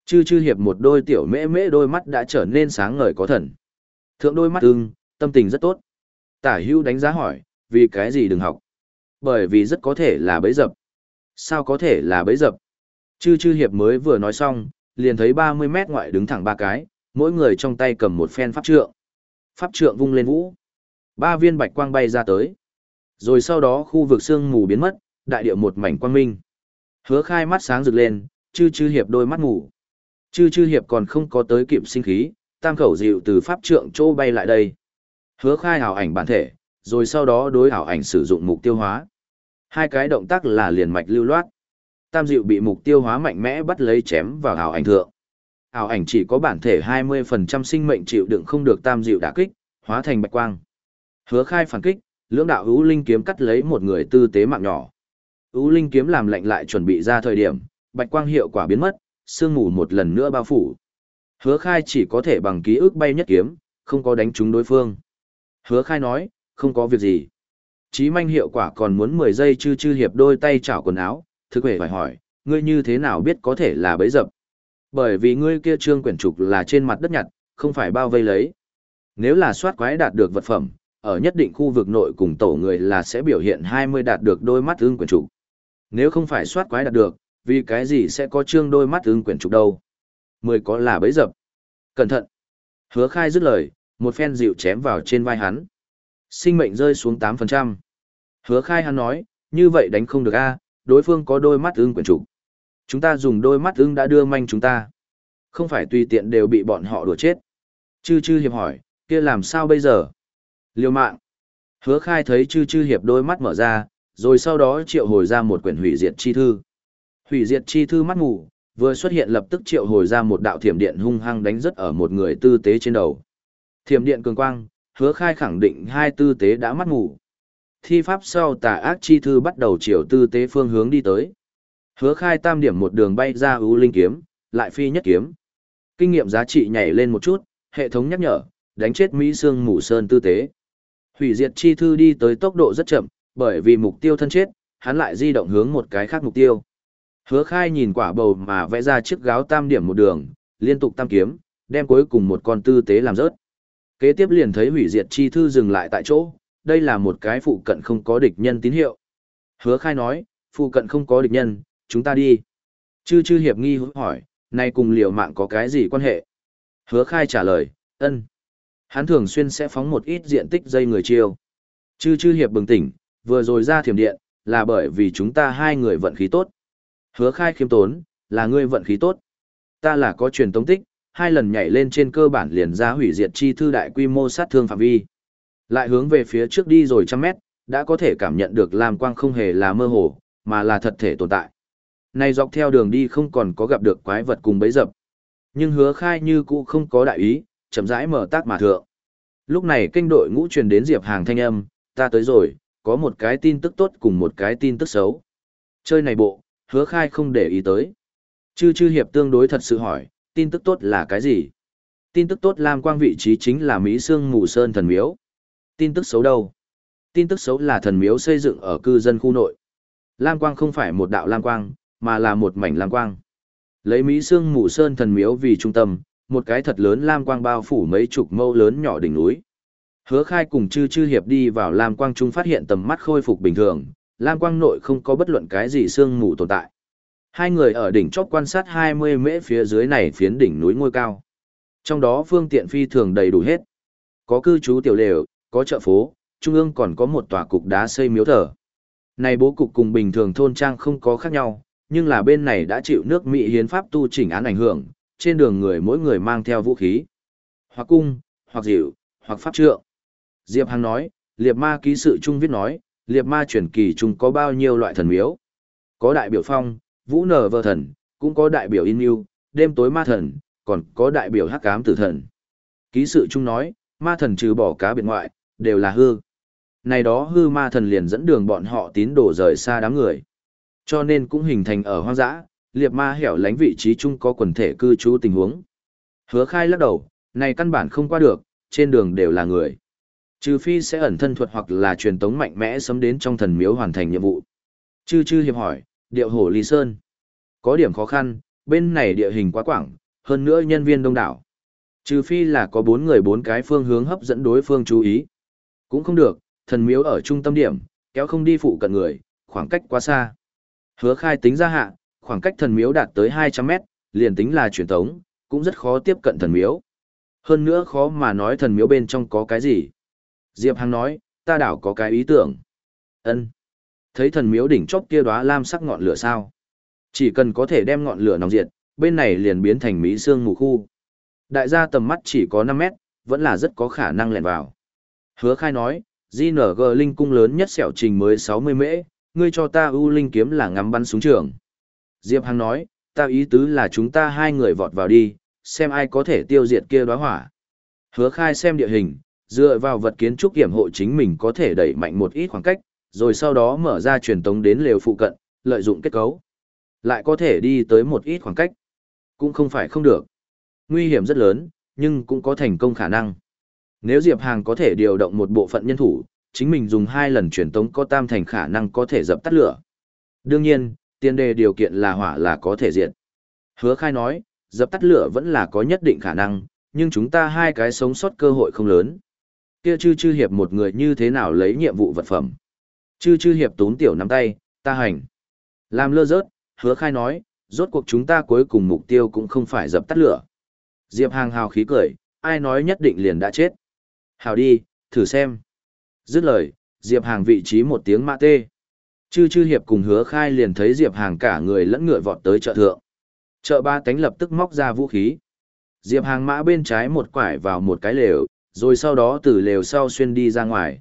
Chư chư hiệp một đôi tiểu mễ mễ đôi mắt đã trở nên sáng ngời có thần. Thượng đôi mắt ưng, tâm tình rất tốt. Tả hưu đánh giá hỏi, vì cái gì đừng học? Bởi vì rất có thể là bấy dập. Sao có thể là bấy dập? Chư chư hiệp mới vừa nói xong, liền thấy 30 mét ngoại đứng thẳng ba cái, mỗi người trong tay cầm một phen pháp trượng. Pháp trượng vung lên vũ. Ba viên bạch quang bay ra tới. Rồi sau đó khu vực sương mù biến mất, đại địa một mảnh quang minh. Hứa khai mắt sáng rực lên, chư chư hiệp đôi mắt ngủ. Chư chư hiệp còn không có tới kịp sinh khí, tam khẩu dịu từ pháp trượng chỗ bay lại đây. Hứa khai hảo ảnh bản thể, rồi sau đó đối hảo ảnh sử dụng mục tiêu hóa. Hai cái động tác là liền mạch lưu loát. Tam dịu bị mục tiêu hóa mạnh mẽ bắt lấy chém vào hảo ảnh thượng. Hảo ảnh chỉ có bản thể 20% sinh mệnh chịu đựng không được tam dịu đả kích, hóa thành bạch quang. Hứa khai phản kích, lưỡng đạo hữu linh kiếm cắt lấy một người tư tế mạng nhỏ. Hữu linh kiếm làm lệnh lại chuẩn bị ra thời điểm, bạch quang hiệu quả biến mất, sương mù một lần nữa bao phủ. Hứa khai chỉ có thể bằng ký ức bay nhất kiếm, không có đánh trúng đối phương. Hứa khai nói, không có việc gì. Chí manh hiệu quả còn muốn 10 giây chư chư hiệp đôi tay chảo quần áo, thực hề phải hỏi, ngươi như thế nào biết có thể là bấy dập. Bởi vì ngươi kia trương quyển trục là trên mặt đất nhặt, không phải bao vây lấy. Nếu là soát quái đạt được vật phẩm, ở nhất định khu vực nội cùng tổ người là sẽ biểu hiện 20 đạt được đôi mắt ưng quyển trục. Nếu không phải soát quái đạt được, vì cái gì sẽ có trương đôi mắt ưng quyển trục đâu. Mười có là bấy dập. Cẩn thận. Hứa khai dứt lời, một phen dịu chém vào trên vai hắn. Sinh mệnh rơi xuống 8%. Hứa khai hắn nói, như vậy đánh không được a đối phương có đôi mắt ưng quyển trục. Chúng ta dùng đôi mắt ưng đã đưa manh chúng ta. Không phải tùy tiện đều bị bọn họ đùa chết. Chư chư hiệp hỏi, kia làm sao bây giờ? liều mạng. Hứa khai thấy chư chư hiệp đôi mắt mở ra, rồi sau đó triệu hồi ra một quyển hủy diệt chi thư. Hủy diệt chi thư mắt ngủ, vừa xuất hiện lập tức triệu hồi ra một đạo thiểm điện hung hăng đánh rất ở một người tư tế trên đầu. Thiểm điện cường quang, hứa khai khẳng định hai tư tế đã mắt ngủ. Thi pháp sau tà ác chi thư bắt đầu chiều tư tế phương hướng đi tới. Hứa khai tam điểm một đường bay ra ưu linh kiếm, lại phi nhất kiếm. Kinh nghiệm giá trị nhảy lên một chút, hệ thống nhắc nhở, đánh chết Mỹ Sương Mù Sơn tư tế. Hủy diệt chi thư đi tới tốc độ rất chậm, bởi vì mục tiêu thân chết, hắn lại di động hướng một cái khác mục tiêu. Hứa khai nhìn quả bầu mà vẽ ra chiếc gáo tam điểm một đường, liên tục tam kiếm, đem cuối cùng một con tư tế làm rớt. Kế tiếp liền thấy hủy diệt chi thư dừng lại tại chỗ, đây là một cái phụ cận không có địch nhân tín hiệu. Hứa khai nói, phụ cận không có địch nhân, chúng ta đi. Chư chư hiệp nghi hỏi, nay cùng liều mạng có cái gì quan hệ? Hứa khai trả lời, ân. Hắn thường xuyên sẽ phóng một ít diện tích dây người chiêu. Chư chư hiệp bừng tỉnh, vừa rồi ra thiểm điện, là bởi vì chúng ta hai người vận khí tốt. Hứa khai khiêm tốn, là ngươi vận khí tốt. Ta là có truyền tống tích, hai lần nhảy lên trên cơ bản liền ra hủy diệt chi thư đại quy mô sát thương phạm vi. Lại hướng về phía trước đi rồi trăm mét, đã có thể cảm nhận được lam quang không hề là mơ hồ, mà là thật thể tồn tại. Này dọc theo đường đi không còn có gặp được quái vật cùng bấy dập. Nhưng hứa khai như cũ không có đại ý, chậm rãi mở tác mà thượng. Lúc này kênh đội ngũ truyền đến Diệp Hàng thanh âm, ta tới rồi, có một cái tin tức tốt cùng một cái tin tức xấu. Chơi này bộ, hứa khai không để ý tới. Chư chư hiệp tương đối thật sự hỏi, tin tức tốt là cái gì? Tin tức tốt Lam Quang vị trí chính là Mỹ Sương Mù Sơn thần miếu. Tin tức xấu đâu? Tin tức xấu là thần miếu xây dựng ở cư dân khu nội. Lam Quang không phải một đạo Lam Quang, mà là một mảnh Lam Quang. Lấy Mỹ Sương Mù Sơn thần miếu vì trung tâm, một cái thật lớn Lam Quang bao phủ mấy chục mâu lớn nhỏ đỉnh núi. Hứa khai cùng chư chư hiệp đi vào Lam Quang Trung phát hiện tầm mắt khôi phục bình thường, Lam Quang nội không có bất luận cái gì sương mù tồn tại. Hai người ở đỉnh chóp quan sát 20 mễ phía dưới này phiến đỉnh núi ngôi cao. Trong đó phương tiện phi thường đầy đủ hết. Có cư trú tiểu lều, có chợ phố, trung ương còn có một tòa cục đá xây miếu thờ. Này bố cục cùng bình thường thôn trang không có khác nhau, nhưng là bên này đã chịu nước Mỹ hiến pháp tu chỉnh án ảnh hưởng, trên đường người mỗi người mang theo vũ khí. Hoặc cung, hoặc dịu, hoặc pháp trượng. Diệp Hằng nói, liệp ma ký sự trung viết nói, liệp ma truyền kỳ chung có bao nhiêu loại thần miếu. Có đại biểu phong, vũ nở vơ thần, cũng có đại biểu in yêu, đêm tối ma thần, còn có đại biểu hắc ám tử thần. Ký sự chung nói, ma thần trừ bỏ cá biệt ngoại, đều là hư. Này đó hư ma thần liền dẫn đường bọn họ tín đổ rời xa đám người. Cho nên cũng hình thành ở hoang dã, liệp ma hẻo lánh vị trí chung có quần thể cư trú tình huống. Hứa khai lắc đầu, này căn bản không qua được, trên đường đều là người. Trừ phi sẽ ẩn thân thuật hoặc là truyền tống mạnh mẽ sấm đến trong thần miếu hoàn thành nhiệm vụ. Chư chư hiệp hỏi, điệu hổ Lý Sơn. Có điểm khó khăn, bên này địa hình quá quảng, hơn nữa nhân viên đông đảo. Trừ phi là có bốn người bốn cái phương hướng hấp dẫn đối phương chú ý. Cũng không được, thần miếu ở trung tâm điểm, kéo không đi phụ cận người, khoảng cách quá xa. Hứa khai tính ra hạ, khoảng cách thần miếu đạt tới 200 mét, liền tính là truyền tống, cũng rất khó tiếp cận thần miếu. Hơn nữa khó mà nói thần miếu bên trong có cái gì. Diệp Hằng nói, ta đảo có cái ý tưởng. ân Thấy thần miếu đỉnh chóp kia đóa lam sắc ngọn lửa sao? Chỉ cần có thể đem ngọn lửa nóng diệt, bên này liền biến thành mỹ xương mù khu. Đại gia tầm mắt chỉ có 5 mét, vẫn là rất có khả năng lẻn vào. Hứa khai nói, GNG linh cung lớn nhất xẻo trình mới 60 mễ, ngươi cho ta ưu linh kiếm là ngắm bắn súng trường. Diệp Hằng nói, ta ý tứ là chúng ta hai người vọt vào đi, xem ai có thể tiêu diệt kia đóa hỏa. Hứa khai xem địa hình, dựa vào vật kiến trúc kiểm hộ chính mình có thể đẩy mạnh một ít khoảng cách, rồi sau đó mở ra truyền tống đến lều phụ cận, lợi dụng kết cấu. Lại có thể đi tới một ít khoảng cách. Cũng không phải không được. Nguy hiểm rất lớn, nhưng cũng có thành công khả năng. Nếu Diệp Hàng có thể điều động một bộ phận nhân thủ, chính mình dùng hai lần truyền tống có tam thành khả năng có thể dập tắt lửa. Đương nhiên, tiền đề điều kiện là hỏa là có thể diệt. Hứa khai nói, dập tắt lửa vẫn là có nhất định khả năng, nhưng chúng ta hai cái sống sót cơ hội không lớn. Kia chư chư hiệp một người như thế nào lấy nhiệm vụ vật phẩm. Chư chư hiệp tốn tiểu nắm tay, ta hành. Làm lơ rớt, hứa khai nói, rốt cuộc chúng ta cuối cùng mục tiêu cũng không phải dập tắt lửa. Diệp Hàng hào khí cười, ai nói nhất định liền đã chết. Hào đi, thử xem. Dứt lời, Diệp Hàng vị trí một tiếng mã tê. Chư chư hiệp cùng hứa khai liền thấy Diệp Hàng cả người lẫn ngựa vọt tới chợ thượng. Chợ ba tánh lập tức móc ra vũ khí. Diệp Hàng mã bên trái một quải vào một cái lều, rồi sau đó từ lều sau xuyên đi ra ngoài.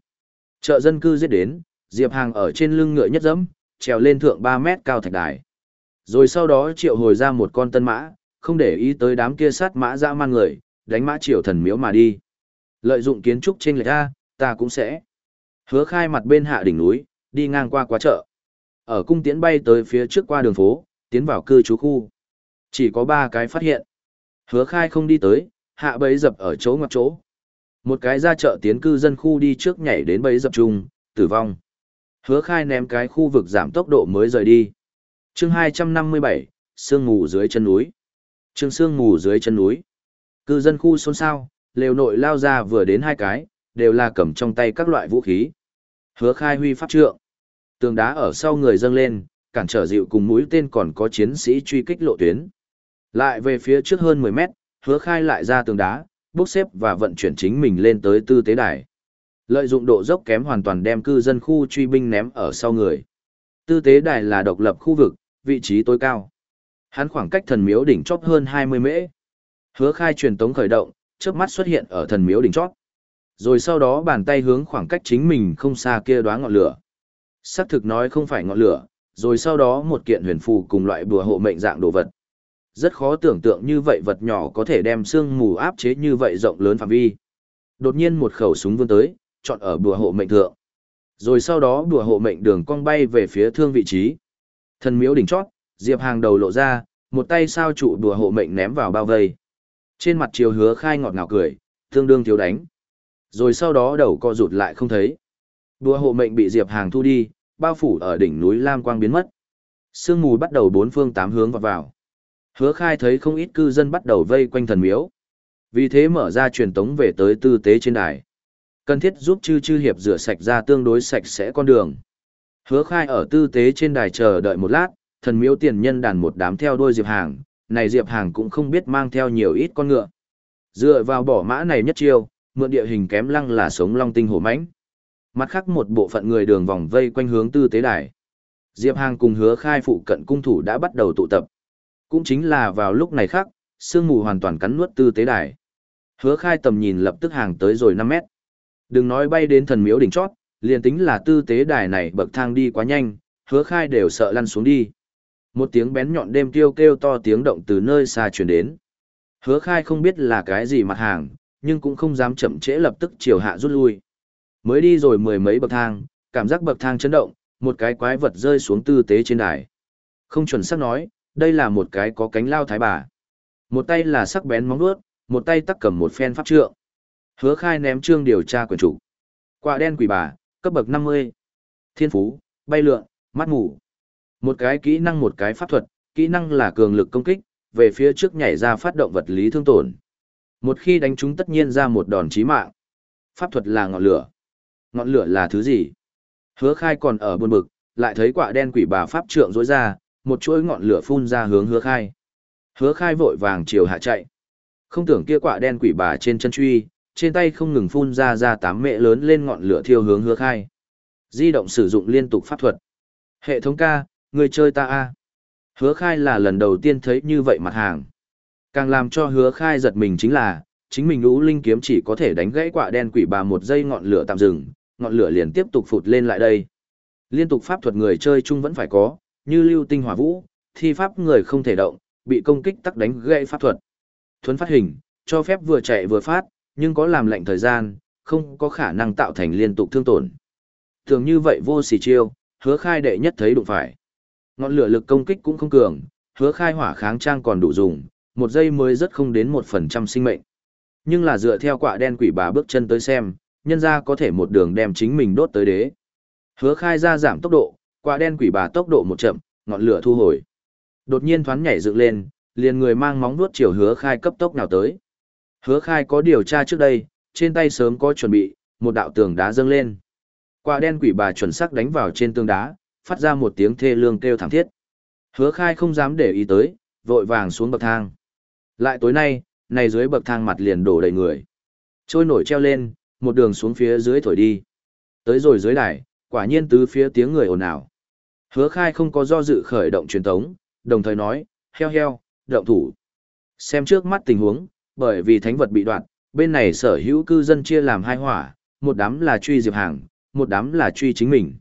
Chợ dân cư giết đến, Diệp Hàng ở trên lưng ngựa nhất dẫm, trèo lên thượng 3 mét cao thạch đài. Rồi sau đó triệu hồi ra một con tân mã, không để ý tới đám kia sát mã dã man người, đánh mã triệu thần miếu mà đi. Lợi dụng kiến trúc trên lệch ra, ta cũng sẽ. Hứa khai mặt bên hạ đỉnh núi, đi ngang qua quá chợ. Ở cung tiến bay tới phía trước qua đường phố, tiến vào cư trú khu. Chỉ có ba cái phát hiện. Hứa khai không đi tới, hạ bấy dập ở chỗ ngoặc chỗ. Một cái ra chợ tiến cư dân khu đi trước nhảy đến bẫy dập chung, tử vong. Hứa khai ném cái khu vực giảm tốc độ mới rời đi. chương 257, sương mù dưới chân núi. chương sương mù dưới chân núi. Cư dân khu xôn xao, lều nội lao ra vừa đến hai cái, đều là cầm trong tay các loại vũ khí. Hứa khai huy pháp trượng. Tường đá ở sau người dâng lên, cản trở dịu cùng mũi tên còn có chiến sĩ truy kích lộ tuyến. Lại về phía trước hơn 10 mét, hứa khai lại ra tường đá, bốc xếp và vận chuyển chính mình lên tới tư tế đài. Lợi dụng độ dốc kém hoàn toàn đem cư dân khu truy binh ném ở sau người. Tư tế đài là độc lập khu vực, vị trí tối cao. Hắn khoảng cách thần miếu đỉnh chót hơn 20 mễ. Hứa khai truyền tống khởi động, trước mắt xuất hiện ở thần miếu đỉnh chót. Rồi sau đó bàn tay hướng khoảng cách chính mình không xa kia đóa ngọn lửa. Sắc thực nói không phải ngọn lửa, rồi sau đó một kiện huyền phù cùng loại bùa hộ mệnh dạng đồ vật. Rất khó tưởng tượng như vậy vật nhỏ có thể đem sương mù áp chế như vậy rộng lớn phạm vi. Đột nhiên một khẩu súng vươn tới, chọn ở bùa hộ mệnh thượng. Rồi sau đó bùa hộ mệnh đường cong bay về phía thương vị trí. Thần miếu đỉnh chót, Diệp Hàng đầu lộ ra, một tay sao trụ bùa hộ mệnh ném vào bao vây. Trên mặt chiều hứa khai ngọt ngào cười, tương đương thiếu đánh. Rồi sau đó đầu co rụt lại không thấy. Bùa hộ mệnh bị Diệp Hàng thu đi, bao phủ ở đỉnh núi Lam Quang biến mất. Sương mù bắt đầu bốn phương tám hướng vào vào. Hứa khai thấy không ít cư dân bắt đầu vây quanh thần miếu. Vì thế mở ra truyền tống về tới tư tế trên đài. Cần thiết giúp chư chư hiệp rửa sạch ra tương đối sạch sẽ con đường. Hứa khai ở tư tế trên đài chờ đợi một lát, thần miếu tiền nhân đàn một đám theo đuôi Diệp Hàng, này Diệp Hàng cũng không biết mang theo nhiều ít con ngựa. Dựa vào bỏ mã này nhất chiêu, mượn địa hình kém lăng là sống long tinh hổ mãnh. Mặt khác một bộ phận người đường vòng vây quanh hướng tư tế đài. Diệp Hàng cùng hứa khai phụ cận cung thủ đã bắt đầu tụ tập. Cũng chính là vào lúc này khác, sương mù hoàn toàn cắn nuốt tư tế đài. Hứa khai tầm nhìn lập tức hàng tới rồi 5 mét. Đừng nói bay đến thần miếu đỉnh chót, liền tính là tư tế đài này bậc thang đi quá nhanh, hứa khai đều sợ lăn xuống đi. Một tiếng bén nhọn đêm kêu kêu to tiếng động từ nơi xa chuyển đến. Hứa khai không biết là cái gì mặt hàng, nhưng cũng không dám chậm trễ lập tức chiều hạ rút lui. Mới đi rồi mười mấy bậc thang, cảm giác bậc thang chấn động, một cái quái vật rơi xuống tư tế trên đài. Không chuẩn xác nói, đây là một cái có cánh lao thái bà. Một tay là sắc bén móng vuốt, một tay tắc cầm một phen pháp trượng. Hứa khai ném trương điều tra quyền chủ. Quả đen quỷ bà, cấp bậc 50. Thiên phú, bay lượn, mắt mù, Một cái kỹ năng một cái pháp thuật, kỹ năng là cường lực công kích, về phía trước nhảy ra phát động vật lý thương tổn. Một khi đánh chúng tất nhiên ra một đòn chí mạng. Pháp thuật là ngọn lửa. Ngọn lửa là thứ gì? Hứa khai còn ở buồn bực, lại thấy quả đen quỷ bà pháp trượng rối ra, một chuỗi ngọn lửa phun ra hướng hứa khai. Hứa khai vội vàng chiều hạ chạy. Không tưởng kia quả đen quỷ bà trên chân truy, trên tay không ngừng phun ra ra tám mẹ lớn lên ngọn lửa thiêu hướng hứa khai. Di động sử dụng liên tục pháp thuật. Hệ thống ca, người chơi ta a Hứa khai là lần đầu tiên thấy như vậy mặt hàng. Càng làm cho hứa khai giật mình chính là, chính mình ú linh kiếm chỉ có thể đánh gãy quả đen quỷ bà một giây ngọn lửa tạm dừng, ngọn lửa liền tiếp tục phụt lên lại đây. Liên tục pháp thuật người chơi chung vẫn phải có, như lưu tinh hỏa vũ, thi pháp người không thể động, bị công kích tắc đánh gãy pháp thuật. Thuấn phát hình, cho phép vừa chạy vừa phát, nhưng có làm lệnh thời gian, không có khả năng tạo thành liên tục thương tổn. Thường như vậy vô sỉ chiêu, hứa khai đệ nhất thấy đụng phải. Ngọn lửa lực công kích cũng không cường, hứa khai hỏa kháng trang còn đủ dùng, một giây mới rất không đến một phần trăm sinh mệnh. Nhưng là dựa theo quả đen quỷ bà bước chân tới xem, nhân ra có thể một đường đem chính mình đốt tới đế. Hứa khai ra giảm tốc độ, quả đen quỷ bà tốc độ một chậm, ngọn lửa thu hồi. Đột nhiên thoáng nhảy dựng lên, liền người mang móng vuốt chiều hứa khai cấp tốc nào tới. Hứa khai có điều tra trước đây, trên tay sớm có chuẩn bị, một đạo tường đá dâng lên. Quả đen quỷ bà chuẩn xác đánh vào trên tường đá, phát ra một tiếng thê lương kêu thảm thiết. Hứa khai không dám để ý tới, vội vàng xuống bậc thang. Lại tối nay, này dưới bậc thang mặt liền đổ đầy người. Trôi nổi treo lên, một đường xuống phía dưới thổi đi. Tới rồi dưới đài, quả nhiên tứ phía tiếng người ồn ào. Hứa khai không có do dự khởi động truyền tống, đồng thời nói, heo heo, động thủ. Xem trước mắt tình huống, bởi vì thánh vật bị đoạn, bên này sở hữu cư dân chia làm hai hỏa, một đám là truy Diệp Hàng, một đám là truy chính mình.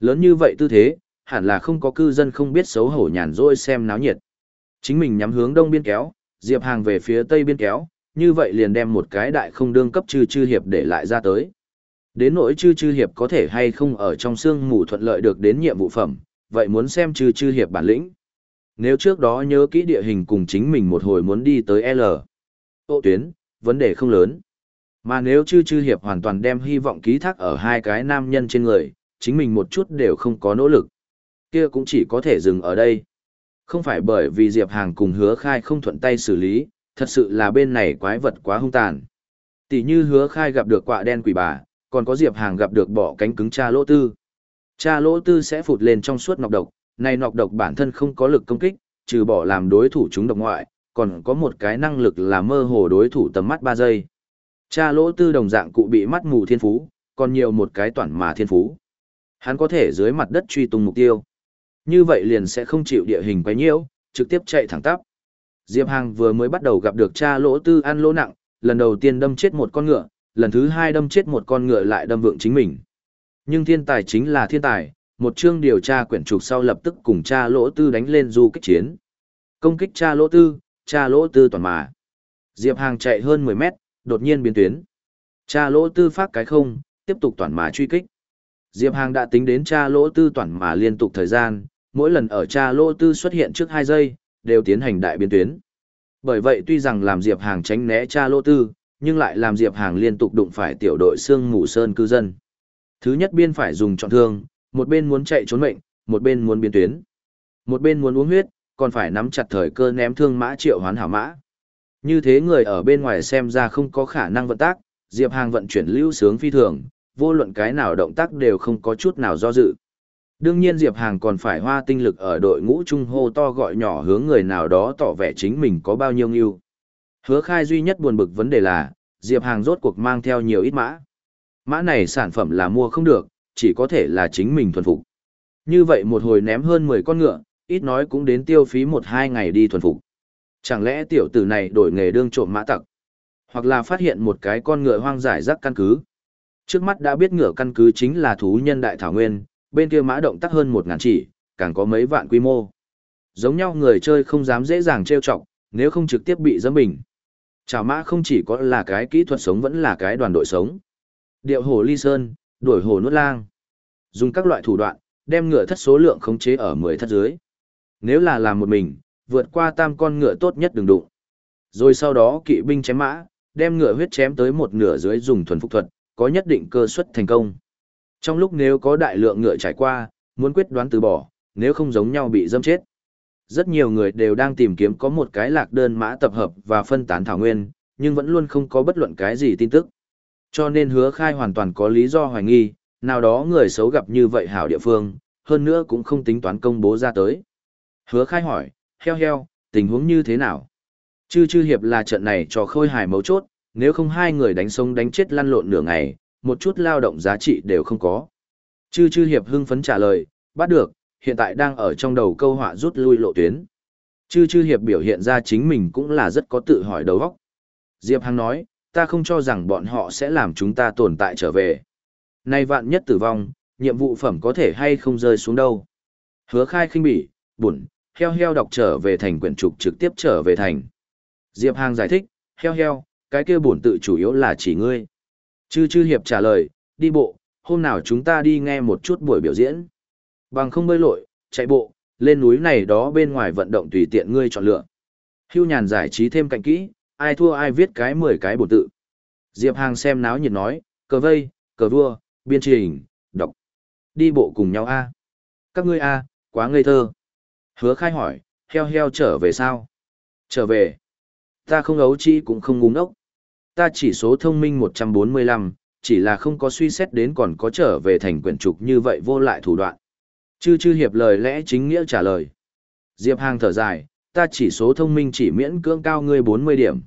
Lớn như vậy tư thế, hẳn là không có cư dân không biết xấu hổ nhàn rỗi xem náo nhiệt. Chính mình nhắm hướng đông biên kéo, Diệp Hàng về phía tây biên kéo, như vậy liền đem một cái đại không đương cấp chư chư hiệp để lại ra tới. Đến nỗi chư chư hiệp có thể hay không ở trong xương mù thuận lợi được đến nhiệm vụ phẩm, vậy muốn xem chư chư hiệp bản lĩnh. Nếu trước đó nhớ kỹ địa hình cùng chính mình một hồi muốn đi tới L. Ô tuyến, vấn đề không lớn. Mà nếu chư chư hiệp hoàn toàn đem hy vọng ký thác ở hai cái nam nhân trên người, chính mình một chút đều không có nỗ lực. Kia cũng chỉ có thể dừng ở đây. Không phải bởi vì Diệp Hàng cùng hứa khai không thuận tay xử lý, thật sự là bên này quái vật quá hung tàn. Tỷ như hứa khai gặp được quạ đen quỷ bà, còn có Diệp Hàng gặp được bỏ cánh cứng cha lỗ tư. Cha lỗ tư sẽ phụt lên trong suốt nọc độc, này nọc độc bản thân không có lực công kích, trừ bỏ làm đối thủ chúng độc ngoại, còn có một cái năng lực là mơ hồ đối thủ tầm mắt 3 giây. Cha lỗ tư đồng dạng cụ bị mắt mù thiên phú, còn nhiều một cái toàn mà thiên phú. Hắn có thể dưới mặt đất truy tung mục tiêu. Như vậy liền sẽ không chịu địa hình quấy nhiễu, trực tiếp chạy thẳng tắp. Diệp Hàng vừa mới bắt đầu gặp được cha lỗ tư ăn lỗ nặng, lần đầu tiên đâm chết một con ngựa, lần thứ hai đâm chết một con ngựa lại đâm vượng chính mình. Nhưng thiên tài chính là thiên tài, một chương điều tra quyển trục sau lập tức cùng cha lỗ tư đánh lên du kích chiến. Công kích cha lỗ tư, cha lỗ tư toàn mà. Diệp Hàng chạy hơn 10 mét, đột nhiên biến tuyến. Cha lỗ tư phát cái không, tiếp tục toàn mà truy kích. Diệp Hàng đã tính đến cha lỗ tư toàn mà liên tục thời gian, mỗi lần ở cha lỗ tư xuất hiện trước 2 giây, đều tiến hành đại biến tuyến. Bởi vậy tuy rằng làm Diệp Hàng tránh né cha lỗ tư, nhưng lại làm Diệp Hàng liên tục đụng phải tiểu đội xương mù sơn cư dân. Thứ nhất biên phải dùng trọng thương, một bên muốn chạy trốn mệnh, một bên muốn biến tuyến. Một bên muốn uống huyết, còn phải nắm chặt thời cơ ném thương mã triệu hoán hảo mã. Như thế người ở bên ngoài xem ra không có khả năng vận tác, Diệp Hàng vận chuyển lưu sướng phi thường, vô luận cái nào động tác đều không có chút nào do dự. Đương nhiên Diệp Hàng còn phải hoa tinh lực ở đội ngũ trung hô to gọi nhỏ hướng người nào đó tỏ vẻ chính mình có bao nhiêu nghiêu. Hứa khai duy nhất buồn bực vấn đề là, Diệp Hàng rốt cuộc mang theo nhiều ít mã. Mã này sản phẩm là mua không được, chỉ có thể là chính mình thuần phục. Như vậy một hồi ném hơn 10 con ngựa, ít nói cũng đến tiêu phí một hai ngày đi thuần phục. Chẳng lẽ tiểu tử này đổi nghề đương trộm mã tặc? Hoặc là phát hiện một cái con ngựa hoang giải rác căn cứ? Trước mắt đã biết ngựa căn cứ chính là thú nhân đại thảo nguyên, bên kia mã động tác hơn một ngàn chỉ, càng có mấy vạn quy mô. Giống nhau người chơi không dám dễ dàng trêu chọc, nếu không trực tiếp bị giẫm bình. Chào mã không chỉ có là cái kỹ thuật sống vẫn là cái đoàn đội sống. Điệu hồ ly sơn, đuổi hồ nuốt lang. Dùng các loại thủ đoạn, đem ngựa thất số lượng khống chế ở 10 thất dưới. Nếu là làm một mình, vượt qua tam con ngựa tốt nhất đừng đụng. Rồi sau đó kỵ binh chém mã, đem ngựa huyết chém tới một nửa dưới dùng thuần phục thuật, có nhất định cơ suất thành công. Trong lúc nếu có đại lượng ngựa trải qua, muốn quyết đoán từ bỏ, nếu không giống nhau bị dâm chết. Rất nhiều người đều đang tìm kiếm có một cái lạc đơn mã tập hợp và phân tán thảo nguyên, nhưng vẫn luôn không có bất luận cái gì tin tức. Cho nên hứa khai hoàn toàn có lý do hoài nghi, nào đó người xấu gặp như vậy hảo địa phương, hơn nữa cũng không tính toán công bố ra tới. Hứa khai hỏi, heo heo, tình huống như thế nào? Chư chư hiệp là trận này cho khôi hài mấu chốt, nếu không hai người đánh sống đánh chết lăn lộn nửa ngày, một chút lao động giá trị đều không có. Chư chư hiệp hưng phấn trả lời, bắt được, hiện tại đang ở trong đầu câu họa rút lui lộ tuyến. Chư chư hiệp biểu hiện ra chính mình cũng là rất có tự hỏi đầu óc. Diệp Hằng nói, ta không cho rằng bọn họ sẽ làm chúng ta tồn tại trở về. Nay vạn nhất tử vong, nhiệm vụ phẩm có thể hay không rơi xuống đâu. Hứa khai khinh bỉ, buồn, heo heo đọc trở về thành quyển trục trực tiếp trở về thành. Diệp Hàng giải thích, heo heo, cái kia bổn tự chủ yếu là chỉ ngươi. Chư chư hiệp trả lời, đi bộ, hôm nào chúng ta đi nghe một chút buổi biểu diễn. Bằng không bơi lội, chạy bộ, lên núi này đó bên ngoài vận động tùy tiện ngươi chọn lựa. Hưu nhàn giải trí thêm cạnh kỹ, ai thua ai viết cái 10 cái bổ tự. Diệp Hàng xem náo nhiệt nói, cờ vây, cờ vua, biên trình, đọc. Đi bộ cùng nhau a Các ngươi a quá ngây thơ. Hứa khai hỏi, heo heo trở về sao? Trở về. Ta không ấu chi cũng không ngu ngốc. Ta chỉ số thông minh 145, chỉ là không có suy xét đến còn có trở về thành quyển trục như vậy vô lại thủ đoạn. Chư chư hiệp lời lẽ chính nghĩa trả lời. Diệp Hàng thở dài, ta chỉ số thông minh chỉ miễn cưỡng cao ngươi 40 điểm.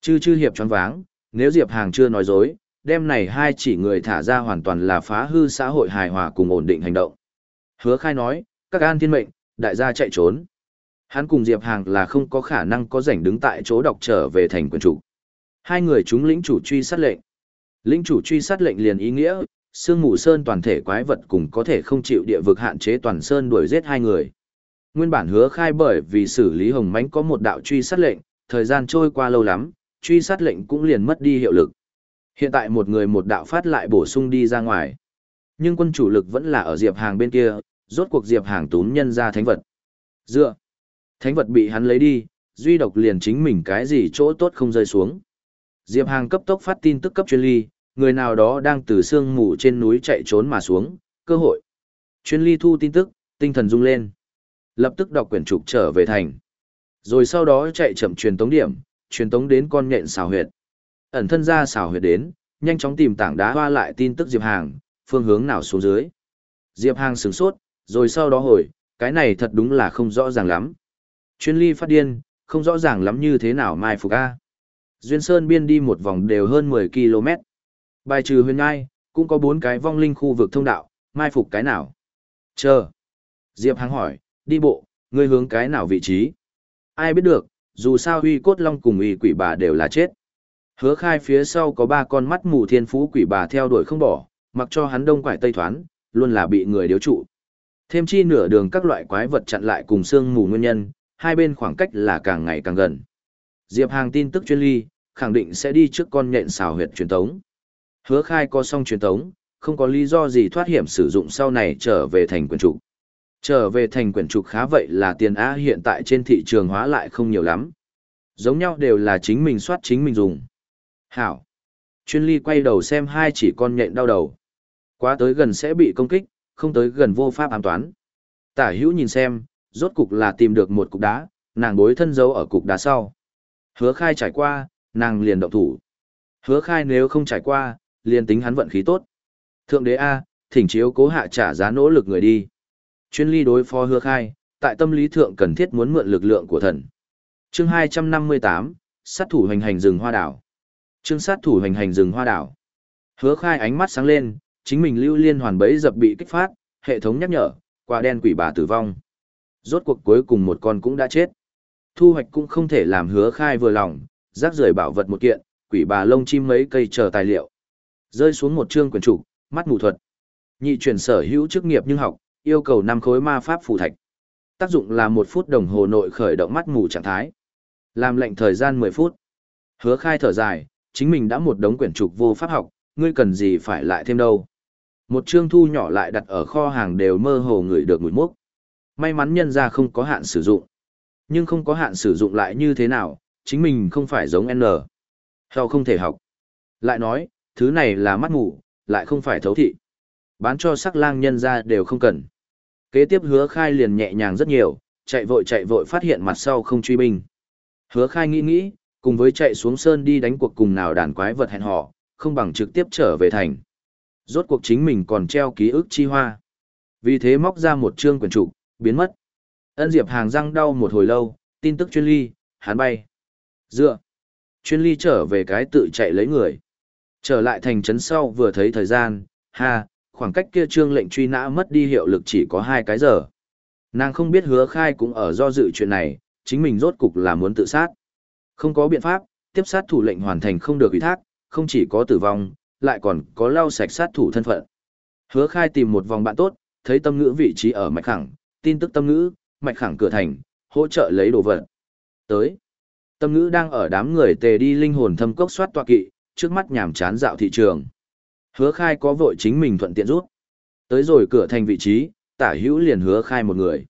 Chư chư hiệp choáng váng, nếu Diệp Hàng chưa nói dối, đêm này hai chỉ người thả ra hoàn toàn là phá hư xã hội hài hòa cùng ổn định hành động. Hứa khai nói, các an thiên mệnh, đại gia chạy trốn. Hắn cùng Diệp Hàng là không có khả năng có rảnh đứng tại chỗ đọc trở về thành quân chủ. Hai người chúng lĩnh chủ truy sát lệnh. Lĩnh chủ truy sát lệnh liền ý nghĩa, Sương Mù Sơn toàn thể quái vật cùng có thể không chịu địa vực hạn chế toàn sơn đuổi giết hai người. Nguyên bản hứa khai bởi vì xử lý hồng mánh có một đạo truy sát lệnh, thời gian trôi qua lâu lắm, truy sát lệnh cũng liền mất đi hiệu lực. Hiện tại một người một đạo phát lại bổ sung đi ra ngoài. Nhưng quân chủ lực vẫn là ở Diệp Hàng bên kia, rốt cuộc Diệp Hàng tún nhân ra thánh vật. Dựa. Thánh vật bị hắn lấy đi, duy độc liền chính mình cái gì chỗ tốt không rơi xuống. Diệp Hàng cấp tốc phát tin tức cấp chuyên ly, người nào đó đang từ sương mù trên núi chạy trốn mà xuống, cơ hội. Chuyên ly thu tin tức, tinh thần rung lên. Lập tức đọc quyển trục trở về thành. Rồi sau đó chạy chậm truyền tống điểm, truyền tống đến con nhện xào huyệt. Ẩn thân ra xào huyệt đến, nhanh chóng tìm tảng đá hoa lại tin tức Diệp Hàng, phương hướng nào xuống dưới. Diệp Hàng sửng sốt, rồi sau đó hồi, cái này thật đúng là không rõ ràng lắm. Chuyên ly phát điên, không rõ ràng lắm như thế nào mai phục A. Duyên Sơn biên đi một vòng đều hơn 10 km. Bài trừ huyền ngai, cũng có bốn cái vong linh khu vực thông đạo, mai phục cái nào? Chờ. Diệp Hàng hỏi, đi bộ, ngươi hướng cái nào vị trí? Ai biết được, dù sao huy cốt long cùng uy quỷ bà đều là chết. Hứa khai phía sau có ba con mắt mù thiên phú quỷ bà theo đuổi không bỏ, mặc cho hắn đông quải tây thoán, luôn là bị người điếu trụ. Thêm chi nửa đường các loại quái vật chặn lại cùng xương mù nguyên nhân, hai bên khoảng cách là càng ngày càng gần. Diệp Hàng tin tức chuyên ly, khẳng định sẽ đi trước con nhện xào huyệt truyền tống. Hứa khai có xong truyền tống, không có lý do gì thoát hiểm sử dụng sau này trở về thành quyền trục. Trở về thành quyển trục khá vậy là tiền á hiện tại trên thị trường hóa lại không nhiều lắm. Giống nhau đều là chính mình soát chính mình dùng. Hảo. Chuyên ly quay đầu xem hai chỉ con nhện đau đầu. Quá tới gần sẽ bị công kích, không tới gần vô pháp ám toán. Tả hữu nhìn xem, rốt cục là tìm được một cục đá, nàng bối thân dấu ở cục đá sau. Hứa khai trải qua, nàng liền động thủ. Hứa khai nếu không trải qua, liền tính hắn vận khí tốt. Thượng đế A, thỉnh chiếu cố hạ trả giá nỗ lực người đi. Chuyên ly đối phó hứa khai, tại tâm lý thượng cần thiết muốn mượn lực lượng của thần. Chương 258, sát thủ hành hành rừng hoa đảo. Chương sát thủ hành hành rừng hoa đảo. Hứa khai ánh mắt sáng lên, chính mình lưu liên hoàn bấy dập bị kích phát, hệ thống nhắc nhở, quả đen quỷ bà tử vong. Rốt cuộc cuối cùng một con cũng đã chết. Thu hoạch cũng không thể làm hứa khai vừa lòng, rác rưởi bảo vật một kiện, quỷ bà lông chim mấy cây chờ tài liệu. Rơi xuống một chương quyển trục, mắt mù thuật. Nhị chuyển sở hữu chức nghiệp nhưng học, yêu cầu năm khối ma pháp phù thạch. Tác dụng là một phút đồng hồ nội khởi động mắt mù trạng thái. Làm lệnh thời gian 10 phút. Hứa khai thở dài, chính mình đã một đống quyển trục vô pháp học, ngươi cần gì phải lại thêm đâu. Một chương thu nhỏ lại đặt ở kho hàng đều mơ hồ người được mùi mốc. May mắn nhân ra không có hạn sử dụng. Nhưng không có hạn sử dụng lại như thế nào, chính mình không phải giống N. Heo không thể học. Lại nói, thứ này là mắt mù, lại không phải thấu thị. Bán cho sắc lang nhân ra đều không cần. Kế tiếp hứa khai liền nhẹ nhàng rất nhiều, chạy vội chạy vội phát hiện mặt sau không truy binh. Hứa khai nghĩ nghĩ, cùng với chạy xuống sơn đi đánh cuộc cùng nào đàn quái vật hẹn họ, không bằng trực tiếp trở về thành. Rốt cuộc chính mình còn treo ký ức chi hoa. Vì thế móc ra một chương quyển trục, biến mất. Ân Diệp hàng răng đau một hồi lâu, tin tức chuyên ly, hắn bay. Dựa. Chuyên ly trở về cái tự chạy lấy người. Trở lại thành trấn sau vừa thấy thời gian, ha, khoảng cách kia trương lệnh truy nã mất đi hiệu lực chỉ có hai cái giờ. Nàng không biết hứa khai cũng ở do dự chuyện này, chính mình rốt cục là muốn tự sát. Không có biện pháp, tiếp sát thủ lệnh hoàn thành không được ủy thác, không chỉ có tử vong, lại còn có lau sạch sát thủ thân phận. Hứa khai tìm một vòng bạn tốt, thấy tâm ngữ vị trí ở mạch khẳng, tin tức tâm ngữ, mạch khẳng cửa thành, hỗ trợ lấy đồ vật. Tới, tâm ngữ đang ở đám người tề đi linh hồn thâm cốc soát tọa kỵ, trước mắt nhàm chán dạo thị trường. Hứa khai có vội chính mình thuận tiện rút. Tới rồi cửa thành vị trí, tả hữu liền hứa khai một người.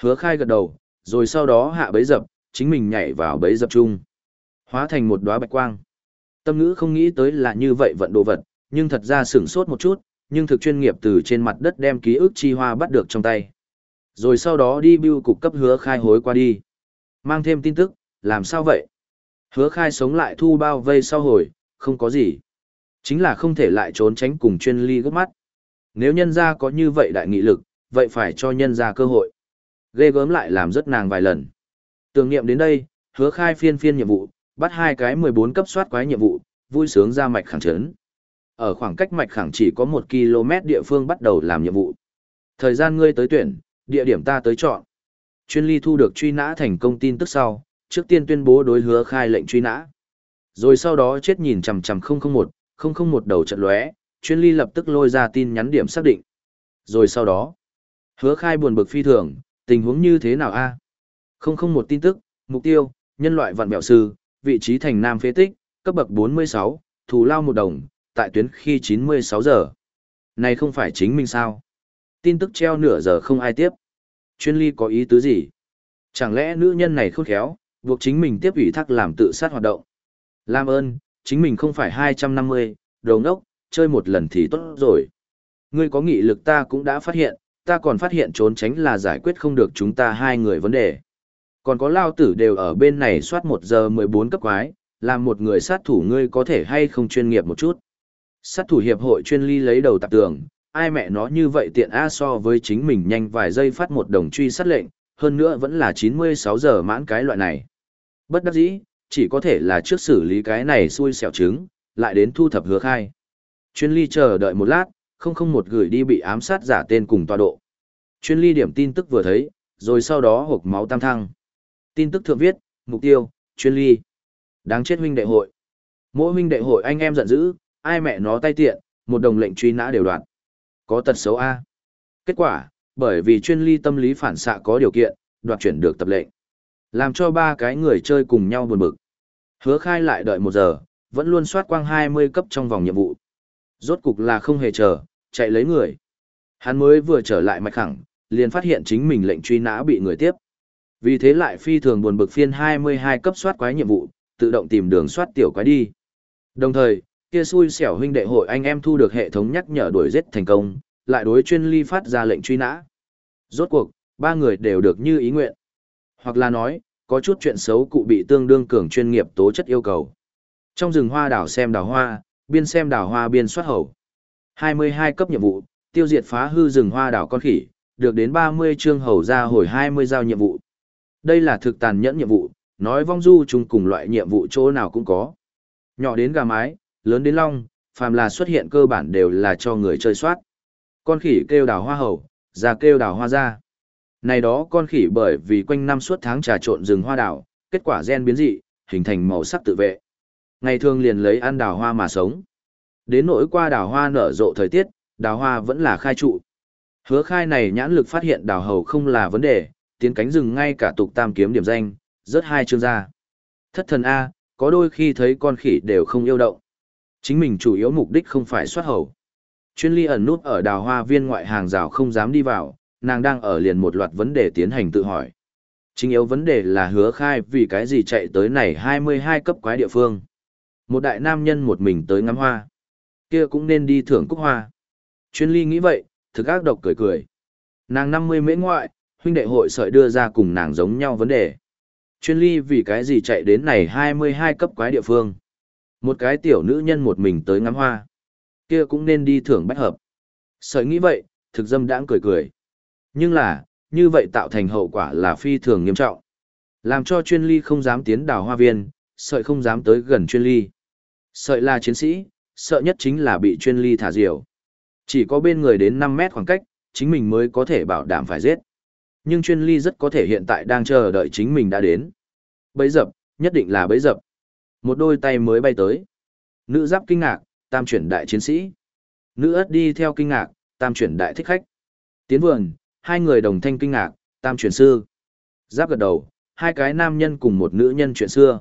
Hứa khai gật đầu, rồi sau đó hạ bấy dập, chính mình nhảy vào bấy dập chung. Hóa thành một đóa bạch quang. Tâm ngữ không nghĩ tới là như vậy vận đồ vật, nhưng thật ra sửng sốt một chút, nhưng thực chuyên nghiệp từ trên mặt đất đem ký ức chi hoa bắt được trong tay. Rồi sau đó đi bưu cục cấp hứa khai hối qua đi. Mang thêm tin tức, làm sao vậy? Hứa khai sống lại thu bao vây sau hồi, không có gì. Chính là không thể lại trốn tránh cùng chuyên ly gấp mắt. Nếu nhân gia có như vậy đại nghị lực, vậy phải cho nhân gia cơ hội. Ghê gớm lại làm rất nàng vài lần. Tưởng niệm đến đây, hứa khai phiên phiên nhiệm vụ, bắt hai cái 14 cấp soát quái nhiệm vụ, vui sướng ra mạch khẳng trấn. Ở khoảng cách mạch khẳng chỉ có 1 km địa phương bắt đầu làm nhiệm vụ. Thời gian ngươi tới tuyển, địa điểm ta tới chọn. Chuyên ly thu được truy nã thành công tin tức sau, trước tiên tuyên bố đối hứa khai lệnh truy nã. Rồi sau đó chết nhìn chằm chằm 001, 001 đầu trận lóe, chuyên ly lập tức lôi ra tin nhắn điểm xác định. Rồi sau đó, hứa khai buồn bực phi thường, tình huống như thế nào a không không một tin tức, mục tiêu, nhân loại vạn bèo sư, vị trí thành nam phế tích, cấp bậc 46, thù lao một đồng, tại tuyến khi 96 giờ. Này không phải chính mình sao? Tin tức treo nửa giờ không ai tiếp. Chuyên ly có ý tứ gì? Chẳng lẽ nữ nhân này khôn khéo, buộc chính mình tiếp ủy thác làm tự sát hoạt động? Làm ơn, chính mình không phải 250, đầu ngốc, chơi một lần thì tốt rồi. Ngươi có nghị lực ta cũng đã phát hiện, ta còn phát hiện trốn tránh là giải quyết không được chúng ta hai người vấn đề. Còn có lao tử đều ở bên này soát 1 giờ 14 cấp quái, làm một người sát thủ ngươi có thể hay không chuyên nghiệp một chút. Sát thủ hiệp hội chuyên ly lấy đầu tạp tường, ai mẹ nó như vậy tiện A so với chính mình nhanh vài giây phát một đồng truy sát lệnh, hơn nữa vẫn là 96 giờ mãn cái loại này. Bất đắc dĩ, chỉ có thể là trước xử lý cái này xui xẻo trứng, lại đến thu thập hứa khai. Chuyên ly chờ đợi một lát, không không một gửi đi bị ám sát giả tên cùng tọa độ. Chuyên ly điểm tin tức vừa thấy, rồi sau đó hộp máu tam thăng. Tin tức thượng viết, mục tiêu, chuyên ly. Đáng chết huynh đệ hội. Mỗi huynh đệ hội anh em giận dữ, ai mẹ nó tay tiện, một đồng lệnh truy nã đều đoạn. Có tật xấu A. Kết quả, bởi vì chuyên ly tâm lý phản xạ có điều kiện, đoạt chuyển được tập lệnh. Làm cho ba cái người chơi cùng nhau buồn bực. Hứa khai lại đợi một giờ, vẫn luôn soát quang 20 cấp trong vòng nhiệm vụ. Rốt cục là không hề chờ, chạy lấy người. Hắn mới vừa trở lại mạch khẳng, liền phát hiện chính mình lệnh truy nã bị người tiếp. Vì thế lại phi thường buồn bực phiên 22 cấp soát quái nhiệm vụ, tự động tìm đường soát tiểu quái đi. Đồng thời, kia xui xẻo huynh đệ hội anh em thu được hệ thống nhắc nhở đuổi giết thành công, lại đối chuyên ly phát ra lệnh truy nã. Rốt cuộc, ba người đều được như ý nguyện. Hoặc là nói, có chút chuyện xấu cụ bị tương đương cường chuyên nghiệp tố chất yêu cầu. Trong rừng hoa đảo xem đào hoa, biên xem đào hoa biên soát hầu. 22 cấp nhiệm vụ, tiêu diệt phá hư rừng hoa đảo con khỉ, được đến 30 chương hầu ra hồi 20 giao nhiệm vụ. Đây là thực tàn nhẫn nhiệm vụ, nói vong du chung cùng loại nhiệm vụ chỗ nào cũng có. Nhỏ đến gà mái, lớn đến long, phàm là xuất hiện cơ bản đều là cho người chơi soát. Con khỉ kêu đào hoa hầu, già kêu đào hoa ra. Này đó con khỉ bởi vì quanh năm suốt tháng trà trộn rừng hoa đào, kết quả gen biến dị, hình thành màu sắc tự vệ. Ngày thường liền lấy ăn đào hoa mà sống. Đến nỗi qua đào hoa nở rộ thời tiết, đào hoa vẫn là khai trụ. Hứa khai này nhãn lực phát hiện đào hầu không là vấn đề, tiến cánh rừng ngay cả tục tam kiếm điểm danh, rớt hai chương ra. Thất thần A, có đôi khi thấy con khỉ đều không yêu động. Chính mình chủ yếu mục đích không phải soát hầu. Chuyên ly ẩn nút ở đào hoa viên ngoại hàng rào không dám đi vào, nàng đang ở liền một loạt vấn đề tiến hành tự hỏi. Chính yếu vấn đề là hứa khai vì cái gì chạy tới này 22 cấp quái địa phương. Một đại nam nhân một mình tới ngắm hoa. kia cũng nên đi thưởng cúc hoa. Chuyên ly nghĩ vậy, thực ác độc cười cười. Nàng 50 mễ ngoại, huynh đệ hội sợi đưa ra cùng nàng giống nhau vấn đề. Chuyên ly vì cái gì chạy đến này 22 cấp quái địa phương. Một cái tiểu nữ nhân một mình tới ngắm hoa. kia cũng nên đi thưởng bách hợp. Sợi nghĩ vậy, thực dâm đãng cười cười. Nhưng là, như vậy tạo thành hậu quả là phi thường nghiêm trọng. Làm cho chuyên ly không dám tiến đào hoa viên, sợi không dám tới gần chuyên ly. Sợi là chiến sĩ, sợ nhất chính là bị chuyên ly thả diều. Chỉ có bên người đến 5 mét khoảng cách, chính mình mới có thể bảo đảm phải giết. Nhưng chuyên ly rất có thể hiện tại đang chờ đợi chính mình đã đến. Bấy dập, nhất định là bấy dập. Một đôi tay mới bay tới. Nữ giáp kinh ngạc, tam chuyển đại chiến sĩ. Nữ ất đi theo kinh ngạc, tam chuyển đại thích khách. Tiến vườn, hai người đồng thanh kinh ngạc, tam chuyển sư. Giáp gật đầu, hai cái nam nhân cùng một nữ nhân chuyện xưa.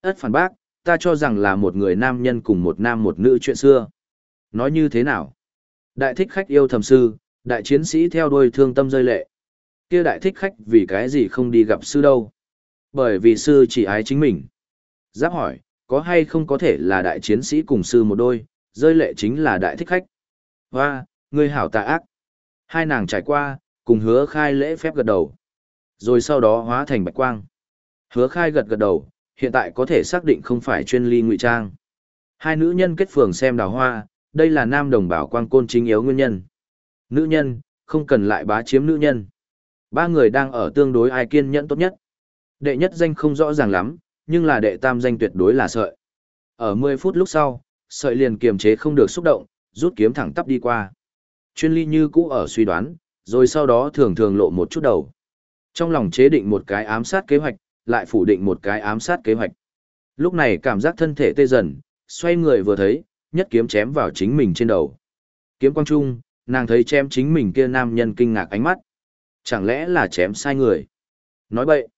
Ất phản bác, ta cho rằng là một người nam nhân cùng một nam một nữ chuyện xưa. Nói như thế nào? Đại thích khách yêu thầm sư, đại chiến sĩ theo đuôi thương tâm rơi lệ. Kia đại thích khách vì cái gì không đi gặp sư đâu? Bởi vì sư chỉ ái chính mình. Giáp hỏi, có hay không có thể là đại chiến sĩ cùng sư một đôi, rơi lệ chính là đại thích khách. Hoa, người hảo tà ác. Hai nàng trải qua, cùng hứa khai lễ phép gật đầu. Rồi sau đó hóa thành bạch quang. Hứa khai gật gật đầu, hiện tại có thể xác định không phải chuyên ly ngụy trang. Hai nữ nhân kết phường xem đào hoa, đây là nam đồng bào quang côn chính yếu nguyên nhân. Nữ nhân, không cần lại bá chiếm nữ nhân. Ba người đang ở tương đối ai kiên nhẫn tốt nhất. Đệ nhất danh không rõ ràng lắm, nhưng là đệ tam danh tuyệt đối là sợi. Ở 10 phút lúc sau, sợi liền kiềm chế không được xúc động, rút kiếm thẳng tắp đi qua. Chuyên ly như cũ ở suy đoán, rồi sau đó thường thường lộ một chút đầu. Trong lòng chế định một cái ám sát kế hoạch, lại phủ định một cái ám sát kế hoạch. Lúc này cảm giác thân thể tê dần, xoay người vừa thấy, nhất kiếm chém vào chính mình trên đầu. Kiếm quang trung, nàng thấy chém chính mình kia nam nhân kinh ngạc ánh mắt. Chẳng lẽ là chém sai người? Nói bậy.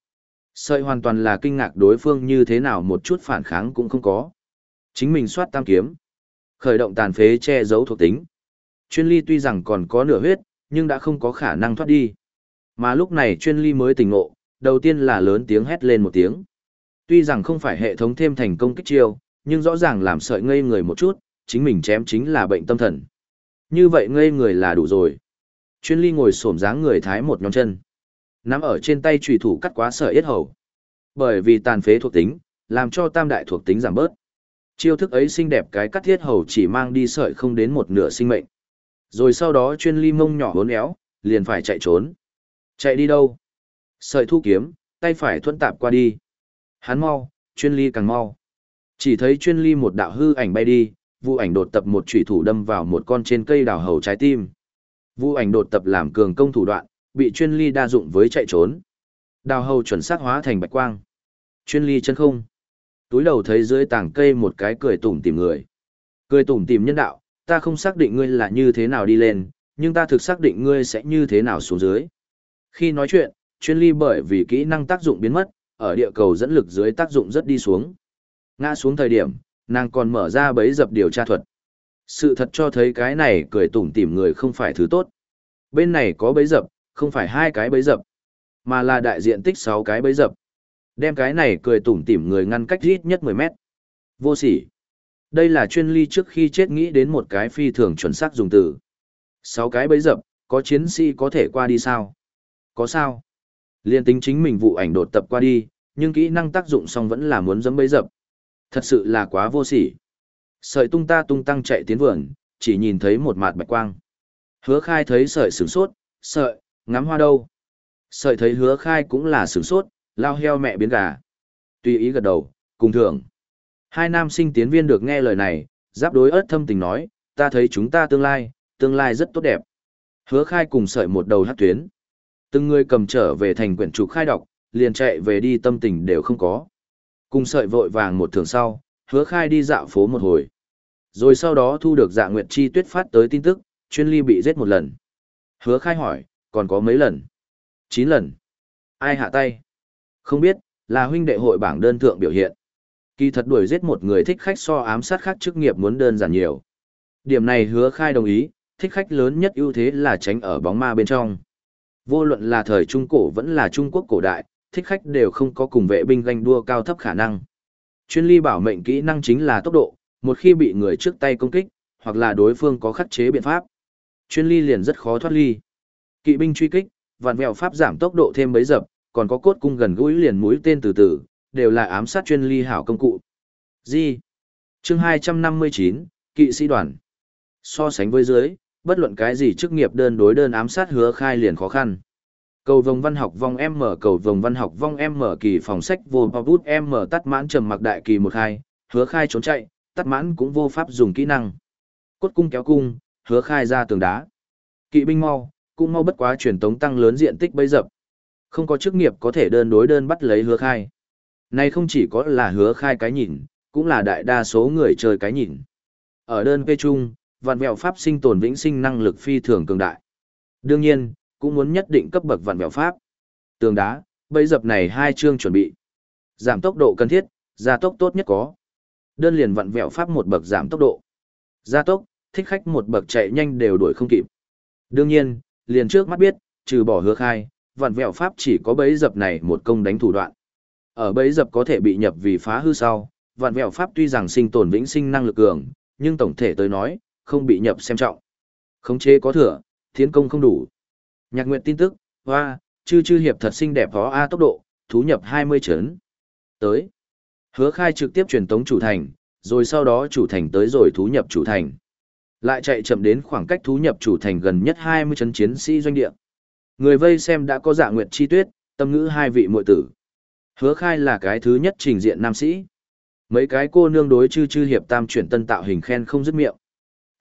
Sợi hoàn toàn là kinh ngạc đối phương như thế nào một chút phản kháng cũng không có. Chính mình soát tam kiếm. Khởi động tàn phế che giấu thuộc tính. Chuyên ly tuy rằng còn có nửa huyết, nhưng đã không có khả năng thoát đi. Mà lúc này chuyên ly mới tỉnh ngộ, đầu tiên là lớn tiếng hét lên một tiếng. Tuy rằng không phải hệ thống thêm thành công kích chiêu, nhưng rõ ràng làm sợi ngây người một chút, chính mình chém chính là bệnh tâm thần. Như vậy ngây người là đủ rồi. Chuyên ly ngồi xổm dáng người thái một nhóm chân. Nắm ở trên tay trùy thủ cắt quá sợi yết hầu. Bởi vì tàn phế thuộc tính, làm cho tam đại thuộc tính giảm bớt. Chiêu thức ấy xinh đẹp cái cắt thiết hầu chỉ mang đi sợi không đến một nửa sinh mệnh. Rồi sau đó chuyên ly mông nhỏ hốn éo, liền phải chạy trốn. Chạy đi đâu? Sợi thu kiếm, tay phải thuận tạp qua đi. Hắn mau, chuyên ly càng mau. Chỉ thấy chuyên ly một đạo hư ảnh bay đi, vụ ảnh đột tập một chủy thủ đâm vào một con trên cây đào hầu trái tim. Vụ ảnh đột tập làm cường công thủ đoạn, bị chuyên ly đa dụng với chạy trốn. Đào hầu chuẩn xác hóa thành bạch quang. Chuyên ly chân không. Túi đầu thấy dưới tảng cây một cái cười tủm tìm người. Cười tủm tìm nhân đạo, ta không xác định ngươi là như thế nào đi lên, nhưng ta thực xác định ngươi sẽ như thế nào xuống dưới. Khi nói chuyện, chuyên ly bởi vì kỹ năng tác dụng biến mất, ở địa cầu dẫn lực dưới tác dụng rất đi xuống. Ngã xuống thời điểm, nàng còn mở ra bấy dập điều tra thuật. Sự thật cho thấy cái này cười tủm tỉm người không phải thứ tốt. Bên này có bấy dập, không phải hai cái bấy dập, mà là đại diện tích 6 cái bấy dập. Đem cái này cười tủm tỉm người ngăn cách ít nhất 10 mét. Vô sỉ. Đây là chuyên ly trước khi chết nghĩ đến một cái phi thường chuẩn xác dùng từ. sáu cái bấy dập, có chiến sĩ có thể qua đi sao? Có sao? Liên tính chính mình vụ ảnh đột tập qua đi, nhưng kỹ năng tác dụng xong vẫn là muốn dấm bấy dập. Thật sự là quá vô sỉ. Sợi tung ta tung tăng chạy tiến vườn, chỉ nhìn thấy một mạt bạch quang. Hứa khai thấy sợi sửng sốt, sợi, ngắm hoa đâu. Sợi thấy hứa khai cũng là sửng sốt, lao heo mẹ biến gà. Tùy ý gật đầu, cùng thưởng. Hai nam sinh tiến viên được nghe lời này, giáp đối ớt thâm tình nói, ta thấy chúng ta tương lai, tương lai rất tốt đẹp. Hứa khai cùng sợi một đầu hát tuyến. Từng người cầm trở về thành quyển trục khai đọc, liền chạy về đi tâm tình đều không có. Cùng sợi vội vàng một thường sau, hứa khai đi dạo phố một hồi. Rồi sau đó thu được dạ nguyệt chi tuyết phát tới tin tức, chuyên ly bị giết một lần. Hứa khai hỏi, còn có mấy lần? 9 lần. Ai hạ tay? Không biết, là huynh đệ hội bảng đơn thượng biểu hiện. Kỳ thật đuổi giết một người thích khách so ám sát khác chức nghiệp muốn đơn giản nhiều. Điểm này hứa khai đồng ý, thích khách lớn nhất ưu thế là tránh ở bóng ma bên trong. Vô luận là thời Trung Cổ vẫn là Trung Quốc cổ đại, thích khách đều không có cùng vệ binh ganh đua cao thấp khả năng. Chuyên ly bảo mệnh kỹ năng chính là tốc độ, một khi bị người trước tay công kích, hoặc là đối phương có khắc chế biện pháp. Chuyên ly liền rất khó thoát ly. Kỵ binh truy kích, vạn vẹo pháp giảm tốc độ thêm mấy dập, còn có cốt cung gần gũi liền mũi tên từ từ, đều là ám sát chuyên ly hảo công cụ. Gì? Chương 259, Kỵ sĩ đoàn. So sánh với dưới, bất luận cái gì chức nghiệp đơn đối đơn ám sát hứa khai liền khó khăn. Cầu vồng văn học vong M cầu vồng văn học vong M kỳ phòng sách vô bao bút M tắt mãn trầm mặc đại kỳ một hai, hứa khai trốn chạy, tắt mãn cũng vô pháp dùng kỹ năng. Cốt cung kéo cung, hứa khai ra tường đá. Kỵ binh mau, cũng mau bất quá truyền tống tăng lớn diện tích bấy dập. Không có chức nghiệp có thể đơn đối đơn bắt lấy hứa khai nay không chỉ có là hứa khai cái nhìn, cũng là đại đa số người chơi cái nhìn. Ở đơn phê chung, vạn vẹo pháp sinh tồn vĩnh sinh năng lực phi thường cường đại. Đương nhiên, cũng muốn nhất định cấp bậc vạn vẹo pháp. Tường đá, bấy dập này hai chương chuẩn bị. Giảm tốc độ cần thiết, gia tốc tốt nhất có. Đơn liền vặn vẹo pháp một bậc giảm tốc độ. Gia tốc, thích khách một bậc chạy nhanh đều đuổi không kịp. Đương nhiên, liền trước mắt biết, trừ bỏ hứa khai, vặn vẹo pháp chỉ có bấy dập này một công đánh thủ đoạn. Ở bấy dập có thể bị nhập vì phá hư sau, vạn vẹo pháp tuy rằng sinh tồn vĩnh sinh năng lực cường, nhưng tổng thể tới nói, không bị nhập xem trọng. Khống chế có thừa, tiến công không đủ. Nhạc nguyện tin tức, hoa, chư chư hiệp thật xinh đẹp có A tốc độ, thú nhập 20 chấn. Tới. Hứa khai trực tiếp truyền tống chủ thành, rồi sau đó chủ thành tới rồi thú nhập chủ thành. Lại chạy chậm đến khoảng cách thú nhập chủ thành gần nhất 20 chấn chiến sĩ doanh địa. Người vây xem đã có dạ nguyệt chi tuyết, tâm ngữ hai vị muội tử. Hứa khai là cái thứ nhất trình diện nam sĩ. Mấy cái cô nương đối chư chư hiệp tam chuyển tân tạo hình khen không dứt miệng.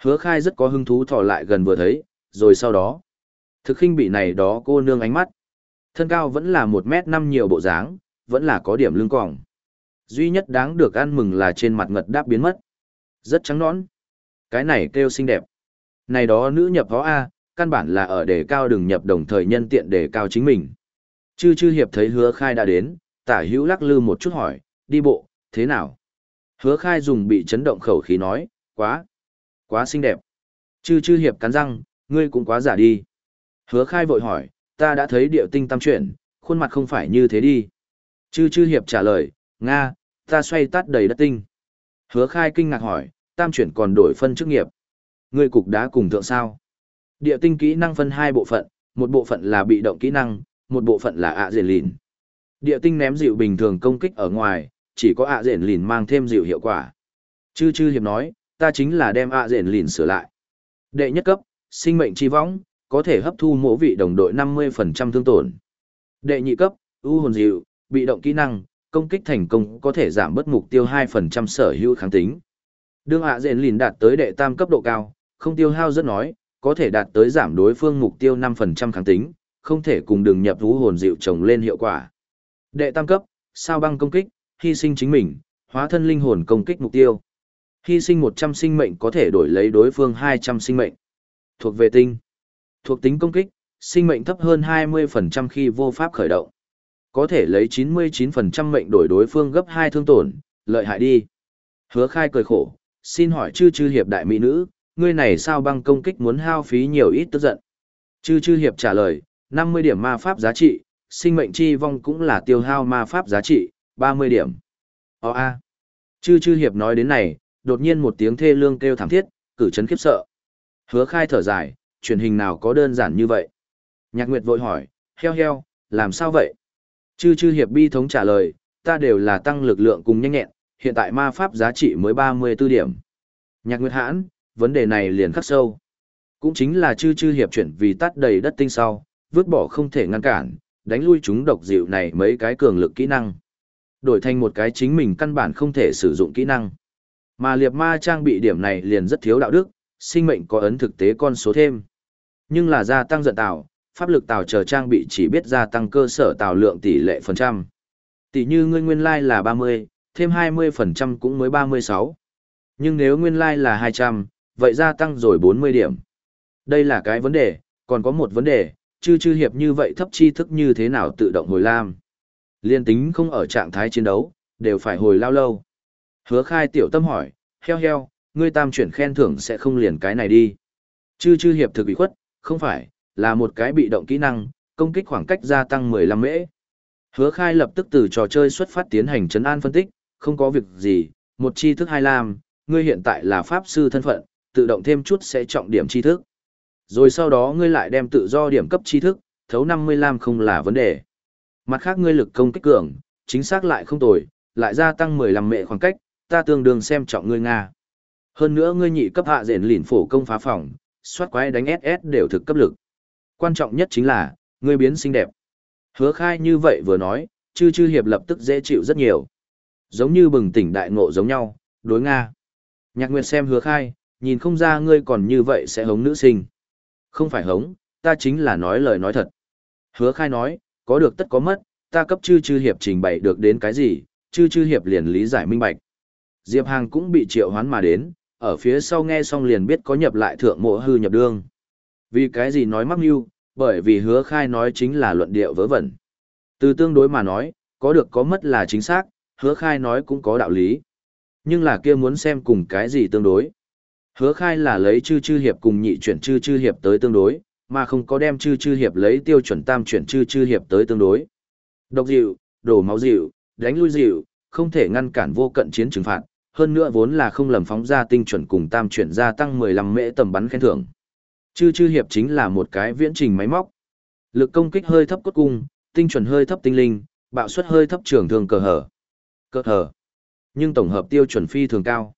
Hứa khai rất có hứng thú thỏ lại gần vừa thấy, rồi sau đó. Thực khinh bị này đó cô nương ánh mắt. Thân cao vẫn là một mét năm nhiều bộ dáng, vẫn là có điểm lưng cỏng. Duy nhất đáng được ăn mừng là trên mặt ngật đáp biến mất. Rất trắng nõn. Cái này kêu xinh đẹp. Này đó nữ nhập võ A, căn bản là ở đề cao đừng nhập đồng thời nhân tiện đề cao chính mình. Chư chư hiệp thấy hứa khai đã đến, tả hữu lắc lư một chút hỏi, đi bộ, thế nào? Hứa khai dùng bị chấn động khẩu khí nói, quá, quá xinh đẹp. Chư chư hiệp cắn răng, ngươi cũng quá giả đi. Hứa khai vội hỏi, ta đã thấy điệu tinh tam chuyển, khuôn mặt không phải như thế đi. Chư chư hiệp trả lời, Nga, ta xoay tắt đầy đất tinh. Hứa khai kinh ngạc hỏi, tam chuyển còn đổi phân chức nghiệp. Ngươi cục đá cùng thượng sao? Địa tinh kỹ năng phân hai bộ phận, một bộ phận là bị động kỹ năng, một bộ phận là ạ à lìn. Địa tinh ném dịu bình thường công kích ở ngoài, chỉ có ạ à lìn mang thêm dịu hiệu quả. Chư chư hiệp nói, ta chính là đem ạ à lìn sửa lại. Đệ nhất cấp, sinh mệnh chi võng, có thể hấp thu mỗi vị đồng đội 50% thương tổn. Đệ nhị cấp, u hồn dịu, bị động kỹ năng, công kích thành công có thể giảm bớt mục tiêu 2% sở hữu kháng tính. Đương ạ à lìn đạt tới đệ tam cấp độ cao, không tiêu hao rất nói, có thể đạt tới giảm đối phương mục tiêu 5% kháng tính, không thể cùng đường nhập u hồn dịu trồng lên hiệu quả. Đệ tam cấp, sao băng công kích, hy sinh chính mình, hóa thân linh hồn công kích mục tiêu. Hy sinh 100 sinh mệnh có thể đổi lấy đối phương 200 sinh mệnh. Thuộc về tinh. Thuộc tính công kích, sinh mệnh thấp hơn 20% khi vô pháp khởi động. Có thể lấy 99% mệnh đổi đối phương gấp 2 thương tổn, lợi hại đi. Hứa khai cười khổ, xin hỏi chư chư hiệp đại mỹ nữ, ngươi này sao băng công kích muốn hao phí nhiều ít tức giận. Chư chư hiệp trả lời, 50 điểm ma pháp giá trị, sinh mệnh chi vong cũng là tiêu hao ma pháp giá trị, 30 điểm. Ồ a. Chư chư hiệp nói đến này, đột nhiên một tiếng thê lương kêu thảm thiết, cử chấn khiếp sợ. Hứa khai thở dài, truyền hình nào có đơn giản như vậy. Nhạc Nguyệt vội hỏi, heo heo, làm sao vậy? Chư chư hiệp bi thống trả lời, ta đều là tăng lực lượng cùng nhanh nhẹn, hiện tại ma pháp giá trị mới 34 điểm. Nhạc Nguyệt hãn, vấn đề này liền khắc sâu. Cũng chính là chư chư hiệp chuyển vì tắt đầy đất tinh sau, vứt bỏ không thể ngăn cản, đánh lui chúng độc dịu này mấy cái cường lực kỹ năng. Đổi thành một cái chính mình căn bản không thể sử dụng kỹ năng. Mà liệt ma trang bị điểm này liền rất thiếu đạo đức, sinh mệnh có ấn thực tế con số thêm. Nhưng là gia tăng giận tạo, pháp lực tạo chờ trang bị chỉ biết gia tăng cơ sở tạo lượng tỷ lệ phần trăm. Tỷ như ngươi nguyên lai like là 30, thêm 20% cũng mới 36. Nhưng nếu nguyên lai like là 200, vậy gia tăng rồi 40 điểm. Đây là cái vấn đề, còn có một vấn đề, chư chư hiệp như vậy thấp chi thức như thế nào tự động hồi lam. Liên tính không ở trạng thái chiến đấu, đều phải hồi lao lâu. Hứa khai tiểu tâm hỏi, heo heo, ngươi tam chuyển khen thưởng sẽ không liền cái này đi. Chư chư hiệp thực bị khuất, không phải, là một cái bị động kỹ năng, công kích khoảng cách gia tăng 15 mễ. Hứa khai lập tức từ trò chơi xuất phát tiến hành chấn an phân tích, không có việc gì, một chi thức hai làm, ngươi hiện tại là pháp sư thân phận, tự động thêm chút sẽ trọng điểm chi thức. Rồi sau đó ngươi lại đem tự do điểm cấp chi thức, thấu 50 lam không là vấn đề. Mặt khác ngươi lực công kích cường, chính xác lại không tồi, lại gia tăng 15 mệ khoảng cách, ta tương đương xem trọng ngươi Nga. Hơn nữa ngươi nhị cấp hạ rèn lỉn phổ công phá phòng, soát quái đánh SS đều thực cấp lực. Quan trọng nhất chính là, ngươi biến xinh đẹp. Hứa khai như vậy vừa nói, chư chư hiệp lập tức dễ chịu rất nhiều. Giống như bừng tỉnh đại ngộ giống nhau, đối Nga. Nhạc Nguyệt xem hứa khai, nhìn không ra ngươi còn như vậy sẽ hống nữ sinh. Không phải hống, ta chính là nói lời nói thật. Hứa khai nói, có được tất có mất, ta cấp chư chư hiệp trình bày được đến cái gì, chư chư hiệp liền lý giải minh bạch. Diệp Hàng cũng bị triệu hoán mà đến, ở phía sau nghe xong liền biết có nhập lại thượng mộ hư nhập đương. Vì cái gì nói mắc mưu, bởi vì hứa khai nói chính là luận điệu vớ vẩn. Từ tương đối mà nói, có được có mất là chính xác, hứa khai nói cũng có đạo lý. Nhưng là kia muốn xem cùng cái gì tương đối. Hứa khai là lấy chư chư hiệp cùng nhị chuyển chư chư hiệp tới tương đối, mà không có đem chư chư hiệp lấy tiêu chuẩn tam chuyển chư chư hiệp tới tương đối. Độc dịu, đổ máu dịu, đánh lui dịu, không thể ngăn cản vô cận chiến trừng phạt, hơn nữa vốn là không lầm phóng ra tinh chuẩn cùng tam chuyển gia tăng 15 mễ tầm bắn khen thưởng. Chư chư hiệp chính là một cái viễn trình máy móc. Lực công kích hơi thấp cốt cung, tinh chuẩn hơi thấp tinh linh, bạo suất hơi thấp trường thường cờ hở. Cờ hở. Nhưng tổng hợp tiêu chuẩn phi thường cao.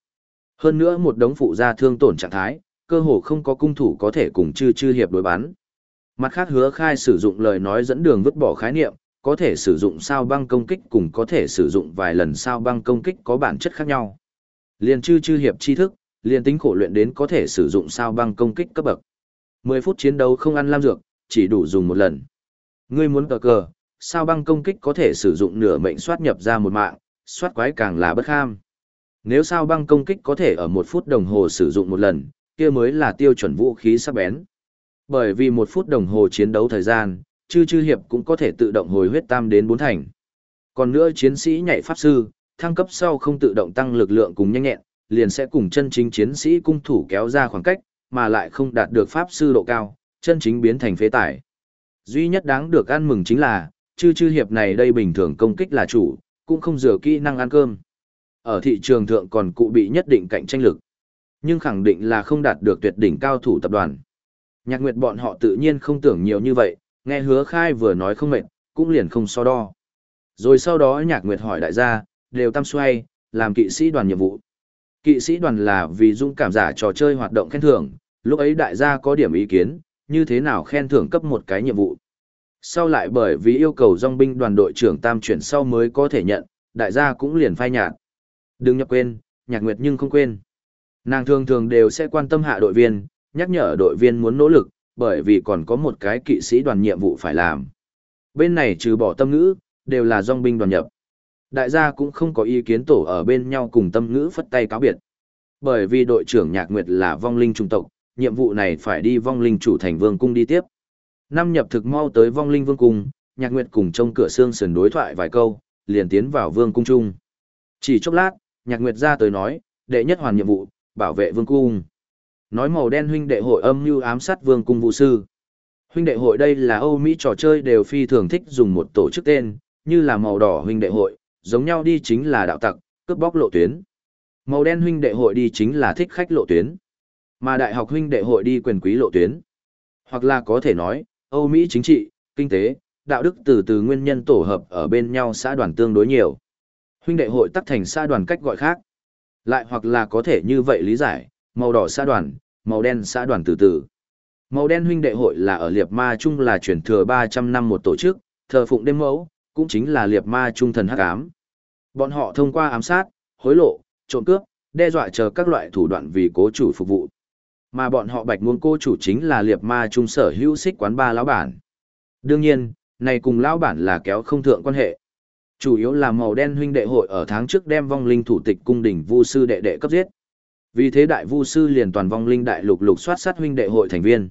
Hơn nữa một đống phụ gia thương tổn trạng thái, cơ hồ không có cung thủ có thể cùng chư chư hiệp đối bắn. Mặt khác hứa khai sử dụng lời nói dẫn đường vứt bỏ khái niệm, có thể sử dụng sao băng công kích cùng có thể sử dụng vài lần sao băng công kích có bản chất khác nhau. Liền chư chư hiệp tri thức, liền tính khổ luyện đến có thể sử dụng sao băng công kích cấp bậc. 10 phút chiến đấu không ăn lam dược, chỉ đủ dùng một lần. Ngươi muốn cờ cờ, sao băng công kích có thể sử dụng nửa mệnh soát nhập ra một mạng, soát quái càng là bất kham. Nếu sao băng công kích có thể ở một phút đồng hồ sử dụng một lần, kia mới là tiêu chuẩn vũ khí sắc bén. Bởi vì một phút đồng hồ chiến đấu thời gian, chư chư hiệp cũng có thể tự động hồi huyết tam đến bốn thành. Còn nữa chiến sĩ nhảy pháp sư, thăng cấp sau không tự động tăng lực lượng cùng nhanh nhẹn, liền sẽ cùng chân chính chiến sĩ cung thủ kéo ra khoảng cách, mà lại không đạt được pháp sư độ cao, chân chính biến thành phế tải. Duy nhất đáng được ăn mừng chính là, chư chư hiệp này đây bình thường công kích là chủ, cũng không dựa kỹ năng ăn cơm. Ở thị trường thượng còn cụ bị nhất định cạnh tranh lực, nhưng khẳng định là không đạt được tuyệt đỉnh cao thủ tập đoàn. Nhạc Nguyệt bọn họ tự nhiên không tưởng nhiều như vậy, nghe hứa khai vừa nói không mệt, cũng liền không so đo. Rồi sau đó Nhạc Nguyệt hỏi đại gia, đều tam xoay, làm kỵ sĩ đoàn nhiệm vụ. Kỵ sĩ đoàn là vì dung cảm giả trò chơi hoạt động khen thưởng, lúc ấy đại gia có điểm ý kiến, như thế nào khen thưởng cấp một cái nhiệm vụ. Sau lại bởi vì yêu cầu dòng binh đoàn đội trưởng tam chuyển sau mới có thể nhận, đại gia cũng liền phai nhạt. Đừng nhập quên, nhạc nguyệt nhưng không quên. Nàng thường thường đều sẽ quan tâm hạ đội viên, nhắc nhở đội viên muốn nỗ lực, bởi vì còn có một cái kỵ sĩ đoàn nhiệm vụ phải làm. Bên này trừ bỏ tâm ngữ, đều là dòng binh đoàn nhập. Đại gia cũng không có ý kiến tổ ở bên nhau cùng tâm ngữ phất tay cáo biệt. Bởi vì đội trưởng Nhạc Nguyệt là vong linh trung tộc, nhiệm vụ này phải đi vong linh chủ thành vương cung đi tiếp. Năm nhập thực mau tới vong linh vương cung, Nhạc Nguyệt cùng trông cửa xương sườn đối thoại vài câu, liền tiến vào vương cung chung. Chỉ chốc lát, Nhạc Nguyệt ra tới nói, đệ nhất hoàn nhiệm vụ, bảo vệ vương cung. Nói màu đen huynh đệ hội âm mưu ám sát vương cung vũ sư. Huynh đệ hội đây là Âu Mỹ trò chơi đều phi thường thích dùng một tổ chức tên, như là màu đỏ huynh đệ hội, giống nhau đi chính là đạo tặc, cướp bóc lộ tuyến. Màu đen huynh đệ hội đi chính là thích khách lộ tuyến. Mà đại học huynh đệ hội đi quyền quý lộ tuyến. Hoặc là có thể nói, Âu Mỹ chính trị, kinh tế, đạo đức từ từ nguyên nhân tổ hợp ở bên nhau xã đoàn tương đối nhiều. Huynh đệ hội tắc thành xã đoàn cách gọi khác. Lại hoặc là có thể như vậy lý giải, màu đỏ xã đoàn, màu đen xã đoàn từ từ. Màu đen huynh đệ hội là ở Liệp Ma Trung là truyền thừa 300 năm một tổ chức, thờ phụng đêm mẫu, cũng chính là Liệp Ma Trung thần hắc ám. Bọn họ thông qua ám sát, hối lộ, trộm cướp, đe dọa chờ các loại thủ đoạn vì cố chủ phục vụ. Mà bọn họ bạch muôn cô chủ chính là Liệp Ma Trung sở hữu xích quán ba lão bản. Đương nhiên, này cùng lão bản là kéo không thượng quan hệ. Chủ yếu là màu đen huynh đệ hội ở tháng trước đem vong linh thủ tịch cung đỉnh vu sư đệ đệ cấp giết. Vì thế đại vu sư liền toàn vong linh đại lục lục soát sát huynh đệ hội thành viên.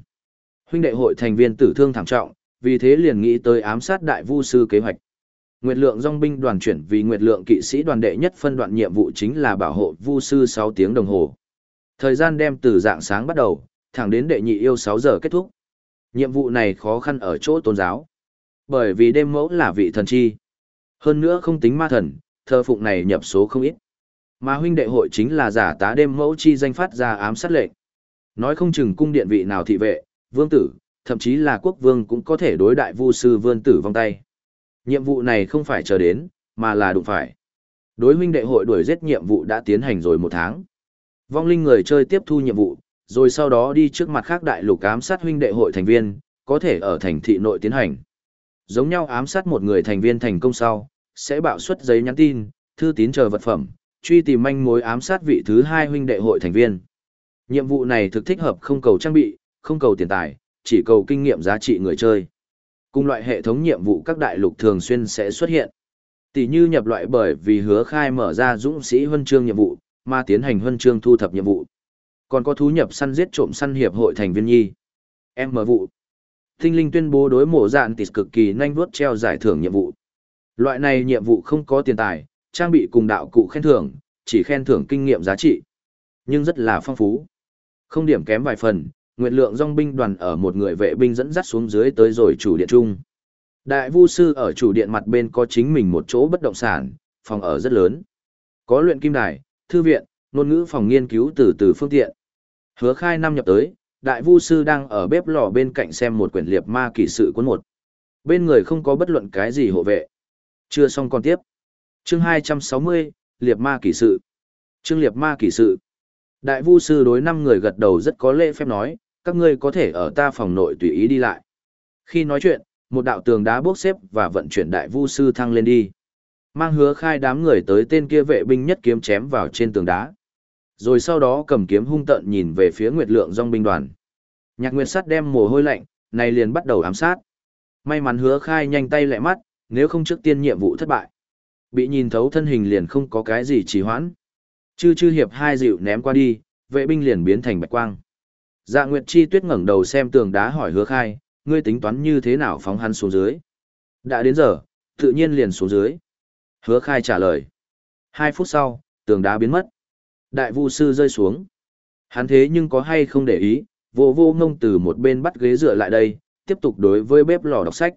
Huynh đệ hội thành viên tử thương thảm trọng, vì thế liền nghĩ tới ám sát đại vu sư kế hoạch. Nguyệt lượng dòng binh đoàn chuyển vì Nguyệt lượng kỵ sĩ đoàn đệ nhất phân đoạn nhiệm vụ chính là bảo hộ vu sư 6 tiếng đồng hồ. Thời gian đem từ dạng sáng bắt đầu, thẳng đến đệ nhị yêu 6 giờ kết thúc. Nhiệm vụ này khó khăn ở chỗ tôn giáo. Bởi vì đêm mẫu là vị thần chi. Hơn nữa không tính ma thần, thờ phụng này nhập số không ít. Mà huynh đệ hội chính là giả tá đêm mẫu chi danh phát ra ám sát lệnh. Nói không chừng cung điện vị nào thị vệ, vương tử, thậm chí là quốc vương cũng có thể đối đại vu sư vương tử vong tay. Nhiệm vụ này không phải chờ đến, mà là đụng phải. Đối huynh đệ hội đuổi giết nhiệm vụ đã tiến hành rồi một tháng. Vong linh người chơi tiếp thu nhiệm vụ, rồi sau đó đi trước mặt khác đại lục ám sát huynh đệ hội thành viên, có thể ở thành thị nội tiến hành. Giống nhau ám sát một người thành viên thành công sau, sẽ bạo xuất giấy nhắn tin, thư tín chờ vật phẩm, truy tìm manh mối ám sát vị thứ hai huynh đệ hội thành viên. Nhiệm vụ này thực thích hợp không cầu trang bị, không cầu tiền tài, chỉ cầu kinh nghiệm giá trị người chơi. Cùng loại hệ thống nhiệm vụ các đại lục thường xuyên sẽ xuất hiện. Tỷ như nhập loại bởi vì hứa khai mở ra dũng sĩ huân chương nhiệm vụ, mà tiến hành huân chương thu thập nhiệm vụ. Còn có thú nhập săn giết trộm săn hiệp hội thành viên nhi. Em mở vụ. Tinh linh tuyên bố đối mổ dạn tịt cực kỳ nhanh vuốt treo giải thưởng nhiệm vụ. Loại này nhiệm vụ không có tiền tài, trang bị cùng đạo cụ khen thưởng, chỉ khen thưởng kinh nghiệm giá trị. Nhưng rất là phong phú. Không điểm kém vài phần, Nguyệt lượng dòng binh đoàn ở một người vệ binh dẫn dắt xuống dưới tới rồi chủ điện trung. Đại vu sư ở chủ điện mặt bên có chính mình một chỗ bất động sản, phòng ở rất lớn. Có luyện kim đài, thư viện, ngôn ngữ phòng nghiên cứu từ từ phương tiện. Hứa khai năm nhập tới, đại vu sư đang ở bếp lò bên cạnh xem một quyển liệp ma kỳ sự cuốn một. Bên người không có bất luận cái gì hộ vệ. Chưa xong còn tiếp. Chương 260, liệp ma kỳ sự. Chương liệp ma kỳ sự. Đại vu sư đối năm người gật đầu rất có lễ phép nói, các ngươi có thể ở ta phòng nội tùy ý đi lại. Khi nói chuyện, một đạo tường đá bốc xếp và vận chuyển đại vu sư thăng lên đi. Mang hứa khai đám người tới tên kia vệ binh nhất kiếm chém vào trên tường đá. Rồi sau đó cầm kiếm hung tận nhìn về phía Nguyệt Lượng dòng binh đoàn. Nhạc Nguyệt Sắt đem mồ hôi lạnh, này liền bắt đầu ám sát. May mắn hứa khai nhanh tay lẹ mắt, nếu không trước tiên nhiệm vụ thất bại. Bị nhìn thấu thân hình liền không có cái gì trì hoãn. Chư chư hiệp hai dịu ném qua đi, vệ binh liền biến thành bạch quang. Dạ Nguyệt Chi Tuyết ngẩng đầu xem tường đá hỏi hứa khai, ngươi tính toán như thế nào phóng hắn xuống dưới. Đã đến giờ, tự nhiên liền xuống dưới. Hứa khai trả lời. Hai phút sau, tường đá biến mất. Đại vu sư rơi xuống. Hắn thế nhưng có hay không để ý, vô vô ngông từ một bên bắt ghế dựa lại đây, tiếp tục đối với bếp lò đọc sách.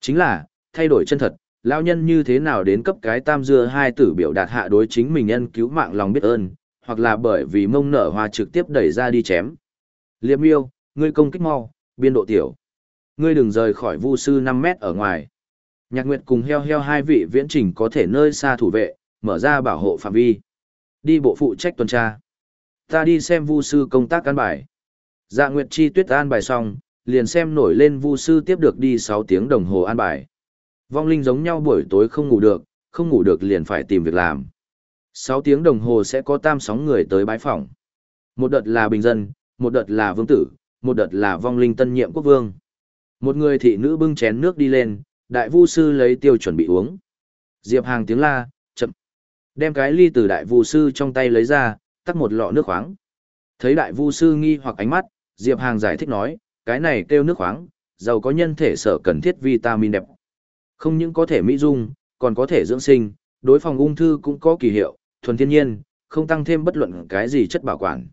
Chính là, thay đổi chân thật, lão nhân như thế nào đến cấp cái tam dưa hai tử biểu đạt hạ đối chính mình nhân cứu mạng lòng biết ơn, hoặc là bởi vì mông nở hoa trực tiếp đẩy ra đi chém. Liệp yêu, ngươi công kích mau, biên độ tiểu. Ngươi đừng rời khỏi vu sư 5 mét ở ngoài. Nhạc Nguyệt cùng heo heo hai vị viễn trình có thể nơi xa thủ vệ, mở ra bảo hộ phạm vi. Đi bộ phụ trách tuần tra. Ta đi xem vu sư công tác căn bài. Dạ Nguyệt chi tuyết an bài xong, liền xem nổi lên vu sư tiếp được đi 6 tiếng đồng hồ an bài. Vong linh giống nhau buổi tối không ngủ được, không ngủ được liền phải tìm việc làm. 6 tiếng đồng hồ sẽ có tam sóng người tới bái phỏng. Một đợt là bình dân, một đợt là vương tử, một đợt là vong linh tân nhiệm quốc vương. Một người thị nữ bưng chén nước đi lên, đại vu sư lấy tiêu chuẩn bị uống. Diệp Hàng tiếng la, chậm. Đem cái ly từ đại vu sư trong tay lấy ra, tắt một lọ nước khoáng. Thấy đại vu sư nghi hoặc ánh mắt, Diệp Hàng giải thích nói, cái này kêu nước khoáng, giàu có nhân thể sở cần thiết vitamin đẹp. Không những có thể mỹ dung, còn có thể dưỡng sinh, đối phòng ung thư cũng có kỳ hiệu, thuần thiên nhiên, không tăng thêm bất luận cái gì chất bảo quản.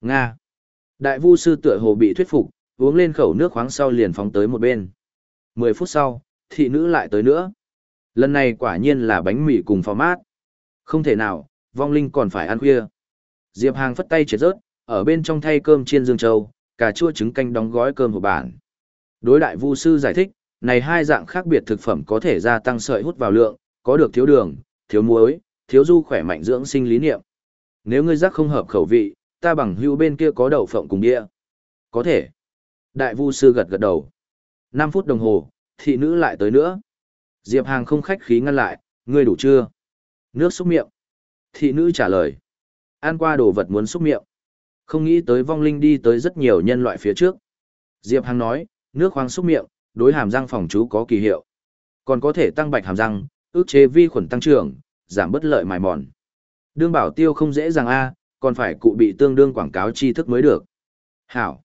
Nga. Đại vu sư tựa hồ bị thuyết phục, uống lên khẩu nước khoáng sau liền phóng tới một bên. Mười phút sau, thị nữ lại tới nữa. Lần này quả nhiên là bánh mì cùng phó mát. Không thể nào, vong linh còn phải ăn khuya. Diệp Hàng phất tay chết rớt, ở bên trong thay cơm chiên dương châu, cà chua trứng canh đóng gói cơm hộp bản. Đối đại vu sư giải thích, này hai dạng khác biệt thực phẩm có thể gia tăng sợi hút vào lượng, có được thiếu đường, thiếu muối, thiếu du khỏe mạnh dưỡng sinh lý niệm. Nếu ngươi giác không hợp khẩu vị, ta bằng hữu bên kia có đậu phộng cùng đĩa. Có thể. Đại vu sư gật gật đầu. 5 phút đồng hồ, thị nữ lại tới nữa. Diệp Hàng không khách khí ngăn lại, ngươi đủ chưa? Nước xúc miệng. Thị nữ trả lời. Ăn qua đồ vật muốn xúc miệng. Không nghĩ tới vong linh đi tới rất nhiều nhân loại phía trước. Diệp Hàng nói, nước khoáng xúc miệng, đối hàm răng phòng chú có kỳ hiệu. Còn có thể tăng bạch hàm răng, ức chế vi khuẩn tăng trưởng, giảm bất lợi mài mòn. Đương bảo tiêu không dễ dàng a, còn phải cụ bị tương đương quảng cáo tri thức mới được. Hảo.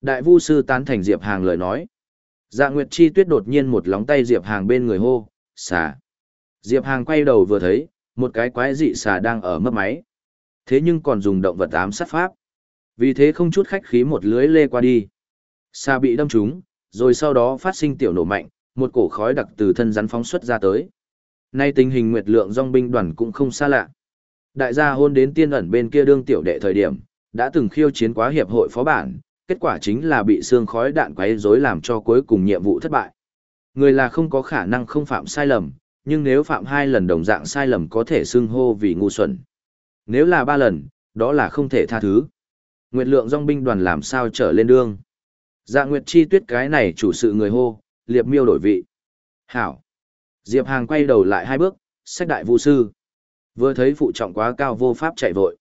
Đại vu sư tán thành Diệp Hàng lời nói. Dạ Nguyệt Chi Tuyết đột nhiên một lóng tay Diệp Hàng bên người hô, xà. Diệp Hàng quay đầu vừa thấy, một cái quái dị xà đang ở mấp máy. Thế nhưng còn dùng động vật ám sát pháp. Vì thế không chút khách khí một lưới lê qua đi. Xà bị đâm trúng, rồi sau đó phát sinh tiểu nổ mạnh, một cổ khói đặc từ thân rắn phóng xuất ra tới. Nay tình hình nguyệt lượng dòng binh đoàn cũng không xa lạ. Đại gia hôn đến tiên ẩn bên kia đương tiểu đệ thời điểm, đã từng khiêu chiến quá hiệp hội phó bản, kết quả chính là bị xương khói đạn quấy rối làm cho cuối cùng nhiệm vụ thất bại. Người là không có khả năng không phạm sai lầm, nhưng nếu phạm hai lần đồng dạng sai lầm có thể xưng hô vì ngu xuẩn. Nếu là ba lần, đó là không thể tha thứ. Nguyệt lượng dòng binh đoàn làm sao trở lên đương. Dạ Nguyệt chi tuyết cái này chủ sự người hô, liệp miêu đổi vị. Hảo. Diệp Hàng quay đầu lại hai bước, sách đại vũ sư. Vừa thấy phụ trọng quá cao vô pháp chạy vội.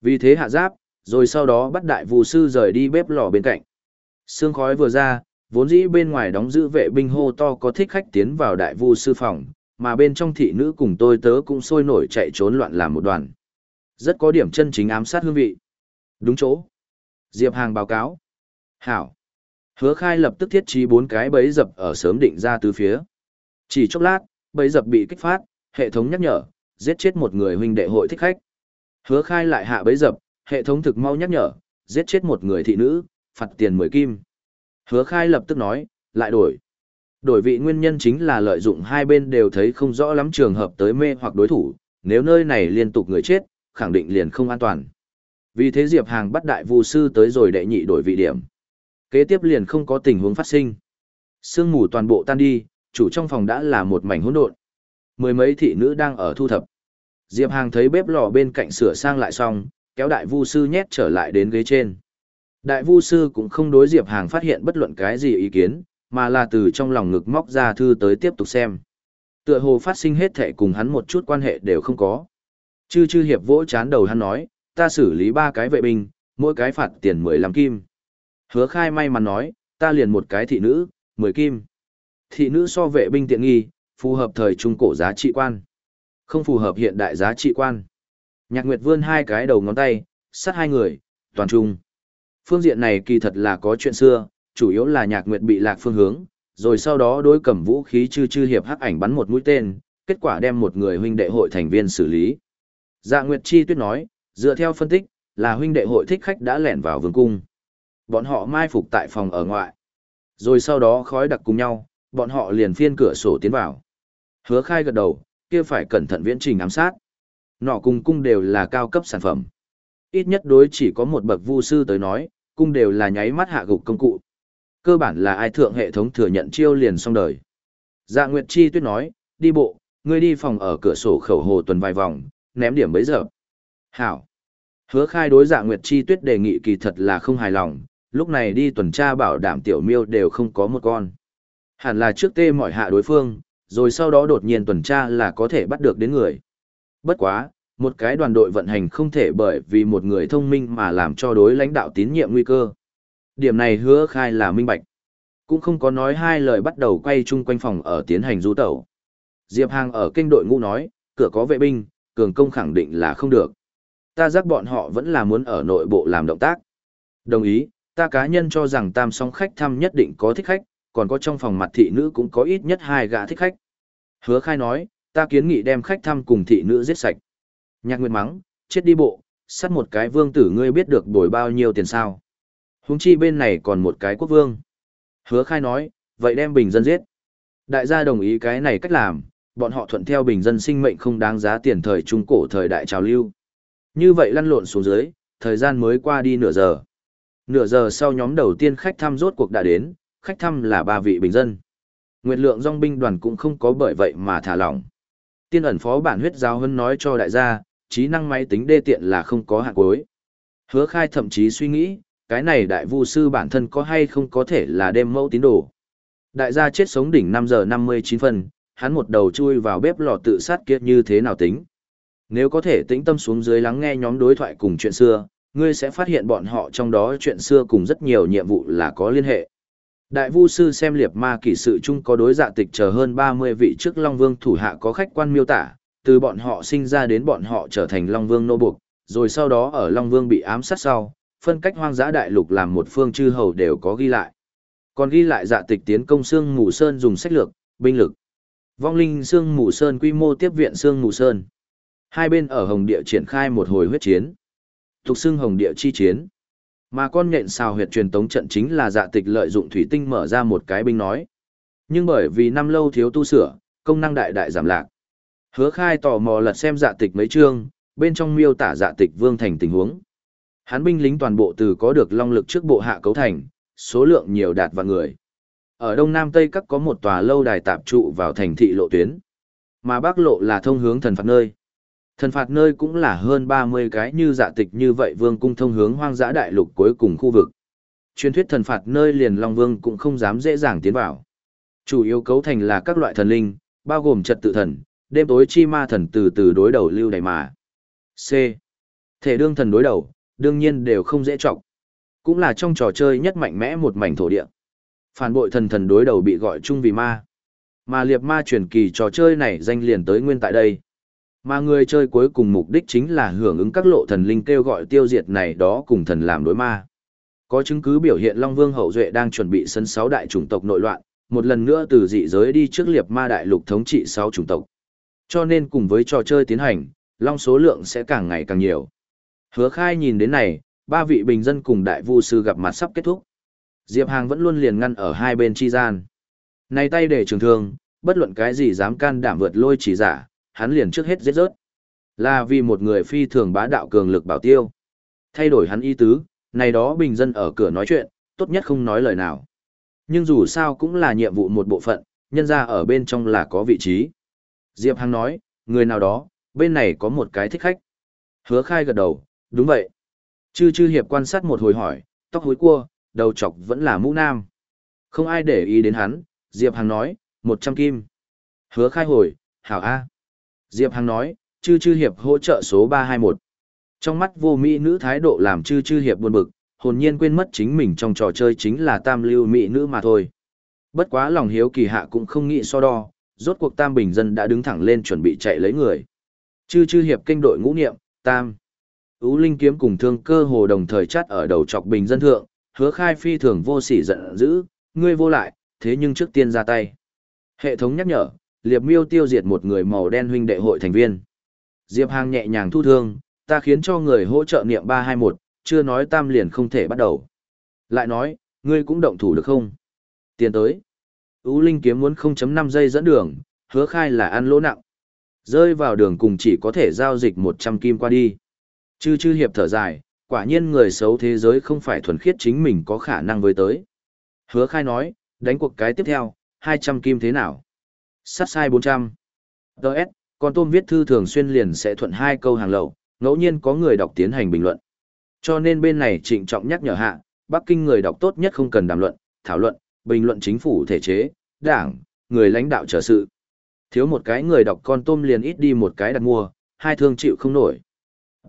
Vì thế hạ giáp, rồi sau đó bắt đại vũ sư rời đi bếp lò bên cạnh. Sương khói vừa ra, vốn dĩ bên ngoài đóng giữ vệ binh hô to có thích khách tiến vào đại vu sư phòng, mà bên trong thị nữ cùng tôi tớ cũng sôi nổi chạy trốn loạn làm một đoàn. Rất có điểm chân chính ám sát hương vị. Đúng chỗ. Diệp Hàng báo cáo. Hảo. Hứa khai lập tức thiết trí bốn cái bẫy dập ở sớm định ra từ phía. Chỉ chốc lát, bẫy dập bị kích phát, hệ thống nhắc nhở, giết chết một người huynh đệ hội thích khách. Hứa khai lại hạ bẫy dập, hệ thống thực mau nhắc nhở, giết chết một người thị nữ, phạt tiền 10 kim. Hứa khai lập tức nói, lại đổi. Đổi vị nguyên nhân chính là lợi dụng hai bên đều thấy không rõ lắm trường hợp tới mê hoặc đối thủ, nếu nơi này liên tục người chết, khẳng định liền không an toàn. Vì thế Diệp Hàng bắt đại vu sư tới rồi đệ nhị đổi vị điểm. Kế tiếp liền không có tình huống phát sinh. Sương mù toàn bộ tan đi, chủ trong phòng đã là một mảnh hỗn độn. Mười mấy thị nữ đang ở thu thập. Diệp Hàng thấy bếp lò bên cạnh sửa sang lại xong, kéo đại vu sư nhét trở lại đến ghế trên. Đại vu sư cũng không đối Diệp Hàng phát hiện bất luận cái gì ý kiến, mà là từ trong lòng ngực móc ra thư tới tiếp tục xem. Tựa hồ phát sinh hết thệ cùng hắn một chút quan hệ đều không có. Chư chư hiệp vỗ chán đầu hắn nói, ta xử lý ba cái vệ binh, mỗi cái phạt tiền 15 kim. Hứa khai may mắn nói, ta liền một cái thị nữ, 10 kim. Thị nữ so vệ binh tiện nghi, phù hợp thời trung cổ giá trị quan. Không phù hợp hiện đại giá trị quan. Nhạc Nguyệt vươn hai cái đầu ngón tay, sát hai người, toàn trung. Phương diện này kỳ thật là có chuyện xưa, chủ yếu là Nhạc Nguyệt bị lạc phương hướng, rồi sau đó đối cầm vũ khí chư chư hiệp hắc ảnh bắn một mũi tên, kết quả đem một người huynh đệ hội thành viên xử lý. Dạ Nguyệt Chi Tuyết nói, dựa theo phân tích, là huynh đệ hội thích khách đã lẻn vào vương cung. Bọn họ mai phục tại phòng ở ngoại. Rồi sau đó khói đặc cùng nhau, bọn họ liền phiên cửa sổ tiến vào. Hứa khai gật đầu, kia phải cẩn thận viễn trình ám sát. Nọ cùng cung đều là cao cấp sản phẩm. Ít nhất đối chỉ có một bậc vu sư tới nói, cung đều là nháy mắt hạ gục công cụ. Cơ bản là ai thượng hệ thống thừa nhận chiêu liền xong đời. Dạ Nguyệt Chi tuyết nói, đi bộ, ngươi đi phòng ở cửa sổ khẩu hồ tuần vài vòng, ném điểm bấy giờ. Hảo. Hứa khai đối dạ Nguyệt Chi tuyết đề nghị kỳ thật là không hài lòng, lúc này đi tuần tra bảo đảm tiểu miêu đều không có một con. Hẳn là trước tê mọi hạ đối phương, rồi sau đó đột nhiên tuần tra là có thể bắt được đến người. Bất quá, một cái đoàn đội vận hành không thể bởi vì một người thông minh mà làm cho đối lãnh đạo tín nhiệm nguy cơ. Điểm này hứa khai là minh bạch. Cũng không có nói hai lời bắt đầu quay chung quanh phòng ở tiến hành du tẩu. Diệp Hàng ở kinh đội ngũ nói, cửa có vệ binh, cường công khẳng định là không được. Ta giác bọn họ vẫn là muốn ở nội bộ làm động tác. Đồng ý, ta cá nhân cho rằng tam song khách thăm nhất định có thích khách, còn có trong phòng mặt thị nữ cũng có ít nhất hai gã thích khách. Hứa khai nói, ta kiến nghị đem khách thăm cùng thị nữ giết sạch. Nhạc Nguyệt mắng, chết đi bộ, sát một cái vương tử ngươi biết được đổi bao nhiêu tiền sao. Húng chi bên này còn một cái quốc vương. Hứa khai nói, vậy đem bình dân giết. Đại gia đồng ý cái này cách làm, bọn họ thuận theo bình dân sinh mệnh không đáng giá tiền thời trung cổ thời đại trào lưu. Như vậy lăn lộn xuống dưới, thời gian mới qua đi nửa giờ. Nửa giờ sau nhóm đầu tiên khách thăm rốt cuộc đã đến, khách thăm là ba vị bình dân. Nguyệt lượng dòng binh đoàn cũng không có bởi vậy mà thả lỏng. Tiên ẩn phó bản huyết giáo hân nói cho đại gia, trí năng máy tính đê tiện là không có hạn cuối. Hứa khai thậm chí suy nghĩ, Cái này đại vu sư bản thân có hay không có thể là đêm mẫu tín đồ. Đại gia chết sống đỉnh 5 giờ 59 phân, hắn một đầu chui vào bếp lò tự sát kia như thế nào tính. Nếu có thể tĩnh tâm xuống dưới lắng nghe nhóm đối thoại cùng chuyện xưa, ngươi sẽ phát hiện bọn họ trong đó chuyện xưa cùng rất nhiều nhiệm vụ là có liên hệ. Đại Vu sư xem liệt ma kỷ sự chung có đối dạ tịch chờ hơn 30 vị trước Long Vương thủ hạ có khách quan miêu tả, từ bọn họ sinh ra đến bọn họ trở thành Long Vương nô buộc, rồi sau đó ở Long Vương bị ám sát sau, phân cách hoang dã đại lục làm một phương chư hầu đều có ghi lại. Còn ghi lại dạ tịch tiến công xương mù sơn dùng sách lược, binh lực. Vong linh xương mù sơn quy mô tiếp viện xương mù sơn. Hai bên ở Hồng Địa triển khai một hồi huyết chiến thuộc xưng Hồng Địa chi chiến. Mà con nhện xào huyệt truyền tống trận chính là dạ tịch lợi dụng thủy tinh mở ra một cái binh nói. Nhưng bởi vì năm lâu thiếu tu sửa, công năng đại đại giảm lạc. Hứa khai tò mò lật xem dạ tịch mấy chương, bên trong miêu tả dạ tịch vương thành tình huống. Hán binh lính toàn bộ từ có được long lực trước bộ hạ cấu thành, số lượng nhiều đạt và người. Ở đông nam tây các có một tòa lâu đài tạp trụ vào thành thị lộ tuyến. Mà bắc lộ là thông hướng thần phạt nơi. Thần phạt nơi cũng là hơn 30 cái như dạ tịch như vậy vương cung thông hướng hoang dã đại lục cuối cùng khu vực. Truyền thuyết thần phạt nơi liền Long Vương cũng không dám dễ dàng tiến vào. Chủ yếu cấu thành là các loại thần linh, bao gồm trật tự thần, đêm tối chi ma thần từ từ đối đầu lưu đầy mà. C. Thể đương thần đối đầu, đương nhiên đều không dễ trọng. Cũng là trong trò chơi nhất mạnh mẽ một mảnh thổ địa. Phản bội thần thần đối đầu bị gọi chung vì ma. Mà liệt ma truyền kỳ trò chơi này danh liền tới nguyên tại đây. Mà người chơi cuối cùng mục đích chính là hưởng ứng các lộ thần linh kêu gọi tiêu diệt này đó cùng thần làm đối ma. Có chứng cứ biểu hiện Long Vương Hậu Duệ đang chuẩn bị sân sáu đại chủng tộc nội loạn, một lần nữa từ dị giới đi trước liệp ma đại lục thống trị sáu chủng tộc. Cho nên cùng với trò chơi tiến hành, Long số lượng sẽ càng ngày càng nhiều. Hứa khai nhìn đến này, ba vị bình dân cùng đại vu sư gặp mặt sắp kết thúc. Diệp Hàng vẫn luôn liền ngăn ở hai bên chi gian. Này tay để trường thương, bất luận cái gì dám can đảm vượt lôi chỉ giả, hắn liền trước hết giết rớt. Là vì một người phi thường bá đạo cường lực bảo tiêu. Thay đổi hắn ý tứ, này đó bình dân ở cửa nói chuyện, tốt nhất không nói lời nào. Nhưng dù sao cũng là nhiệm vụ một bộ phận, nhân ra ở bên trong là có vị trí. Diệp Hằng nói, người nào đó, bên này có một cái thích khách. Hứa khai gật đầu, đúng vậy. Chư chư hiệp quan sát một hồi hỏi, tóc hối cua, đầu chọc vẫn là mũ nam. Không ai để ý đến hắn, Diệp Hằng nói, 100 kim. Hứa khai hồi, hảo A. Diệp Hằng nói, chư chư hiệp hỗ trợ số 321. Trong mắt vô mỹ nữ thái độ làm chư chư hiệp buồn bực, hồn nhiên quên mất chính mình trong trò chơi chính là tam lưu mỹ nữ mà thôi. Bất quá lòng hiếu kỳ hạ cũng không nghĩ so đo, rốt cuộc tam bình dân đã đứng thẳng lên chuẩn bị chạy lấy người. Chư chư hiệp kinh đội ngũ niệm, tam. Ú Linh kiếm cùng thương cơ hồ đồng thời chắt ở đầu chọc bình dân thượng, hứa khai phi thường vô sỉ giận dữ, ngươi vô lại, thế nhưng trước tiên ra tay. Hệ thống nhắc nhở, liệp miêu tiêu diệt một người màu đen huynh đệ hội thành viên. Diệp Hàng nhẹ nhàng thu thương, ta khiến cho người hỗ trợ niệm 321, chưa nói tam liền không thể bắt đầu. Lại nói, ngươi cũng động thủ được không? Tiền tới. Ú Linh kiếm muốn 0.5 giây dẫn đường, hứa khai là ăn lỗ nặng. Rơi vào đường cùng chỉ có thể giao dịch 100 kim qua đi. Chư chư hiệp thở dài, quả nhiên người xấu thế giới không phải thuần khiết chính mình có khả năng với tới. Hứa khai nói, đánh cuộc cái tiếp theo, 200 kim thế nào? Sát sai 400. Đợt, con tôm viết thư thường xuyên liền sẽ thuận hai câu hàng lậu, ngẫu nhiên có người đọc tiến hành bình luận. Cho nên bên này trịnh trọng nhắc nhở hạ, Bắc Kinh người đọc tốt nhất không cần đàm luận, thảo luận, bình luận chính phủ thể chế, đảng, người lãnh đạo trở sự. Thiếu một cái người đọc con tôm liền ít đi một cái đặt mua, hai thương chịu không nổi.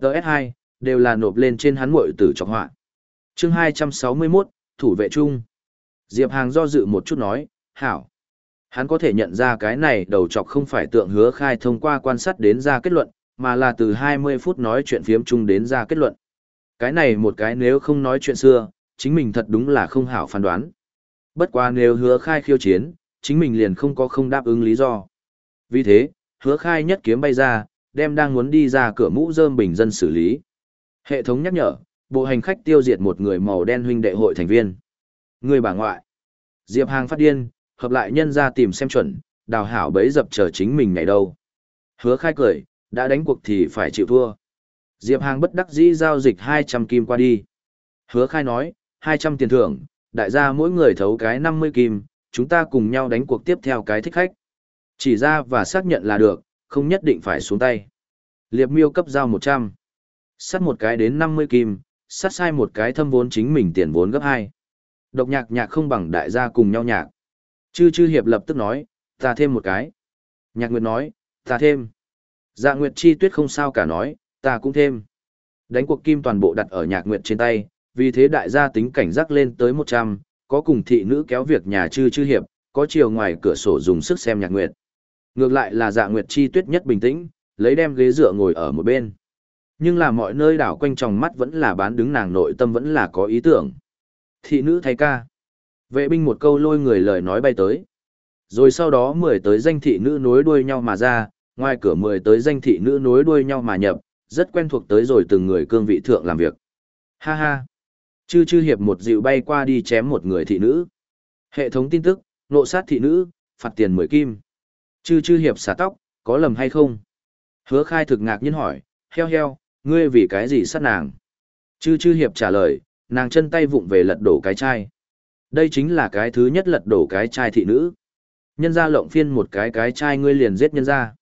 DS2, đều là nộp lên trên hắn muội tử trọng họa. chương 261, thủ vệ chung. Diệp Hàng do dự một chút nói, hảo. Hắn có thể nhận ra cái này đầu chọc không phải tượng hứa khai thông qua quan sát đến ra kết luận, mà là từ 20 phút nói chuyện phiếm chung đến ra kết luận. Cái này một cái nếu không nói chuyện xưa, chính mình thật đúng là không hảo phán đoán. Bất quá nếu hứa khai khiêu chiến, chính mình liền không có không đáp ứng lý do. Vì thế, hứa khai nhất kiếm bay ra, đem đang muốn đi ra cửa mũ rơm bình dân xử lý. Hệ thống nhắc nhở, bộ hành khách tiêu diệt một người màu đen huynh đệ hội thành viên. Người bà ngoại. Diệp Hàng phát điên, hợp lại nhân ra tìm xem chuẩn, đào hảo bấy dập chờ chính mình ngày đâu. Hứa khai cười, đã đánh cuộc thì phải chịu thua. Diệp Hàng bất đắc dĩ giao dịch 200 kim qua đi. Hứa khai nói, 200 tiền thưởng, đại gia mỗi người thấu cái 50 kim, chúng ta cùng nhau đánh cuộc tiếp theo cái thích khách. Chỉ ra và xác nhận là được, không nhất định phải xuống tay. Liệp miêu cấp giao 100. Sắt một cái đến 50 kim, sát sai một cái thâm vốn chính mình tiền vốn gấp hai. Độc nhạc nhạc không bằng đại gia cùng nhau nhạc. Chư chư hiệp lập tức nói, ta thêm một cái. Nhạc Nguyệt nói, ta thêm. Dạ Nguyệt chi tuyết không sao cả nói, ta cũng thêm. Đánh cuộc kim toàn bộ đặt ở Nhạc Nguyệt trên tay, vì thế đại gia tính cảnh giác lên tới 100, có cùng thị nữ kéo việc nhà chư chư hiệp, có chiều ngoài cửa sổ dùng sức xem Nhạc Nguyệt. Ngược lại là Dạ Nguyệt chi tuyết nhất bình tĩnh, lấy đem ghế dựa ngồi ở một bên. Nhưng là mọi nơi đảo quanh trong mắt vẫn là bán đứng nàng nội tâm vẫn là có ý tưởng. Thị nữ thay ca. Vệ binh một câu lôi người lời nói bay tới. Rồi sau đó mười tới danh thị nữ nối đuôi nhau mà ra, ngoài cửa mười tới danh thị nữ nối đuôi nhau mà nhập, rất quen thuộc tới rồi từng người cương vị thượng làm việc. Ha ha. Chư chư hiệp một dịu bay qua đi chém một người thị nữ. Hệ thống tin tức, nộ sát thị nữ, phạt tiền mười kim. Chư chư hiệp xả tóc, có lầm hay không? Hứa khai thực ngạc nhiên hỏi, heo heo, ngươi vì cái gì sát nàng? Chư chư hiệp trả lời, nàng chân tay vụng về lật đổ cái chai. Đây chính là cái thứ nhất lật đổ cái trai thị nữ. Nhân ra lộng phiên một cái cái trai ngươi liền giết nhân ra.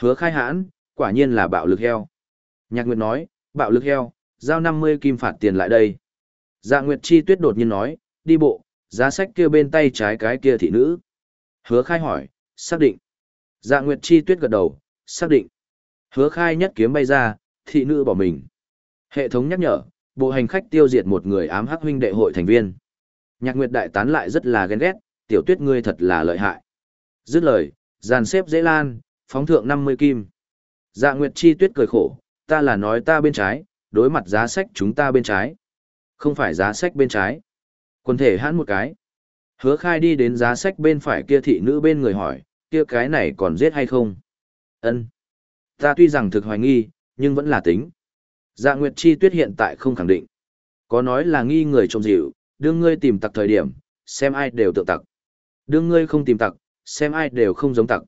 Hứa khai hãn, quả nhiên là bạo lực heo. Nhạc Nguyệt nói, bạo lực heo, giao 50 kim phạt tiền lại đây. Dạ Nguyệt Chi Tuyết đột nhiên nói, đi bộ, giá sách kia bên tay trái cái kia thị nữ. Hứa khai hỏi, xác định. Dạ Nguyệt Chi Tuyết gật đầu, xác định. Hứa khai nhất kiếm bay ra, thị nữ bỏ mình. Hệ thống nhắc nhở, bộ hành khách tiêu diệt một người ám hắc huynh đệ hội thành viên. Nhạc Nguyệt đại tán lại rất là ghen ghét, tiểu tuyết ngươi thật là lợi hại. Dứt lời, dàn xếp dễ lan, phóng thượng 50 kim. Dạ Nguyệt Chi tuyết cười khổ, ta là nói ta bên trái, đối mặt giá sách chúng ta bên trái. Không phải giá sách bên trái. Quần thể hãn một cái. Hứa khai đi đến giá sách bên phải kia thị nữ bên người hỏi, kia cái này còn giết hay không? ân Ta tuy rằng thực hoài nghi, nhưng vẫn là tính. Dạ Nguyệt Chi tuyết hiện tại không khẳng định. Có nói là nghi người trông dịu, đương ngươi tìm tặc thời điểm, xem ai đều tự tặc. Đương ngươi không tìm tặc, xem ai đều không giống tặc.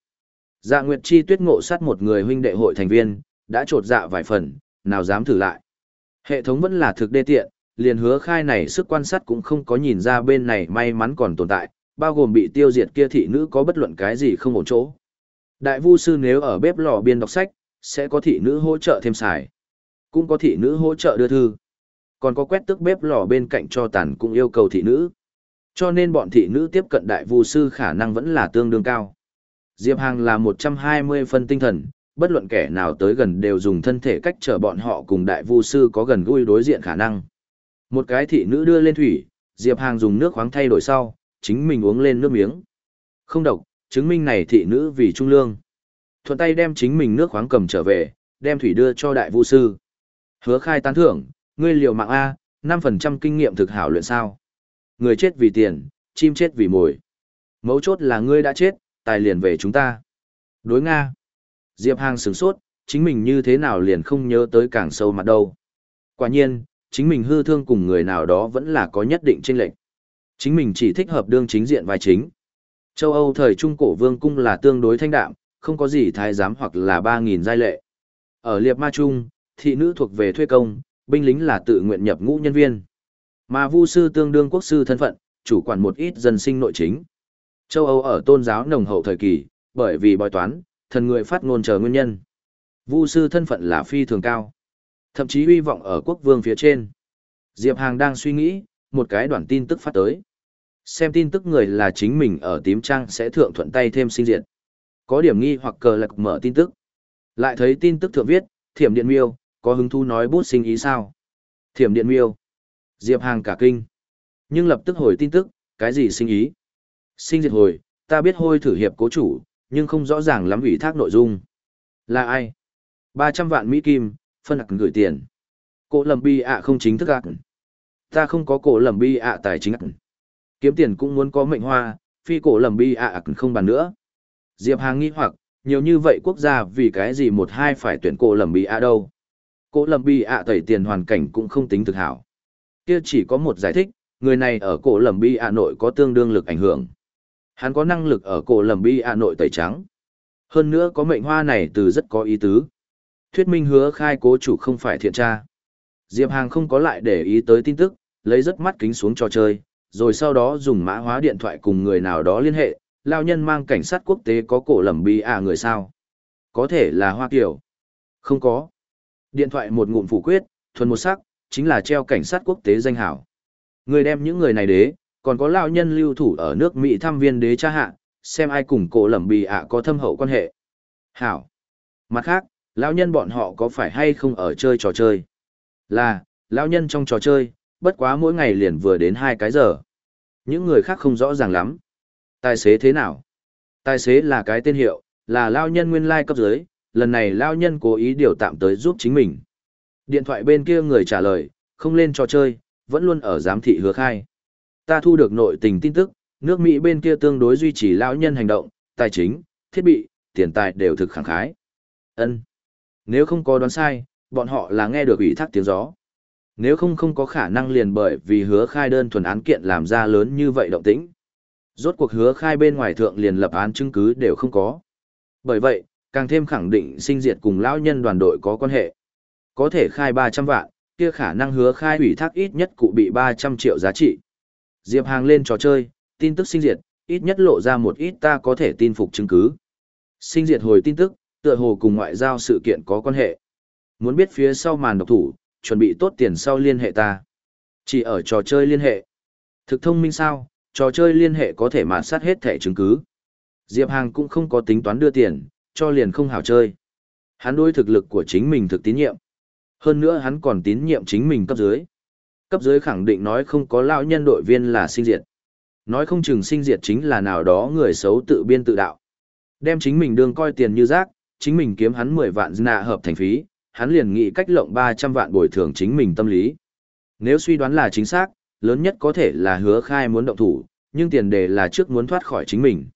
Dạ Nguyệt Chi tuyết ngộ sát một người huynh đệ hội thành viên, đã trột dạ vài phần, nào dám thử lại. Hệ thống vẫn là thực đê tiện, liền hứa khai này sức quan sát cũng không có nhìn ra bên này may mắn còn tồn tại, bao gồm bị tiêu diệt kia thị nữ có bất luận cái gì không ổn chỗ. Đại vu sư nếu ở bếp lò biên đọc sách, sẽ có thị nữ hỗ trợ thêm xài. Cũng có thị nữ hỗ trợ đưa thư. Còn có quét tức bếp lò bên cạnh cho tàn cũng yêu cầu thị nữ. Cho nên bọn thị nữ tiếp cận đại vu sư khả năng vẫn là tương đương cao. Diệp Hàng là 120 phân tinh thần, bất luận kẻ nào tới gần đều dùng thân thể cách trở bọn họ cùng đại vu sư có gần gũi đối diện khả năng. Một cái thị nữ đưa lên thủy, Diệp Hàng dùng nước khoáng thay đổi sau, chính mình uống lên nước miếng. Không độc, chứng minh này thị nữ vì trung lương. Thuận tay đem chính mình nước khoáng cầm trở về, đem thủy đưa cho đại vu sư. Hứa khai tán thưởng, ngươi liều mạng A, 5% kinh nghiệm thực hảo luyện sao. Người chết vì tiền, chim chết vì mồi. Mấu chốt là ngươi đã chết, tài liền về chúng ta. Đối Nga. Diệp Hàng sửng sốt, chính mình như thế nào liền không nhớ tới càng sâu mặt đâu. Quả nhiên, chính mình hư thương cùng người nào đó vẫn là có nhất định chênh lệch. Chính mình chỉ thích hợp đương chính diện vai chính. Châu Âu thời Trung Cổ Vương Cung là tương đối thanh đạm, không có gì thái giám hoặc là 3.000 giai lệ. Ở Liệp Ma Trung, thị nữ thuộc về thuê công, binh lính là tự nguyện nhập ngũ nhân viên. Mà vu sư tương đương quốc sư thân phận, chủ quản một ít dân sinh nội chính. Châu Âu ở tôn giáo nồng hậu thời kỳ, bởi vì bói toán, thần người phát ngôn chờ nguyên nhân. Vu sư thân phận là phi thường cao. Thậm chí uy vọng ở quốc vương phía trên. Diệp Hàng đang suy nghĩ, một cái đoạn tin tức phát tới. Xem tin tức người là chính mình ở tím trang sẽ thượng thuận tay thêm sinh diện. Có điểm nghi hoặc cờ lạc mở tin tức. Lại thấy tin tức thượng viết, thiểm điện miêu, có hứng thú nói bút sinh ý sao? Thiểm điện miêu. Diệp Hàng cả kinh. Nhưng lập tức hồi tin tức, cái gì sinh ý? Sinh diệt hồi, ta biết hôi thử hiệp cố chủ, nhưng không rõ ràng lắm ủy thác nội dung. Là ai? 300 vạn Mỹ Kim, phân ạc gửi tiền. Cổ lầm bi ạ không chính thức ạc. Ta không có cổ lầm bi ạ tài chính ạc. Kiếm tiền cũng muốn có mệnh hoa, phi cổ lầm bi ạ không bàn nữa. Diệp Hàng nghi hoặc, nhiều như vậy quốc gia vì cái gì một hai phải tuyển cổ lầm bi ạ đâu. Cổ Lâm bi ạ tẩy tiền hoàn cảnh cũng không tính thực hảo. Kia chỉ có một giải thích, người này ở cổ Lâm bi ạ nội có tương đương lực ảnh hưởng. Hắn có năng lực ở cổ Lâm bi ạ nội tẩy trắng. Hơn nữa có mệnh hoa này từ rất có ý tứ. Thuyết minh hứa khai cố chủ không phải thiện tra. Diệp Hàng không có lại để ý tới tin tức, lấy rất mắt kính xuống trò chơi, rồi sau đó dùng mã hóa điện thoại cùng người nào đó liên hệ, lao nhân mang cảnh sát quốc tế có cổ lầm bi à người sao. Có thể là Hoa Kiều. Không có. Điện thoại một ngụm phủ quyết, thuần một sắc, chính là treo cảnh sát quốc tế danh hảo. Người đem những người này đế, còn có lão nhân lưu thủ ở nước Mỹ thăm viên đế cha hạ, xem ai cùng cổ lẩm bì ạ có thâm hậu quan hệ. Hảo. Mặt khác, lão nhân bọn họ có phải hay không ở chơi trò chơi? Là, lão nhân trong trò chơi, bất quá mỗi ngày liền vừa đến hai cái giờ. Những người khác không rõ ràng lắm. Tài xế thế nào? Tài xế là cái tên hiệu, là lao nhân nguyên lai cấp dưới, lần này lao nhân cố ý điều tạm tới giúp chính mình. Điện thoại bên kia người trả lời, không lên trò chơi, vẫn luôn ở giám thị hứa khai. Ta thu được nội tình tin tức, nước Mỹ bên kia tương đối duy trì lão nhân hành động, tài chính, thiết bị, tiền tài đều thực khẳng khái. Ân. Nếu không có đoán sai, bọn họ là nghe được ủy thác tiếng gió. Nếu không không có khả năng liền bởi vì hứa khai đơn thuần án kiện làm ra lớn như vậy động tĩnh. Rốt cuộc hứa khai bên ngoài thượng liền lập án chứng cứ đều không có. Bởi vậy, càng thêm khẳng định sinh diệt cùng lão nhân đoàn đội có quan hệ. Có thể khai 300 vạn, kia khả năng hứa khai ủy thác ít nhất cụ bị 300 triệu giá trị. Diệp Hàng lên trò chơi, tin tức sinh diệt, ít nhất lộ ra một ít ta có thể tin phục chứng cứ. Sinh diệt hồi tin tức, tựa hồ cùng ngoại giao sự kiện có quan hệ. Muốn biết phía sau màn độc thủ, chuẩn bị tốt tiền sau liên hệ ta. Chỉ ở trò chơi liên hệ. Thực thông minh sao, trò chơi liên hệ có thể mạn sát hết thẻ chứng cứ. Diệp Hàng cũng không có tính toán đưa tiền, cho liền không hảo chơi. Hắn đối thực lực của chính mình thực tín nhiệm. Hơn nữa hắn còn tín nhiệm chính mình cấp dưới. Cấp dưới khẳng định nói không có lão nhân đội viên là sinh diệt. Nói không chừng sinh diệt chính là nào đó người xấu tự biên tự đạo. Đem chính mình đương coi tiền như rác, chính mình kiếm hắn 10 vạn nạ hợp thành phí, hắn liền nghĩ cách lộng 300 vạn bồi thường chính mình tâm lý. Nếu suy đoán là chính xác, lớn nhất có thể là hứa khai muốn động thủ, nhưng tiền đề là trước muốn thoát khỏi chính mình.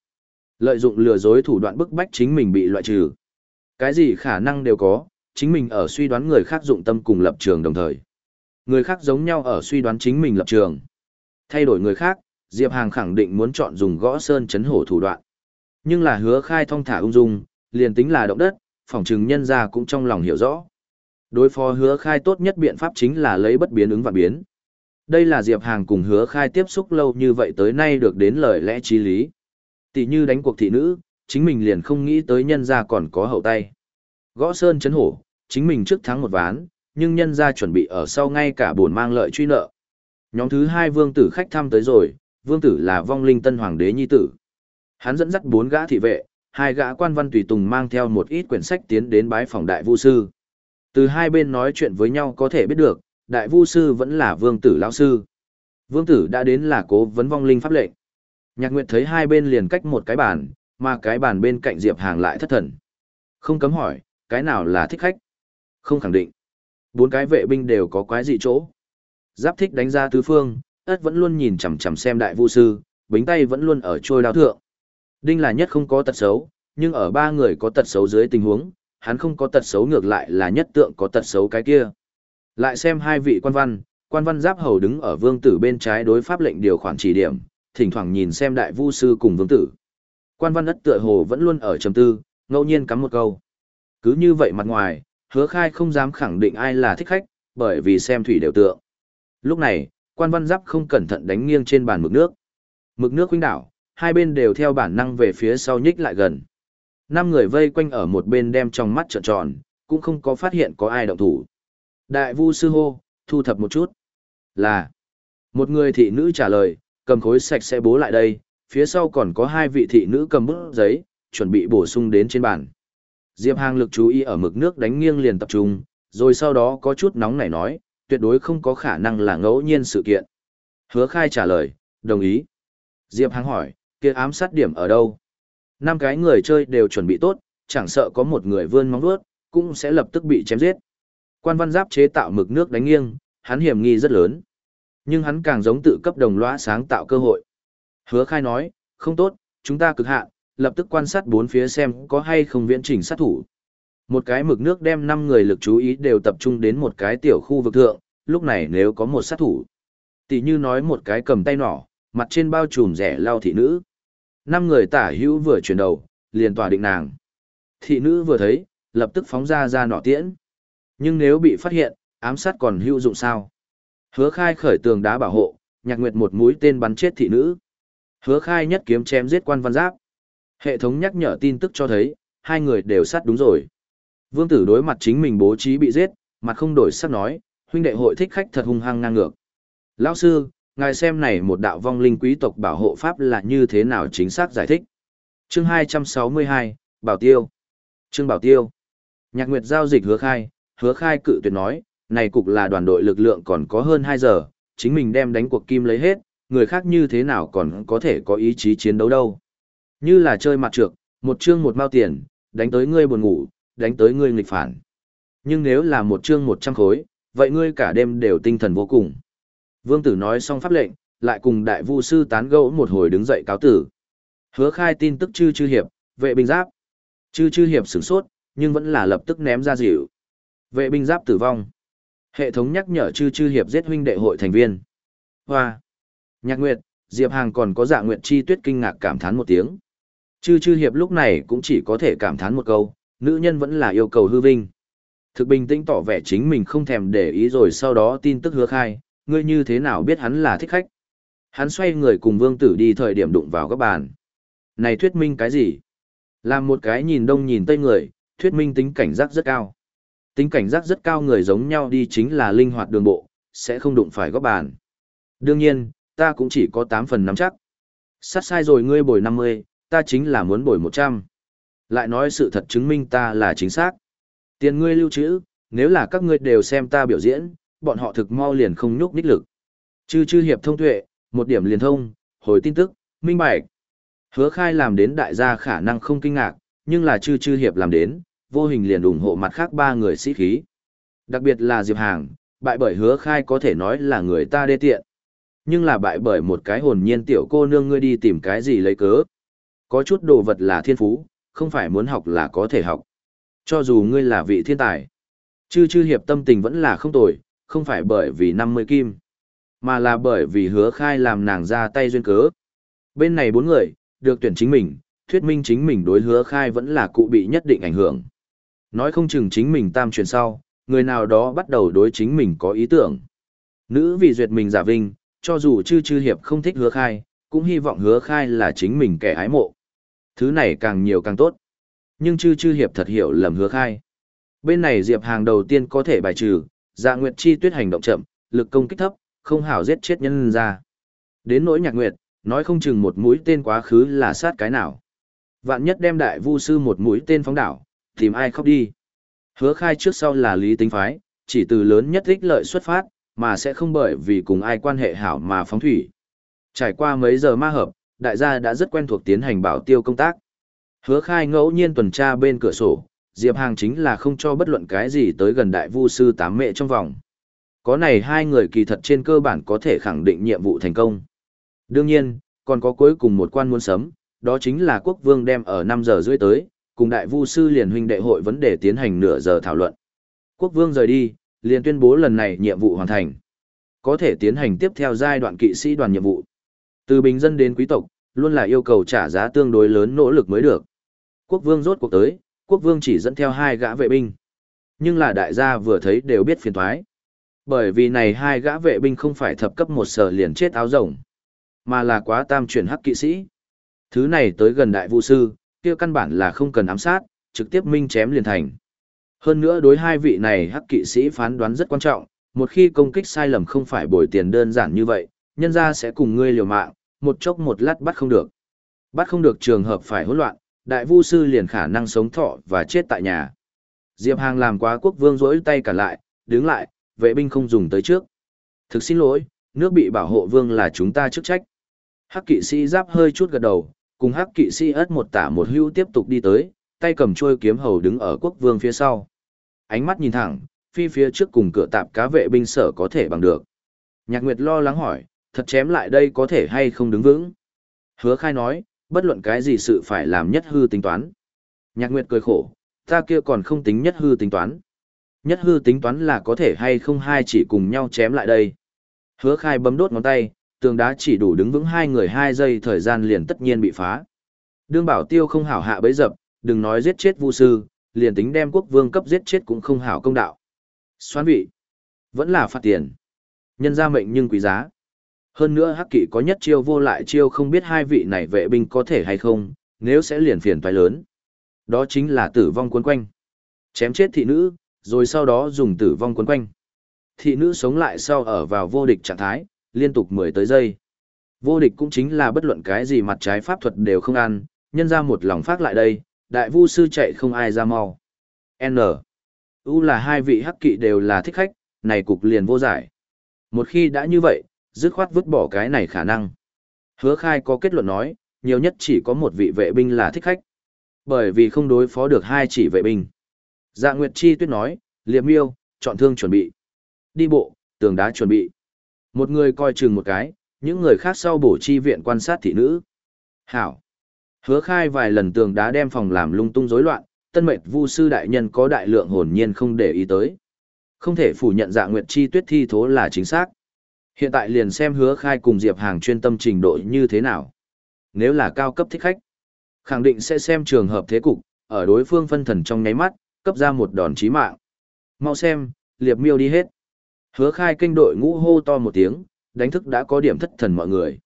Lợi dụng lừa dối thủ đoạn bức bách chính mình bị loại trừ. Cái gì khả năng đều có, chính mình ở suy đoán người khác dụng tâm cùng lập trường đồng thời. Người khác giống nhau ở suy đoán chính mình lập trường. Thay đổi người khác, Diệp Hàng khẳng định muốn chọn dùng gõ sơn chấn hổ thủ đoạn. Nhưng là hứa khai thông thả ung dung, liền tính là động đất, phòng trừng nhân ra cũng trong lòng hiểu rõ. Đối phó hứa khai tốt nhất biện pháp chính là lấy bất biến ứng và biến. Đây là Diệp Hàng cùng hứa khai tiếp xúc lâu như vậy tới nay được đến lời lẽ trí lý. Tỷ như đánh cuộc thị nữ, chính mình liền không nghĩ tới nhân gia còn có hậu tay. Gõ sơn chấn hổ, chính mình trước thắng một ván, nhưng nhân gia chuẩn bị ở sau ngay cả buồn mang lợi truy nợ. Nhóm thứ hai vương tử khách thăm tới rồi, vương tử là vong linh tân hoàng đế nhi tử. Hắn dẫn dắt bốn gã thị vệ, hai gã quan văn tùy tùng mang theo một ít quyển sách tiến đến bái phòng đại vu sư. Từ hai bên nói chuyện với nhau có thể biết được, đại vu sư vẫn là vương tử lão sư. Vương tử đã đến là cố vấn vong linh pháp lệnh. Nhạc Nguyệt thấy hai bên liền cách một cái bàn, mà cái bàn bên cạnh Diệp Hàng lại thất thần. Không cấm hỏi, cái nào là thích khách? Không khẳng định. Bốn cái vệ binh đều có quái dị chỗ. Giáp thích đánh ra tứ phương, ất vẫn luôn nhìn chằm chằm xem đại vu sư, bính tay vẫn luôn ở trôi đao thượng. Đinh là nhất không có tật xấu, nhưng ở ba người có tật xấu dưới tình huống, hắn không có tật xấu ngược lại là nhất tượng có tật xấu cái kia. Lại xem hai vị quan văn, quan văn giáp hầu đứng ở vương tử bên trái đối pháp lệnh điều khoản chỉ điểm, thỉnh thoảng nhìn xem đại vu sư cùng vương tử. Quan văn ất tựa hồ vẫn luôn ở trầm tư, ngẫu nhiên cắm một câu. Cứ như vậy mặt ngoài, hứa khai không dám khẳng định ai là thích khách, bởi vì xem thủy đều tượng. Lúc này, quan văn giáp không cẩn thận đánh nghiêng trên bàn mực nước. Mực nước huynh đảo, hai bên đều theo bản năng về phía sau nhích lại gần. Năm người vây quanh ở một bên đem trong mắt trợn tròn, cũng không có phát hiện có ai động thủ. Đại vu sư hô, thu thập một chút. Là. Một người thị nữ trả lời, cầm khối sạch sẽ bố lại đây, phía sau còn có hai vị thị nữ cầm bút giấy, chuẩn bị bổ sung đến trên bàn. Diệp Hàng lực chú ý ở mực nước đánh nghiêng liền tập trung, rồi sau đó có chút nóng nảy nói, tuyệt đối không có khả năng là ngẫu nhiên sự kiện. Hứa khai trả lời, đồng ý. Diệp Hàng hỏi, kia ám sát điểm ở đâu? Năm cái người chơi đều chuẩn bị tốt, chẳng sợ có một người vươn móng vuốt, cũng sẽ lập tức bị chém giết. Quan văn giáp chế tạo mực nước đánh nghiêng, hắn hiểm nghi rất lớn. Nhưng hắn càng giống tự cấp đồng lõa sáng tạo cơ hội. Hứa khai nói, không tốt, chúng ta cực hạn, lập tức quan sát bốn phía xem có hay không viễn trình sát thủ. Một cái mực nước đem 5 người lực chú ý đều tập trung đến một cái tiểu khu vực thượng, lúc này nếu có một sát thủ. Tỷ như nói một cái cầm tay nỏ, mặt trên bao trùm rẻ lao thị nữ. Năm người tả hữu vừa chuyển đầu, liền tỏa định nàng. Thị nữ vừa thấy, lập tức phóng ra ra nỏ tiễn. Nhưng nếu bị phát hiện, ám sát còn hữu dụng sao? Hứa khai khởi tường đá bảo hộ, nhạc nguyệt một mũi tên bắn chết thị nữ. Hứa khai nhất kiếm chém giết quan văn giáp. Hệ thống nhắc nhở tin tức cho thấy, hai người đều sát đúng rồi. Vương tử đối mặt chính mình bố trí bị giết, mặt không đổi sắc nói, huynh đệ hội thích khách thật hung hăng ngang ngược. Lão sư, ngài xem này một đạo vong linh quý tộc bảo hộ pháp là như thế nào chính xác giải thích. Chương 262, Bảo Tiêu. Chương Bảo Tiêu. Nhạc Nguyệt giao dịch hứa khai, hứa khai cự tuyệt nói, này cục là đoàn đội lực lượng còn có hơn 2 giờ, chính mình đem đánh cuộc kim lấy hết, người khác như thế nào còn có thể có ý chí chiến đấu đâu. Như là chơi mặt trược, một chương một mao tiền, đánh tới ngươi buồn ngủ, đánh tới ngươi nghịch phản. Nhưng nếu là một chương 100 khối, vậy ngươi cả đêm đều tinh thần vô cùng. Vương tử nói xong pháp lệnh, lại cùng đại vu sư tán gẫu một hồi đứng dậy cáo tử. Hứa khai tin tức chư chư hiệp, vệ binh giáp. Chư chư hiệp sửng sốt, nhưng vẫn là lập tức ném ra dịu. Vệ binh giáp tử vong. Hệ thống nhắc nhở chư chư hiệp giết huynh đệ hội thành viên. Hoa. Nhạc Nguyệt, Diệp Hàng còn có dạ Nguyệt chi tuyết kinh ngạc cảm thán một tiếng. Chư chư hiệp lúc này cũng chỉ có thể cảm thán một câu, nữ nhân vẫn là yêu cầu hư vinh. Thực bình tĩnh tỏ vẻ chính mình không thèm để ý rồi sau đó tin tức hứa khai, ngươi như thế nào biết hắn là thích khách. Hắn xoay người cùng vương tử đi thời điểm đụng vào các bàn. Này thuyết minh cái gì? Làm một cái nhìn đông nhìn tây người, thuyết minh tính cảnh giác rất cao. Tính cảnh giác rất cao người giống nhau đi chính là linh hoạt đường bộ, sẽ không đụng phải góp bàn. Đương nhiên, ta cũng chỉ có 8 phần nắm chắc. Sát sai rồi ngươi bồi 50, ta chính là muốn bồi 100. Lại nói sự thật chứng minh ta là chính xác. Tiền ngươi lưu trữ, nếu là các ngươi đều xem ta biểu diễn, bọn họ thực mau liền không nhúc ních lực. Chư chư hiệp thông tuệ, một điểm liền thông, hồi tin tức, minh bạch. Hứa khai làm đến đại gia khả năng không kinh ngạc, nhưng là chư chư hiệp làm đến, vô hình liền ủng hộ mặt khác ba người sĩ khí. Đặc biệt là Diệp Hàng, bại bởi hứa khai có thể nói là người ta đê tiện. Nhưng là bại bởi một cái hồn nhiên tiểu cô nương ngươi đi tìm cái gì lấy cớ. Có chút đồ vật là thiên phú, không phải muốn học là có thể học. Cho dù ngươi là vị thiên tài. Chư chư hiệp tâm tình vẫn là không tồi, không phải bởi vì 50 kim, mà là bởi vì hứa khai làm nàng ra tay duyên cớ. Bên này bốn người, được tuyển chính mình, thuyết minh chính mình đối hứa khai vẫn là cụ bị nhất định ảnh hưởng. Nói không chừng chính mình tam truyền sau, người nào đó bắt đầu đối chính mình có ý tưởng. Nữ vì duyệt mình giả vinh, cho dù chư chư hiệp không thích hứa khai, cũng hy vọng hứa khai là chính mình kẻ ái mộ. Thứ này càng nhiều càng tốt. Nhưng chư chư hiệp thật hiểu lầm hứa khai. Bên này Diệp Hàng đầu tiên có thể bài trừ, dạ nguyệt chi tuyết hành động chậm, lực công kích thấp, không hảo giết chết nhân ra. Đến nỗi nhạc nguyệt, nói không chừng một mũi tên quá khứ là sát cái nào. Vạn nhất đem đại vu sư một mũi tên phóng đảo, tìm ai khóc đi. Hứa khai trước sau là lý tính phái, chỉ từ lớn nhất ích lợi xuất phát, mà sẽ không bởi vì cùng ai quan hệ hảo mà phóng thủy. Trải qua mấy giờ ma hợp, đại gia đã rất quen thuộc tiến hành bảo tiêu công tác. Hứa khai ngẫu nhiên tuần tra bên cửa sổ, Diệp Hàng chính là không cho bất luận cái gì tới gần đại vu sư tám mẹ trong vòng. Có này hai người kỳ thật trên cơ bản có thể khẳng định nhiệm vụ thành công. Đương nhiên, còn có cuối cùng một quan muốn sấm, đó chính là quốc vương đem ở 5 giờ rưỡi tới, cùng đại vu sư liền huynh đệ hội vấn đề tiến hành nửa giờ thảo luận. Quốc vương rời đi, liền tuyên bố lần này nhiệm vụ hoàn thành. Có thể tiến hành tiếp theo giai đoạn kỵ sĩ đoàn nhiệm vụ. Từ bình dân đến quý tộc, luôn là yêu cầu trả giá tương đối lớn nỗ lực mới được. Quốc vương rốt cuộc tới, quốc vương chỉ dẫn theo hai gã vệ binh. Nhưng là đại gia vừa thấy đều biết phiền thoái. Bởi vì này hai gã vệ binh không phải thập cấp một sở liền chết áo rồng, mà là quá tam chuyển hắc kỵ sĩ. Thứ này tới gần đại vũ sư, kia căn bản là không cần ám sát, trực tiếp minh chém liền thành. Hơn nữa đối hai vị này hắc kỵ sĩ phán đoán rất quan trọng, một khi công kích sai lầm không phải bồi tiền đơn giản như vậy, nhân ra sẽ cùng ngươi liều mạng, một chốc một lát bắt không được. Bắt không được trường hợp phải hỗn loạn, đại vu sư liền khả năng sống thọ và chết tại nhà. Diệp Hàng làm quá quốc vương rỗi tay cả lại, đứng lại, vệ binh không dùng tới trước. Thực xin lỗi, nước bị bảo hộ vương là chúng ta chức trách. Hắc kỵ sĩ giáp hơi chút gật đầu, cùng hắc kỵ sĩ ất một tả một hưu tiếp tục đi tới, tay cầm chuôi kiếm hầu đứng ở quốc vương phía sau. Ánh mắt nhìn thẳng, phi phía trước cùng cửa tạp cá vệ binh sở có thể bằng được. Nhạc Nguyệt lo lắng hỏi, thật chém lại đây có thể hay không đứng vững. Hứa khai nói, bất luận cái gì sự phải làm nhất hư tính toán. Nhạc Nguyệt cười khổ, ta kia còn không tính nhất hư tính toán. Nhất hư tính toán là có thể hay không hai chỉ cùng nhau chém lại đây. Hứa khai bấm đốt ngón tay, tường đá chỉ đủ đứng vững hai người hai giây thời gian liền tất nhiên bị phá. Đương bảo tiêu không hảo hạ bấy dập, đừng nói giết chết vu sư, liền tính đem quốc vương cấp giết chết cũng không hảo công đạo. Xoán vị, vẫn là phạt tiền. Nhân ra mệnh nhưng quý giá. Hơn nữa hắc kỵ có nhất chiêu vô lại chiêu không biết hai vị này vệ binh có thể hay không, nếu sẽ liền phiền toái lớn. Đó chính là tử vong cuốn quanh. Chém chết thị nữ, rồi sau đó dùng tử vong cuốn quanh. Thị nữ sống lại sau ở vào vô địch trạng thái, liên tục 10 tới giây. Vô địch cũng chính là bất luận cái gì mặt trái pháp thuật đều không ăn, nhân ra một lòng phát lại đây, đại vu sư chạy không ai ra mau. N. U là hai vị hắc kỵ đều là thích khách, này cục liền vô giải. Một khi đã như vậy, dứt khoát vứt bỏ cái này khả năng. Hứa khai có kết luận nói, nhiều nhất chỉ có một vị vệ binh là thích khách. Bởi vì không đối phó được hai chỉ vệ binh. Dạ Nguyệt Chi tuyết nói, liệp miêu, chọn thương chuẩn bị. Đi bộ, tường đá chuẩn bị. Một người coi chừng một cái, những người khác sau bổ chi viện quan sát thị nữ. Hảo. Hứa khai vài lần tường đá đem phòng làm lung tung rối loạn, tân mệnh vu sư đại nhân có đại lượng hồn nhiên không để ý tới. Không thể phủ nhận dạ nguyệt chi tuyết thi thố là chính xác. Hiện tại liền xem hứa khai cùng Diệp Hàng chuyên tâm trình độ như thế nào. Nếu là cao cấp thích khách, khẳng định sẽ xem trường hợp thế cục, ở đối phương phân thần trong nháy mắt, cấp ra một đòn chí mạng. Mau xem, liệp miêu đi hết. Hứa khai kinh đội ngũ hô to một tiếng, đánh thức đã có điểm thất thần mọi người.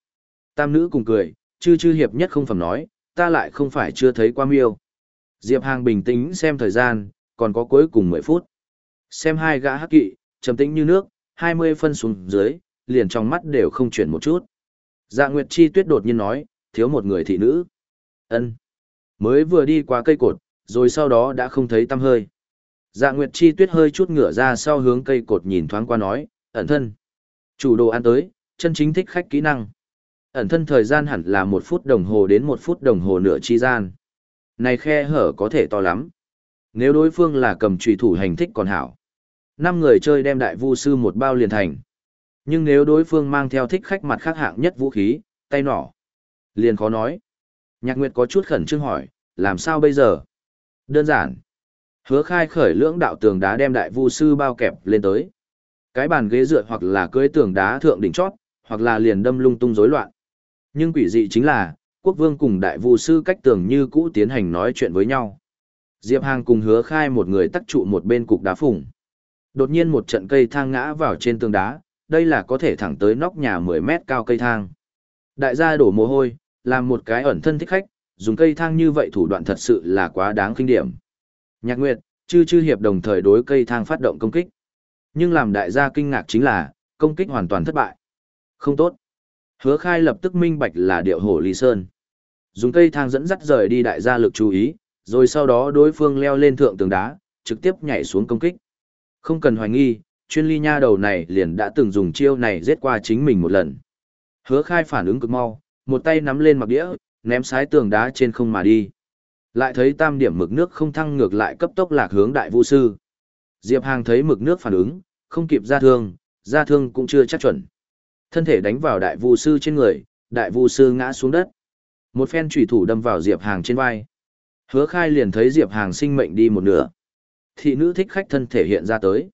Tam nữ cùng cười, chư chư hiệp nhất không phẩm nói, ta lại không phải chưa thấy qua miêu. Diệp Hàng bình tĩnh xem thời gian, còn có cuối cùng 10 phút. Xem hai gã hắc kỵ, trầm tĩnh như nước, 20 phân xuống dưới, liền trong mắt đều không chuyển một chút. Dạ Nguyệt Chi Tuyết đột nhiên nói, thiếu một người thị nữ. Ân. Mới vừa đi qua cây cột, rồi sau đó đã không thấy tăm hơi. Dạ Nguyệt Chi Tuyết hơi chút ngửa ra sau hướng cây cột nhìn thoáng qua nói, ẩn thân. Chủ đồ ăn tới, chân chính thích khách kỹ năng. Ẩn thân thời gian hẳn là một phút đồng hồ đến một phút đồng hồ nửa chi gian. Này khe hở có thể to lắm. Nếu đối phương là cầm trùy thủ hành thích còn hảo. Năm người chơi đem đại vu sư một bao liền thành. Nhưng nếu đối phương mang theo thích khách mặt khác hạng nhất vũ khí, tay nỏ, liền khó nói. Nhạc Nguyệt có chút khẩn trương hỏi, làm sao bây giờ? Đơn giản. Hứa khai khởi lưỡng đạo tường đá đem đại vu sư bao kẹp lên tới. Cái bàn ghế dựa hoặc là cưới tường đá thượng đỉnh chót, hoặc là liền đâm lung tung rối loạn. Nhưng quỷ dị chính là, quốc vương cùng đại vu sư cách tường như cũ tiến hành nói chuyện với nhau. Diệp Hàng cùng hứa khai một người tắc trụ một bên cục đá phủng. Đột nhiên một trận cây thang ngã vào trên tường đá, đây là có thể thẳng tới nóc nhà 10 mét cao cây thang. Đại gia đổ mồ hôi, làm một cái ẩn thân thích khách, dùng cây thang như vậy thủ đoạn thật sự là quá đáng kinh điểm. Nhạc Nguyệt, chư chư hiệp đồng thời đối cây thang phát động công kích. Nhưng làm đại gia kinh ngạc chính là, công kích hoàn toàn thất bại. Không tốt. Hứa khai lập tức minh bạch là điệu hổ ly sơn. Dùng cây thang dẫn dắt rời đi đại gia lực chú ý, rồi sau đó đối phương leo lên thượng tường đá, trực tiếp nhảy xuống công kích. Không cần hoài nghi, chuyên ly nha đầu này liền đã từng dùng chiêu này giết qua chính mình một lần. Hứa khai phản ứng cực mau, một tay nắm lên mặc đĩa, ném sái tường đá trên không mà đi. Lại thấy tam điểm mực nước không thăng ngược lại cấp tốc lạc hướng đại vũ sư. Diệp Hàng thấy mực nước phản ứng, không kịp ra thương, ra thương cũng chưa chắc chuẩn. Thân thể đánh vào đại vũ sư trên người, đại vũ sư ngã xuống đất. Một phen chủy thủ đâm vào Diệp Hàng trên vai. Hứa khai liền thấy Diệp Hàng sinh mệnh đi một nửa. Thị nữ thích khách thân thể hiện ra tới.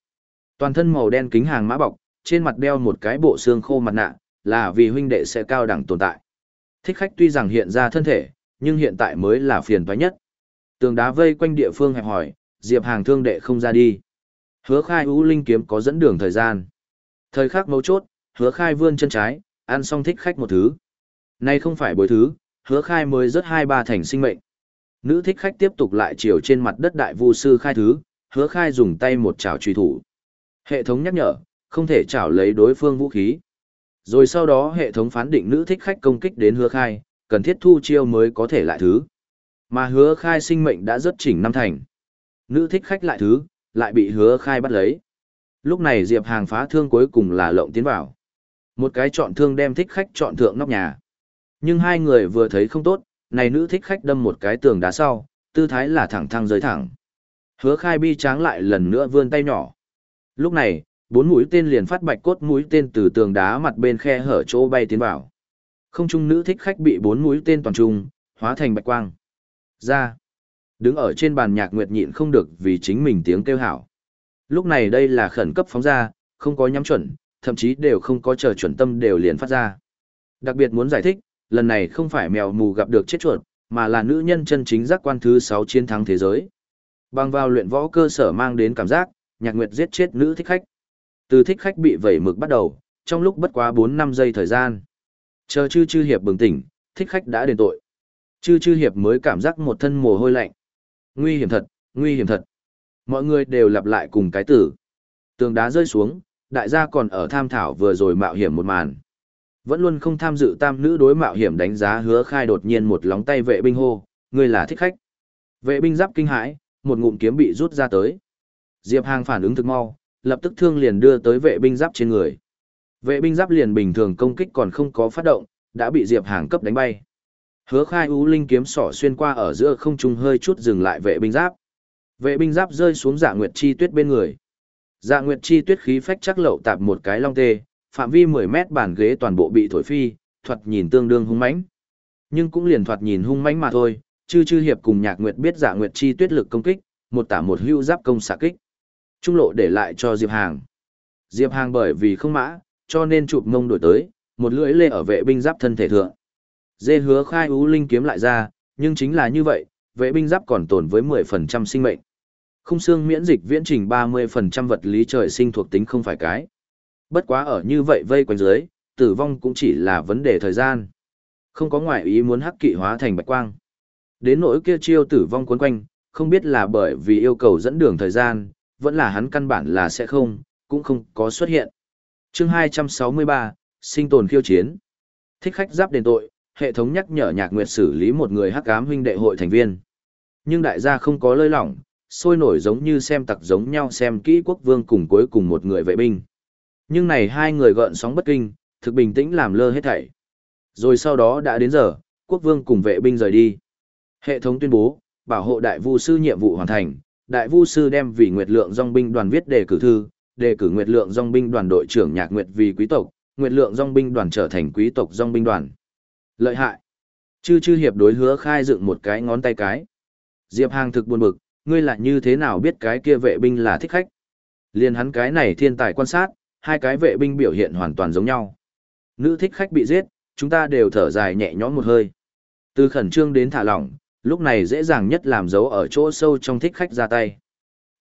Toàn thân màu đen kính hàng mã bọc, trên mặt đeo một cái bộ xương khô mặt nạ, là vì huynh đệ sẽ cao đẳng tồn tại. Thích khách tuy rằng hiện ra thân thể, nhưng hiện tại mới là phiền toái nhất. Tường đá vây quanh địa phương hẹp hỏi, Diệp Hàng thương đệ không ra đi. Hứa khai ưu linh kiếm có dẫn đường thời gian. Thời khắc mấu chốt, hứa khai vươn chân trái, ăn xong thích khách một thứ. Nay không phải bồi thứ, hứa khai mới rớt hai ba thành sinh mệnh. Nữ thích khách tiếp tục lại chiều trên mặt đất đại vu sư khai thứ, hứa khai dùng tay một chảo truy thủ. Hệ thống nhắc nhở, không thể chảo lấy đối phương vũ khí. Rồi sau đó hệ thống phán định nữ thích khách công kích đến hứa khai, cần thiết thu chiêu mới có thể lại thứ. Mà hứa khai sinh mệnh đã rất chỉnh năm thành. Nữ thích khách lại thứ, lại bị hứa khai bắt lấy. Lúc này Diệp Hàng phá thương cuối cùng là lộng tiến vào. Một cái chọn thương đem thích khách chọn thượng nóc nhà. Nhưng hai người vừa thấy không tốt, này nữ thích khách đâm một cái tường đá sau, tư thái là thẳng thăng giới thẳng. Hứa khai bi tráng lại lần nữa vươn tay nhỏ. Lúc này, bốn mũi tên liền phát bạch cốt mũi tên từ tường đá mặt bên khe hở chỗ bay tiến vào. Không trung nữ thích khách bị bốn mũi tên toàn trung, hóa thành bạch quang. Ra. Đứng ở trên bàn nhạc nguyệt nhịn không được vì chính mình tiếng kêu hảo. Lúc này đây là khẩn cấp phóng ra, không có nhắm chuẩn, thậm chí đều không có chờ chuẩn tâm đều liền phát ra. Đặc biệt muốn giải thích, lần này không phải mèo mù gặp được chết chuột, mà là nữ nhân chân chính giác quan thứ 6 chiến thắng thế giới. Bằng vào luyện võ cơ sở mang đến cảm giác, nhạc nguyệt giết chết nữ thích khách. Từ thích khách bị vẩy mực bắt đầu, trong lúc bất quá 4-5 giây thời gian. Chờ chư chư hiệp bừng tỉnh, thích khách đã đền tội. Chư chư hiệp mới cảm giác một thân mồ hôi lạnh. Nguy hiểm thật, nguy hiểm thật. Mọi người đều lặp lại cùng cái tử. Tường đá rơi xuống, đại gia còn ở tham thảo vừa rồi mạo hiểm một màn. Vẫn luôn không tham dự tam nữ đối mạo hiểm đánh giá hứa khai đột nhiên một lóng tay vệ binh hô, người là thích khách. Vệ binh giáp kinh hãi, một ngụm kiếm bị rút ra tới. Diệp Hàng phản ứng thực mau, lập tức thương liền đưa tới vệ binh giáp trên người. Vệ binh giáp liền bình thường công kích còn không có phát động, đã bị Diệp Hàng cấp đánh bay. Hứa khai ú linh kiếm sỏ xuyên qua ở giữa không trung hơi chút dừng lại vệ binh giáp. Vệ binh giáp rơi xuống dạ nguyệt chi tuyết bên người. Dạ nguyệt chi tuyết khí phách chắc lậu tạp một cái long tê, phạm vi 10 mét bàn ghế toàn bộ bị thổi phi, thoạt nhìn tương đương hung mãnh. Nhưng cũng liền thoạt nhìn hung mãnh mà thôi, chư chư hiệp cùng nhạc nguyệt biết dạ nguyệt chi tuyết lực công kích, một tả một hưu giáp công xạ kích. Trung lộ để lại cho Diệp Hàng. Diệp Hàng bởi vì không mã, cho nên chụp mông đổi tới, một lưỡi lê ở vệ binh giáp thân thể thượng. Dê hứa khai ú linh kiếm lại ra, nhưng chính là như vậy, vệ binh giáp còn tồn với 10% sinh mệnh. Khung xương miễn dịch viễn trình 30% vật lý trời sinh thuộc tính không phải cái. Bất quá ở như vậy vây quanh dưới, tử vong cũng chỉ là vấn đề thời gian. Không có ngoại ý muốn hắc kỵ hóa thành bạch quang. Đến nỗi kia chiêu tử vong cuốn quanh, không biết là bởi vì yêu cầu dẫn đường thời gian, vẫn là hắn căn bản là sẽ không, cũng không có xuất hiện chương 263, sinh tồn khiêu chiến. Thích khách giáp đền tội, hệ thống nhắc nhở nhạc nguyệt xử lý một người hắc ám huynh đệ hội thành viên. Nhưng đại gia không có lơi lỏng, sôi nổi giống như xem tặc giống nhau xem kỹ quốc vương cùng cuối cùng một người vệ binh. Nhưng này hai người gợn sóng bất kinh, thực bình tĩnh làm lơ hết thảy. Rồi sau đó đã đến giờ, quốc vương cùng vệ binh rời đi. Hệ thống tuyên bố, bảo hộ đại vu sư nhiệm vụ hoàn thành, đại vu sư đem vì nguyệt lượng dòng binh đoàn viết đề cử thư, đề cử nguyệt lượng dòng binh đoàn đội trưởng nhạc nguyệt vì quý tộc, nguyệt lượng dòng binh đoàn trở thành quý tộc dòng binh đoàn. Lợi hại. Chư chư hiệp đối hứa khai dựng một cái ngón tay cái. Diệp Hàng thực buồn bực, ngươi là như thế nào biết cái kia vệ binh là thích khách? Liên hắn cái này thiên tài quan sát, hai cái vệ binh biểu hiện hoàn toàn giống nhau. Nữ thích khách bị giết, chúng ta đều thở dài nhẹ nhõm một hơi. Từ khẩn trương đến thả lỏng, lúc này dễ dàng nhất làm dấu ở chỗ sâu trong thích khách ra tay.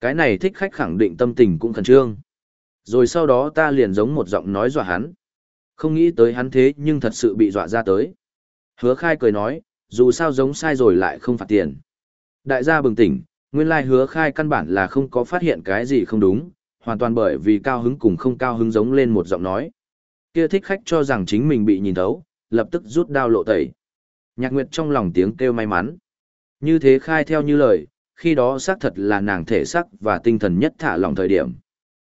Cái này thích khách khẳng định tâm tình cũng khẩn trương. Rồi sau đó ta liền giống một giọng nói dọa hắn. Không nghĩ tới hắn thế nhưng thật sự bị dọa ra tới. Hứa khai cười nói, dù sao giống sai rồi lại không phạt tiền. Đại gia bừng tỉnh, nguyên lai hứa khai căn bản là không có phát hiện cái gì không đúng, hoàn toàn bởi vì cao hứng cùng không cao hứng giống lên một giọng nói. Kia thích khách cho rằng chính mình bị nhìn thấu, lập tức rút đao lộ tẩy. Nhạc Nguyệt trong lòng tiếng kêu may mắn. Như thế khai theo như lời, khi đó xác thật là nàng thể sắc và tinh thần nhất thả lỏng thời điểm.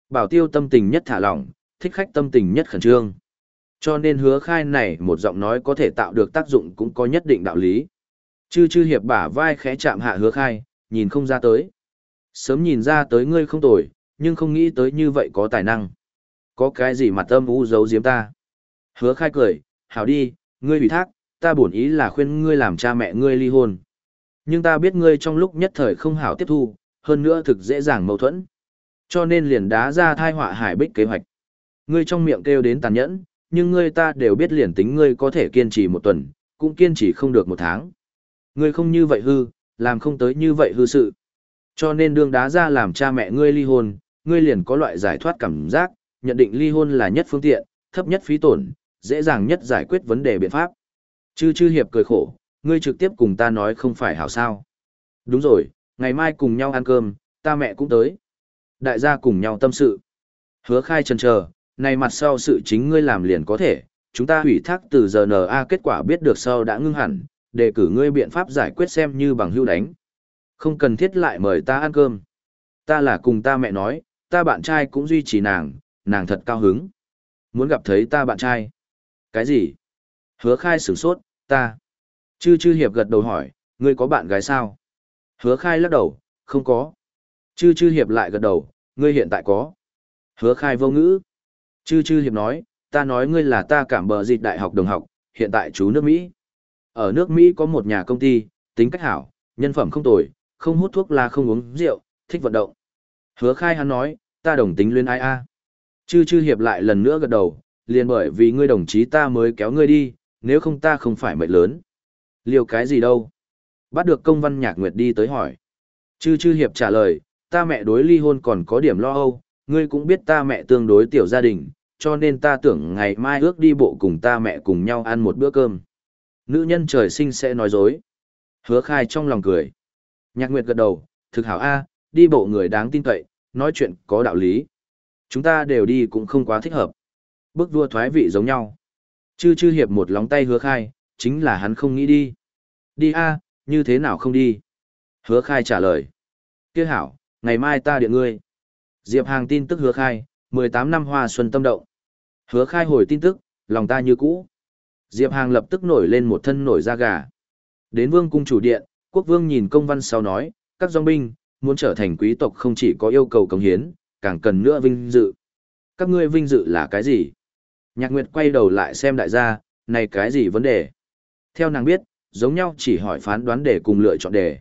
Bảo tiêu tâm tình nhất thả lỏng, thích khách tâm tình nhất khẩn trương. Cho nên hứa khai này một giọng nói có thể tạo được tác dụng cũng có nhất định đạo lý. Chư chư hiệp bả vai khẽ chạm hạ hứa khai, nhìn không ra tới. Sớm nhìn ra tới ngươi không tồi, nhưng không nghĩ tới như vậy có tài năng. Có cái gì mà âm u giấu giếm ta. Hứa khai cười, hảo đi, ngươi ủy thác, ta bổn ý là khuyên ngươi làm cha mẹ ngươi ly hôn. Nhưng ta biết ngươi trong lúc nhất thời không hảo tiếp thu, hơn nữa thực dễ dàng mâu thuẫn. Cho nên liền đá ra thai họa hải bích kế hoạch. Ngươi trong miệng kêu đến tàn nhẫn, nhưng ngươi ta đều biết liền tính ngươi có thể kiên trì một tuần, cũng kiên trì không được một tháng. Ngươi không như vậy hư, làm không tới như vậy hư sự. Cho nên đương đá ra làm cha mẹ ngươi ly hôn, ngươi liền có loại giải thoát cảm giác, nhận định ly hôn là nhất phương tiện, thấp nhất phí tổn, dễ dàng nhất giải quyết vấn đề biện pháp. Chư chư hiệp cười khổ, ngươi trực tiếp cùng ta nói không phải hảo sao. Đúng rồi, ngày mai cùng nhau ăn cơm, ta mẹ cũng tới. Đại gia cùng nhau tâm sự. Hứa khai chân chờ, này mặt sau sự chính ngươi làm liền có thể, chúng ta hủy thác từ giờ NA kết quả biết được sau đã ngưng hẳn, để cử ngươi biện pháp giải quyết xem như bằng hưu đánh. Không cần thiết lại mời ta ăn cơm. Ta là cùng ta mẹ nói, ta bạn trai cũng duy trì nàng, nàng thật cao hứng. Muốn gặp thấy ta bạn trai. Cái gì? Hứa khai sửng sốt, ta. Chư chư hiệp gật đầu hỏi, ngươi có bạn gái sao? Hứa khai lắc đầu, không có. Chư chư hiệp lại gật đầu, ngươi hiện tại có. Hứa khai vô ngữ. Chư chư hiệp nói, ta nói ngươi là ta cảm bờ dịch đại học đồng học, hiện tại chú nước Mỹ. Ở nước Mỹ có một nhà công ty, tính cách hảo, nhân phẩm không tồi, không hút thuốc là không uống rượu, thích vận động. Hứa khai hắn nói, ta đồng tính luyên ai a Chư chư hiệp lại lần nữa gật đầu, liền bởi vì ngươi đồng chí ta mới kéo ngươi đi, nếu không ta không phải mệnh lớn. Liều cái gì đâu? Bắt được công văn nhạc nguyệt đi tới hỏi. Chư chư hiệp trả lời, ta mẹ đối ly hôn còn có điểm lo âu, ngươi cũng biết ta mẹ tương đối tiểu gia đình, cho nên ta tưởng ngày mai ước đi bộ cùng ta mẹ cùng nhau ăn một bữa cơm. Nữ nhân trời sinh sẽ nói dối. Hứa khai trong lòng cười. Nhạc Nguyệt gật đầu, thực hảo A, đi bộ người đáng tin cậy, nói chuyện có đạo lý. Chúng ta đều đi cũng không quá thích hợp. Bước vua thoái vị giống nhau. Chư chư hiệp một lóng tay hứa khai, chính là hắn không nghĩ đi. Đi a như thế nào không đi? Hứa khai trả lời. Kia hảo, ngày mai ta điện ngươi. Diệp Hàng tin tức hứa khai, 18 năm hoa xuân tâm động. Hứa khai hồi tin tức, lòng ta như cũ. Diệp Hàng lập tức nổi lên một thân nổi da gà. Đến vương cung chủ điện, quốc vương nhìn công văn sau nói, các dòng binh, muốn trở thành quý tộc không chỉ có yêu cầu cống hiến, càng cần nữa vinh dự. Các ngươi vinh dự là cái gì? Nhạc Nguyệt quay đầu lại xem đại gia, này cái gì vấn đề? Theo nàng biết, giống nhau chỉ hỏi phán đoán để cùng lựa chọn đề.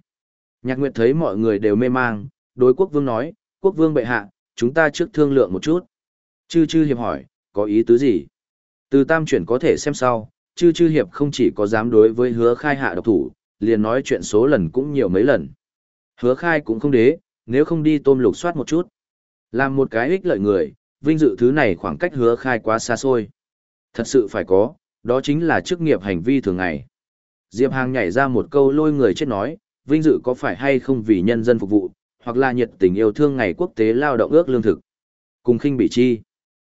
Nhạc Nguyệt thấy mọi người đều mê mang, đối quốc vương nói, quốc vương bệ hạ, chúng ta trước thương lượng một chút. Chư chư hiệp hỏi, có ý tứ gì? Từ tam chuyển có thể xem sau, chư chư hiệp không chỉ có dám đối với hứa khai hạ độc thủ, liền nói chuyện số lần cũng nhiều mấy lần. Hứa khai cũng không đế, nếu không đi tôm lục soát một chút. Làm một cái ích lợi người, vinh dự thứ này khoảng cách hứa khai quá xa xôi. Thật sự phải có, đó chính là chức nghiệp hành vi thường ngày. Diệp Hàng nhảy ra một câu lôi người chết nói, vinh dự có phải hay không vì nhân dân phục vụ, hoặc là nhiệt tình yêu thương ngày quốc tế lao động ước lương thực. Cùng khinh bị chi.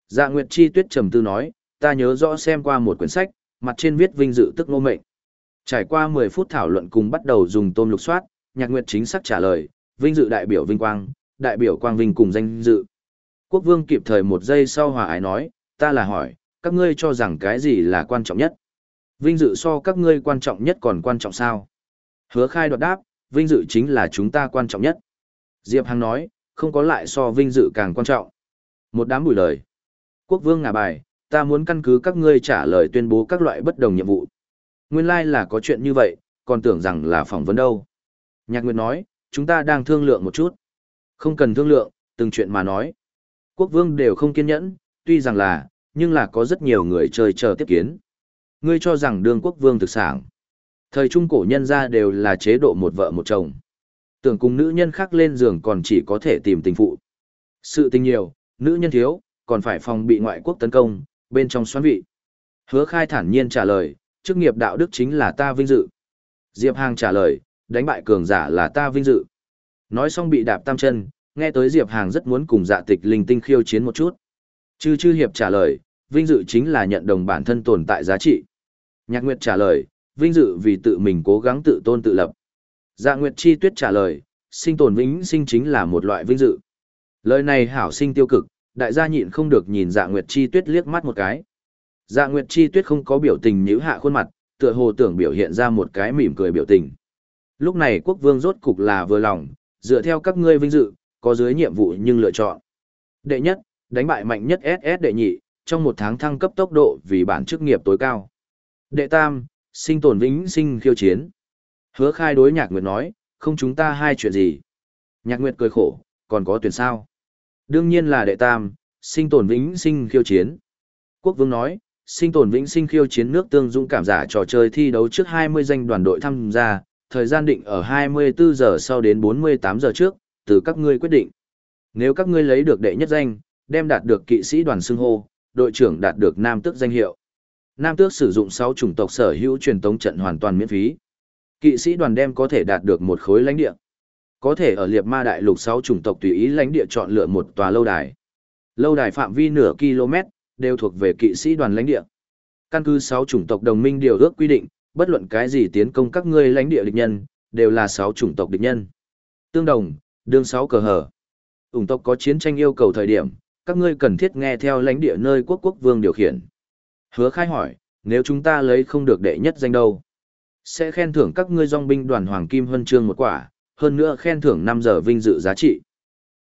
Dạ Nguyệt Chi Tuyết trầm tư nói, ta nhớ rõ xem qua một quyển sách, mặt trên viết vinh dự tức nô mệnh. Trải qua 10 phút thảo luận cùng bắt đầu dùng tôm lục soát, Nhạc Nguyệt chính xác trả lời, vinh dự đại biểu vinh quang, đại biểu quang vinh cùng danh dự. Quốc vương kịp thời một giây sau hòa ái nói, ta là hỏi, các ngươi cho rằng cái gì là quan trọng nhất? Vinh dự so các ngươi quan trọng nhất còn quan trọng sao? Hứa khai đoạt đáp, vinh dự chính là chúng ta quan trọng nhất. Diệp Hằng nói, không có lại so vinh dự càng quan trọng. Một đám bùi lời. Quốc vương ngả bài, ta muốn căn cứ các ngươi trả lời tuyên bố các loại bất đồng nhiệm vụ. Nguyên lai like là có chuyện như vậy, còn tưởng rằng là phỏng vấn đâu. Nhạc Nguyệt nói, chúng ta đang thương lượng một chút. Không cần thương lượng, từng chuyện mà nói. Quốc vương đều không kiên nhẫn, tuy rằng là, nhưng là có rất nhiều người chơi chờ tiếp kiến. Ngươi cho rằng đương quốc vương thực sản. Thời trung cổ nhân ra đều là chế độ một vợ một chồng. Tưởng cùng nữ nhân khác lên giường còn chỉ có thể tìm tình phụ. Sự tình nhiều, nữ nhân thiếu, còn phải phòng bị ngoại quốc tấn công, bên trong xoắn vị. Hứa khai thản nhiên trả lời, chức nghiệp đạo đức chính là ta vinh dự. Diệp Hàng trả lời, đánh bại cường giả là ta vinh dự. Nói xong bị đạp tam chân, nghe tới Diệp Hàng rất muốn cùng dạ tịch linh tinh khiêu chiến một chút. Chư chư hiệp trả lời, vinh dự chính là nhận đồng bản thân tồn tại giá trị. Nhạc Nguyệt trả lời, vinh dự vì tự mình cố gắng tự tôn tự lập. Dạ Nguyệt chi tuyết trả lời, sinh tồn vĩnh sinh chính là một loại vinh dự. Lời này hảo sinh tiêu cực, đại gia nhịn không được nhìn Dạ Nguyệt chi tuyết liếc mắt một cái. Dạ Nguyệt chi tuyết không có biểu tình nhíu hạ khuôn mặt, tựa hồ tưởng biểu hiện ra một cái mỉm cười biểu tình. Lúc này quốc vương rốt cục là vừa lòng, dựa theo các ngươi vinh dự, có dưới nhiệm vụ nhưng lựa chọn. Đệ nhất, đánh bại mạnh nhất SS đệ nhị, trong một tháng thăng cấp tốc độ vì bản chức nghiệp tối cao. Đệ tam, sinh tồn vĩnh sinh khiêu chiến. Hứa khai đối nhạc nguyệt nói, không chúng ta hai chuyện gì. Nhạc nguyệt cười khổ, còn có tuyển sao. Đương nhiên là đệ tam, sinh tồn vĩnh sinh khiêu chiến. Quốc vương nói, sinh tồn vĩnh sinh khiêu chiến nước tương dũng cảm giả trò chơi thi đấu trước 20 danh đoàn đội tham gia, thời gian định ở 24 giờ sau đến 48 giờ trước, từ các ngươi quyết định. Nếu các ngươi lấy được đệ nhất danh, đem đạt được kỵ sĩ đoàn xưng hô, đội trưởng đạt được nam tước danh hiệu. Nam tước sử dụng 6 chủng tộc sở hữu truyền tống trận hoàn toàn miễn phí. Kỵ sĩ đoàn đem có thể đạt được một khối lãnh địa. Có thể ở liệt ma đại lục 6 chủng tộc tùy ý lãnh địa chọn lựa một tòa lâu đài. Lâu đài phạm vi nửa km, đều thuộc về kỵ sĩ đoàn lãnh địa. Căn cứ 6 chủng tộc đồng minh điều ước quy định, bất luận cái gì tiến công các ngươi lãnh địa địch nhân, đều là 6 chủng tộc địch nhân. Tương đồng, đương 6 cờ hở. Ủng tộc có chiến tranh yêu cầu thời điểm, các ngươi cần thiết nghe theo lãnh địa nơi quốc quốc vương điều khiển. Hứa khai hỏi, nếu chúng ta lấy không được đệ nhất danh đâu, sẽ khen thưởng các ngươi dòng binh đoàn Hoàng Kim Huân Chương một quả, hơn nữa khen thưởng 5 giờ vinh dự giá trị.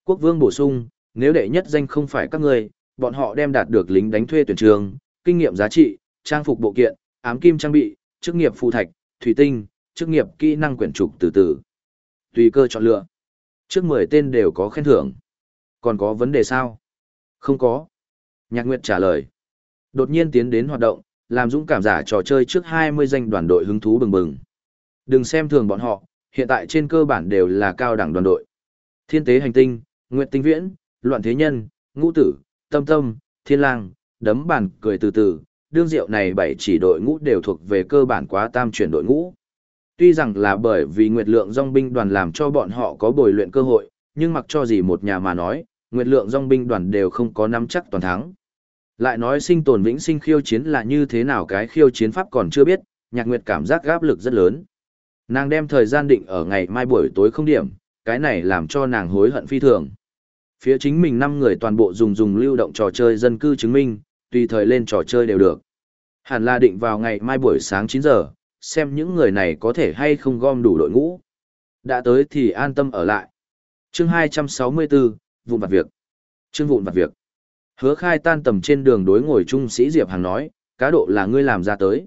Quốc vương bổ sung, nếu đệ nhất danh không phải các ngươi, bọn họ đem đạt được lính đánh thuê tuyển trường, kinh nghiệm giá trị, trang phục bộ kiện, ám kim trang bị, chức nghiệp phù thạch, thủy tinh, chức nghiệp kỹ năng quyển trục từ từ. Tùy cơ chọn lựa. Trước 10 tên đều có khen thưởng. Còn có vấn đề sao? Không có. Nhạc Nguyệt trả lời. Đột nhiên tiến đến hoạt động, làm dũng cảm giả trò chơi trước 20 danh đoàn đội hứng thú bừng bừng. Đừng xem thường bọn họ, hiện tại trên cơ bản đều là cao đẳng đoàn đội. Thiên tế hành tinh, Nguyệt tinh viễn, loạn thế nhân, ngũ tử, tâm tâm, thiên lang, đấm bàn cười từ từ, đương diệu này bảy chỉ đội ngũ đều thuộc về cơ bản quá tam chuyển đội ngũ. Tuy rằng là bởi vì nguyệt lượng dòng binh đoàn làm cho bọn họ có bồi luyện cơ hội, nhưng mặc cho gì một nhà mà nói, nguyệt lượng dòng binh đoàn đều không có nắm chắc toàn thắng. Lại nói sinh tồn vĩnh sinh khiêu chiến là như thế nào cái khiêu chiến pháp còn chưa biết, nhạc nguyệt cảm giác gáp lực rất lớn. Nàng đem thời gian định ở ngày mai buổi tối không điểm, cái này làm cho nàng hối hận phi thường. Phía chính mình năm người toàn bộ dùng dùng lưu động trò chơi dân cư chứng minh, tùy thời lên trò chơi đều được. Hẳn là định vào ngày mai buổi sáng 9 giờ, xem những người này có thể hay không gom đủ đội ngũ. Đã tới thì an tâm ở lại. Chương 264, vụn vặt việc. Chương vụn vặt việc. Hứa khai tan tầm trên đường đối ngồi trung sĩ Diệp Hàng nói, cá độ là ngươi làm ra tới.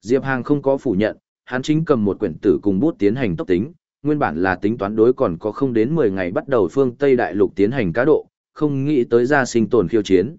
Diệp Hàng không có phủ nhận, hắn chính cầm một quyển tử cùng bút tiến hành tốc tính, nguyên bản là tính toán đối còn có không đến 10 ngày bắt đầu phương Tây Đại Lục tiến hành cá độ, không nghĩ tới ra sinh tồn khiêu chiến.